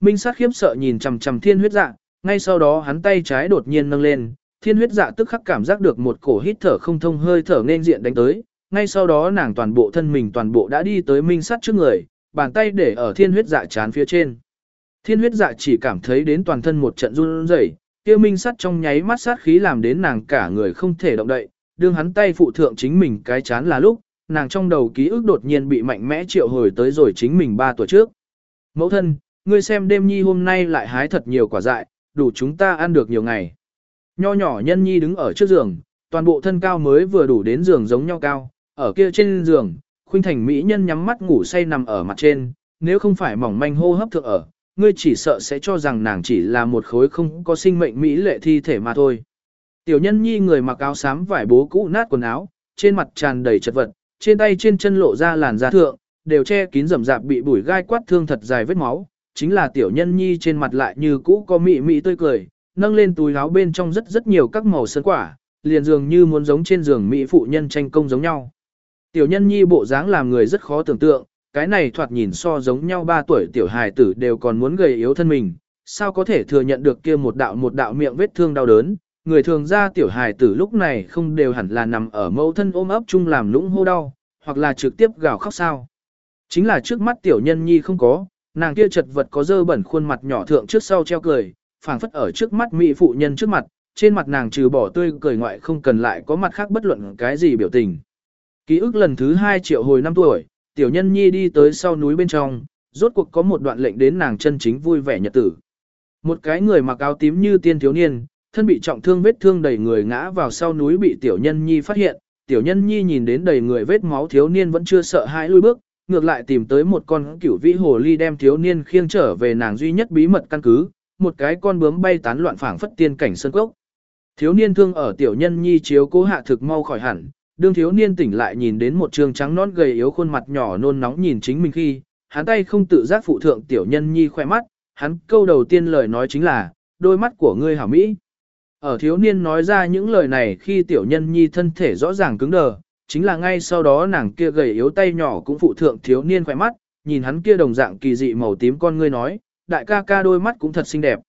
Minh sát khiếp sợ nhìn chằm chằm thiên huyết dạ, ngay sau đó hắn tay trái đột nhiên nâng lên, thiên huyết dạ tức khắc cảm giác được một cổ hít thở không thông hơi thở nên diện đánh tới, ngay sau đó nàng toàn bộ thân mình toàn bộ đã đi tới minh sát trước người, bàn tay để ở thiên huyết dạ chán phía trên. Thiên huyết dạ chỉ cảm thấy đến toàn thân một trận run rẩy, kia minh sát trong nháy mắt sát khí làm đến nàng cả người không thể động đậy, đương hắn tay phụ thượng chính mình cái chán là lúc, nàng trong đầu ký ức đột nhiên bị mạnh mẽ triệu hồi tới rồi chính mình 3 tuổi trước. Mẫu thân, ngươi xem đêm nhi hôm nay lại hái thật nhiều quả dại, đủ chúng ta ăn được nhiều ngày. Nho nhỏ nhân nhi đứng ở trước giường, toàn bộ thân cao mới vừa đủ đến giường giống nhau cao, ở kia trên giường, khuynh thành mỹ nhân nhắm mắt ngủ say nằm ở mặt trên, nếu không phải mỏng manh hô hấp thượng ở, ngươi chỉ sợ sẽ cho rằng nàng chỉ là một khối không có sinh mệnh mỹ lệ thi thể mà thôi. Tiểu nhân nhi người mặc áo xám vải bố cũ nát quần áo, trên mặt tràn đầy chật vật, trên tay trên chân lộ ra làn da thượng, đều che kín rầm rạp bị bùi gai quát thương thật dài vết máu, chính là tiểu nhân nhi trên mặt lại như cũ có mị mị tươi cười, nâng lên túi áo bên trong rất rất nhiều các màu sơn quả, liền dường như muốn giống trên giường mỹ phụ nhân tranh công giống nhau. Tiểu nhân nhi bộ dáng làm người rất khó tưởng tượng, cái này thoạt nhìn so giống nhau 3 tuổi tiểu hài tử đều còn muốn gầy yếu thân mình, sao có thể thừa nhận được kia một đạo một đạo miệng vết thương đau đớn, người thường ra tiểu hài tử lúc này không đều hẳn là nằm ở mẫu thân ôm ấp chung làm lũng hô đau, hoặc là trực tiếp gào khóc sao. Chính là trước mắt tiểu nhân nhi không có, nàng kia chật vật có dơ bẩn khuôn mặt nhỏ thượng trước sau treo cười, phảng phất ở trước mắt mỹ phụ nhân trước mặt, trên mặt nàng trừ bỏ tươi cười ngoại không cần lại có mặt khác bất luận cái gì biểu tình. Ký ức lần thứ hai triệu hồi năm tuổi, tiểu nhân nhi đi tới sau núi bên trong, rốt cuộc có một đoạn lệnh đến nàng chân chính vui vẻ nhật tử. Một cái người mặc áo tím như tiên thiếu niên, thân bị trọng thương vết thương đầy người ngã vào sau núi bị tiểu nhân nhi phát hiện, tiểu nhân nhi nhìn đến đầy người vết máu thiếu niên vẫn chưa sợ hãi lui bước, ngược lại tìm tới một con cửu vĩ hồ ly đem thiếu niên khiêng trở về nàng duy nhất bí mật căn cứ, một cái con bướm bay tán loạn phảng phất tiên cảnh sơn cốc. Thiếu niên thương ở tiểu nhân nhi chiếu cố hạ thực mau khỏi hẳn, đương thiếu niên tỉnh lại nhìn đến một trường trắng nón gầy yếu khuôn mặt nhỏ nôn nóng nhìn chính mình khi, hắn tay không tự giác phụ thượng tiểu nhân nhi khoe mắt, hắn câu đầu tiên lời nói chính là, đôi mắt của ngươi hảo mỹ. Ở thiếu niên nói ra những lời này khi tiểu nhân nhi thân thể rõ ràng cứng đờ, chính là ngay sau đó nàng kia gầy yếu tay nhỏ cũng phụ thượng thiếu niên khỏe mắt, nhìn hắn kia đồng dạng kỳ dị màu tím con ngươi nói, đại ca ca đôi mắt cũng thật xinh đẹp.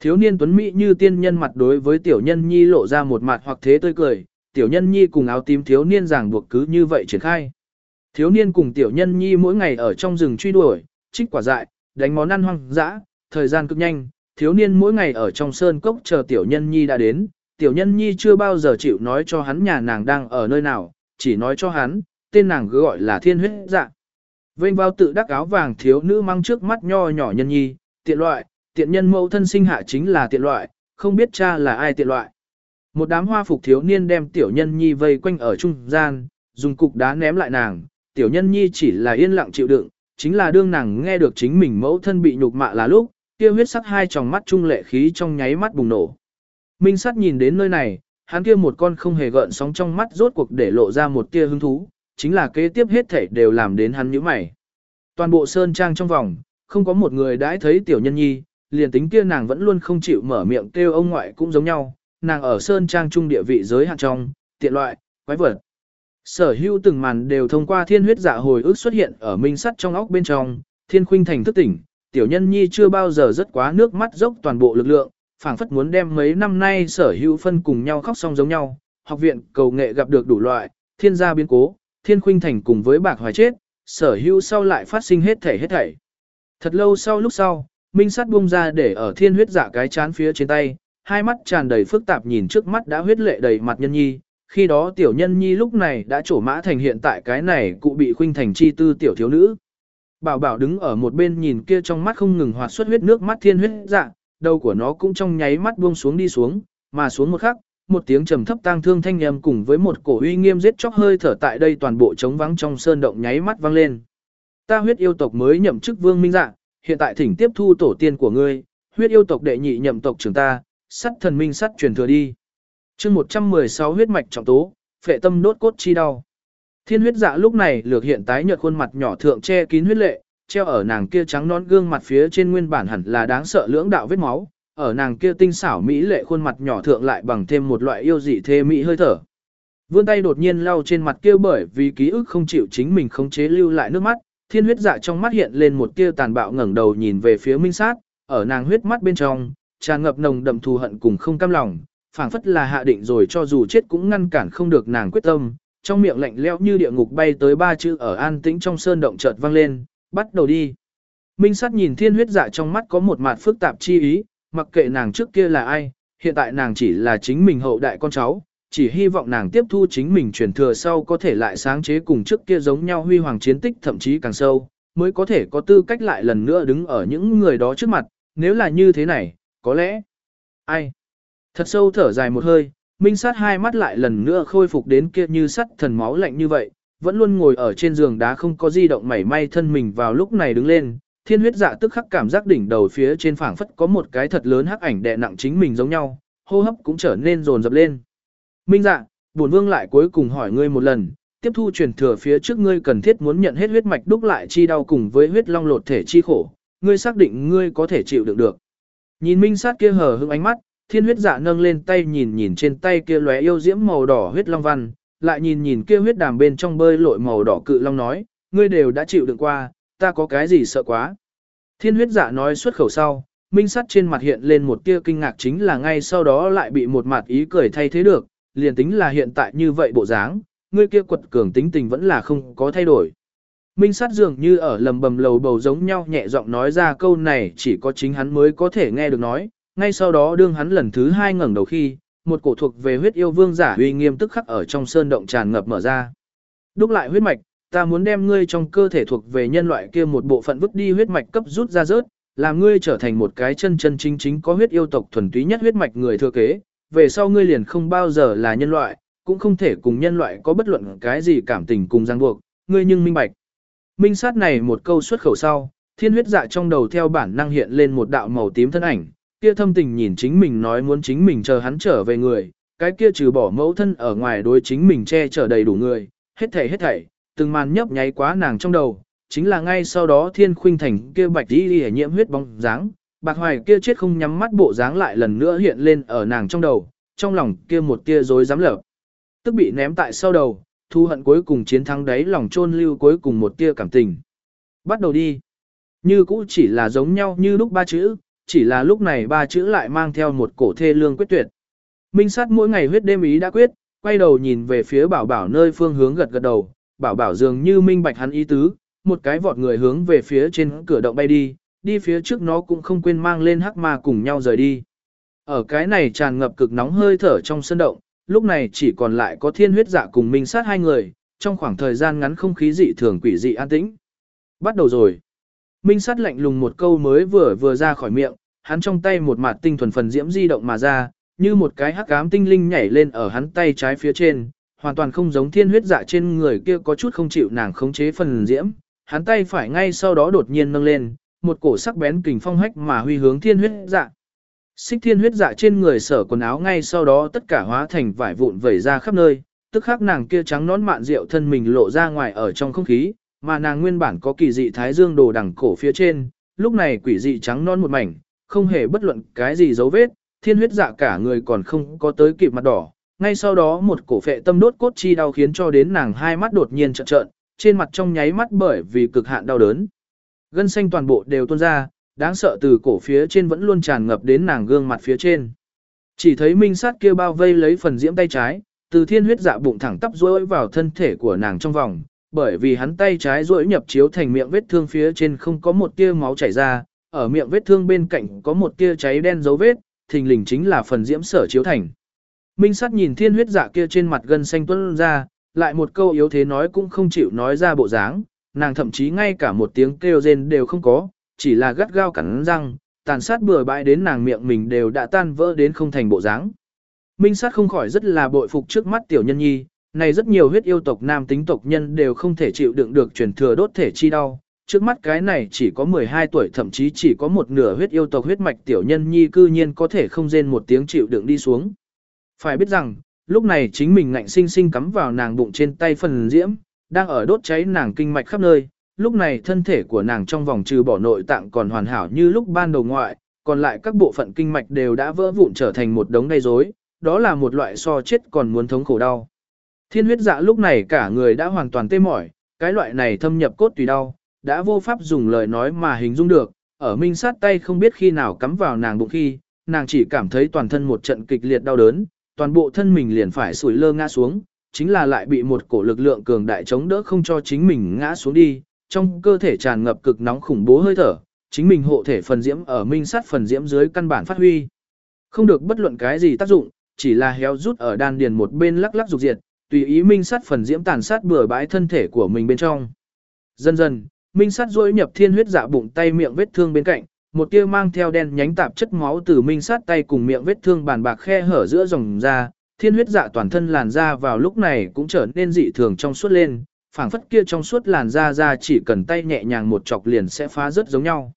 Thiếu niên tuấn mỹ như tiên nhân mặt đối với tiểu nhân nhi lộ ra một mặt hoặc thế tươi cười, tiểu nhân nhi cùng áo tím thiếu niên ràng buộc cứ như vậy triển khai. Thiếu niên cùng tiểu nhân nhi mỗi ngày ở trong rừng truy đuổi, trích quả dại, đánh món ăn hoang dã, thời gian cực nhanh, thiếu niên mỗi ngày ở trong sơn cốc chờ tiểu nhân nhi đã đến, tiểu nhân nhi chưa bao giờ chịu nói cho hắn nhà nàng đang ở nơi nào, chỉ nói cho hắn, tên nàng cứ gọi là thiên huyết dạ. Vênh vào tự đắc áo vàng thiếu nữ mang trước mắt nho nhỏ nhân nhi, tiện loại, tiện nhân mẫu thân sinh hạ chính là tiện loại, không biết cha là ai tiện loại. Một đám hoa phục thiếu niên đem tiểu nhân nhi vây quanh ở trung gian, dùng cục đá ném lại nàng, tiểu nhân nhi chỉ là yên lặng chịu đựng, chính là đương nàng nghe được chính mình mẫu thân bị nhục mạ là lúc, kia huyết sắc hai tròng mắt trung lệ khí trong nháy mắt bùng nổ. Minh sát nhìn đến nơi này, hắn kia một con không hề gợn sóng trong mắt rốt cuộc để lộ ra một tia hứng thú, chính là kế tiếp hết thảy đều làm đến hắn nhíu mày. Toàn bộ sơn trang trong vòng, không có một người đãi thấy tiểu nhân nhi, liền tính kia nàng vẫn luôn không chịu mở miệng kêu ông ngoại cũng giống nhau, nàng ở sơn trang trung địa vị giới hạn trong, tiện loại, quái vật. Sở hữu từng màn đều thông qua thiên huyết dạ hồi ức xuất hiện ở minh sắt trong óc bên trong, thiên khuynh thành thức tỉnh, tiểu nhân nhi chưa bao giờ rất quá nước mắt dốc toàn bộ lực lượng, phảng phất muốn đem mấy năm nay sở hữu phân cùng nhau khóc xong giống nhau, học viện cầu nghệ gặp được đủ loại, thiên gia biến cố, thiên khuynh thành cùng với bạc hoài chết, sở hữu sau lại phát sinh hết thảy hết thảy. Thật lâu sau lúc sau, minh sát buông ra để ở thiên huyết giả cái chán phía trên tay, hai mắt tràn đầy phức tạp nhìn trước mắt đã huyết lệ đầy mặt nhân nhi, khi đó tiểu nhân nhi lúc này đã trổ mã thành hiện tại cái này cụ bị khuynh thành chi tư tiểu thiếu nữ. Bảo bảo đứng ở một bên nhìn kia trong mắt không ngừng hoạt xuất huyết nước mắt thiên huyết dạ, đầu của nó cũng trong nháy mắt buông xuống đi xuống, mà xuống một khắc, một tiếng trầm thấp tang thương thanh âm cùng với một cổ uy nghiêm giết chóc hơi thở tại đây toàn bộ trống vắng trong sơn động nháy mắt vang lên. Ta huyết yêu tộc mới nhậm chức vương minh dạ, hiện tại thỉnh tiếp thu tổ tiên của ngươi, huyết yêu tộc đệ nhị nhậm tộc trưởng ta, sắt thần minh sắt truyền thừa đi. chương 116 huyết mạch trọng tố, phệ tâm đốt cốt chi đau. Thiên huyết dạ lúc này lược hiện tái nhợt khuôn mặt nhỏ thượng che kín huyết lệ, treo ở nàng kia trắng nón gương mặt phía trên nguyên bản hẳn là đáng sợ lưỡng đạo vết máu, ở nàng kia tinh xảo mỹ lệ khuôn mặt nhỏ thượng lại bằng thêm một loại yêu dị thê mỹ hơi thở. Vươn tay đột nhiên lau trên mặt kia bởi vì ký ức không chịu chính mình không chế lưu lại nước mắt, thiên huyết dạ trong mắt hiện lên một tia tàn bạo ngẩng đầu nhìn về phía minh sát, ở nàng huyết mắt bên trong, tràn ngập nồng đậm thù hận cùng không cam lòng, phảng phất là hạ định rồi cho dù chết cũng ngăn cản không được nàng quyết tâm, trong miệng lạnh lẽo như địa ngục bay tới ba chữ ở an tĩnh trong sơn động chợt vang lên, bắt đầu đi. Minh sát nhìn thiên huyết dạ trong mắt có một mặt phức tạp chi ý, mặc kệ nàng trước kia là ai, hiện tại nàng chỉ là chính mình hậu đại con cháu, chỉ hy vọng nàng tiếp thu chính mình truyền thừa sau có thể lại sáng chế cùng trước kia giống nhau huy hoàng chiến tích thậm chí càng sâu, mới có thể có tư cách lại lần nữa đứng ở những người đó trước mặt, nếu là như thế này, có lẽ, ai? Thật sâu thở dài một hơi, minh sát hai mắt lại lần nữa khôi phục đến kia như sắt thần máu lạnh như vậy, vẫn luôn ngồi ở trên giường đá không có di động mảy may thân mình vào lúc này đứng lên, thiên huyết dạ tức khắc cảm giác đỉnh đầu phía trên phảng phất có một cái thật lớn hắc ảnh đè nặng chính mình giống nhau, hô hấp cũng trở nên rồn rập lên. Minh dạ, bổn vương lại cuối cùng hỏi ngươi một lần, tiếp thu truyền thừa phía trước ngươi cần thiết muốn nhận hết huyết mạch đúc lại chi đau cùng với huyết long lột thể chi khổ, ngươi xác định ngươi có thể chịu đựng được. Nhìn minh sát kia hờ hững ánh mắt, thiên huyết dạ nâng lên tay nhìn nhìn trên tay kia lóe yêu diễm màu đỏ huyết long văn, lại nhìn nhìn kia huyết đàm bên trong bơi lội màu đỏ cự long nói, ngươi đều đã chịu đựng qua, ta có cái gì sợ quá. Thiên huyết giả nói xuất khẩu sau, minh sắt trên mặt hiện lên một tia kinh ngạc chính là ngay sau đó lại bị một mặt ý cười thay thế được, liền tính là hiện tại như vậy bộ dáng, ngươi kia quật cường tính tình vẫn là không có thay đổi. Minh sát dường như ở lầm bầm lầu bầu giống nhau nhẹ giọng nói ra câu này chỉ có chính hắn mới có thể nghe được nói, ngay sau đó đương hắn lần thứ hai ngẩng đầu khi, một cổ thuộc về huyết yêu vương giả uy nghiêm tức khắc ở trong sơn động tràn ngập mở ra. Đúc lại huyết mạch, ta muốn đem ngươi trong cơ thể thuộc về nhân loại kia một bộ phận vứt đi huyết mạch cấp rút ra rớt, làm ngươi trở thành một cái chân chân chính chính có huyết yêu tộc thuần túy nhất huyết mạch người thừa kế, về sau ngươi liền không bao giờ là nhân loại, cũng không thể cùng nhân loại có bất luận cái gì cảm tình cùng ràng buộc, ngươi nhưng minh bạch. Minh sát này một câu xuất khẩu sau, thiên huyết dạ trong đầu theo bản năng hiện lên một đạo màu tím thân ảnh, kia thâm tình nhìn chính mình nói muốn chính mình chờ hắn trở về người, cái kia trừ bỏ mẫu thân ở ngoài đối chính mình che chở đầy đủ người, hết thảy hết thảy, từng màn nhấp nháy quá nàng trong đầu, chính là ngay sau đó thiên khuynh thành kia bạch đi hề nhiễm huyết bóng dáng, bạc hoài kia chết không nhắm mắt bộ dáng lại lần nữa hiện lên ở nàng trong đầu, trong lòng kia một tia rối dám lở. Tức bị ném tại sau đầu, thu hận cuối cùng chiến thắng đấy lòng chôn lưu cuối cùng một tia cảm tình. Bắt đầu đi. Như cũ chỉ là giống nhau như lúc ba chữ, chỉ là lúc này ba chữ lại mang theo một cổ thê lương quyết tuyệt. Minh sát mỗi ngày huyết đêm ý đã quyết, quay đầu nhìn về phía bảo bảo nơi phương hướng gật gật đầu, bảo bảo dường như minh bạch hắn ý tứ, một cái vọt người hướng về phía trên cửa động bay đi, đi phía trước nó cũng không quên mang lên hắc ma cùng nhau rời đi. Ở cái này tràn ngập cực nóng hơi thở trong sân động, lúc này chỉ còn lại có thiên huyết dạ cùng minh sát hai người, trong khoảng thời gian ngắn không khí dị thường quỷ dị an tĩnh. Bắt đầu rồi. Minh sát lạnh lùng một câu mới vừa vừa ra khỏi miệng, hắn trong tay một mặt tinh thuần phần diễm di động mà ra, như một cái hắc ám tinh linh nhảy lên ở hắn tay trái phía trên, hoàn toàn không giống thiên huyết dạ trên người kia có chút không chịu nàng khống chế phần diễm, hắn tay phải ngay sau đó đột nhiên nâng lên, một cổ sắc bén kình phong hách mà huy hướng thiên huyết dạ. Xích thiên huyết dạ trên người sở quần áo ngay sau đó tất cả hóa thành vải vụn vẩy ra khắp nơi, tức khắc nàng kia trắng nón mạn rượu thân mình lộ ra ngoài ở trong không khí, mà nàng nguyên bản có kỳ dị thái dương đồ đằng cổ phía trên, lúc này quỷ dị trắng non một mảnh, không hề bất luận cái gì dấu vết, thiên huyết dạ cả người còn không có tới kịp mặt đỏ. Ngay sau đó một cổ phệ tâm đốt cốt chi đau khiến cho đến nàng hai mắt đột nhiên trợn trợn, trên mặt trong nháy mắt bởi vì cực hạn đau đớn. Gân xanh toàn bộ đều tuôn ra, đáng sợ từ cổ phía trên vẫn luôn tràn ngập đến nàng gương mặt phía trên. Chỉ thấy minh sát kia bao vây lấy phần diễm tay trái, từ thiên huyết dạ bụng thẳng tắp rối vào thân thể của nàng trong vòng, bởi vì hắn tay trái duỗi nhập chiếu thành miệng vết thương phía trên không có một tia máu chảy ra, ở miệng vết thương bên cạnh có một tia cháy đen dấu vết, thình lình chính là phần diễm sở chiếu thành. Minh sát nhìn thiên huyết dạ kia trên mặt gân xanh tuôn ra, lại một câu yếu thế nói cũng không chịu nói ra bộ dáng, nàng thậm chí ngay cả một tiếng kêu rên đều không có, chỉ là gắt gao cắn răng, tàn sát bừa bãi đến nàng miệng mình đều đã tan vỡ đến không thành bộ dáng. Minh sát không khỏi rất là bội phục trước mắt tiểu nhân nhi, này rất nhiều huyết yêu tộc nam tính tộc nhân đều không thể chịu đựng được truyền thừa đốt thể chi đau. Trước mắt cái này chỉ có 12 tuổi thậm chí chỉ có một nửa huyết yêu tộc huyết mạch tiểu nhân nhi cư nhiên có thể không rên một tiếng chịu đựng đi xuống. Phải biết rằng, lúc này chính mình ngạnh sinh sinh cắm vào nàng bụng trên tay phần diễm, đang ở đốt cháy nàng kinh mạch khắp nơi, lúc này thân thể của nàng trong vòng trừ bỏ nội tạng còn hoàn hảo như lúc ban đầu ngoại, còn lại các bộ phận kinh mạch đều đã vỡ vụn trở thành một đống gây rối, đó là một loại so chết còn muốn thống khổ đau. Thiên huyết dạ lúc này cả người đã hoàn toàn tê mỏi, cái loại này thâm nhập cốt tùy đau, đã vô pháp dùng lời nói mà hình dung được, ở minh sát tay không biết khi nào cắm vào nàng bụng khi, nàng chỉ cảm thấy toàn thân một trận kịch liệt đau đớn, toàn bộ thân mình liền phải sủi lơ ngã xuống, chính là lại bị một cổ lực lượng cường đại chống đỡ không cho chính mình ngã xuống đi, trong cơ thể tràn ngập cực nóng khủng bố hơi thở, chính mình hộ thể phần diễm ở minh sát phần diễm dưới căn bản phát huy. Không được bất luận cái gì tác dụng, chỉ là héo rút ở đan điền một bên lắc lắc dục diệt, tùy ý minh sát phần diễm tàn sát bừa bãi thân thể của mình bên trong. Dần dần, minh sát rỗi nhập thiên huyết dạ bụng tay miệng vết thương bên cạnh, một tia mang theo đen nhánh tạp chất máu từ minh sát tay cùng miệng vết thương bàn bạc khe hở giữa dòng da, thiên huyết dạ toàn thân làn da vào lúc này cũng trở nên dị thường trong suốt lên, phảng phất kia trong suốt làn da da chỉ cần tay nhẹ nhàng một chọc liền sẽ phá rất giống nhau.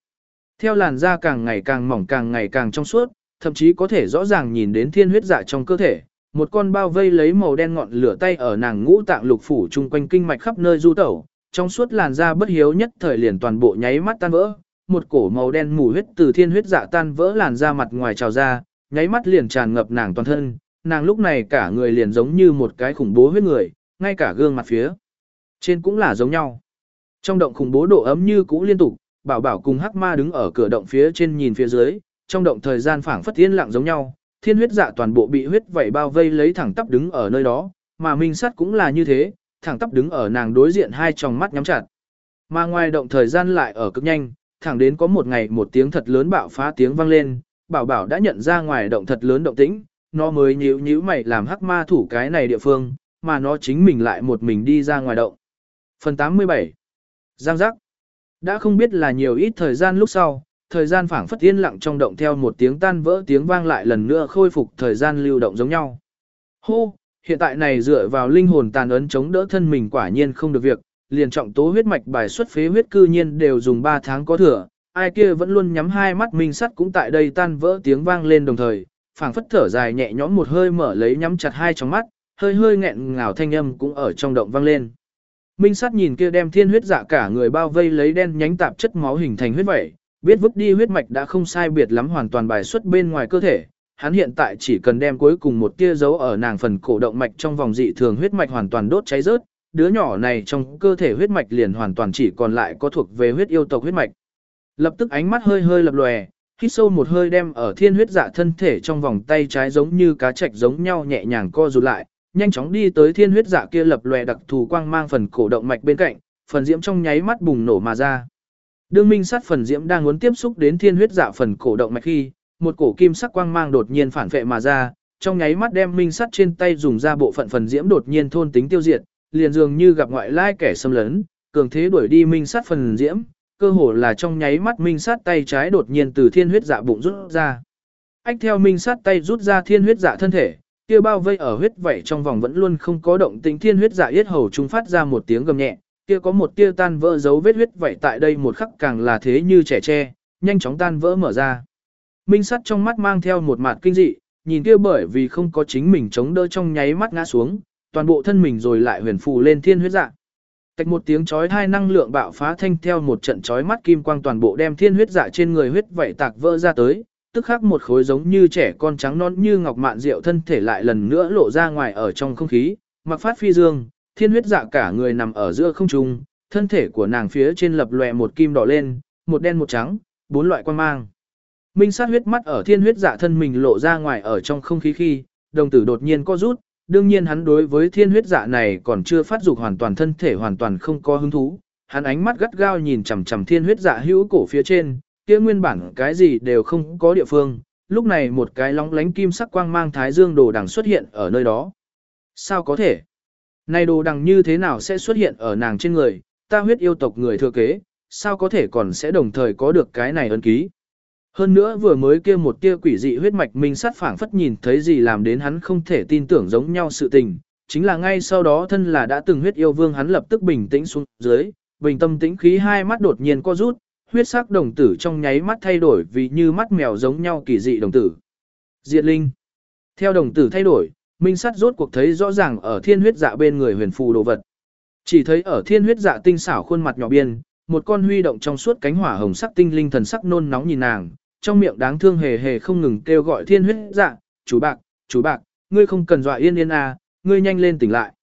Theo làn da càng ngày càng mỏng càng ngày càng trong suốt, thậm chí có thể rõ ràng nhìn đến thiên huyết dạ trong cơ thể, một con bao vây lấy màu đen ngọn lửa tay ở nàng ngũ tạng lục phủ chung quanh kinh mạch khắp nơi du tẩu, trong suốt làn da bất hiếu nhất thời liền toàn bộ nháy mắt tan vỡ, một cổ màu đen mù huyết từ thiên huyết dạ tan vỡ làn da mặt ngoài trào ra, nháy mắt liền tràn ngập nàng toàn thân, nàng lúc này cả người liền giống như một cái khủng bố huyết người, ngay cả gương mặt phía trên cũng là giống nhau. Trong động khủng bố độ ấm như cũ liên tục, bảo bảo cùng hắc ma đứng ở cửa động phía trên nhìn phía dưới, trong động thời gian phảng phất yên lặng giống nhau, thiên huyết dạ toàn bộ bị huyết vẩy bao vây lấy thẳng tắp đứng ở nơi đó, mà minh sắt cũng là như thế, thẳng tắp đứng ở nàng đối diện hai tròng mắt nhắm chặt. Mà ngoài động thời gian lại ở cực nhanh, thẳng đến có một ngày một tiếng thật lớn bạo phá tiếng vang lên, bảo bảo đã nhận ra ngoài động thật lớn động tĩnh, nó mới nhíu nhíu mày làm hắc ma thủ cái này địa phương, mà nó chính mình lại một mình đi ra ngoài động. Phần 87 Giang giác Đã không biết là nhiều ít thời gian lúc sau, thời gian phảng phất yên lặng trong động theo một tiếng tan vỡ tiếng vang lại lần nữa khôi phục thời gian lưu động giống nhau. Hô, hiện tại này dựa vào linh hồn tàn ấn chống đỡ thân mình quả nhiên không được việc, liền trọng tố huyết mạch bài xuất phế huyết cư nhiên đều dùng 3 tháng có thừa, ai kia vẫn luôn nhắm hai mắt minh sắt cũng tại đây tan vỡ tiếng vang lên đồng thời, phảng phất thở dài nhẹ nhõm một hơi mở lấy nhắm chặt hai trong mắt, hơi hơi nghẹn ngào thanh âm cũng ở trong động vang lên. Minh sắt nhìn kia đem thiên huyết dạ cả người bao vây lấy đen nhánh tạp chất máu hình thành huyết vẩy, biết vứt đi huyết mạch đã không sai biệt lắm hoàn toàn bài xuất bên ngoài cơ thể, hắn hiện tại chỉ cần đem cuối cùng một tia dấu ở nàng phần cổ động mạch trong vòng dị thường huyết mạch hoàn toàn đốt cháy rớt, đứa nhỏ này trong cơ thể huyết mạch liền hoàn toàn chỉ còn lại có thuộc về huyết yêu tộc huyết mạch. Lập tức ánh mắt hơi hơi lập lòe, hít sâu một hơi đem ở thiên huyết dạ thân thể trong vòng tay trái giống như cá trạch giống nhau nhẹ nhàng co rụt lại, nhanh chóng đi tới thiên huyết dạ kia lập lòe đặc thù quang mang phần cổ động mạch bên cạnh, phần diễm trong nháy mắt bùng nổ mà ra. Đương minh sát phần diễm đang muốn tiếp xúc đến thiên huyết dạ phần cổ động mạch khi, một cổ kim sắc quang mang đột nhiên phản vệ mà ra, trong nháy mắt đem minh sắt trên tay dùng ra bộ phận phần diễm đột nhiên thôn tính tiêu diệt, liền dường như gặp ngoại lai kẻ xâm lấn, cường thế đuổi đi minh sắt phần diễm, cơ hồ là trong nháy mắt minh sắt tay trái đột nhiên từ thiên huyết dạ bụng rút ra. Ách theo minh sắt tay rút ra thiên huyết dạ thân thể, kia bao vây ở huyết vậy trong vòng vẫn luôn không có động tĩnh thiên huyết dạ yết hầu trung phát ra một tiếng gầm nhẹ, kia có một tia tan vỡ dấu vết huyết vậy tại đây một khắc càng là thế như trẻ tre, nhanh chóng tan vỡ mở ra. Minh sắt trong mắt mang theo một mặt kinh dị, nhìn kia bởi vì không có chính mình chống đỡ trong nháy mắt ngã xuống, toàn bộ thân mình rồi lại huyền phù lên thiên huyết dạ. Tạch một tiếng chói hai năng lượng bạo phá thanh theo một trận chói mắt kim quang toàn bộ đem thiên huyết dạ trên người huyết vậy tạc vỡ ra tới, tức khắc một khối giống như trẻ con trắng non như ngọc mạn rượu thân thể lại lần nữa lộ ra ngoài ở trong không khí, mặc phát phi dương, thiên huyết dạ cả người nằm ở giữa không trung, thân thể của nàng phía trên lập lòe một kim đỏ lên, một đen một trắng, bốn loại quan mang. Minh sát huyết mắt ở thiên huyết dạ thân mình lộ ra ngoài ở trong không khí khi, đồng tử đột nhiên co rút, đương nhiên hắn đối với thiên huyết dạ này còn chưa phát dục hoàn toàn thân thể hoàn toàn không có hứng thú. Hắn ánh mắt gắt gao nhìn chằm chằm thiên huyết dạ hữu cổ phía trên, kia nguyên bản cái gì đều không có địa phương, lúc này một cái lóng lánh kim sắc quang mang thái dương đồ đằng xuất hiện ở nơi đó. Sao có thể? Này đồ đằng như thế nào sẽ xuất hiện ở nàng trên người, ta huyết yêu tộc người thừa kế, sao có thể còn sẽ đồng thời có được cái này ấn ký? Hơn nữa vừa mới kia một tia quỷ dị huyết mạch minh sát phảng phất nhìn thấy gì làm đến hắn không thể tin tưởng giống nhau sự tình, chính là ngay sau đó thân là đã từng huyết yêu vương hắn lập tức bình tĩnh xuống dưới, bình tâm tĩnh khí hai mắt đột nhiên co rút, huyết sắc đồng tử trong nháy mắt thay đổi vì như mắt mèo giống nhau kỳ dị đồng tử. Diệt linh. Theo đồng tử thay đổi, minh sát rốt cuộc thấy rõ ràng ở thiên huyết dạ bên người huyền phù đồ vật. Chỉ thấy ở thiên huyết dạ tinh xảo khuôn mặt nhỏ biên, một con huy động trong suốt cánh hỏa hồng sắc tinh linh thần sắc nôn nóng nhìn nàng, trong miệng đáng thương hề hề không ngừng kêu gọi thiên huyết dạ, chú bạc, chú bạc, ngươi không cần dọa yên yên à, ngươi nhanh lên tỉnh lại.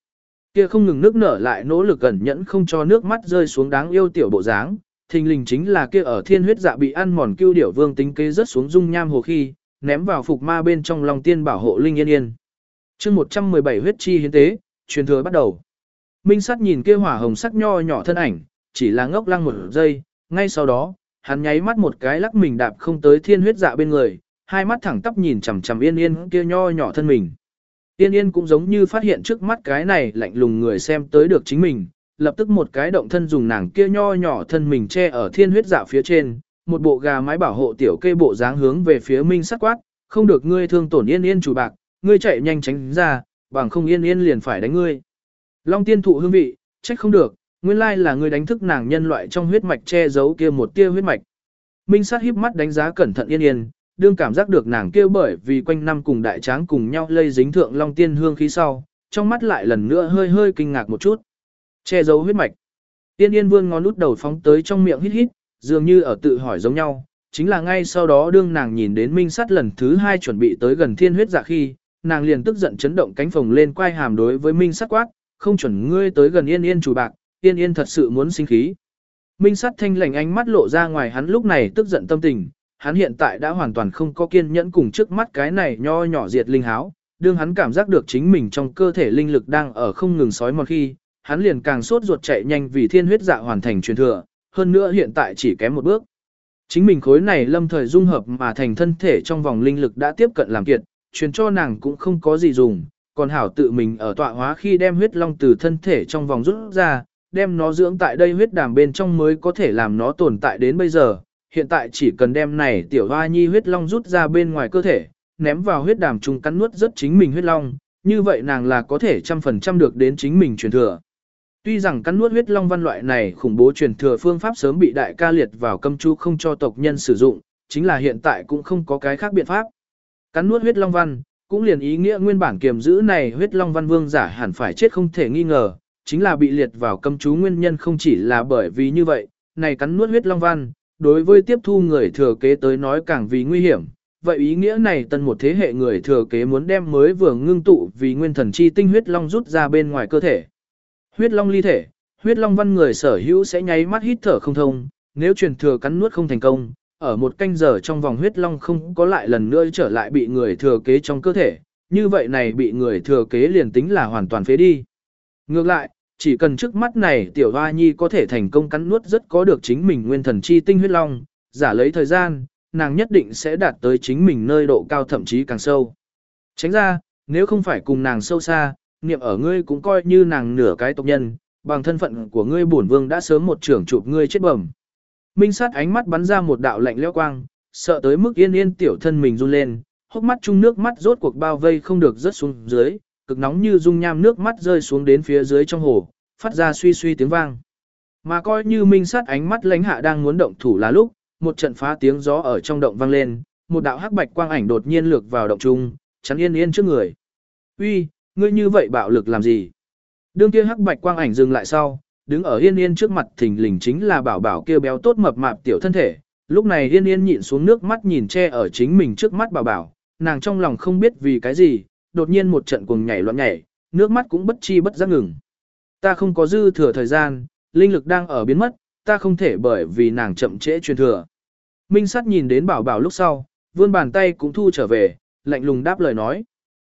Kia không ngừng nước nở lại nỗ lực cẩn nhẫn không cho nước mắt rơi xuống đáng yêu tiểu bộ dáng, thình lình chính là kia ở thiên huyết dạ bị ăn mòn cưu điểu vương tính kế rớt xuống dung nham hồ khi, ném vào phục ma bên trong lòng tiên bảo hộ linh yên yên chương 117 huyết chi hiến tế, truyền thừa bắt đầu. Minh sát nhìn kia hỏa hồng sắc nho nhỏ thân ảnh, chỉ là ngốc lăng một giây, ngay sau đó, hắn nháy mắt một cái lắc mình đạp không tới thiên huyết dạ bên người, hai mắt thẳng tắp nhìn chằm chằm yên yên kia nho nhỏ thân mình. Yên yên cũng giống như phát hiện trước mắt cái này lạnh lùng người xem tới được chính mình, lập tức một cái động thân dùng nàng kia nho nhỏ thân mình che ở thiên huyết dạ phía trên, một bộ gà mái bảo hộ tiểu kê bộ dáng hướng về phía minh sát quát, không được ngươi thương tổn yên yên chủ bạc, ngươi chạy nhanh tránh ra, bằng không yên yên liền phải đánh ngươi. Long tiên thụ hương vị, trách không được, nguyên lai là ngươi đánh thức nàng nhân loại trong huyết mạch che giấu kia một tia huyết mạch. Minh sát híp mắt đánh giá cẩn thận yên yên, đương cảm giác được nàng kia bởi vì quanh năm cùng đại tráng cùng nhau lây dính thượng long tiên hương khí sau, trong mắt lại lần nữa hơi hơi kinh ngạc một chút. Che giấu huyết mạch. Tiên yên vương ngón út đầu phóng tới trong miệng hít hít, dường như ở tự hỏi giống nhau, chính là ngay sau đó đương nàng nhìn đến minh sát lần thứ hai chuẩn bị tới gần thiên huyết dạ khi, nàng liền tức giận chấn động cánh phồng lên quay hàm đối với minh sát quát, không chuẩn ngươi tới gần yên yên chủ bạc, yên yên thật sự muốn sinh khí. Minh sát thanh lành ánh mắt lộ ra ngoài hắn lúc này tức giận tâm tình, hắn hiện tại đã hoàn toàn không có kiên nhẫn cùng trước mắt cái này nho nhỏ diệt linh háo, đương hắn cảm giác được chính mình trong cơ thể linh lực đang ở không ngừng sói một khi, hắn liền càng sốt ruột chạy nhanh vì thiên huyết dạ hoàn thành truyền thừa, hơn nữa hiện tại chỉ kém một bước. Chính mình khối này lâm thời dung hợp mà thành thân thể trong vòng linh lực đã tiếp cận làm kiệt, truyền cho nàng cũng không có gì dùng, còn hảo tự mình ở tọa hóa khi đem huyết long từ thân thể trong vòng rút ra, đem nó dưỡng tại đây huyết đàm bên trong mới có thể làm nó tồn tại đến bây giờ. Hiện tại chỉ cần đem này tiểu hoa nhi huyết long rút ra bên ngoài cơ thể, ném vào huyết đàm chung cắn nuốt rất chính mình huyết long, như vậy nàng là có thể trăm phần trăm được đến chính mình truyền thừa. Tuy rằng cắn nuốt huyết long văn loại này khủng bố truyền thừa phương pháp sớm bị đại ca liệt vào cấm chú không cho tộc nhân sử dụng, chính là hiện tại cũng không có cái khác biện pháp. Cắn nuốt huyết long văn, cũng liền ý nghĩa nguyên bản kiềm giữ này huyết long văn vương giả hẳn phải chết không thể nghi ngờ, chính là bị liệt vào cấm chú nguyên nhân không chỉ là bởi vì như vậy, này cắn nuốt huyết long văn, đối với tiếp thu người thừa kế tới nói càng vì nguy hiểm. Vậy ý nghĩa này tân một thế hệ người thừa kế muốn đem mới vừa ngưng tụ vì nguyên thần chi tinh huyết long rút ra bên ngoài cơ thể. Huyết long ly thể, huyết long văn người sở hữu sẽ nháy mắt hít thở không thông, nếu truyền thừa cắn nuốt không thành công, ở một canh giờ trong vòng huyết long không có lại lần nữa trở lại bị người thừa kế trong cơ thể, như vậy này bị người thừa kế liền tính là hoàn toàn phế đi. Ngược lại, chỉ cần trước mắt này tiểu hoa nhi có thể thành công cắn nuốt rất có được chính mình nguyên thần chi tinh huyết long, giả lấy thời gian, nàng nhất định sẽ đạt tới chính mình nơi độ cao thậm chí càng sâu. Tránh ra, nếu không phải cùng nàng sâu xa, niệm ở ngươi cũng coi như nàng nửa cái tộc nhân, bằng thân phận của ngươi bổn vương đã sớm một trưởng chụp ngươi chết bẩm. Minh sát ánh mắt bắn ra một đạo lạnh lẽo quang, sợ tới mức yên yên tiểu thân mình run lên, hốc mắt chung nước mắt rốt cuộc bao vây không được rớt xuống dưới, cực nóng như dung nham nước mắt rơi xuống đến phía dưới trong hồ, phát ra suy suy tiếng vang. Mà coi như minh sát ánh mắt lãnh hạ đang muốn động thủ là lúc, một trận phá tiếng gió ở trong động vang lên, một đạo hắc bạch quang ảnh đột nhiên lược vào động trung, chắn yên yên trước người. Uy, ngươi như vậy bạo lực làm gì? Đương kia hắc bạch quang ảnh dừng lại sau, đứng ở yên yên trước mặt thình lình chính là bảo bảo kia béo tốt mập mạp tiểu thân thể. Lúc này yên yên nhịn xuống nước mắt nhìn che ở chính mình trước mắt bảo bảo, nàng trong lòng không biết vì cái gì, đột nhiên một trận cuồng nhảy loạn nhảy, nước mắt cũng bất chi bất giác ngừng. Ta không có dư thừa thời gian, linh lực đang ở biến mất, ta không thể bởi vì nàng chậm trễ truyền thừa. Minh sắt nhìn đến bảo bảo lúc sau, vươn bàn tay cũng thu trở về, lạnh lùng đáp lời nói.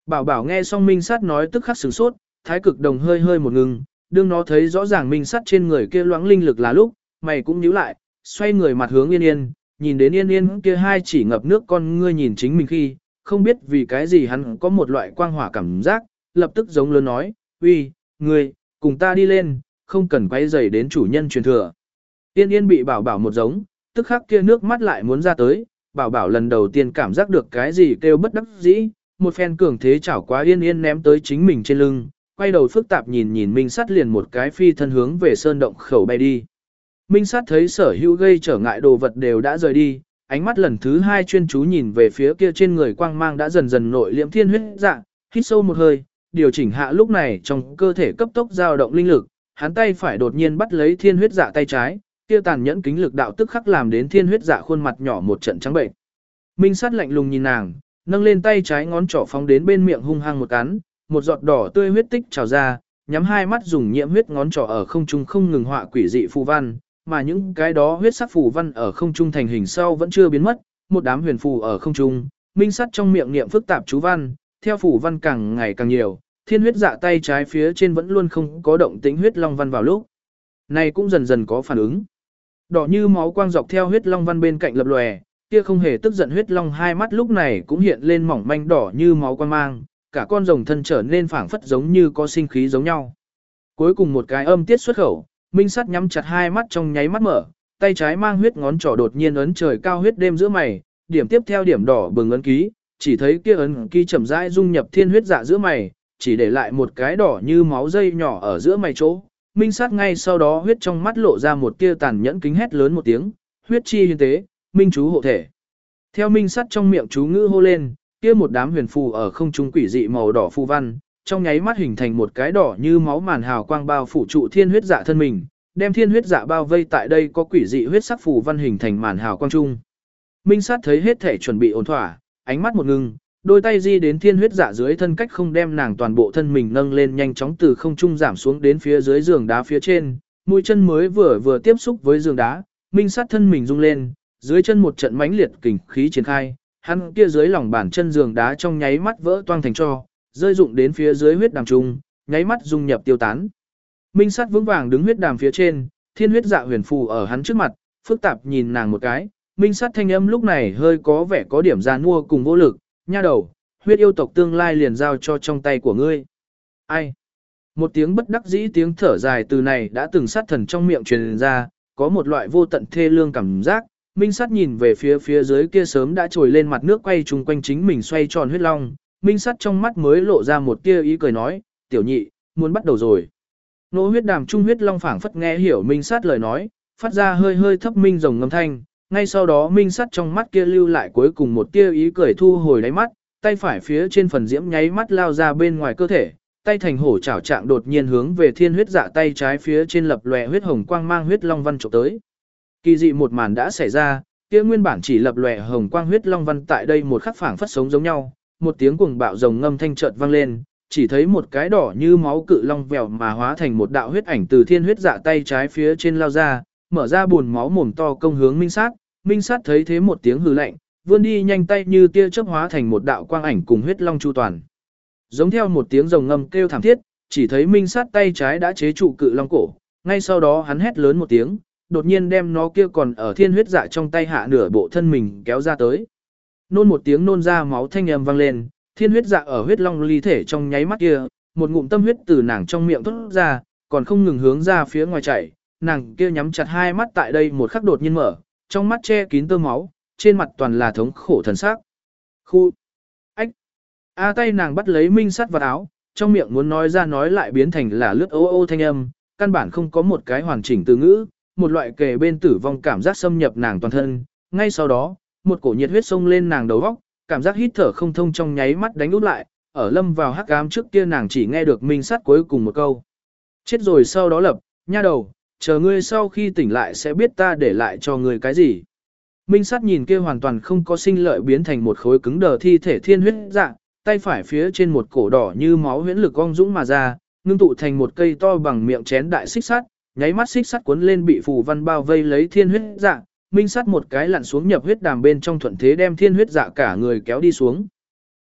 Bảo bảo nghe xong Minh sắt nói tức khắc sửng sốt, thái cực đồng hơi hơi một ngừng, đương nó thấy rõ ràng Minh sắt trên người kia loãng linh lực là lúc, mày cũng nhíu lại, xoay người mặt hướng yên yên, nhìn đến yên yên kia hai chỉ ngập nước con ngươi nhìn chính mình khi, không biết vì cái gì hắn có một loại quang hỏa cảm giác, lập tức giống lớn nói, uy, ngươi, cùng ta đi lên, không cần quay dày đến chủ nhân truyền thừa. Yên yên bị bảo bảo một giống, tức khắc kia nước mắt lại muốn ra tới, bảo bảo lần đầu tiên cảm giác được cái gì kêu bất đắc dĩ, một phen cường thế chảo quá yên yên ném tới chính mình trên lưng, quay đầu phức tạp nhìn nhìn Minh sát liền một cái phi thân hướng về sơn động khẩu bay đi. Minh sát thấy sở hữu gây trở ngại đồ vật đều đã rời đi, ánh mắt lần thứ hai chuyên chú nhìn về phía kia trên người quang mang đã dần dần nội liễm thiên huyết dạng, hít sâu một hơi, điều chỉnh hạ lúc này trong cơ thể cấp tốc dao động linh lực, hắn tay phải đột nhiên bắt lấy thiên huyết dạ tay trái, kia tàn nhẫn kính lực đạo tức khắc làm đến thiên huyết dạ khuôn mặt nhỏ một trận trắng bệnh. Minh sát lạnh lùng nhìn nàng, nâng lên tay trái ngón trỏ phóng đến bên miệng hung hăng một cắn, một giọt đỏ tươi huyết tích trào ra, nhắm hai mắt dùng nhiễm huyết ngón trỏ ở không trung không ngừng họa quỷ dị phù văn, mà những cái đó huyết sắc phù văn ở không trung thành hình sau vẫn chưa biến mất, một đám huyền phù ở không trung, minh sắt trong miệng niệm phức tạp chú văn, theo phù văn càng ngày càng nhiều, thiên huyết dạ tay trái phía trên vẫn luôn không có động tĩnh huyết long văn vào lúc. Này cũng dần dần có phản ứng. Đỏ như máu quang dọc theo huyết long văn bên cạnh lập lòe, kia không hề tức giận huyết long hai mắt lúc này cũng hiện lên mỏng manh đỏ như máu quang mang, cả con rồng thân trở nên phảng phất giống như có sinh khí giống nhau. Cuối cùng một cái âm tiết xuất khẩu, Minh Sắt nhắm chặt hai mắt trong nháy mắt mở, tay trái mang huyết ngón trỏ đột nhiên ấn trời cao huyết đêm giữa mày, điểm tiếp theo điểm đỏ bừng ấn ký, chỉ thấy kia ấn ký chậm rãi dung nhập thiên huyết dạ giữa mày, chỉ để lại một cái đỏ như máu dây nhỏ ở giữa mày chỗ. minh sát ngay sau đó huyết trong mắt lộ ra một tia tàn nhẫn kính hét lớn một tiếng, huyết chi hiến tế, minh chú hộ thể. Theo minh sát trong miệng chú ngữ hô lên, kia một đám huyền phù ở không trung quỷ dị màu đỏ phù văn, trong nháy mắt hình thành một cái đỏ như máu màn hào quang bao phủ trụ thiên huyết dạ thân mình, đem thiên huyết dạ bao vây tại đây có quỷ dị huyết sắc phù văn hình thành màn hào quang trung. Minh sát thấy hết thể chuẩn bị ổn thỏa, ánh mắt một ngưng, đôi tay di đến thiên huyết dạ dưới thân cách không đem nàng toàn bộ thân mình nâng lên nhanh chóng từ không trung giảm xuống đến phía dưới giường đá phía trên, mũi chân mới vừa vừa tiếp xúc với giường đá, minh sát thân mình rung lên, dưới chân một trận mãnh liệt kình khí triển khai, hắn kia dưới lòng bàn chân giường đá trong nháy mắt vỡ toang thành cho, rơi rụng đến phía dưới huyết đàm trung, nháy mắt dung nhập tiêu tán. Minh sát vững vàng đứng huyết đàm phía trên, thiên huyết dạ huyền phù ở hắn trước mặt, phức tạp nhìn nàng một cái, minh sát thanh âm lúc này hơi có vẻ có điểm gian mua cùng vô lực, nha đầu, huyết yêu tộc tương lai liền giao cho trong tay của ngươi. Ai? Một tiếng bất đắc dĩ tiếng thở dài từ này đã từng sát thần trong miệng truyền ra, có một loại vô tận thê lương cảm giác, Minh sát nhìn về phía phía dưới kia sớm đã trồi lên mặt nước quay chung quanh chính mình xoay tròn huyết long, Minh sát trong mắt mới lộ ra một tia ý cười nói, tiểu nhị, muốn bắt đầu rồi. Nỗ huyết đàm trung huyết long phảng phất nghe hiểu Minh sát lời nói, phát ra hơi hơi thấp minh rồng ngâm thanh, ngay sau đó Minh sát trong mắt kia lưu lại cuối cùng một tia ý cười thu hồi đáy mắt, tay phải phía trên phần diễm nháy mắt lao ra bên ngoài cơ thể, tay thành hổ chảo trạng đột nhiên hướng về thiên huyết dạ tay trái phía trên lập lòe huyết hồng quang mang huyết long văn trộm tới. Kỳ dị một màn đã xảy ra, kia nguyên bản chỉ lập lòe hồng quang huyết long văn tại đây một khắc phảng phất sống giống nhau, một tiếng cuồng bạo rồng ngâm thanh chợt vang lên, chỉ thấy một cái đỏ như máu cự long vèo mà hóa thành một đạo huyết ảnh từ thiên huyết dạ tay trái phía trên lao ra, mở ra buồn máu mồm to công hướng minh sát, minh sát thấy thế một tiếng hừ lạnh, vươn đi nhanh tay như tia chớp hóa thành một đạo quang ảnh cùng huyết long chu toàn. Giống theo một tiếng rồng ngâm kêu thảm thiết, chỉ thấy minh sát tay trái đã chế trụ cự long cổ, ngay sau đó hắn hét lớn một tiếng, đột nhiên đem nó kia còn ở thiên huyết dạ trong tay hạ nửa bộ thân mình kéo ra tới. Nôn một tiếng nôn ra máu thanh âm vang lên, thiên huyết dạ ở huyết long ly thể trong nháy mắt kia, một ngụm tâm huyết từ nàng trong miệng thoát ra, còn không ngừng hướng ra phía ngoài chảy, nàng kia nhắm chặt hai mắt tại đây một khắc đột nhiên mở, trong mắt che kín tơ máu, trên mặt toàn là thống khổ thần sắc. Khu! Ách! A tay nàng bắt lấy minh sắt vào áo, trong miệng muốn nói ra nói lại biến thành là lướt ô ô thanh âm, căn bản không có một cái hoàn chỉnh từ ngữ, một loại kề bên tử vong cảm giác xâm nhập nàng toàn thân. Ngay sau đó, một cổ nhiệt huyết sông lên nàng đầu óc, cảm giác hít thở không thông trong nháy mắt đánh út lại, ở lâm vào hắc ám trước kia nàng chỉ nghe được minh sát cuối cùng một câu. Chết rồi sau đó lập, nha đầu, chờ ngươi sau khi tỉnh lại sẽ biết ta để lại cho ngươi cái gì. Minh sát nhìn kia hoàn toàn không có sinh lợi biến thành một khối cứng đờ thi thể thiên huyết dạng, tay phải phía trên một cổ đỏ như máu huyễn lực ong dũng mà ra, ngưng tụ thành một cây to bằng miệng chén đại xích sắt, nháy mắt xích sắt cuốn lên bị phù văn bao vây lấy thiên huyết dạ, minh sắt một cái lặn xuống nhập huyết đàm bên trong thuận thế đem thiên huyết dạ cả người kéo đi xuống.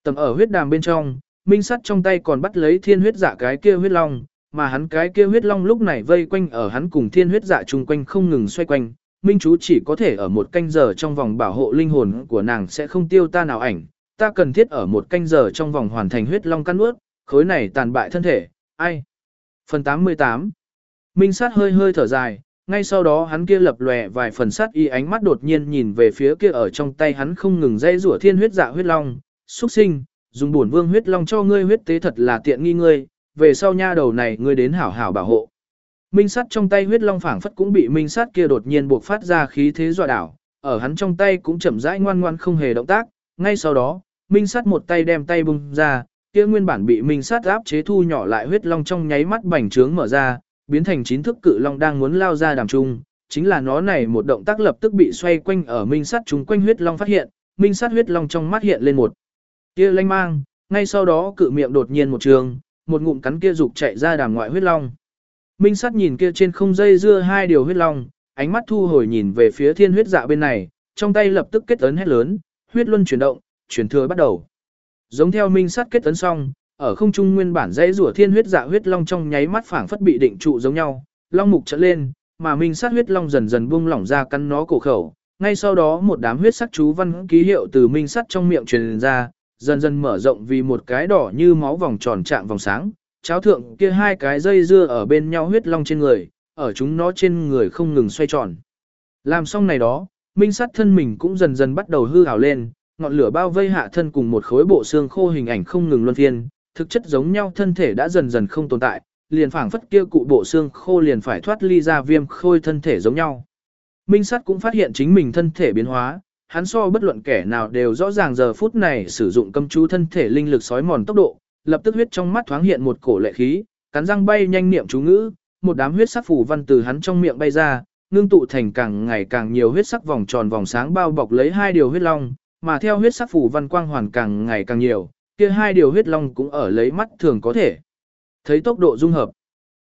Tầm ở huyết đàm bên trong, minh sắt trong tay còn bắt lấy thiên huyết dạ cái kia huyết long, mà hắn cái kia huyết long lúc này vây quanh ở hắn cùng thiên huyết dạ chung quanh không ngừng xoay quanh, Minh chú chỉ có thể ở một canh giờ trong vòng bảo hộ linh hồn của nàng sẽ không tiêu ta nào ảnh, ta cần thiết ở một canh giờ trong vòng hoàn thành huyết long căn ướt, khối này tàn bại thân thể, ai? Phần 88 Minh sát hơi hơi thở dài, ngay sau đó hắn kia lập lòe vài phần sát y ánh mắt đột nhiên nhìn về phía kia ở trong tay hắn không ngừng dây rủa thiên huyết dạ huyết long, xuất sinh, dùng bổn vương huyết long cho ngươi huyết tế thật là tiện nghi ngươi, về sau nha đầu này ngươi đến hảo hảo bảo hộ. Minh sát trong tay huyết long phảng phất cũng bị minh sát kia đột nhiên buộc phát ra khí thế dọa đảo, ở hắn trong tay cũng chậm rãi ngoan ngoan không hề động tác, ngay sau đó, minh sát một tay đem tay bung ra, kia nguyên bản bị minh sát áp chế thu nhỏ lại huyết long trong nháy mắt bành trướng mở ra, biến thành chín thức cự long đang muốn lao ra đàm trung, chính là nó này một động tác lập tức bị xoay quanh ở minh sát chúng quanh huyết long phát hiện, minh sát huyết long trong mắt hiện lên một kia lanh mang, ngay sau đó cự miệng đột nhiên một trường, một ngụm cắn kia dục chạy ra đàm ngoại huyết long. Minh sát nhìn kia trên không dây dưa hai điều huyết long, ánh mắt thu hồi nhìn về phía thiên huyết dạ bên này, trong tay lập tức kết ấn hét lớn, huyết luân chuyển động, chuyển thừa bắt đầu. Giống theo minh sát kết ấn xong, ở không trung nguyên bản dãy rủa thiên huyết dạ huyết long trong nháy mắt phảng phất bị định trụ giống nhau, long mục trợn lên, mà minh sát huyết long dần dần buông lỏng ra cắn nó cổ khẩu. Ngay sau đó một đám huyết sắc chú văn ký hiệu từ minh sắt trong miệng truyền ra, dần dần mở rộng vì một cái đỏ như máu vòng tròn trạng vòng sáng, cháo thượng kia hai cái dây dưa ở bên nhau huyết long trên người, ở chúng nó trên người không ngừng xoay tròn. Làm xong này đó, minh sắt thân mình cũng dần dần bắt đầu hư hào lên, ngọn lửa bao vây hạ thân cùng một khối bộ xương khô hình ảnh không ngừng luân phiên, thực chất giống nhau thân thể đã dần dần không tồn tại, liền phảng phất kia cụ bộ xương khô liền phải thoát ly ra viêm khôi thân thể giống nhau. Minh sát cũng phát hiện chính mình thân thể biến hóa, hắn so bất luận kẻ nào đều rõ ràng giờ phút này sử dụng cấm chú thân thể linh lực sói mòn tốc độ, lập tức huyết trong mắt thoáng hiện một cổ lệ khí, cắn răng bay nhanh niệm chú ngữ, một đám huyết sắc phủ văn từ hắn trong miệng bay ra, ngưng tụ thành càng ngày càng nhiều huyết sắc vòng tròn vòng sáng bao bọc lấy hai điều huyết long, mà theo huyết sắc phủ văn quang hoàn càng ngày càng nhiều, kia hai điều huyết long cũng ở lấy mắt thường có thể. Thấy tốc độ dung hợp,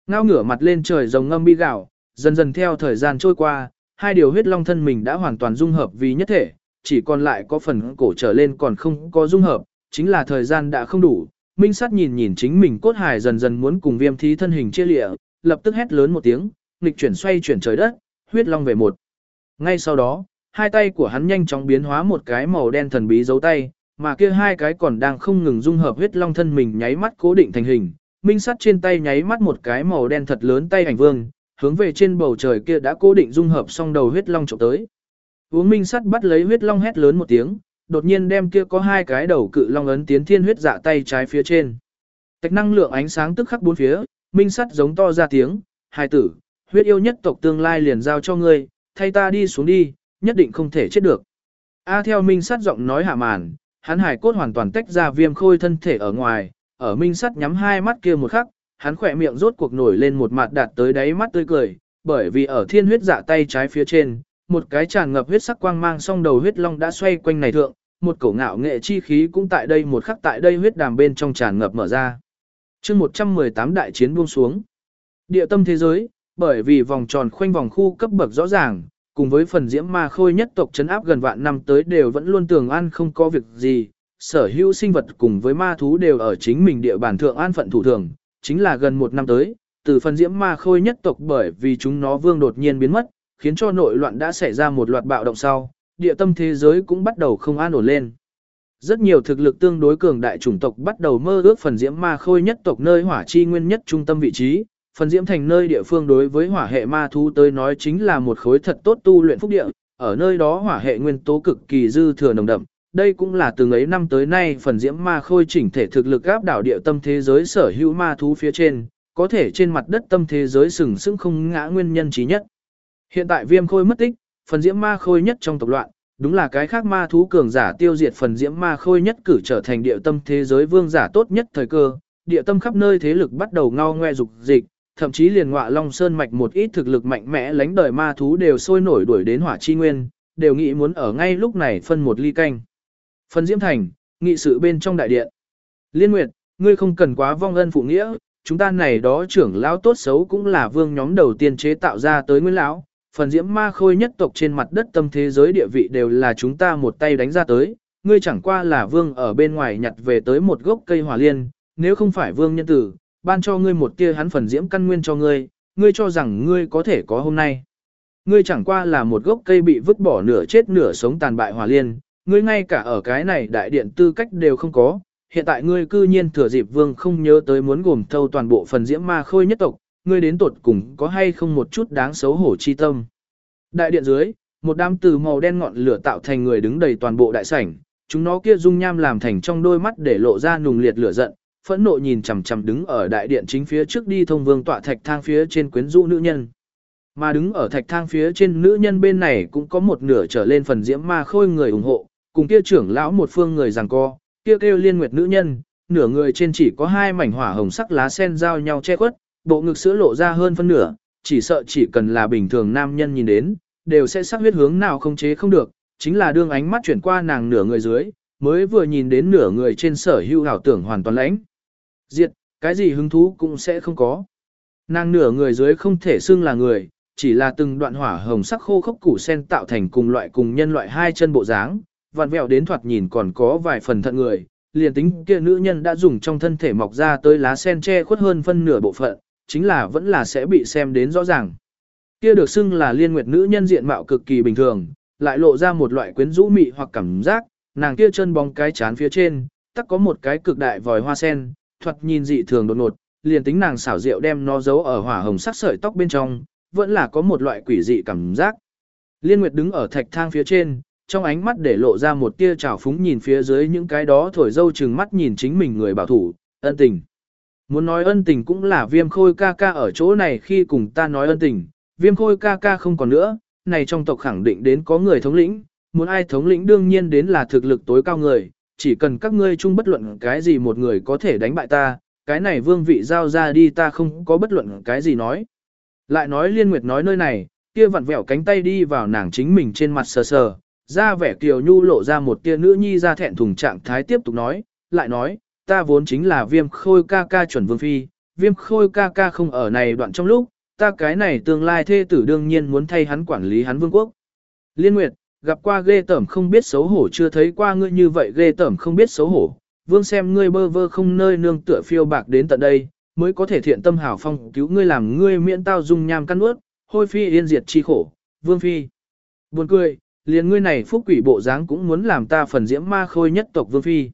ngao ngửa mặt lên trời rồng ngâm bi gạo, dần dần theo thời gian trôi qua, hai điều huyết long thân mình đã hoàn toàn dung hợp vì nhất thể, chỉ còn lại có phần cổ trở lên còn không có dung hợp, chính là thời gian đã không đủ. Minh sát nhìn nhìn chính mình cốt hài dần dần muốn cùng viêm thí thân hình chia lịa, lập tức hét lớn một tiếng, nghịch chuyển xoay chuyển trời đất, huyết long về một. Ngay sau đó, hai tay của hắn nhanh chóng biến hóa một cái màu đen thần bí dấu tay, mà kia hai cái còn đang không ngừng dung hợp huyết long thân mình nháy mắt cố định thành hình. Minh sắt trên tay nháy mắt một cái màu đen thật lớn tay ảnh vương, hướng về trên bầu trời kia đã cố định dung hợp xong đầu huyết long trộm tới. Uống minh sắt bắt lấy huyết long hét lớn một tiếng, đột nhiên đem kia có hai cái đầu cự long ấn tiến thiên huyết dạ tay trái phía trên. Tạch năng lượng ánh sáng tức khắc bốn phía, minh sắt giống to ra tiếng, hai tử, huyết yêu nhất tộc tương lai liền giao cho ngươi, thay ta đi xuống đi, nhất định không thể chết được. A theo minh sắt giọng nói hạ màn, hắn hải cốt hoàn toàn tách ra viêm khôi thân thể ở ngoài, ở minh sắt nhắm hai mắt kia một khắc, hắn khỏe miệng rốt cuộc nổi lên một mặt đạt tới đáy mắt tươi cười, bởi vì ở thiên huyết dạ tay trái phía trên, một cái tràn ngập huyết sắc quang mang song đầu huyết long đã xoay quanh này thượng, một cổ ngạo nghệ chi khí cũng tại đây một khắc tại đây huyết đàm bên trong tràn ngập mở ra. chương 118 đại chiến buông xuống. Địa tâm thế giới, bởi vì vòng tròn khoanh vòng khu cấp bậc rõ ràng, cùng với phần diễm ma khôi nhất tộc chấn áp gần vạn năm tới đều vẫn luôn tường an không có việc gì, sở hữu sinh vật cùng với ma thú đều ở chính mình địa bàn thượng an phận thủ thường, chính là gần một năm tới, từ phần diễm ma khôi nhất tộc bởi vì chúng nó vương đột nhiên biến mất, khiến cho nội loạn đã xảy ra một loạt bạo động sau, địa tâm thế giới cũng bắt đầu không an ổn lên. Rất nhiều thực lực tương đối cường đại chủng tộc bắt đầu mơ ước phần diễm ma khôi nhất tộc nơi hỏa chi nguyên nhất trung tâm vị trí, phần diễm thành nơi địa phương đối với hỏa hệ ma thú tới nói chính là một khối thật tốt tu luyện phúc địa, ở nơi đó hỏa hệ nguyên tố cực kỳ dư thừa nồng đậm. Đây cũng là từ ấy năm tới nay phần diễm ma khôi chỉnh thể thực lực áp đảo địa tâm thế giới sở hữu ma thú phía trên, có thể trên mặt đất tâm thế giới sừng sững không ngã nguyên nhân trí nhất. Hiện tại viêm khôi mất tích, phần diễm ma khôi nhất trong tộc loạn, đúng là cái khác ma thú cường giả tiêu diệt phần diễm ma khôi nhất cử trở thành địa tâm thế giới vương giả tốt nhất thời cơ, địa tâm khắp nơi thế lực bắt đầu ngao ngoe dục dịch, thậm chí liền ngọa long sơn mạch một ít thực lực mạnh mẽ lánh đời ma thú đều sôi nổi đuổi đến hỏa chi nguyên, đều nghĩ muốn ở ngay lúc này phân một ly canh. Phần diễm thành, nghị sự bên trong đại điện. Liên Nguyệt, ngươi không cần quá vong ân phụ nghĩa, chúng ta này đó trưởng lão tốt xấu cũng là vương nhóm đầu tiên chế tạo ra tới nguyên lão, phần diễm ma khôi nhất tộc trên mặt đất tâm thế giới địa vị đều là chúng ta một tay đánh ra tới, ngươi chẳng qua là vương ở bên ngoài nhặt về tới một gốc cây hỏa liên, nếu không phải vương nhân tử, ban cho ngươi một tia hắn phần diễm căn nguyên cho ngươi, ngươi cho rằng ngươi có thể có hôm nay. Ngươi chẳng qua là một gốc cây bị vứt bỏ nửa chết nửa sống tàn bại hòa liên, ngươi ngay cả ở cái này đại điện tư cách đều không có, hiện tại ngươi cư nhiên thừa dịp vương không nhớ tới muốn gồm thâu toàn bộ phần diễm ma khôi nhất tộc, ngươi đến tột cùng có hay không một chút đáng xấu hổ chi tâm. Đại điện dưới, một đám từ màu đen ngọn lửa tạo thành người đứng đầy toàn bộ đại sảnh, chúng nó kia dung nham làm thành trong đôi mắt để lộ ra nùng liệt lửa giận, phẫn nộ nhìn chằm chằm đứng ở đại điện chính phía trước đi thông vương tọa thạch thang phía trên quyến rũ nữ nhân. Mà đứng ở thạch thang phía trên nữ nhân bên này cũng có một nửa trở lên phần diễm ma khôi người ủng hộ, cùng kia trưởng lão một phương người giằng co, kia kêu, liên nguyệt nữ nhân, nửa người trên chỉ có hai mảnh hỏa hồng sắc lá sen giao nhau che khuất, bộ ngực sữa lộ ra hơn phân nửa, chỉ sợ chỉ cần là bình thường nam nhân nhìn đến, đều sẽ sắc huyết hướng nào không chế không được, chính là đương ánh mắt chuyển qua nàng nửa người dưới, mới vừa nhìn đến nửa người trên sở hữu ảo tưởng hoàn toàn lãnh. Diệt, cái gì hứng thú cũng sẽ không có. Nàng nửa người dưới không thể xưng là người, chỉ là từng đoạn hỏa hồng sắc khô khốc củ sen tạo thành cùng loại cùng nhân loại hai chân bộ dáng, vặn vẹo đến thoạt nhìn còn có vài phần thận người, liền tính kia nữ nhân đã dùng trong thân thể mọc ra tới lá sen che khuất hơn phân nửa bộ phận, chính là vẫn là sẽ bị xem đến rõ ràng. Kia được xưng là liên nguyệt nữ nhân diện mạo cực kỳ bình thường, lại lộ ra một loại quyến rũ mị hoặc cảm giác, nàng kia chân bóng cái chán phía trên, tắc có một cái cực đại vòi hoa sen, thoạt nhìn dị thường đột ngột, liền tính nàng xảo diệu đem nó giấu ở hỏa hồng sắc sợi tóc bên trong, vẫn là có một loại quỷ dị cảm giác. Liên Nguyệt đứng ở thạch thang phía trên, trong ánh mắt để lộ ra một tia trào phúng nhìn phía dưới những cái đó thổi dâu chừng mắt nhìn chính mình người bảo thủ, ân tình. Muốn nói ân tình cũng là viêm khôi ca ca ở chỗ này khi cùng ta nói ân tình, viêm khôi ca ca không còn nữa, này trong tộc khẳng định đến có người thống lĩnh, muốn ai thống lĩnh đương nhiên đến là thực lực tối cao người, chỉ cần các ngươi chung bất luận cái gì một người có thể đánh bại ta, cái này vương vị giao ra đi ta không có bất luận cái gì nói. Lại nói liên nguyệt nói nơi này, kia vặn vẹo cánh tay đi vào nàng chính mình trên mặt sờ sờ, ra vẻ kiều nhu lộ ra một tia nữ nhi ra thẹn thùng trạng thái tiếp tục nói, lại nói, ta vốn chính là viêm khôi ca ca chuẩn vương phi, viêm khôi ca ca không ở này đoạn trong lúc, ta cái này tương lai thê tử đương nhiên muốn thay hắn quản lý hắn vương quốc. Liên Nguyệt, gặp qua ghê tởm không biết xấu hổ chưa thấy qua ngươi như vậy ghê tởm không biết xấu hổ, vương xem ngươi bơ vơ không nơi nương tựa phiêu bạc đến tận đây, mới có thể thiện tâm hảo phong cứu ngươi làm ngươi miễn tao dung nham căn ướt, hôi phi yên diệt chi khổ, vương phi. Buồn cười, liền ngươi này phúc quỷ bộ dáng cũng muốn làm ta phần diễm ma khôi nhất tộc vương phi.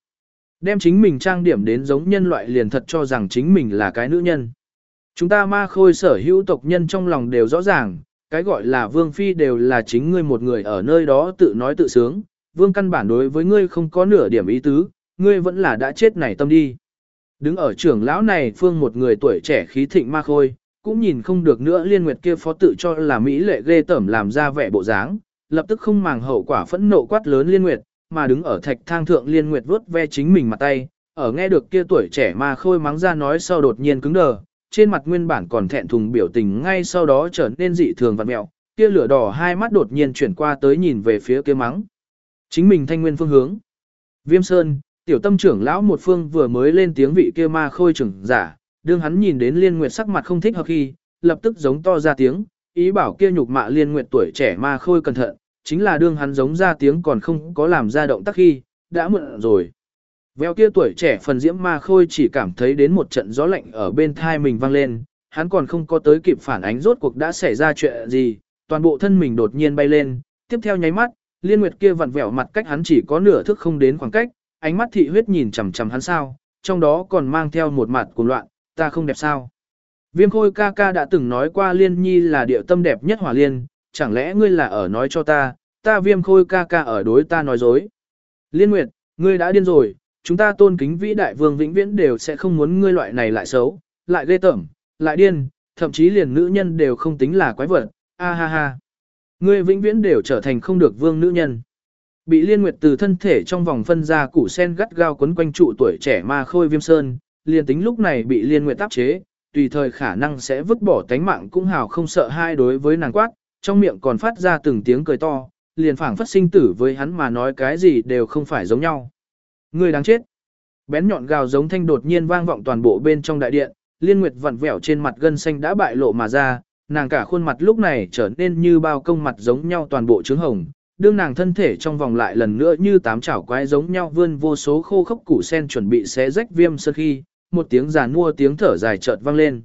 Đem chính mình trang điểm đến giống nhân loại liền thật cho rằng chính mình là cái nữ nhân. Chúng ta ma khôi sở hữu tộc nhân trong lòng đều rõ ràng, cái gọi là vương phi đều là chính ngươi một người ở nơi đó tự nói tự sướng, vương căn bản đối với ngươi không có nửa điểm ý tứ, ngươi vẫn là đã chết này tâm đi. Đứng ở trưởng lão này phương một người tuổi trẻ khí thịnh ma khôi, cũng nhìn không được nữa liên nguyệt kia phó tự cho là mỹ lệ ghê tởm làm ra vẻ bộ dáng, lập tức không màng hậu quả phẫn nộ quát lớn liên nguyệt, mà đứng ở thạch thang thượng liên nguyệt vuốt ve chính mình mặt tay, ở nghe được kia tuổi trẻ ma khôi mắng ra nói sau đột nhiên cứng đờ, trên mặt nguyên bản còn thẹn thùng biểu tình ngay sau đó trở nên dị thường vặn mẹo, kia lửa đỏ hai mắt đột nhiên chuyển qua tới nhìn về phía kia mắng. Chính mình thanh nguyên phương hướng. Viêm Sơn, tiểu tâm trưởng lão một phương vừa mới lên tiếng vị kia ma khôi trưởng giả, đương hắn nhìn đến liên nguyệt sắc mặt không thích hợp khi, lập tức giống to ra tiếng, ý bảo kia nhục mạ liên nguyệt tuổi trẻ ma khôi cẩn thận, chính là đương hắn giống ra tiếng còn không có làm ra động tác khi, đã mượn rồi. Veo kia tuổi trẻ phần diễm ma khôi chỉ cảm thấy đến một trận gió lạnh ở bên thai mình vang lên, hắn còn không có tới kịp phản ánh rốt cuộc đã xảy ra chuyện gì, toàn bộ thân mình đột nhiên bay lên, tiếp theo nháy mắt, liên nguyệt kia vặn vẹo mặt cách hắn chỉ có nửa thước không đến khoảng cách, ánh mắt thị huyết nhìn chằm chằm hắn sao, trong đó còn mang theo một mặt cuồng loạn, ta không đẹp sao. Viêm khôi ca ca đã từng nói qua liên nhi là điệu tâm đẹp nhất hỏa liên, chẳng lẽ ngươi là ở nói cho ta, ta viêm khôi ca ca ở đối ta nói dối. Liên Nguyệt, ngươi đã điên rồi, chúng ta tôn kính vĩ đại vương vĩnh viễn đều sẽ không muốn ngươi loại này lại xấu, lại ghê tởm, lại điên, thậm chí liền nữ nhân đều không tính là quái vật, a ha ha. Ngươi vĩnh viễn đều trở thành không được vương nữ nhân. Bị liên nguyệt từ thân thể trong vòng phân ra củ sen gắt gao quấn quanh trụ tuổi trẻ ma khôi viêm sơn, liền tính lúc này bị liên nguyệt áp chế, tùy thời khả năng sẽ vứt bỏ tánh mạng cũng hào không sợ hai đối với nàng quát, trong miệng còn phát ra từng tiếng cười to, liền phảng phất sinh tử với hắn mà nói cái gì đều không phải giống nhau. Người đáng chết. Bén nhọn gào giống thanh đột nhiên vang vọng toàn bộ bên trong đại điện, liên nguyệt vặn vẹo trên mặt gân xanh đã bại lộ mà ra, nàng cả khuôn mặt lúc này trở nên như bao công mặt giống nhau toàn bộ trứng hồng, đương nàng thân thể trong vòng lại lần nữa như tám chảo quái giống nhau vươn vô số khô khốc củ sen chuẩn bị xé rách viêm sơn khi, một tiếng giàn mua tiếng thở dài chợt vang lên.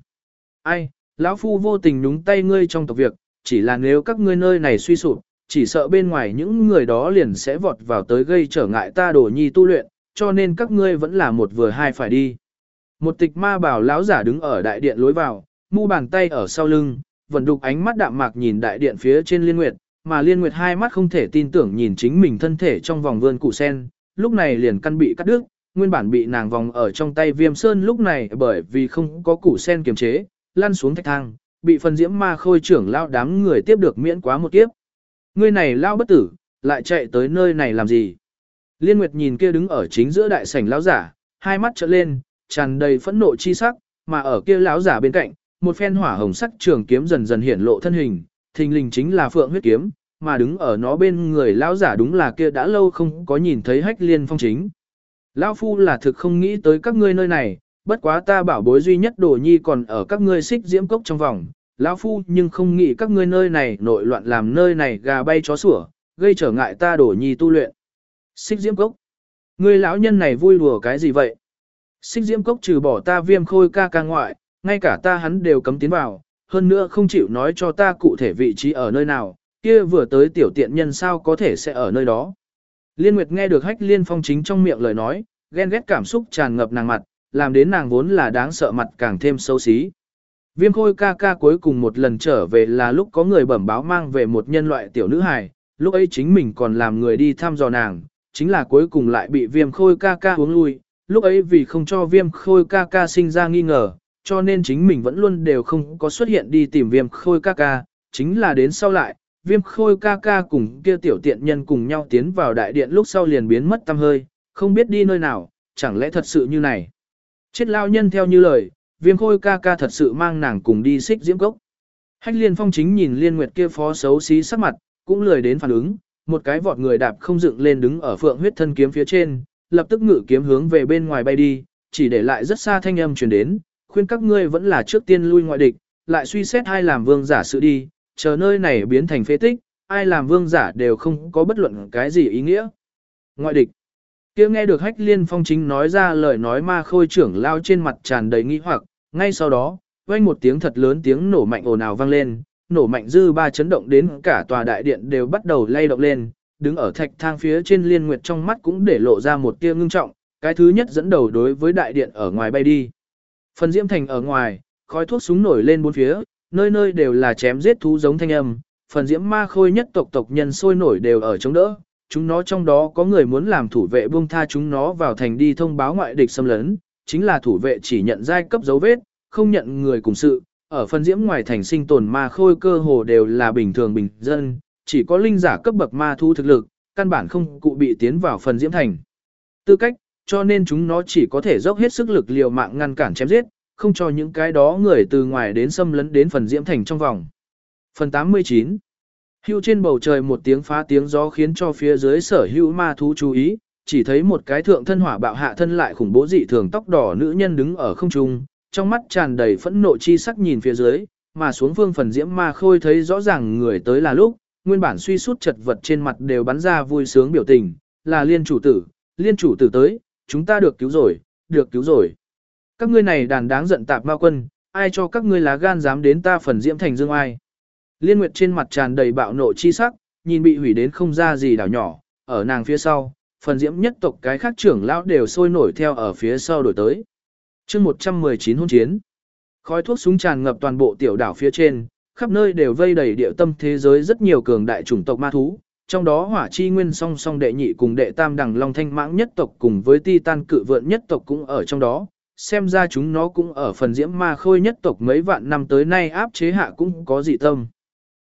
Ai, lão phu vô tình nhúng tay ngươi trong tộc việc, chỉ là nếu các ngươi nơi này suy sụp, chỉ sợ bên ngoài những người đó liền sẽ vọt vào tới gây trở ngại ta đổ nhi tu luyện, cho nên các ngươi vẫn là một vừa hai phải đi. Một tịch ma bảo lão giả đứng ở đại điện lối vào, mu bàn tay ở sau lưng, vẫn đục ánh mắt đạm mạc nhìn đại điện phía trên liên nguyệt, mà liên nguyệt hai mắt không thể tin tưởng nhìn chính mình thân thể trong vòng vườn cụ sen, lúc này liền căn bị cắt đứt, nguyên bản bị nàng vòng ở trong tay viêm sơn lúc này bởi vì không có củ sen kiềm chế, lăn xuống thạch thang, bị phần diễm ma khôi trưởng lao đám người tiếp được miễn quá một kiếp. Ngươi này lao bất tử, lại chạy tới nơi này làm gì? Liên Nguyệt nhìn kia đứng ở chính giữa đại sảnh lão giả, hai mắt trợn lên, tràn đầy phẫn nộ chi sắc, mà ở kia lão giả bên cạnh, một phen hỏa hồng sắc trường kiếm dần dần hiển lộ thân hình, thình lình chính là Phượng huyết kiếm, mà đứng ở nó bên người lão giả đúng là kia đã lâu không có nhìn thấy Hách Liên Phong chính. Lão phu là thực không nghĩ tới các ngươi nơi này, bất quá ta bảo bối duy nhất đồ nhi còn ở các ngươi xích diễm cốc trong vòng, lão phu nhưng không nghĩ các ngươi nơi này nội loạn làm nơi này gà bay chó sủa, gây trở ngại ta Đồ nhi tu luyện. Xích diễm cốc. người lão nhân này vui đùa cái gì vậy? Xích diễm cốc trừ bỏ ta viêm khôi ca ca ngoại, ngay cả ta hắn đều cấm tiến vào, hơn nữa không chịu nói cho ta cụ thể vị trí ở nơi nào, kia vừa tới tiểu tiện nhân sao có thể sẽ ở nơi đó. Liên Nguyệt nghe được hách liên phong chính trong miệng lời nói, ghen ghét cảm xúc tràn ngập nàng mặt, làm đến nàng vốn là đáng sợ mặt càng thêm xấu xí. Viêm khôi ca ca cuối cùng một lần trở về là lúc có người bẩm báo mang về một nhân loại tiểu nữ hài, lúc ấy chính mình còn làm người đi thăm dò nàng, chính là cuối cùng lại bị viêm khôi ca ca uống lui, lúc ấy vì không cho viêm khôi ca ca sinh ra nghi ngờ, cho nên chính mình vẫn luôn đều không có xuất hiện đi tìm viêm khôi ca ca, chính là đến sau lại, viêm khôi ca ca cùng kia tiểu tiện nhân cùng nhau tiến vào đại điện lúc sau liền biến mất tâm hơi, không biết đi nơi nào, chẳng lẽ thật sự như này. Chết lao nhân theo như lời, viêm khôi ca ca thật sự mang nàng cùng đi xích diễm cốc. Hách liên phong chính nhìn liên nguyệt kia phó xấu xí sắc mặt, cũng lười đến phản ứng, một cái vọt người đạp không dựng lên đứng ở phượng huyết thân kiếm phía trên, lập tức ngự kiếm hướng về bên ngoài bay đi, chỉ để lại rất xa thanh âm truyền đến, khuyên các ngươi vẫn là trước tiên lui ngoại địch, lại suy xét hai làm vương giả sự đi, chờ nơi này biến thành phế tích, ai làm vương giả đều không có bất luận cái gì ý nghĩa. Ngoại địch. Kia nghe được Hách Liên Phong chính nói ra lời nói ma khôi trưởng lao trên mặt tràn đầy nghi hoặc, ngay sau đó, vang một tiếng thật lớn tiếng nổ mạnh ồn ào vang lên, nổ mạnh dư ba chấn động đến cả tòa đại điện đều bắt đầu lay động lên, đứng ở thạch thang phía trên liên nguyệt trong mắt cũng để lộ ra một tia ngưng trọng, cái thứ nhất dẫn đầu đối với đại điện ở ngoài bay đi. Phần diễm thành ở ngoài, khói thuốc súng nổi lên bốn phía, nơi nơi đều là chém giết thú giống thanh âm, phần diễm ma khôi nhất tộc tộc nhân sôi nổi đều ở chống đỡ, chúng nó trong đó có người muốn làm thủ vệ buông tha chúng nó vào thành đi thông báo ngoại địch xâm lấn, chính là thủ vệ chỉ nhận giai cấp dấu vết, không nhận người cùng sự, ở phần diễm ngoài thành sinh tồn ma khôi cơ hồ đều là bình thường bình dân, chỉ có linh giả cấp bậc ma thu thực lực, căn bản không cụ bị tiến vào phần diễm thành. Tư cách, cho nên chúng nó chỉ có thể dốc hết sức lực liều mạng ngăn cản chém giết, không cho những cái đó người từ ngoài đến xâm lấn đến phần diễm thành trong vòng. Phần 89 Hưu trên bầu trời một tiếng phá tiếng gió khiến cho phía dưới sở hữu ma thú chú ý, chỉ thấy một cái thượng thân hỏa bạo hạ thân lại khủng bố dị thường tóc đỏ nữ nhân đứng ở không trung, trong mắt tràn đầy phẫn nộ chi sắc nhìn phía dưới, mà xuống phương phần diễm ma khôi thấy rõ ràng người tới là lúc, nguyên bản suy sút chật vật trên mặt đều bắn ra vui sướng biểu tình, là liên chủ tử, liên chủ tử tới, chúng ta được cứu rồi, được cứu rồi. Các ngươi này đàn đáng giận tạp ma quân, ai cho các ngươi lá gan dám đến ta phần diễm thành dương ai. Liên Nguyệt trên mặt tràn đầy bạo nộ chi sắc, nhìn bị hủy đến không ra gì đảo nhỏ, ở nàng phía sau, phần diễm nhất tộc cái khác trưởng lão đều sôi nổi theo ở phía sau đổi tới chương 119 hôn chiến, khói thuốc súng tràn ngập toàn bộ tiểu đảo phía trên, khắp nơi đều vây đầy địa tâm thế giới rất nhiều cường đại chủng tộc ma thú, trong đó hỏa chi nguyên song song đệ nhị cùng đệ tam đẳng long thanh mãng nhất tộc cùng với ti tan cự vượn nhất tộc cũng ở trong đó, xem ra chúng nó cũng ở phần diễm ma khôi nhất tộc mấy vạn năm tới nay áp chế hạ cũng có dị tâm.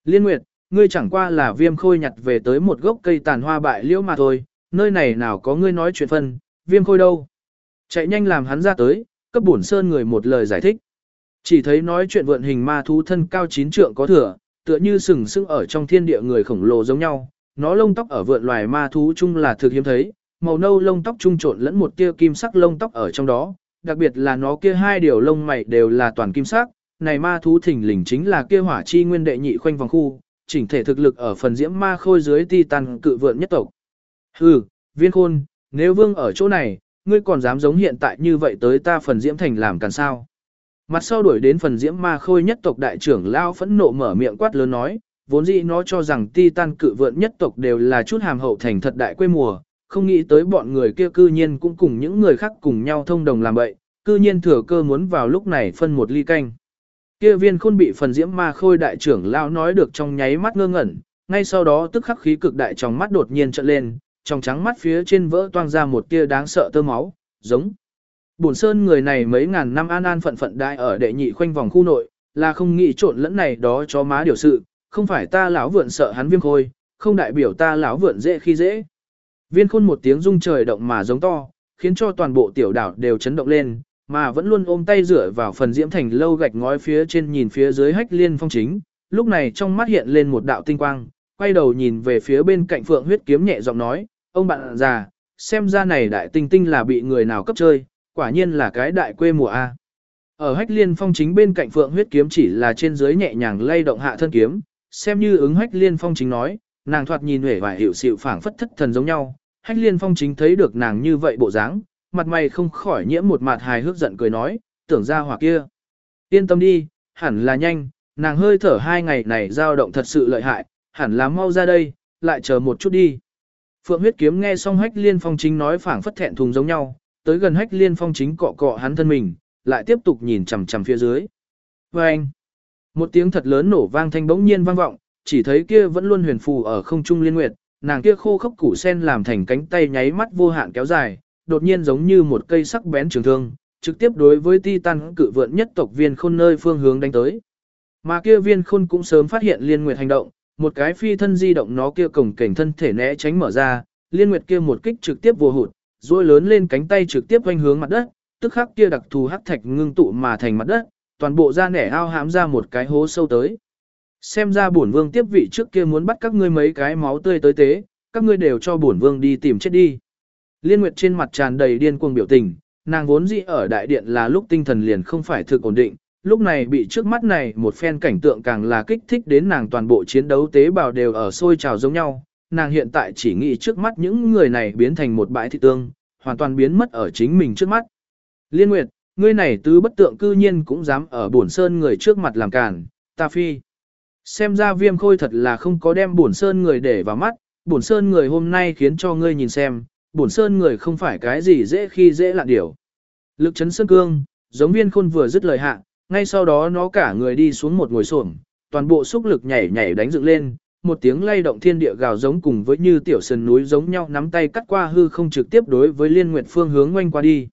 Liên Nguyệt, ngươi chẳng qua là viêm khôi nhặt về tới một gốc cây tàn hoa bại liễu mà thôi, nơi này nào có ngươi nói chuyện phân, viêm khôi đâu. Chạy nhanh làm hắn ra tới, cấp bổn sơn người một lời giải thích. Chỉ thấy nói chuyện vượn hình ma thú thân cao chín trượng có thừa, tựa như sừng sững ở trong thiên địa người khổng lồ giống nhau, nó lông tóc ở vượn loài ma thú chung là thực hiếm thấy, màu nâu lông tóc trung trộn lẫn một tia kim sắc lông tóc ở trong đó, đặc biệt là nó kia hai điều lông mày đều là toàn kim sắc, này ma thú thỉnh lình chính là kia hỏa chi nguyên đệ nhị khoanh vòng khu, chỉnh thể thực lực ở phần diễm ma khôi dưới ti tăng cự vượn nhất tộc. Hừ, viên khôn, nếu vương ở chỗ này, ngươi còn dám giống hiện tại như vậy tới ta phần diễm thành làm càn sao. Mặt sau đuổi đến phần diễm ma khôi nhất tộc đại trưởng lao phẫn nộ mở miệng quát lớn nói, vốn dĩ nó cho rằng ti tan cự vượn nhất tộc đều là chút hàm hậu thành thật đại quê mùa, không nghĩ tới bọn người kia cư nhiên cũng cùng những người khác cùng nhau thông đồng làm bậy, cư nhiên thừa cơ muốn vào lúc này phân một ly canh. Kia viên khôn bị phần diễm ma khôi đại trưởng lao nói được trong nháy mắt ngơ ngẩn, ngay sau đó tức khắc khí cực đại trong mắt đột nhiên trợn lên, trong trắng mắt phía trên vỡ toang ra một tia đáng sợ tơ máu, giống. Bổn sơn người này mấy ngàn năm an an phận phận đại ở đệ nhị khoanh vòng khu nội, là không nghĩ trộn lẫn này đó cho má điều sự, không phải ta lão vượn sợ hắn viêm khôi, không đại biểu ta lão vượn dễ khi dễ. Viên khôn một tiếng rung trời động mà giống to, khiến cho toàn bộ tiểu đảo đều chấn động lên, mà vẫn luôn ôm tay rửa vào phần diễm thành lâu gạch ngói phía trên nhìn phía dưới hách liên phong chính, lúc này trong mắt hiện lên một đạo tinh quang, quay đầu nhìn về phía bên cạnh phượng huyết kiếm nhẹ giọng nói, ông bạn già, xem ra này đại tinh tinh là bị người nào cấp chơi, quả nhiên là cái đại quê mùa A. Ở hách liên phong chính bên cạnh phượng huyết kiếm chỉ là trên dưới nhẹ nhàng lay động hạ thân kiếm, xem như ứng hách liên phong chính nói, nàng thoạt nhìn huệ và hiệu sự phảng phất thất thần giống nhau, hách liên phong chính thấy được nàng như vậy bộ dáng, mặt mày không khỏi nhiễm một mặt hài hước giận cười nói, tưởng ra hỏa kia. Yên tâm đi, hẳn là nhanh, nàng hơi thở hai ngày này dao động thật sự lợi hại, hẳn là mau ra đây, lại chờ một chút đi. Phượng huyết kiếm nghe xong hách liên phong chính nói phảng phất thẹn thùng giống nhau, tới gần hách liên phong chính cọ cọ hắn thân mình, lại tiếp tục nhìn chằm chằm phía dưới. Và anh, một tiếng thật lớn nổ vang thanh bỗng nhiên vang vọng, chỉ thấy kia vẫn luôn huyền phù ở không trung liên nguyệt, nàng kia khô khốc củ sen làm thành cánh tay nháy mắt vô hạn kéo dài, đột nhiên giống như một cây sắc bén trường thương, trực tiếp đối với Titan cự vượn nhất tộc viên khôn nơi phương hướng đánh tới. Mà kia viên khôn cũng sớm phát hiện liên nguyệt hành động, một cái phi thân di động nó kia cổng cảnh thân thể né tránh mở ra, liên nguyệt kia một kích trực tiếp vô hụt, rồi lớn lên cánh tay trực tiếp quanh hướng mặt đất, tức khắc kia đặc thù hắc thạch ngưng tụ mà thành mặt đất, toàn bộ da nẻ ao hãm ra một cái hố sâu tới. Xem ra bổn vương tiếp vị trước kia muốn bắt các ngươi mấy cái máu tươi tới tế, các ngươi đều cho bổn vương đi tìm chết đi. Liên Nguyệt trên mặt tràn đầy điên cuồng biểu tình, nàng vốn dĩ ở đại điện là lúc tinh thần liền không phải thực ổn định, lúc này bị trước mắt này một phen cảnh tượng càng là kích thích đến nàng toàn bộ chiến đấu tế bào đều ở sôi trào giống nhau, nàng hiện tại chỉ nghĩ trước mắt những người này biến thành một bãi thị tương, hoàn toàn biến mất ở chính mình trước mắt. Liên Nguyệt, ngươi này tứ bất tượng cư nhiên cũng dám ở bổn sơn người trước mặt làm cản, ta phi. Xem ra viêm khôi thật là không có đem bổn sơn người để vào mắt, bổn sơn người hôm nay khiến cho ngươi nhìn xem, bổn sơn người không phải cái gì dễ khi dễ lạ điểu. Lực chấn sơn cương, giống viên khôn vừa dứt lời hạ, ngay sau đó nó cả người đi xuống một ngồi xổm, toàn bộ xúc lực nhảy nhảy đánh dựng lên, một tiếng lay động thiên địa gào giống cùng với như tiểu sơn núi giống nhau nắm tay cắt qua hư không trực tiếp đối với liên nguyệt phương hướng ngoanh qua đi.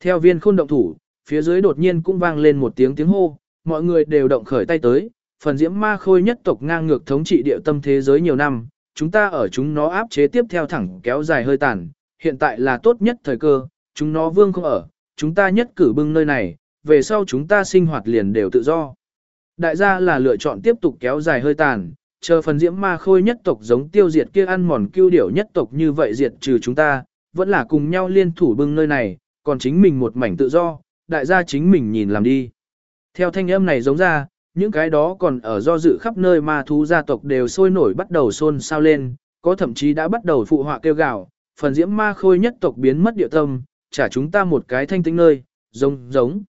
Theo viên khôn động thủ, phía dưới đột nhiên cũng vang lên một tiếng tiếng hô, mọi người đều động khởi tay tới, phần diễm ma khôi nhất tộc ngang ngược thống trị địa tâm thế giới nhiều năm, chúng ta ở chúng nó áp chế tiếp theo thẳng kéo dài hơi tàn, hiện tại là tốt nhất thời cơ, chúng nó vương không ở, chúng ta nhất cử bưng nơi này, về sau chúng ta sinh hoạt liền đều tự do. Đại gia là lựa chọn tiếp tục kéo dài hơi tàn, chờ phần diễm ma khôi nhất tộc giống tiêu diệt kia ăn mòn cưu điểu nhất tộc như vậy diệt trừ chúng ta, vẫn là cùng nhau liên thủ bưng nơi này, còn chính mình một mảnh tự do, đại gia chính mình nhìn làm đi. Theo thanh âm này giống ra, những cái đó còn ở do dự khắp nơi ma thú gia tộc đều sôi nổi bắt đầu xôn xao lên, có thậm chí đã bắt đầu phụ họa kêu gào, phần diễm ma khôi nhất tộc biến mất địa tâm, trả chúng ta một cái thanh tĩnh nơi, giống giống.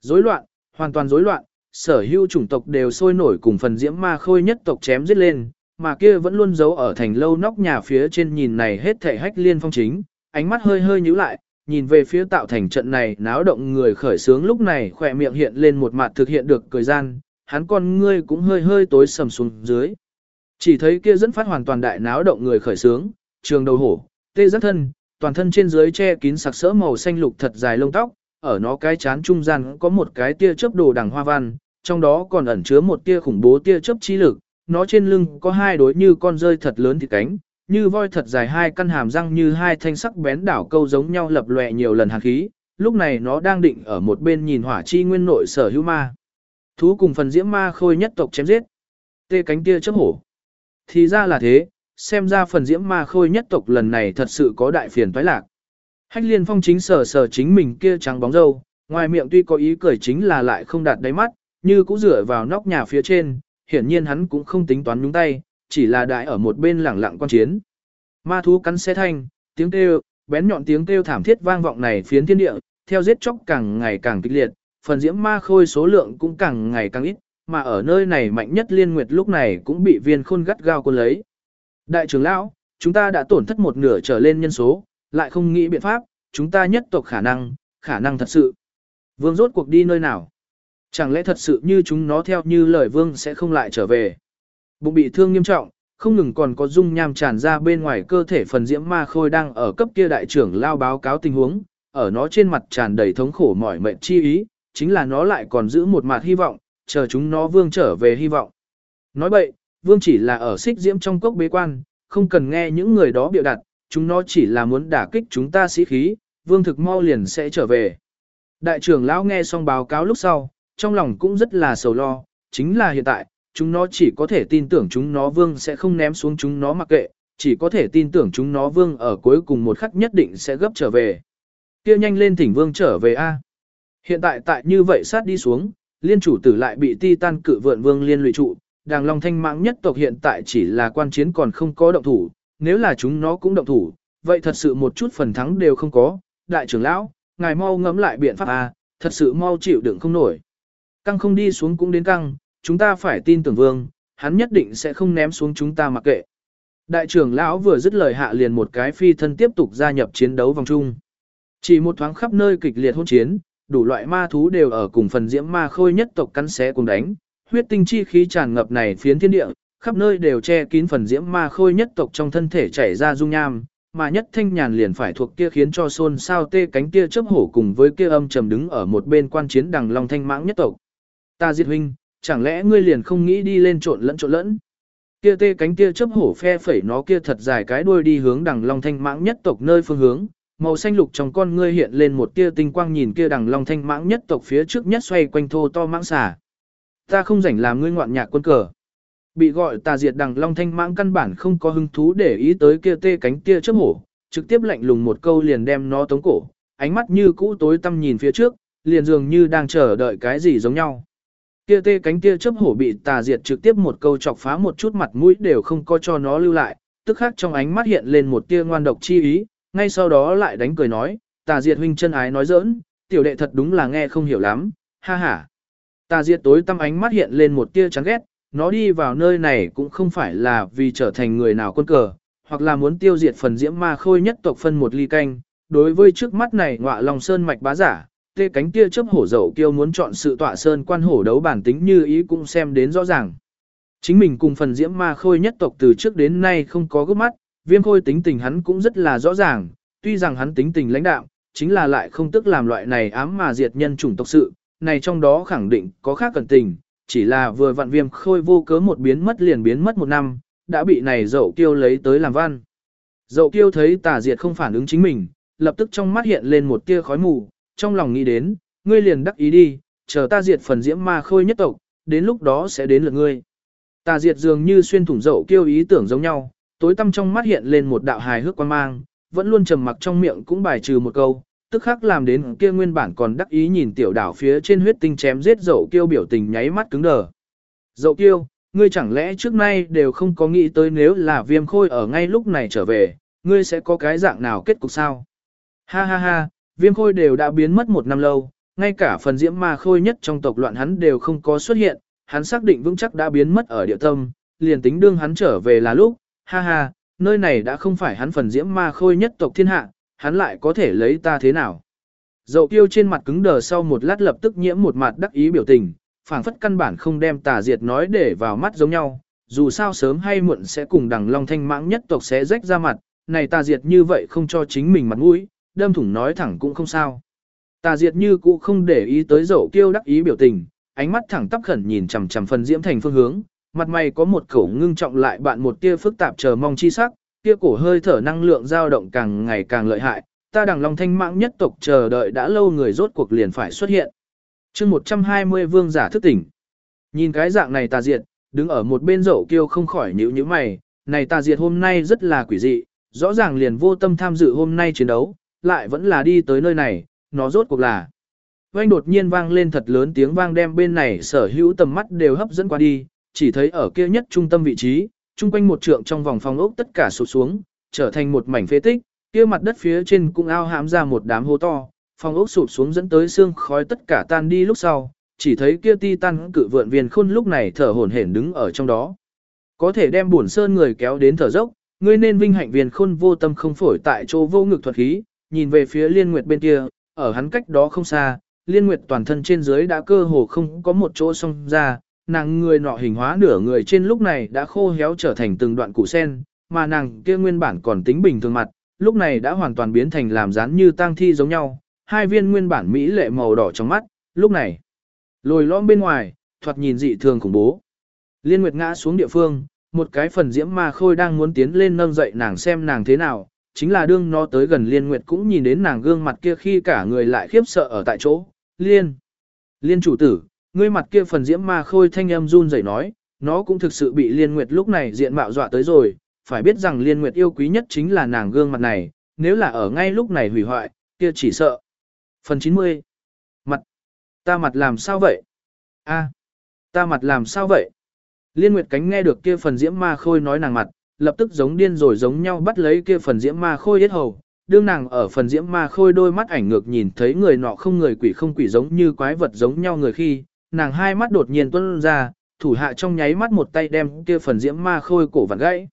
Rối loạn, hoàn toàn rối loạn, sở hữu chủng tộc đều sôi nổi cùng phần diễm ma khôi nhất tộc chém giết lên, mà kia vẫn luôn giấu ở thành lâu nóc nhà phía trên nhìn này hết thể hách liên phong chính, ánh mắt hơi hơi nhíu lại, nhìn về phía tạo thành trận này náo động người khởi sướng lúc này khỏe miệng hiện lên một mặt thực hiện được cười gian, hắn con ngươi cũng hơi hơi tối sầm xuống dưới. Chỉ thấy kia dẫn phát hoàn toàn đại náo động người khởi sướng, trường đầu hổ, tê giác thân, toàn thân trên dưới che kín sặc sỡ màu xanh lục thật dài lông tóc, ở nó cái chán trung gian có một cái tia chớp đồ đằng hoa văn, trong đó còn ẩn chứa một tia khủng bố tia chớp chi lực, nó trên lưng có hai đối như con rơi thật lớn thì cánh, như voi thật dài hai căn hàm răng như hai thanh sắc bén đảo câu giống nhau lập lòe nhiều lần hàn khí, lúc này nó đang định ở một bên nhìn hỏa chi nguyên nội sở hữu ma. Thú cùng phần diễm ma khôi nhất tộc chém giết. Tê cánh tia chớp hổ. Thì ra là thế, xem ra phần diễm ma khôi nhất tộc lần này thật sự có đại phiền toái lạc. Hách liên phong chính sờ sờ chính mình kia trắng bóng dâu, ngoài miệng tuy có ý cười chính là lại không đạt đáy mắt, như cũng rửa vào nóc nhà phía trên, hiển nhiên hắn cũng không tính toán nhúng tay, chỉ là đại ở một bên lẳng lặng quan chiến. Ma thú cắn xe thanh, tiếng kêu, bén nhọn tiếng kêu thảm thiết vang vọng này phiến thiên địa, theo giết chóc càng ngày càng kịch liệt, phần diễm ma khôi số lượng cũng càng ngày càng ít, mà ở nơi này mạnh nhất liên nguyệt lúc này cũng bị viên khôn gắt gao cuốn lấy. Đại trưởng lão, chúng ta đã tổn thất một nửa trở lên nhân số, lại không nghĩ biện pháp, chúng ta nhất tộc khả năng, khả năng thật sự. Vương rốt cuộc đi nơi nào? Chẳng lẽ thật sự như chúng nó theo như lời vương sẽ không lại trở về? Bụng bị thương nghiêm trọng, không ngừng còn có dung nham tràn ra bên ngoài cơ thể phần diễm ma khôi đang ở cấp kia đại trưởng lao báo cáo tình huống, ở nó trên mặt tràn đầy thống khổ mỏi mệt chi ý, chính là nó lại còn giữ một mặt hy vọng, chờ chúng nó vương trở về hy vọng. Nói vậy, vương chỉ là ở xích diễm trong cốc bế quan, không cần nghe những người đó biểu đặt, chúng nó chỉ là muốn đả kích chúng ta sĩ khí, vương thực mau liền sẽ trở về. Đại trưởng lão nghe xong báo cáo lúc sau, trong lòng cũng rất là sầu lo, chính là hiện tại, chúng nó chỉ có thể tin tưởng chúng nó vương sẽ không ném xuống chúng nó mặc kệ, chỉ có thể tin tưởng chúng nó vương ở cuối cùng một khắc nhất định sẽ gấp trở về. Kêu nhanh lên thỉnh vương trở về A. Hiện tại tại như vậy sát đi xuống, liên chủ tử lại bị ti tan cự vượn vương liên lụy trụ, đàng long thanh mạng nhất tộc hiện tại chỉ là quan chiến còn không có động thủ, nếu là chúng nó cũng động thủ, vậy thật sự một chút phần thắng đều không có, đại trưởng lão, ngài mau ngẫm lại biện pháp A, thật sự mau chịu đựng không nổi. Căng không đi xuống cũng đến căng, chúng ta phải tin tưởng vương, hắn nhất định sẽ không ném xuống chúng ta mặc kệ. Đại trưởng lão vừa dứt lời hạ liền một cái phi thân tiếp tục gia nhập chiến đấu vòng chung. Chỉ một thoáng khắp nơi kịch liệt hôn chiến, đủ loại ma thú đều ở cùng phần diễm ma khôi nhất tộc cắn xé cùng đánh, huyết tinh chi khí tràn ngập này phiến thiên địa, khắp nơi đều che kín phần diễm ma khôi nhất tộc trong thân thể chảy ra dung nham, mà nhất thanh nhàn liền phải thuộc kia khiến cho xôn sao tê cánh kia chớp hổ cùng với kia âm trầm đứng ở một bên quan chiến đằng long thanh mãng nhất tộc. Ta diệt huynh, chẳng lẽ ngươi liền không nghĩ đi lên trộn lẫn trộn lẫn? Kia tê cánh kia chớp hổ phe phẩy nó kia thật dài cái đuôi đi hướng đằng long thanh mãng nhất tộc nơi phương hướng, màu xanh lục trong con ngươi hiện lên một tia tinh quang nhìn kia đằng long thanh mãng nhất tộc phía trước nhất xoay quanh thô to mãng xà. Ta không rảnh làm ngươi ngoạn nhạc quân cờ. Bị gọi tà diệt đằng long thanh mãng căn bản không có hứng thú để ý tới kia tê cánh kia chớp hổ, trực tiếp lạnh lùng một câu liền đem nó tống cổ, ánh mắt như cũ tối tăm nhìn phía trước, liền dường như đang chờ đợi cái gì giống nhau. Kia tê cánh kia chớp hổ bị tà diệt trực tiếp một câu chọc phá một chút mặt mũi đều không có cho nó lưu lại, tức khắc trong ánh mắt hiện lên một tia ngoan độc chi ý, ngay sau đó lại đánh cười nói, tà diệt huynh chân ái nói giỡn, tiểu đệ thật đúng là nghe không hiểu lắm, ha ha. Tà diệt tối tăm ánh mắt hiện lên một tia chán ghét, nó đi vào nơi này cũng không phải là vì trở thành người nào quân cờ, hoặc là muốn tiêu diệt phần diễm ma khôi nhất tộc phân một ly canh. Đối với trước mắt này ngọa lòng sơn mạch bá giả, tê cánh tia chớp hổ dậu kiêu muốn chọn sự tọa sơn quan hổ đấu bản tính như ý cũng xem đến rõ ràng. Chính mình cùng phần diễm ma khôi nhất tộc từ trước đến nay không có gấp mắt, viêm khôi tính tình hắn cũng rất là rõ ràng, tuy rằng hắn tính tình lãnh đạo, chính là lại không tức làm loại này ám mà diệt nhân chủng tộc sự, này trong đó khẳng định có khác cẩn tình, chỉ là vừa vặn viêm khôi vô cớ một biến mất liền biến mất một năm, đã bị này dậu kiêu lấy tới làm văn. Dậu kiêu thấy tà diệt không phản ứng chính mình, lập tức trong mắt hiện lên một tia khói mù, trong lòng nghĩ đến, ngươi liền đắc ý đi, chờ ta diệt phần diễm ma khôi nhất tộc, đến lúc đó sẽ đến lượt ngươi. Tà diệt dường như xuyên thủng dậu kiêu ý tưởng giống nhau, tối tăm trong mắt hiện lên một đạo hài hước quan mang, vẫn luôn trầm mặc trong miệng cũng bài trừ một câu, tức khắc làm đến kia nguyên bản còn đắc ý nhìn tiểu đảo phía trên huyết tinh chém giết dậu kiêu biểu tình nháy mắt cứng đờ. Dậu kiêu, ngươi chẳng lẽ trước nay đều không có nghĩ tới nếu là viêm khôi ở ngay lúc này trở về, ngươi sẽ có cái dạng nào kết cục sao? Ha ha ha, viêm khôi đều đã biến mất một năm lâu, ngay cả phần diễm ma khôi nhất trong tộc loạn hắn đều không có xuất hiện, hắn xác định vững chắc đã biến mất ở địa tâm, liền tính đương hắn trở về là lúc, ha ha, nơi này đã không phải hắn phần diễm ma khôi nhất tộc thiên hạ, hắn lại có thể lấy ta thế nào? Dậu kiêu trên mặt cứng đờ sau một lát lập tức nhiễm một mặt đắc ý biểu tình, phảng phất căn bản không đem tà diệt nói để vào mắt giống nhau, dù sao sớm hay muộn sẽ cùng đằng long thanh mãng nhất tộc sẽ rách ra mặt, này tà diệt như vậy không cho chính mình mặt mũi, đâm thủng nói thẳng cũng không sao. Tà diệt như cũ không để ý tới dậu kiêu đắc ý biểu tình, ánh mắt thẳng tắp khẩn nhìn chằm chằm phần diễm thành phương hướng, mặt mày có một khẩu ngưng trọng lại bạn một tia phức tạp chờ mong chi sắc, kia cổ hơi thở năng lượng dao động càng ngày càng lợi hại, ta đằng long thanh mạng nhất tộc chờ đợi đã lâu người rốt cuộc liền phải xuất hiện chương 120 vương giả thức tỉnh. Nhìn cái dạng này tà diệt, đứng ở một bên dậu kêu không khỏi nhíu nhíu mày, này tà diệt hôm nay rất là quỷ dị, rõ ràng liền vô tâm tham dự hôm nay chiến đấu, lại vẫn là đi tới nơi này, nó rốt cuộc là. Vang đột nhiên vang lên thật lớn tiếng vang đem bên này sở hữu tầm mắt đều hấp dẫn qua đi, chỉ thấy ở kia nhất trung tâm vị trí, chung quanh một trượng trong vòng phòng ốc tất cả sụp xuống, trở thành một mảnh phế tích, kia mặt đất phía trên cũng ao hãm ra một đám hố to, phòng ốc sụp xuống dẫn tới xương khói tất cả tan đi lúc sau, chỉ thấy kia ti tan cự vượn viên khôn lúc này thở hổn hển đứng ở trong đó. Có thể đem buồn sơn người kéo đến thở dốc, ngươi nên vinh hạnh viên khôn vô tâm không phổi tại chỗ vô ngực thuật khí, nhìn về phía liên nguyệt bên kia, ở hắn cách đó không xa, liên nguyệt toàn thân trên dưới đã cơ hồ không có một chỗ song ra, nàng người nọ hình hóa nửa người trên lúc này đã khô héo trở thành từng đoạn củ sen, mà nàng kia nguyên bản còn tính bình thường mặt, lúc này đã hoàn toàn biến thành làm rán như tang thi giống nhau, hai viên nguyên bản mỹ lệ màu đỏ trong mắt, lúc này, lồi lõm bên ngoài, thoạt nhìn dị thường khủng bố. Liên Nguyệt ngã xuống địa phương, một cái phần diễm ma khôi đang muốn tiến lên nâng dậy nàng xem nàng thế nào, chính là đương nó tới gần Liên Nguyệt cũng nhìn đến nàng gương mặt kia khi cả người lại khiếp sợ ở tại chỗ. Liên! Liên chủ tử, ngươi mặt kia phần diễm ma khôi thanh âm run rẩy nói, nó cũng thực sự bị Liên Nguyệt lúc này diện mạo dọa tới rồi, phải biết rằng Liên Nguyệt yêu quý nhất chính là nàng gương mặt này, nếu là ở ngay lúc này hủy hoại, kia chỉ sợ. Phần 90. Mặt. Ta mặt làm sao vậy? A. À. Ta mặt làm sao vậy? Liên Nguyệt Cánh nghe được kia phần diễm ma khôi nói nàng mặt, lập tức giống điên rồi giống nhau bắt lấy kia phần diễm ma khôi hết hầu. Đương nàng ở phần diễm ma khôi đôi mắt ảnh ngược nhìn thấy người nọ không người quỷ không quỷ giống như quái vật giống nhau người khi, nàng hai mắt đột nhiên tuôn ra, thủ hạ trong nháy mắt một tay đem kia phần diễm ma khôi cổ vặn gãy.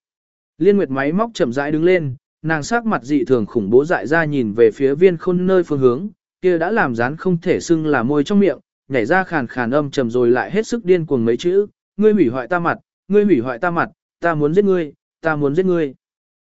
Liên Nguyệt máy móc chậm rãi đứng lên, nàng sắc mặt dị thường khủng bố dại ra nhìn về phía viên khôn nơi phương hướng, kia đã làm dán không thể xưng là môi trong miệng, nhảy ra khàn khàn âm trầm rồi lại hết sức điên cuồng mấy chữ, ngươi hủy hoại ta mặt, ngươi hủy hoại ta mặt, ta muốn giết ngươi, ta muốn giết ngươi.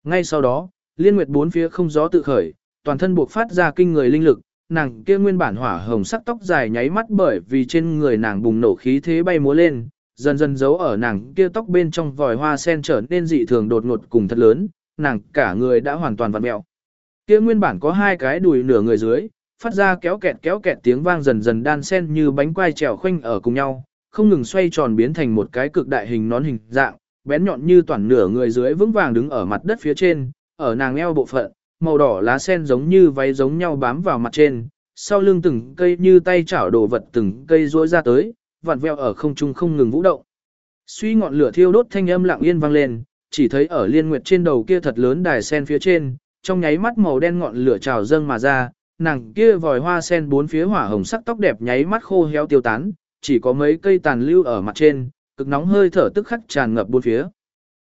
Ngay sau đó, Liên nguyệt bốn phía không gió tự khởi, toàn thân buộc phát ra kinh người linh lực, nàng kia nguyên bản hỏa hồng sắc tóc dài nháy mắt bởi vì trên người nàng bùng nổ khí thế bay múa lên, dần dần giấu ở nàng kia tóc bên trong vòi hoa sen trở nên dị thường đột ngột cùng thật lớn, nàng cả người đã hoàn toàn vặn mẹo. Kia nguyên bản có hai cái đùi nửa người dưới, phát ra kéo kẹt kéo kẹt tiếng vang dần dần đan sen như bánh quai trèo khoanh ở cùng nhau, không ngừng xoay tròn biến thành một cái cực đại hình nón hình dạng, bén nhọn như toàn nửa người dưới vững vàng đứng ở mặt đất phía trên, ở nàng eo bộ phận, màu đỏ lá sen giống như váy giống nhau bám vào mặt trên, sau lưng từng cây như tay chảo đồ vật từng cây rỗi ra tới, vặn veo ở không trung không ngừng vũ động. Suy ngọn lửa thiêu đốt thanh âm lặng yên vang lên, chỉ thấy ở liên nguyệt trên đầu kia thật lớn đài sen phía trên, trong nháy mắt màu đen ngọn lửa trào dâng mà ra, nàng kia vòi hoa sen bốn phía hỏa hồng sắc tóc đẹp nháy mắt khô héo tiêu tán, chỉ có mấy cây tàn lưu ở mặt trên, cực nóng hơi thở tức khắc tràn ngập bốn phía.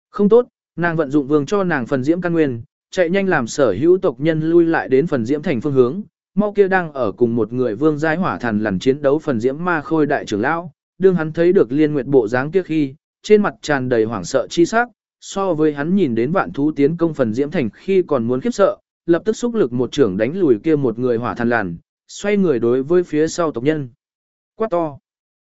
Không tốt, nàng vận dụng vương cho nàng phần diễm căn nguyên, chạy nhanh làm sở hữu tộc nhân lui lại đến phần diễm thành phương hướng, mau kia đang ở cùng một người vương giai hỏa thần lằn chiến đấu phần diễm ma khôi đại trưởng lão, đương hắn thấy được liên nguyệt bộ dáng kia khi, trên mặt tràn đầy hoảng sợ chi sắc, so với hắn nhìn đến vạn thú tiến công phần diễm thành khi còn muốn khiếp sợ, lập tức xúc lực một trưởng đánh lùi kia một người hỏa thần lằn, xoay người đối với phía sau tộc nhân. Quát to.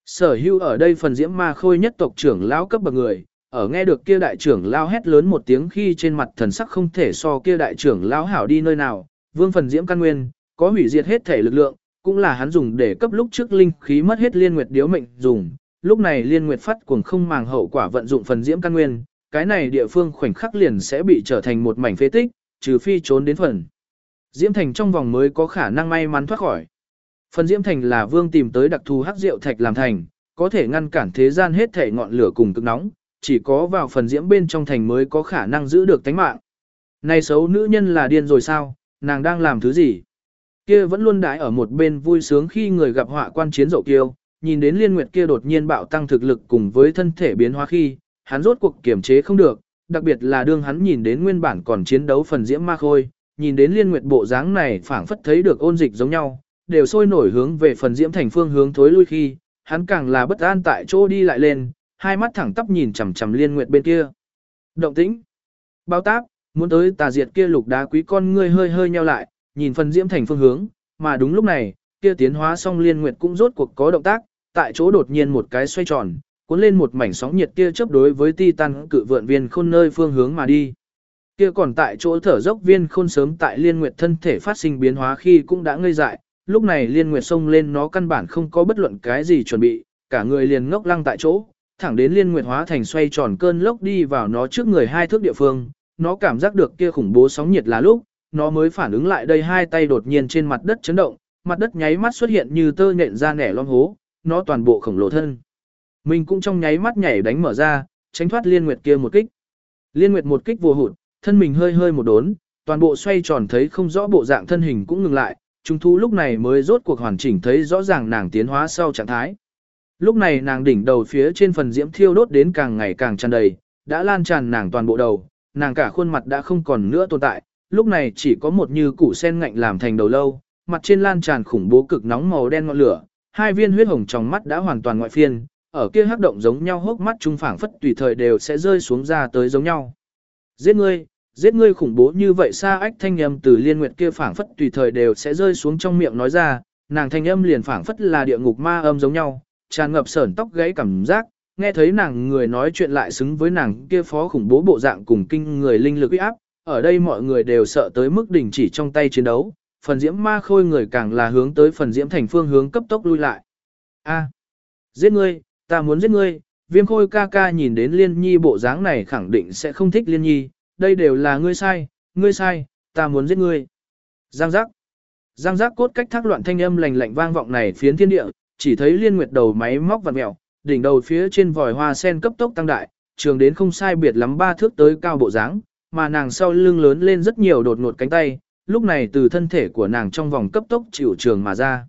Sở hữu ở đây phần diễm ma khôi nhất tộc trưởng lão cấp bậc người, ở nghe được kia đại trưởng lao hét lớn một tiếng khi trên mặt thần sắc không thể so kia đại trưởng lão hảo đi nơi nào, vương phần diễm căn nguyên, có hủy diệt hết thể lực lượng, cũng là hắn dùng để cấp lúc trước linh khí mất hết liên nguyệt điếu mệnh dùng. Lúc này liên nguyệt phát cuồng không màng hậu quả vận dụng phần diễm căn nguyên, cái này địa phương khoảnh khắc liền sẽ bị trở thành một mảnh phế tích, trừ phi trốn đến phần. Diễm thành trong vòng mới có khả năng may mắn thoát khỏi. Phần diễm thành là vương tìm tới đặc thù hắc rượu thạch làm thành, có thể ngăn cản thế gian hết thể ngọn lửa cùng cực nóng, chỉ có vào phần diễm bên trong thành mới có khả năng giữ được tánh mạng. Này xấu nữ nhân là điên rồi sao, nàng đang làm thứ gì? Kia vẫn luôn đãi ở một bên vui sướng khi người gặp họa quan chiến dậu kiêu, nhìn đến liên nguyệt kia đột nhiên bạo tăng thực lực cùng với thân thể biến hóa khi, hắn rốt cuộc kiểm chế không được, đặc biệt là đương hắn nhìn đến nguyên bản còn chiến đấu phần diễm ma khôi, nhìn đến liên nguyệt bộ dáng này phảng phất thấy được ôn dịch giống nhau, đều sôi nổi hướng về phần diễm thành phương hướng thối lui khi, hắn càng là bất an tại chỗ đi lại lên, hai mắt thẳng tắp nhìn chằm chằm liên nguyệt bên kia. Động tĩnh. Bao táp, muốn tới tà diệt kia lục đá quý con ngươi hơi hơi nheo lại, nhìn phần diễm thành phương hướng, mà đúng lúc này, kia tiến hóa xong liên nguyệt cũng rốt cuộc có động tác, tại chỗ đột nhiên một cái xoay tròn, cuốn lên một mảnh sóng nhiệt kia chớp đối với titan cự vượn viên khôn nơi phương hướng mà đi. Kia còn tại chỗ thở dốc viên khôn sớm tại liên nguyệt thân thể phát sinh biến hóa khi cũng đã ngây dại, lúc này liên nguyệt xông lên nó căn bản không có bất luận cái gì chuẩn bị, cả người liền ngốc lăng tại chỗ, thẳng đến liên nguyệt hóa thành xoay tròn cơn lốc đi vào nó trước người hai thước địa phương, nó cảm giác được kia khủng bố sóng nhiệt là lúc, nó mới phản ứng lại đây hai tay đột nhiên trên mặt đất chấn động, mặt đất nháy mắt xuất hiện như tơ nện ra nẻ lom hố, nó toàn bộ khổng lồ thân. Mình cũng trong nháy mắt nhảy đánh mở ra, tránh thoát liên nguyệt kia một kích. Liên nguyệt một kích vô hụt, thân mình hơi hơi một đốn, toàn bộ xoay tròn thấy không rõ bộ dạng thân hình cũng ngừng lại, trung thu lúc này mới rốt cuộc hoàn chỉnh thấy rõ ràng nàng tiến hóa sau trạng thái. Lúc này nàng đỉnh đầu phía trên phần diễm thiêu đốt đến càng ngày càng tràn đầy, đã lan tràn nàng toàn bộ đầu, nàng cả khuôn mặt đã không còn nữa tồn tại, lúc này chỉ có một như củ sen ngạnh làm thành đầu lâu, mặt trên lan tràn khủng bố cực nóng màu đen ngọn lửa, hai viên huyết hồng trong mắt đã hoàn toàn ngoại phiên, ở kia hắc động giống nhau hốc mắt trung phảng phất tùy thời đều sẽ rơi xuống ra tới giống nhau. Giết ngươi, giết ngươi khủng bố như vậy xa ách thanh âm từ liên nguyệt kia phảng phất tùy thời đều sẽ rơi xuống trong miệng nói ra, nàng thanh âm liền phảng phất là địa ngục ma âm giống nhau, tràn ngập sởn tóc gáy cảm giác, nghe thấy nàng người nói chuyện lại xứng với nàng kia phó khủng bố bộ dạng cùng kinh người linh lực uy áp, ở đây mọi người đều sợ tới mức đình chỉ trong tay chiến đấu, phần diễm ma khôi người càng là hướng tới phần diễm thành phương hướng cấp tốc lui lại. A, giết ngươi, ta muốn giết ngươi, viêm khôi ca ca nhìn đến liên nhi bộ dáng này khẳng định sẽ không thích liên nhi, đây đều là ngươi sai, ngươi sai, ta muốn giết ngươi. Giang giác. Giang giác cốt cách thác loạn thanh âm lành lạnh vang vọng này phiến thiên địa, chỉ thấy liên nguyệt đầu máy móc vặn mèo, đỉnh đầu phía trên vòi hoa sen cấp tốc tăng đại, trường đến không sai biệt lắm ba thước tới cao bộ dáng, mà nàng sau lưng lớn lên rất nhiều đột ngột cánh tay, lúc này từ thân thể của nàng trong vòng cấp tốc chịu trường mà ra.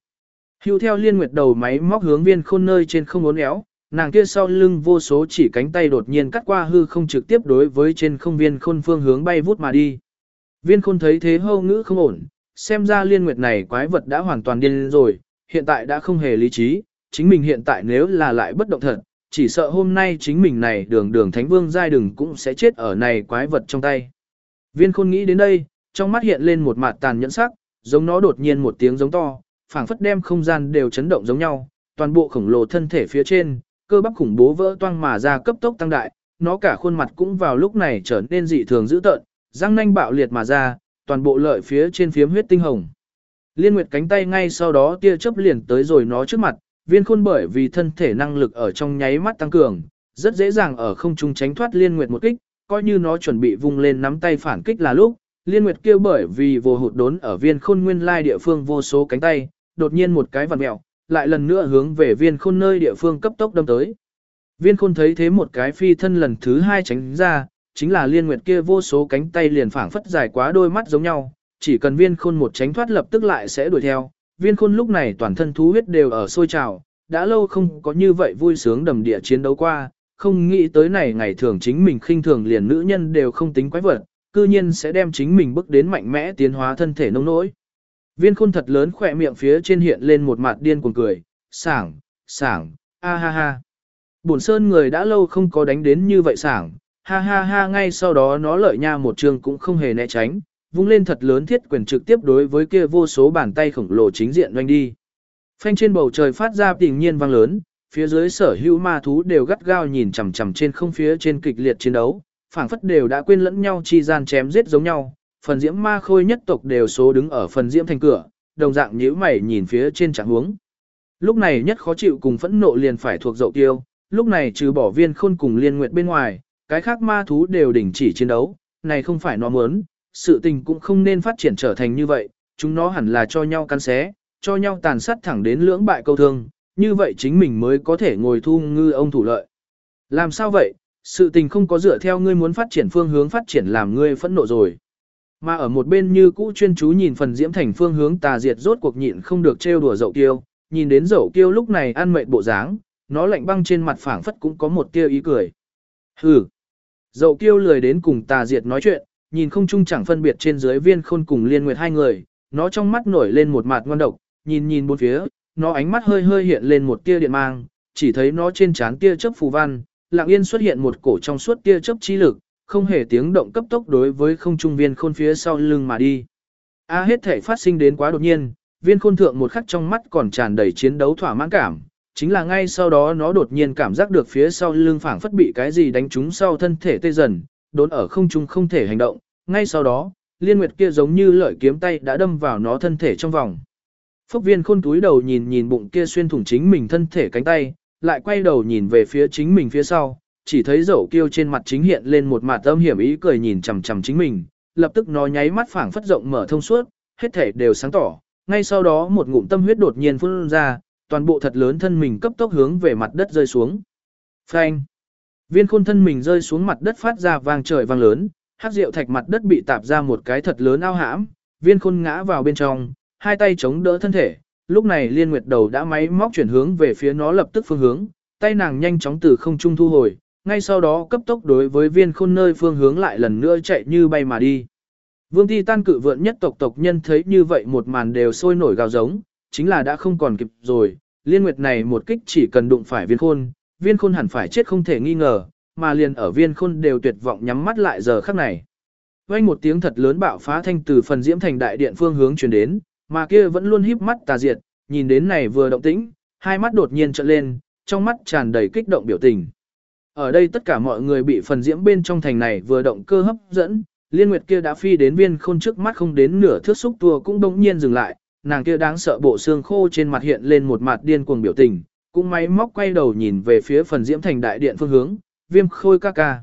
Hưu theo liên nguyệt đầu máy móc hướng viên khôn nơi trên không uốn éo, nàng kia sau lưng vô số chỉ cánh tay đột nhiên cắt qua hư không trực tiếp đối với trên không viên khôn phương hướng bay vút mà đi. Viên khôn thấy thế hâu ngữ không ổn, xem ra liên nguyệt này quái vật đã hoàn toàn điên rồi, hiện tại đã không hề lý trí, chính mình hiện tại nếu là lại bất động thật, chỉ sợ hôm nay chính mình này đường đường thánh vương giai đừng cũng sẽ chết ở này quái vật trong tay. Viên khôn nghĩ đến đây, trong mắt hiện lên một mặt tàn nhẫn sắc, giống nó đột nhiên một tiếng giống to, phảng phất đem không gian đều chấn động giống nhau, toàn bộ khổng lồ thân thể phía trên, cơ bắp khủng bố vỡ toang mà ra cấp tốc tăng đại, nó cả khuôn mặt cũng vào lúc này trở nên dị thường dữ tợn, răng nanh bạo liệt mà ra, toàn bộ lợi phía trên phiếm huyết tinh hồng. Liên Nguyệt cánh tay ngay sau đó tia chớp liền tới rồi nó trước mặt, viên khôn bởi vì thân thể năng lực ở trong nháy mắt tăng cường, rất dễ dàng ở không trung tránh thoát Liên Nguyệt một kích, coi như nó chuẩn bị vung lên nắm tay phản kích là lúc, Liên Nguyệt kêu bởi vì vô hụt đốn ở viên khôn nguyên lai địa phương vô số cánh tay, đột nhiên một cái vặn mèo lại lần nữa hướng về viên khôn nơi địa phương cấp tốc đâm tới. Viên khôn thấy thế một cái phi thân lần thứ hai tránh ra, chính là liên nguyệt kia vô số cánh tay liền phảng phất dài quá đôi mắt giống nhau, chỉ cần viên khôn một tránh thoát lập tức lại sẽ đuổi theo. Viên khôn lúc này toàn thân thú huyết đều ở sôi trào, đã lâu không có như vậy vui sướng đầm địa chiến đấu qua, không nghĩ tới này ngày thường chính mình khinh thường liền nữ nhân đều không tính quái vật, cư nhiên sẽ đem chính mình bước đến mạnh mẽ tiến hóa thân thể nông nỗi. Viên khôn thật lớn khỏe miệng phía trên hiện lên một mặt điên cuồng cười, sảng, sảng, a ha ha. Bổn sơn người đã lâu không có đánh đến như vậy sảng, ha ha ha ngay sau đó nó lợi nha một trường cũng không hề né tránh, vung lên thật lớn thiết quyền trực tiếp đối với kia vô số bàn tay khổng lồ chính diện doanh đi. Phanh trên bầu trời phát ra tình nhiên vang lớn, phía dưới sở hữu ma thú đều gắt gao nhìn chằm chằm trên không phía trên kịch liệt chiến đấu, phảng phất đều đã quên lẫn nhau chi gian chém giết giống nhau, phần diễm ma khôi nhất tộc đều số đứng ở phần diễm thành cửa, đồng dạng nhíu mày nhìn phía trên trạng huống. Lúc này nhất khó chịu cùng phẫn nộ liền phải thuộc dậu tiêu, lúc này trừ bỏ viên khôn cùng liên nguyệt bên ngoài, cái khác ma thú đều đình chỉ chiến đấu, này không phải nó muốn, sự tình cũng không nên phát triển trở thành như vậy, chúng nó hẳn là cho nhau cắn xé, cho nhau tàn sát thẳng đến lưỡng bại câu thương, như vậy chính mình mới có thể ngồi thu ngư ông thủ lợi. Làm sao vậy, sự tình không có dựa theo ngươi muốn phát triển phương hướng phát triển làm ngươi phẫn nộ rồi. Mà ở một bên như cũ chuyên chú nhìn phần diễm thành phương hướng tà diệt rốt cuộc nhịn không được trêu đùa dậu kiêu, nhìn đến dậu kiêu lúc này ăn mệt bộ dáng, nó lạnh băng trên mặt phảng phất cũng có một tia ý cười. Hừ. Dậu kiêu lười đến cùng tà diệt nói chuyện, nhìn không chung chẳng phân biệt trên dưới viên khôn cùng liên nguyệt hai người, nó trong mắt nổi lên một mặt ngon độc, nhìn nhìn bốn phía, nó ánh mắt hơi hơi hiện lên một tia điện mang, chỉ thấy nó trên trán tia chớp phù văn, lặng yên xuất hiện một cổ trong suốt tia chớp chi lực, không hề tiếng động cấp tốc đối với không trung viên khôn phía sau lưng mà đi. A hết thể phát sinh đến quá đột nhiên, viên khôn thượng một khắc trong mắt còn tràn đầy chiến đấu thỏa mãn cảm, chính là ngay sau đó nó đột nhiên cảm giác được phía sau lưng phảng phất bị cái gì đánh trúng sau thân thể tê dần, đốn ở không trung không thể hành động, ngay sau đó, liên nguyệt kia giống như lợi kiếm tay đã đâm vào nó thân thể trong vòng. Phốc viên khôn túi đầu nhìn nhìn bụng kia xuyên thủng chính mình thân thể cánh tay, lại quay đầu nhìn về phía chính mình phía sau, chỉ thấy dậu kiêu trên mặt chính hiện lên một mặt âm hiểm ý cười nhìn chằm chằm chính mình, lập tức nó nháy mắt phảng phất rộng mở thông suốt, hết thể đều sáng tỏ, ngay sau đó một ngụm tâm huyết đột nhiên phun ra, toàn bộ thật lớn thân mình cấp tốc hướng về mặt đất rơi xuống. Phanh! Viên khôn thân mình rơi xuống mặt đất phát ra vang trời vang lớn, hát rượu thạch mặt đất bị tạp ra một cái thật lớn ao hãm, viên khôn ngã vào bên trong, hai tay chống đỡ thân thể, lúc này liên nguyệt đầu đã máy móc chuyển hướng về phía nó lập tức phương hướng, tay nàng nhanh chóng từ không trung thu hồi, ngay sau đó cấp tốc đối với viên khôn nơi phương hướng lại lần nữa chạy như bay mà đi. Vương Ti tan cự vượn nhất tộc tộc nhân thấy như vậy một màn đều sôi nổi gào giống, chính là đã không còn kịp rồi, liên nguyệt này một kích chỉ cần đụng phải viên khôn, viên khôn hẳn phải chết không thể nghi ngờ, mà liền ở viên khôn đều tuyệt vọng nhắm mắt lại giờ khắc này. Quanh một tiếng thật lớn bạo phá thanh từ phần diễm thành đại điện phương hướng truyền đến, mà kia vẫn luôn híp mắt tà diệt, nhìn đến này vừa động tĩnh, hai mắt đột nhiên trợn lên, trong mắt tràn đầy kích động biểu tình. Ở đây tất cả mọi người bị phần diễm bên trong thành này vừa động cơ hấp dẫn, liên nguyệt kia đã phi đến viên khôn trước mắt không đến nửa thước xúc tua cũng đống nhiên dừng lại, nàng kia đáng sợ bộ xương khô trên mặt hiện lên một mặt điên cuồng biểu tình, cũng máy móc quay đầu nhìn về phía phần diễm thành đại điện phương hướng, viêm khôi ca ca.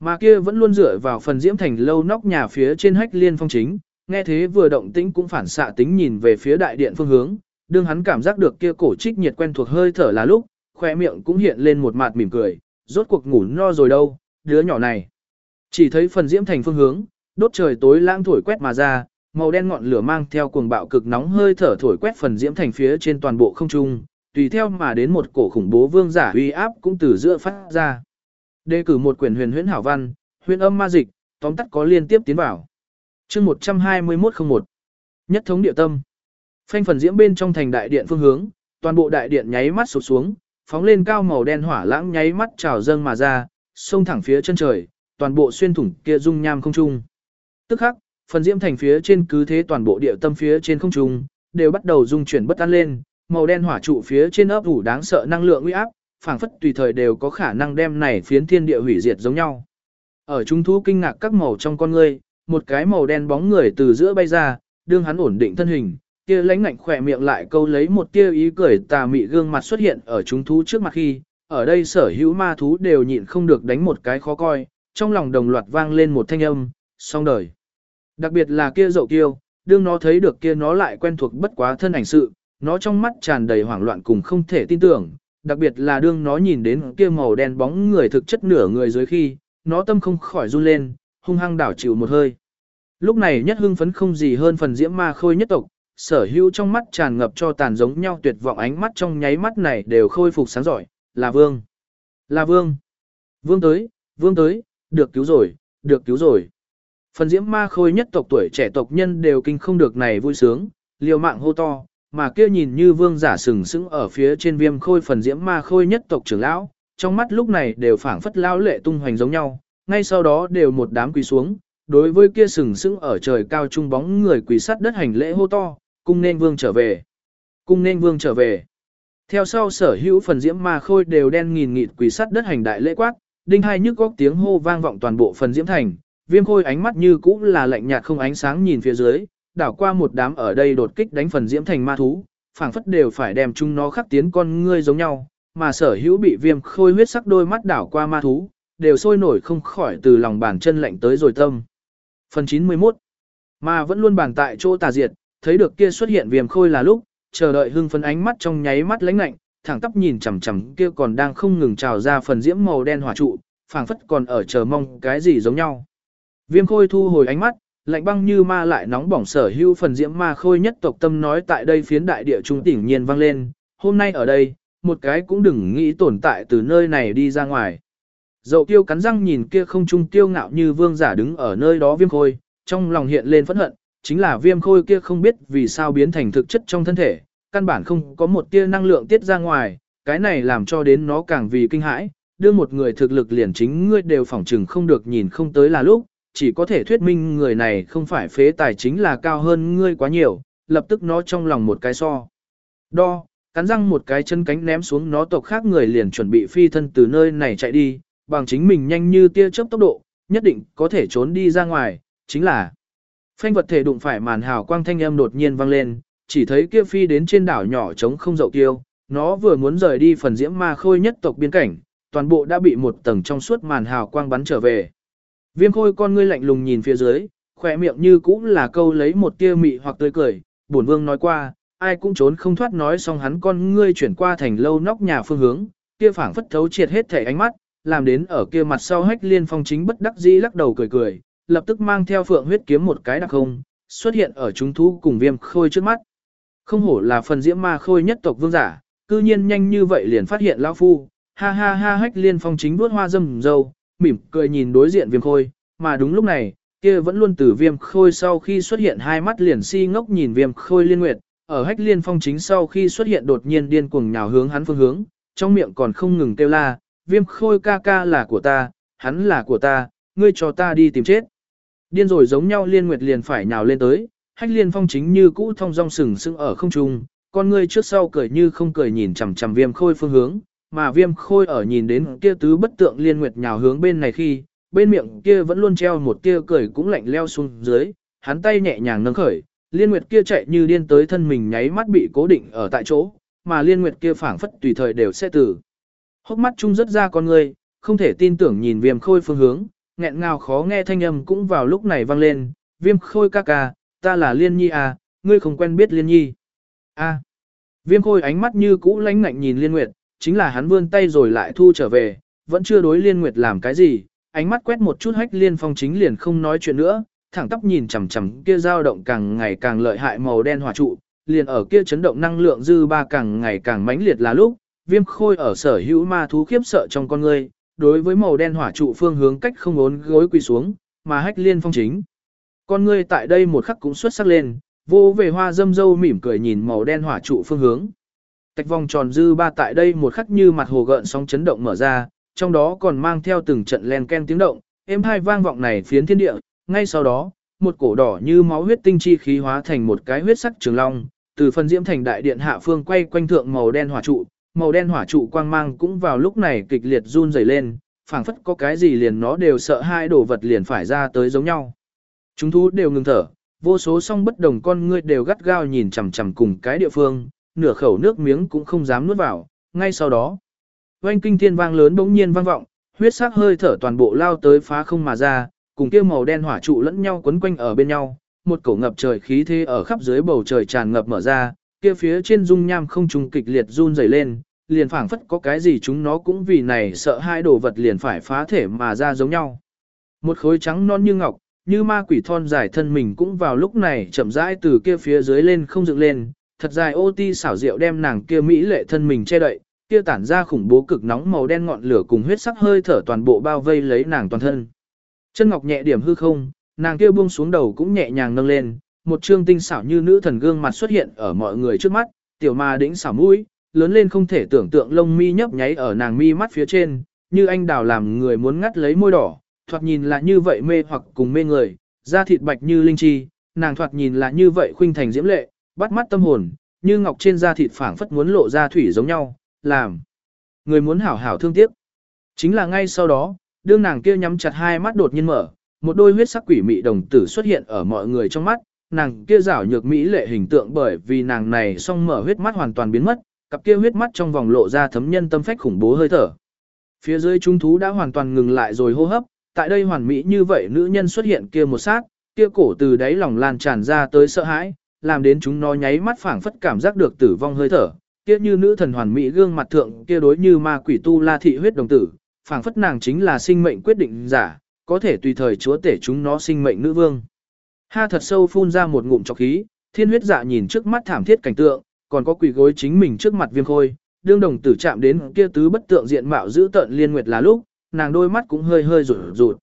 Mà kia vẫn luôn dựa vào phần diễm thành lâu nóc nhà phía trên hách liên phong chính, nghe thế vừa động tĩnh cũng phản xạ tính nhìn về phía đại điện phương hướng, đương hắn cảm giác được kia cổ trích nhiệt quen thuộc hơi thở là lúc, khoe miệng cũng hiện lên một mặt mỉm cười, rốt cuộc ngủ no rồi đâu, đứa nhỏ này. Chỉ thấy phần diễm thành phương hướng, đốt trời tối lãng thổi quét mà ra, màu đen ngọn lửa mang theo cuồng bạo cực nóng hơi thở thổi quét phần diễm thành phía trên toàn bộ không trung, tùy theo mà đến một cổ khủng bố vương giả uy áp cũng từ giữa phát ra. Đề cử một quyển huyền huyễn hảo văn, huyền âm ma dịch, tóm tắt có liên tiếp tiến vào. Chương 12101. Nhất thống địa tâm. Phanh phần diễm bên trong thành đại điện phương hướng, toàn bộ đại điện nháy mắt sụp xuống, phóng lên cao màu đen hỏa lãng nháy mắt trào dâng mà ra, xông thẳng phía chân trời, toàn bộ xuyên thủng kia dung nham không trung. Tức khắc, phần diễm thành phía trên cứ thế toàn bộ địa tâm phía trên không trung, đều bắt đầu dung chuyển bất an lên, màu đen hỏa trụ phía trên ấp ủ đáng sợ năng lượng uy áp, phảng phất tùy thời đều có khả năng đem này phiến thiên địa hủy diệt giống nhau. Ở chúng thú kinh ngạc các màu trong con ngươi, một cái màu đen bóng người từ giữa bay ra, đương hắn ổn định thân hình, kia lãnh ngạnh khỏe miệng lại câu lấy một tia ý cười tà mị gương mặt xuất hiện ở chúng thú trước mặt khi, ở đây sở hữu ma thú đều nhịn không được đánh một cái khó coi, trong lòng đồng loạt vang lên một thanh âm, xong đời. Đặc biệt là kia dậu kiêu, đương nó thấy được kia nó lại quen thuộc bất quá thân ảnh sự, nó trong mắt tràn đầy hoảng loạn cùng không thể tin tưởng, đặc biệt là đương nó nhìn đến kia màu đen bóng người thực chất nửa người dưới khi, nó tâm không khỏi run lên, hung hăng đảo chịu một hơi. Lúc này nhất hưng phấn không gì hơn phần diễm ma khôi nhất tộc, sở hữu trong mắt tràn ngập cho tàn giống nhau tuyệt vọng ánh mắt trong nháy mắt này đều khôi phục sáng giỏi, là vương. Là vương. Vương tới, vương tới, được cứu rồi, được cứu rồi. Phần diễm ma khôi nhất tộc tuổi trẻ tộc nhân đều kinh không được này vui sướng, liều mạng hô to, mà kia nhìn như vương giả sừng sững ở phía trên viêm khôi phần diễm ma khôi nhất tộc trưởng lão, trong mắt lúc này đều phảng phất lao lệ tung hoành giống nhau, ngay sau đó đều một đám quỳ xuống, đối với kia sừng sững ở trời cao trung bóng người quỳ sắt đất hành lễ hô to, cung nên vương trở về. Cung nên vương trở về. Theo sau sở hữu phần diễm ma khôi đều đen nghìn nghịt quỳ sắt đất hành đại lễ quát, đinh hai nhức góc tiếng hô vang vọng toàn bộ phần diễm thành, viêm khôi ánh mắt như cũ là lạnh nhạt không ánh sáng nhìn phía dưới, đảo qua một đám ở đây đột kích đánh phần diễm thành ma thú, phảng phất đều phải đem chúng nó khắc tiến con ngươi giống nhau, mà sở hữu bị viêm khôi huyết sắc đôi mắt đảo qua ma thú, đều sôi nổi không khỏi từ lòng bàn chân lạnh tới rồi tâm. Phần 91 Mà vẫn luôn bàn tại chỗ tà diệt, thấy được kia xuất hiện viêm khôi là lúc, chờ đợi hưng phấn ánh mắt trong nháy mắt lãnh lạnh, thẳng tắp nhìn chằm chằm kia còn đang không ngừng trào ra phần diễm màu đen hỏa trụ, phảng phất còn ở chờ mong cái gì giống nhau. Viêm khôi thu hồi ánh mắt, lạnh băng như ma lại nóng bỏng sở hữu phần diễm ma khôi nhất tộc tâm nói tại đây phiến đại địa trung tỉnh nhiên vang lên, hôm nay ở đây, một cái cũng đừng nghĩ tồn tại từ nơi này đi ra ngoài. Dậu tiêu cắn răng nhìn kia không trung tiêu ngạo như vương giả đứng ở nơi đó viêm khôi, trong lòng hiện lên phẫn hận, chính là viêm khôi kia không biết vì sao biến thành thực chất trong thân thể, căn bản không có một tia năng lượng tiết ra ngoài, cái này làm cho đến nó càng vì kinh hãi, đưa một người thực lực liền chính ngươi đều phỏng chừng không được nhìn không tới là lúc, chỉ có thể thuyết minh người này không phải phế tài chính là cao hơn ngươi quá nhiều, lập tức nó trong lòng một cái so. Đo, cắn răng một cái chân cánh ném xuống nó tộc khác người liền chuẩn bị phi thân từ nơi này chạy đi, bằng chính mình nhanh như tia chớp tốc độ, nhất định có thể trốn đi ra ngoài, chính là phanh vật thể đụng phải màn hào quang thanh âm đột nhiên vang lên, chỉ thấy kia phi đến trên đảo nhỏ trống không dậu tiêu, nó vừa muốn rời đi phần diễm ma khôi nhất tộc biên cảnh, toàn bộ đã bị một tầng trong suốt màn hào quang bắn trở về. Viêm khôi con ngươi lạnh lùng nhìn phía dưới, khỏe miệng như cũng là câu lấy một tia mị hoặc tươi cười, bổn vương nói qua, ai cũng trốn không thoát nói xong hắn con ngươi chuyển qua thành lâu nóc nhà phương hướng, kia phảng phất thấu triệt hết thể ánh mắt, làm đến ở kia mặt sau hách liên phong chính bất đắc dĩ lắc đầu cười cười, lập tức mang theo phượng huyết kiếm một cái đặc không, xuất hiện ở chúng thú cùng viêm khôi trước mắt. Không hổ là phần diễm ma khôi nhất tộc vương giả, cư nhiên nhanh như vậy liền phát hiện lão phu, ha ha ha hách liên phong chính bước hoa dâm dâu, mỉm cười nhìn đối diện viêm khôi, mà đúng lúc này, kia vẫn luôn từ viêm khôi sau khi xuất hiện hai mắt liền si ngốc nhìn viêm khôi liên nguyệt, ở hách liên phong chính sau khi xuất hiện đột nhiên điên cuồng nhào hướng hắn phương hướng, trong miệng còn không ngừng kêu la, viêm khôi ca ca là của ta, hắn là của ta, ngươi cho ta đi tìm chết. Điên rồi giống nhau liên nguyệt liền phải nhào lên tới, hách liên phong chính như cũ thông dong sừng sững ở không trung, con ngươi trước sau cười như không cười nhìn chằm chằm viêm khôi phương hướng, mà viêm khôi ở nhìn đến kia tứ bất tượng liên nguyệt nhào hướng bên này khi, bên miệng kia vẫn luôn treo một tia cười cũng lạnh leo xuống dưới, hắn tay nhẹ nhàng nâng khởi, liên nguyệt kia chạy như điên tới thân mình nháy mắt bị cố định ở tại chỗ, mà liên nguyệt kia phảng phất tùy thời đều sẽ tử Hốc mắt chung rất ra con người, không thể tin tưởng nhìn viêm khôi phương hướng, nghẹn ngào khó nghe thanh âm cũng vào lúc này vang lên, viêm khôi ca ca, ta là liên nhi à, ngươi không quen biết liên nhi. a viêm khôi ánh mắt như cũ lánh ngạnh nhìn liên nguyệt, chính là hắn vươn tay rồi lại thu trở về, vẫn chưa đối liên nguyệt làm cái gì, ánh mắt quét một chút hách liên phong chính liền không nói chuyện nữa, thẳng tóc nhìn chằm chằm kia dao động càng ngày càng lợi hại màu đen hỏa trụ, liền ở kia chấn động năng lượng dư ba càng ngày càng mãnh liệt là lúc, viêm khôi ở sở hữu ma thú khiếp sợ trong con người, đối với màu đen hỏa trụ phương hướng cách không ốn gối quỳ xuống, mà hách liên phong chính. Con người tại đây một khắc cũng xuất sắc lên, vô về hoa dâm dâu mỉm cười nhìn màu đen hỏa trụ phương hướng. Tạch vòng tròn dư ba tại đây một khắc như mặt hồ gợn sóng chấn động mở ra, trong đó còn mang theo từng trận len ken tiếng động, êm hai vang vọng này phiến thiên địa, ngay sau đó, một cổ đỏ như máu huyết tinh chi khí hóa thành một cái huyết sắc trường long, từ phần diễm thành đại điện hạ phương quay quanh thượng màu đen hỏa trụ, màu đen hỏa trụ quang mang cũng vào lúc này kịch liệt run rẩy lên, phảng phất có cái gì liền nó đều sợ hai đồ vật liền phải ra tới giống nhau. Chúng thú đều ngừng thở, vô số song bất đồng con ngươi đều gắt gao nhìn chằm chằm cùng cái địa phương, nửa khẩu nước miếng cũng không dám nuốt vào, ngay sau đó. Oanh kinh thiên vang lớn bỗng nhiên vang vọng, huyết sắc hơi thở toàn bộ lao tới phá không mà ra, cùng kia màu đen hỏa trụ lẫn nhau quấn quanh ở bên nhau, một cổ ngập trời khí thế ở khắp dưới bầu trời tràn ngập mở ra, kia phía trên dung nham không trùng kịch liệt run rẩy lên, liền phảng phất có cái gì chúng nó cũng vì này sợ hai đồ vật liền phải phá thể mà ra giống nhau. Một khối trắng non như ngọc, như ma quỷ thon dài thân mình cũng vào lúc này chậm rãi từ kia phía dưới lên không dựng lên, thật dài ô ti xảo diệu đem nàng kia mỹ lệ thân mình che đậy, kia tản ra khủng bố cực nóng màu đen ngọn lửa cùng huyết sắc hơi thở toàn bộ bao vây lấy nàng toàn thân. Chân ngọc nhẹ điểm hư không, nàng kia buông xuống đầu cũng nhẹ nhàng nâng lên, một trương tinh xảo như nữ thần gương mặt xuất hiện ở mọi người trước mắt, tiểu ma đĩnh xảo mũi, lớn lên không thể tưởng tượng lông mi nhấp nháy ở nàng mi mắt phía trên, như anh đào làm người muốn ngắt lấy môi đỏ, thoạt nhìn là như vậy mê hoặc cùng mê người, da thịt bạch như linh chi, nàng thoạt nhìn là như vậy khuynh thành diễm lệ, bắt mắt tâm hồn, như ngọc trên da thịt phảng phất muốn lộ ra thủy giống nhau, làm người muốn hảo hảo thương tiếc. Chính là ngay sau đó, đương nàng kia nhắm chặt hai mắt đột nhiên mở, một đôi huyết sắc quỷ mị đồng tử xuất hiện ở mọi người trong mắt, nàng kia rảo nhược mỹ lệ hình tượng bởi vì nàng này song mở huyết mắt hoàn toàn biến mất, cặp kia huyết mắt trong vòng lộ ra thấm nhân tâm phách khủng bố hơi thở. Phía dưới trung thú đã hoàn toàn ngừng lại rồi hô hấp, tại đây hoàn mỹ như vậy nữ nhân xuất hiện kia một sát, kia cổ từ đáy lòng lan tràn ra tới sợ hãi, làm đến chúng nó nháy mắt phảng phất cảm giác được tử vong hơi thở, kia như nữ thần hoàn mỹ gương mặt thượng kia đối như ma quỷ tu la thị huyết đồng tử, phảng phất nàng chính là sinh mệnh quyết định giả, có thể tùy thời chúa tể chúng nó sinh mệnh nữ vương. Ha thật sâu phun ra một ngụm trọc khí, thiên huyết dạ nhìn trước mắt thảm thiết cảnh tượng, còn có quỷ gối chính mình trước mặt viêm khôi, đương đồng tử chạm đến kia tứ bất tượng diện mạo giữ tận liên nguyệt là lúc, nàng đôi mắt cũng hơi hơi rụt rụt.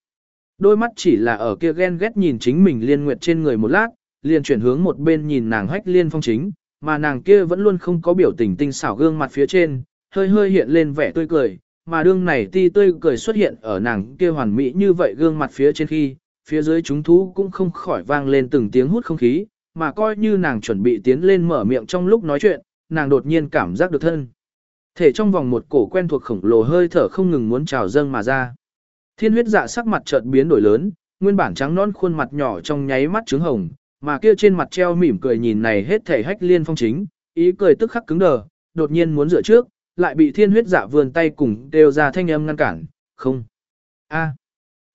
Đôi mắt chỉ là ở kia ghen ghét nhìn chính mình liên nguyệt trên người một lát, liền chuyển hướng một bên nhìn nàng hách liên phong chính, mà nàng kia vẫn luôn không có biểu tình tinh xảo gương mặt phía trên, hơi hơi hiện lên vẻ tươi cười, mà đương này ti tươi cười xuất hiện ở nàng kia hoàn mỹ như vậy gương mặt phía trên khi, phía dưới chúng thú cũng không khỏi vang lên từng tiếng hút không khí, mà coi như nàng chuẩn bị tiến lên mở miệng trong lúc nói chuyện, nàng đột nhiên cảm giác được thân. Thể trong vòng một cổ quen thuộc khổng lồ hơi thở không ngừng muốn trào dâng mà ra. Thiên huyết dạ sắc mặt chợt biến đổi lớn, nguyên bản trắng non khuôn mặt nhỏ trong nháy mắt trứng hồng, mà kia trên mặt treo mỉm cười nhìn này hết thể hách liên phong chính, ý cười tức khắc cứng đờ, đột nhiên muốn dựa trước, lại bị thiên huyết dạ vươn tay cùng đều ra thanh âm ngăn cản, không. a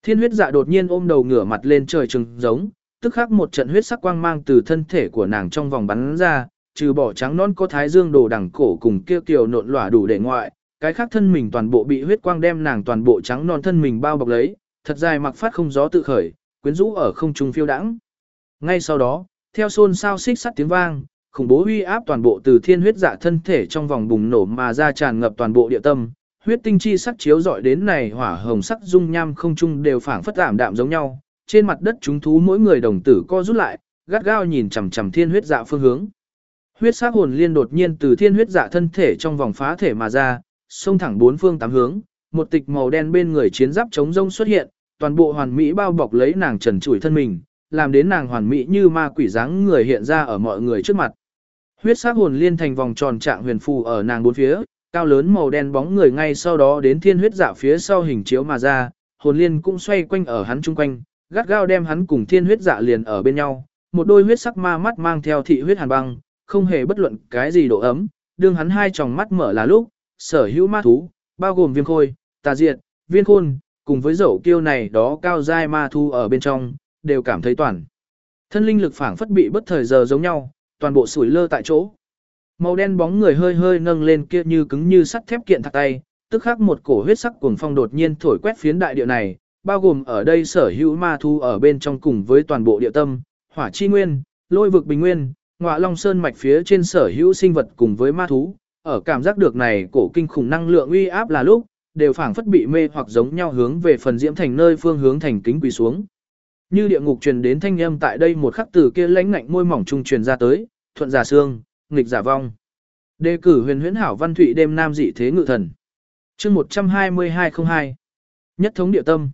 Thiên huyết dạ đột nhiên ôm đầu ngửa mặt lên trời trừng giống, tức khắc một trận huyết sắc quang mang từ thân thể của nàng trong vòng bắn ra, trừ bỏ trắng non có thái dương đồ đằng cổ cùng kia kiều nộn lỏa đủ để ngoại, cái khác thân mình toàn bộ bị huyết quang đem nàng toàn bộ trắng non thân mình bao bọc lấy, thật dài mặc phát không gió tự khởi, quyến rũ ở không trung phiêu đãng. Ngay sau đó, theo xôn sao xích sắt tiếng vang, khủng bố uy áp toàn bộ từ thiên huyết dạ thân thể trong vòng bùng nổ mà ra tràn ngập toàn bộ địa tâm, huyết tinh chi sắc chiếu dọi đến này hỏa hồng sắc dung nham không trung đều phảng phất ảm đạm giống nhau, trên mặt đất chúng thú mỗi người đồng tử co rút lại, gắt gao nhìn chằm chằm thiên huyết dạ phương hướng. Huyết sắc hồn liên đột nhiên từ thiên huyết dạ thân thể trong vòng phá thể mà ra, xông thẳng bốn phương tám hướng, một tịch màu đen bên người chiến giáp chống rông xuất hiện, toàn bộ hoàn mỹ bao bọc lấy nàng trần trụi thân mình, làm đến nàng hoàn mỹ như ma quỷ dáng người hiện ra ở mọi người trước mặt. Huyết sắc hồn liên thành vòng tròn trạng huyền phù ở nàng bốn phía, cao lớn màu đen bóng người ngay sau đó đến thiên huyết dạ phía sau hình chiếu mà ra, hồn liên cũng xoay quanh ở hắn chung quanh, gắt gao đem hắn cùng thiên huyết dạ liền ở bên nhau, một đôi huyết sắc ma mắt mang theo thị huyết hàn băng, không hề bất luận cái gì độ ấm, đương hắn hai tròng mắt mở là lúc, sở hữu ma thú, bao gồm viêm khôi, tà diệt, viên khôn, cùng với dậu kiêu này đó cao giai ma thu ở bên trong, đều cảm thấy toàn. Thân linh lực phảng phất bị bất thời giờ giống nhau, toàn bộ sủi lơ tại chỗ. Màu đen bóng người hơi hơi nâng lên kia như cứng như sắt thép kiện thạc tay, tức khắc một cổ huyết sắc cuồng phong đột nhiên thổi quét phiến đại địa này, bao gồm ở đây sở hữu ma thu ở bên trong cùng với toàn bộ địa tâm, hỏa chi nguyên, lôi vực bình nguyên, ngọa long sơn mạch phía trên sở hữu sinh vật cùng với ma thú, ở cảm giác được này cổ kinh khủng năng lượng uy áp là lúc, đều phảng phất bị mê hoặc giống nhau hướng về phần diễm thành nơi phương hướng thành kính quỳ xuống. Như địa ngục truyền đến thanh âm tại đây một khắc từ kia lãnh ngạnh môi mỏng trung truyền ra tới, thuận giả xương, nghịch giả vong. Đề cử huyền huyễn hảo văn thụy đêm nam dị thế ngự thần. chương 12202. Nhất thống địa tâm.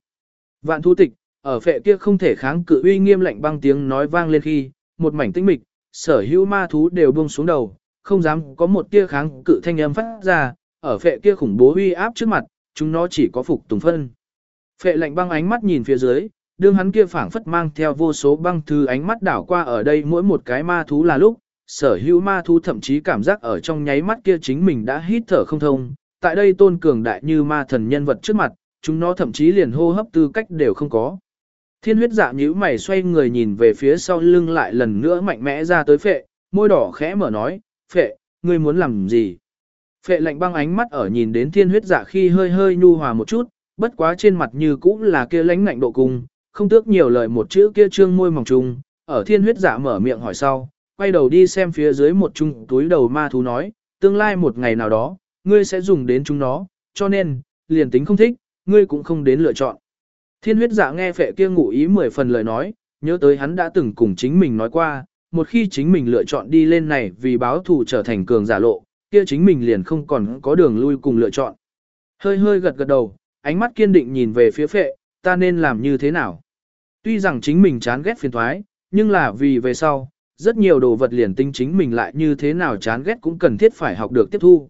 Vạn thu tịch, ở phệ kia không thể kháng cự uy nghiêm lạnh băng tiếng nói vang lên khi, một mảnh tĩnh mịch, sở hữu ma thú đều buông xuống đầu, không dám có một tia kháng cự thanh âm phát ra, ở phệ kia khủng bố uy áp trước mặt, chúng nó chỉ có phục tùng phân. Phệ lạnh băng ánh mắt nhìn phía dưới, đương hắn kia phảng phất mang theo vô số băng thư ánh mắt đảo qua ở đây mỗi một cái ma thú là lúc, sở hữu ma thú thậm chí cảm giác ở trong nháy mắt kia chính mình đã hít thở không thông, tại đây tôn cường đại như ma thần nhân vật trước mặt, chúng nó thậm chí liền hô hấp tư cách đều không có. Thiên huyết dạ nhíu mày xoay người nhìn về phía sau lưng lại lần nữa mạnh mẽ ra tới phệ, môi đỏ khẽ mở nói, phệ, ngươi muốn làm gì? Phệ lạnh băng ánh mắt ở nhìn đến thiên huyết dạ khi hơi hơi nhu hòa một chút, bất quá trên mặt như cũ là kia lãnh ngạnh độ cùng không tước nhiều lời một chữ kia trương môi mỏng trùng, ở thiên huyết giả mở miệng hỏi sau, quay đầu đi xem phía dưới một chung túi đầu ma thú nói, tương lai một ngày nào đó, ngươi sẽ dùng đến chúng nó, cho nên, liền tính không thích, ngươi cũng không đến lựa chọn. Thiên huyết giả nghe phệ kia ngụ ý mười phần lời nói, nhớ tới hắn đã từng cùng chính mình nói qua, một khi chính mình lựa chọn đi lên này vì báo thù trở thành cường giả lộ, kia chính mình liền không còn có đường lui cùng lựa chọn. Hơi hơi gật gật đầu, ánh mắt kiên định nhìn về phía phệ, ta nên làm như thế nào. Tuy rằng chính mình chán ghét phiền thoái, nhưng là vì về sau, rất nhiều đồ vật liền tinh chính mình lại như thế nào chán ghét cũng cần thiết phải học được tiếp thu.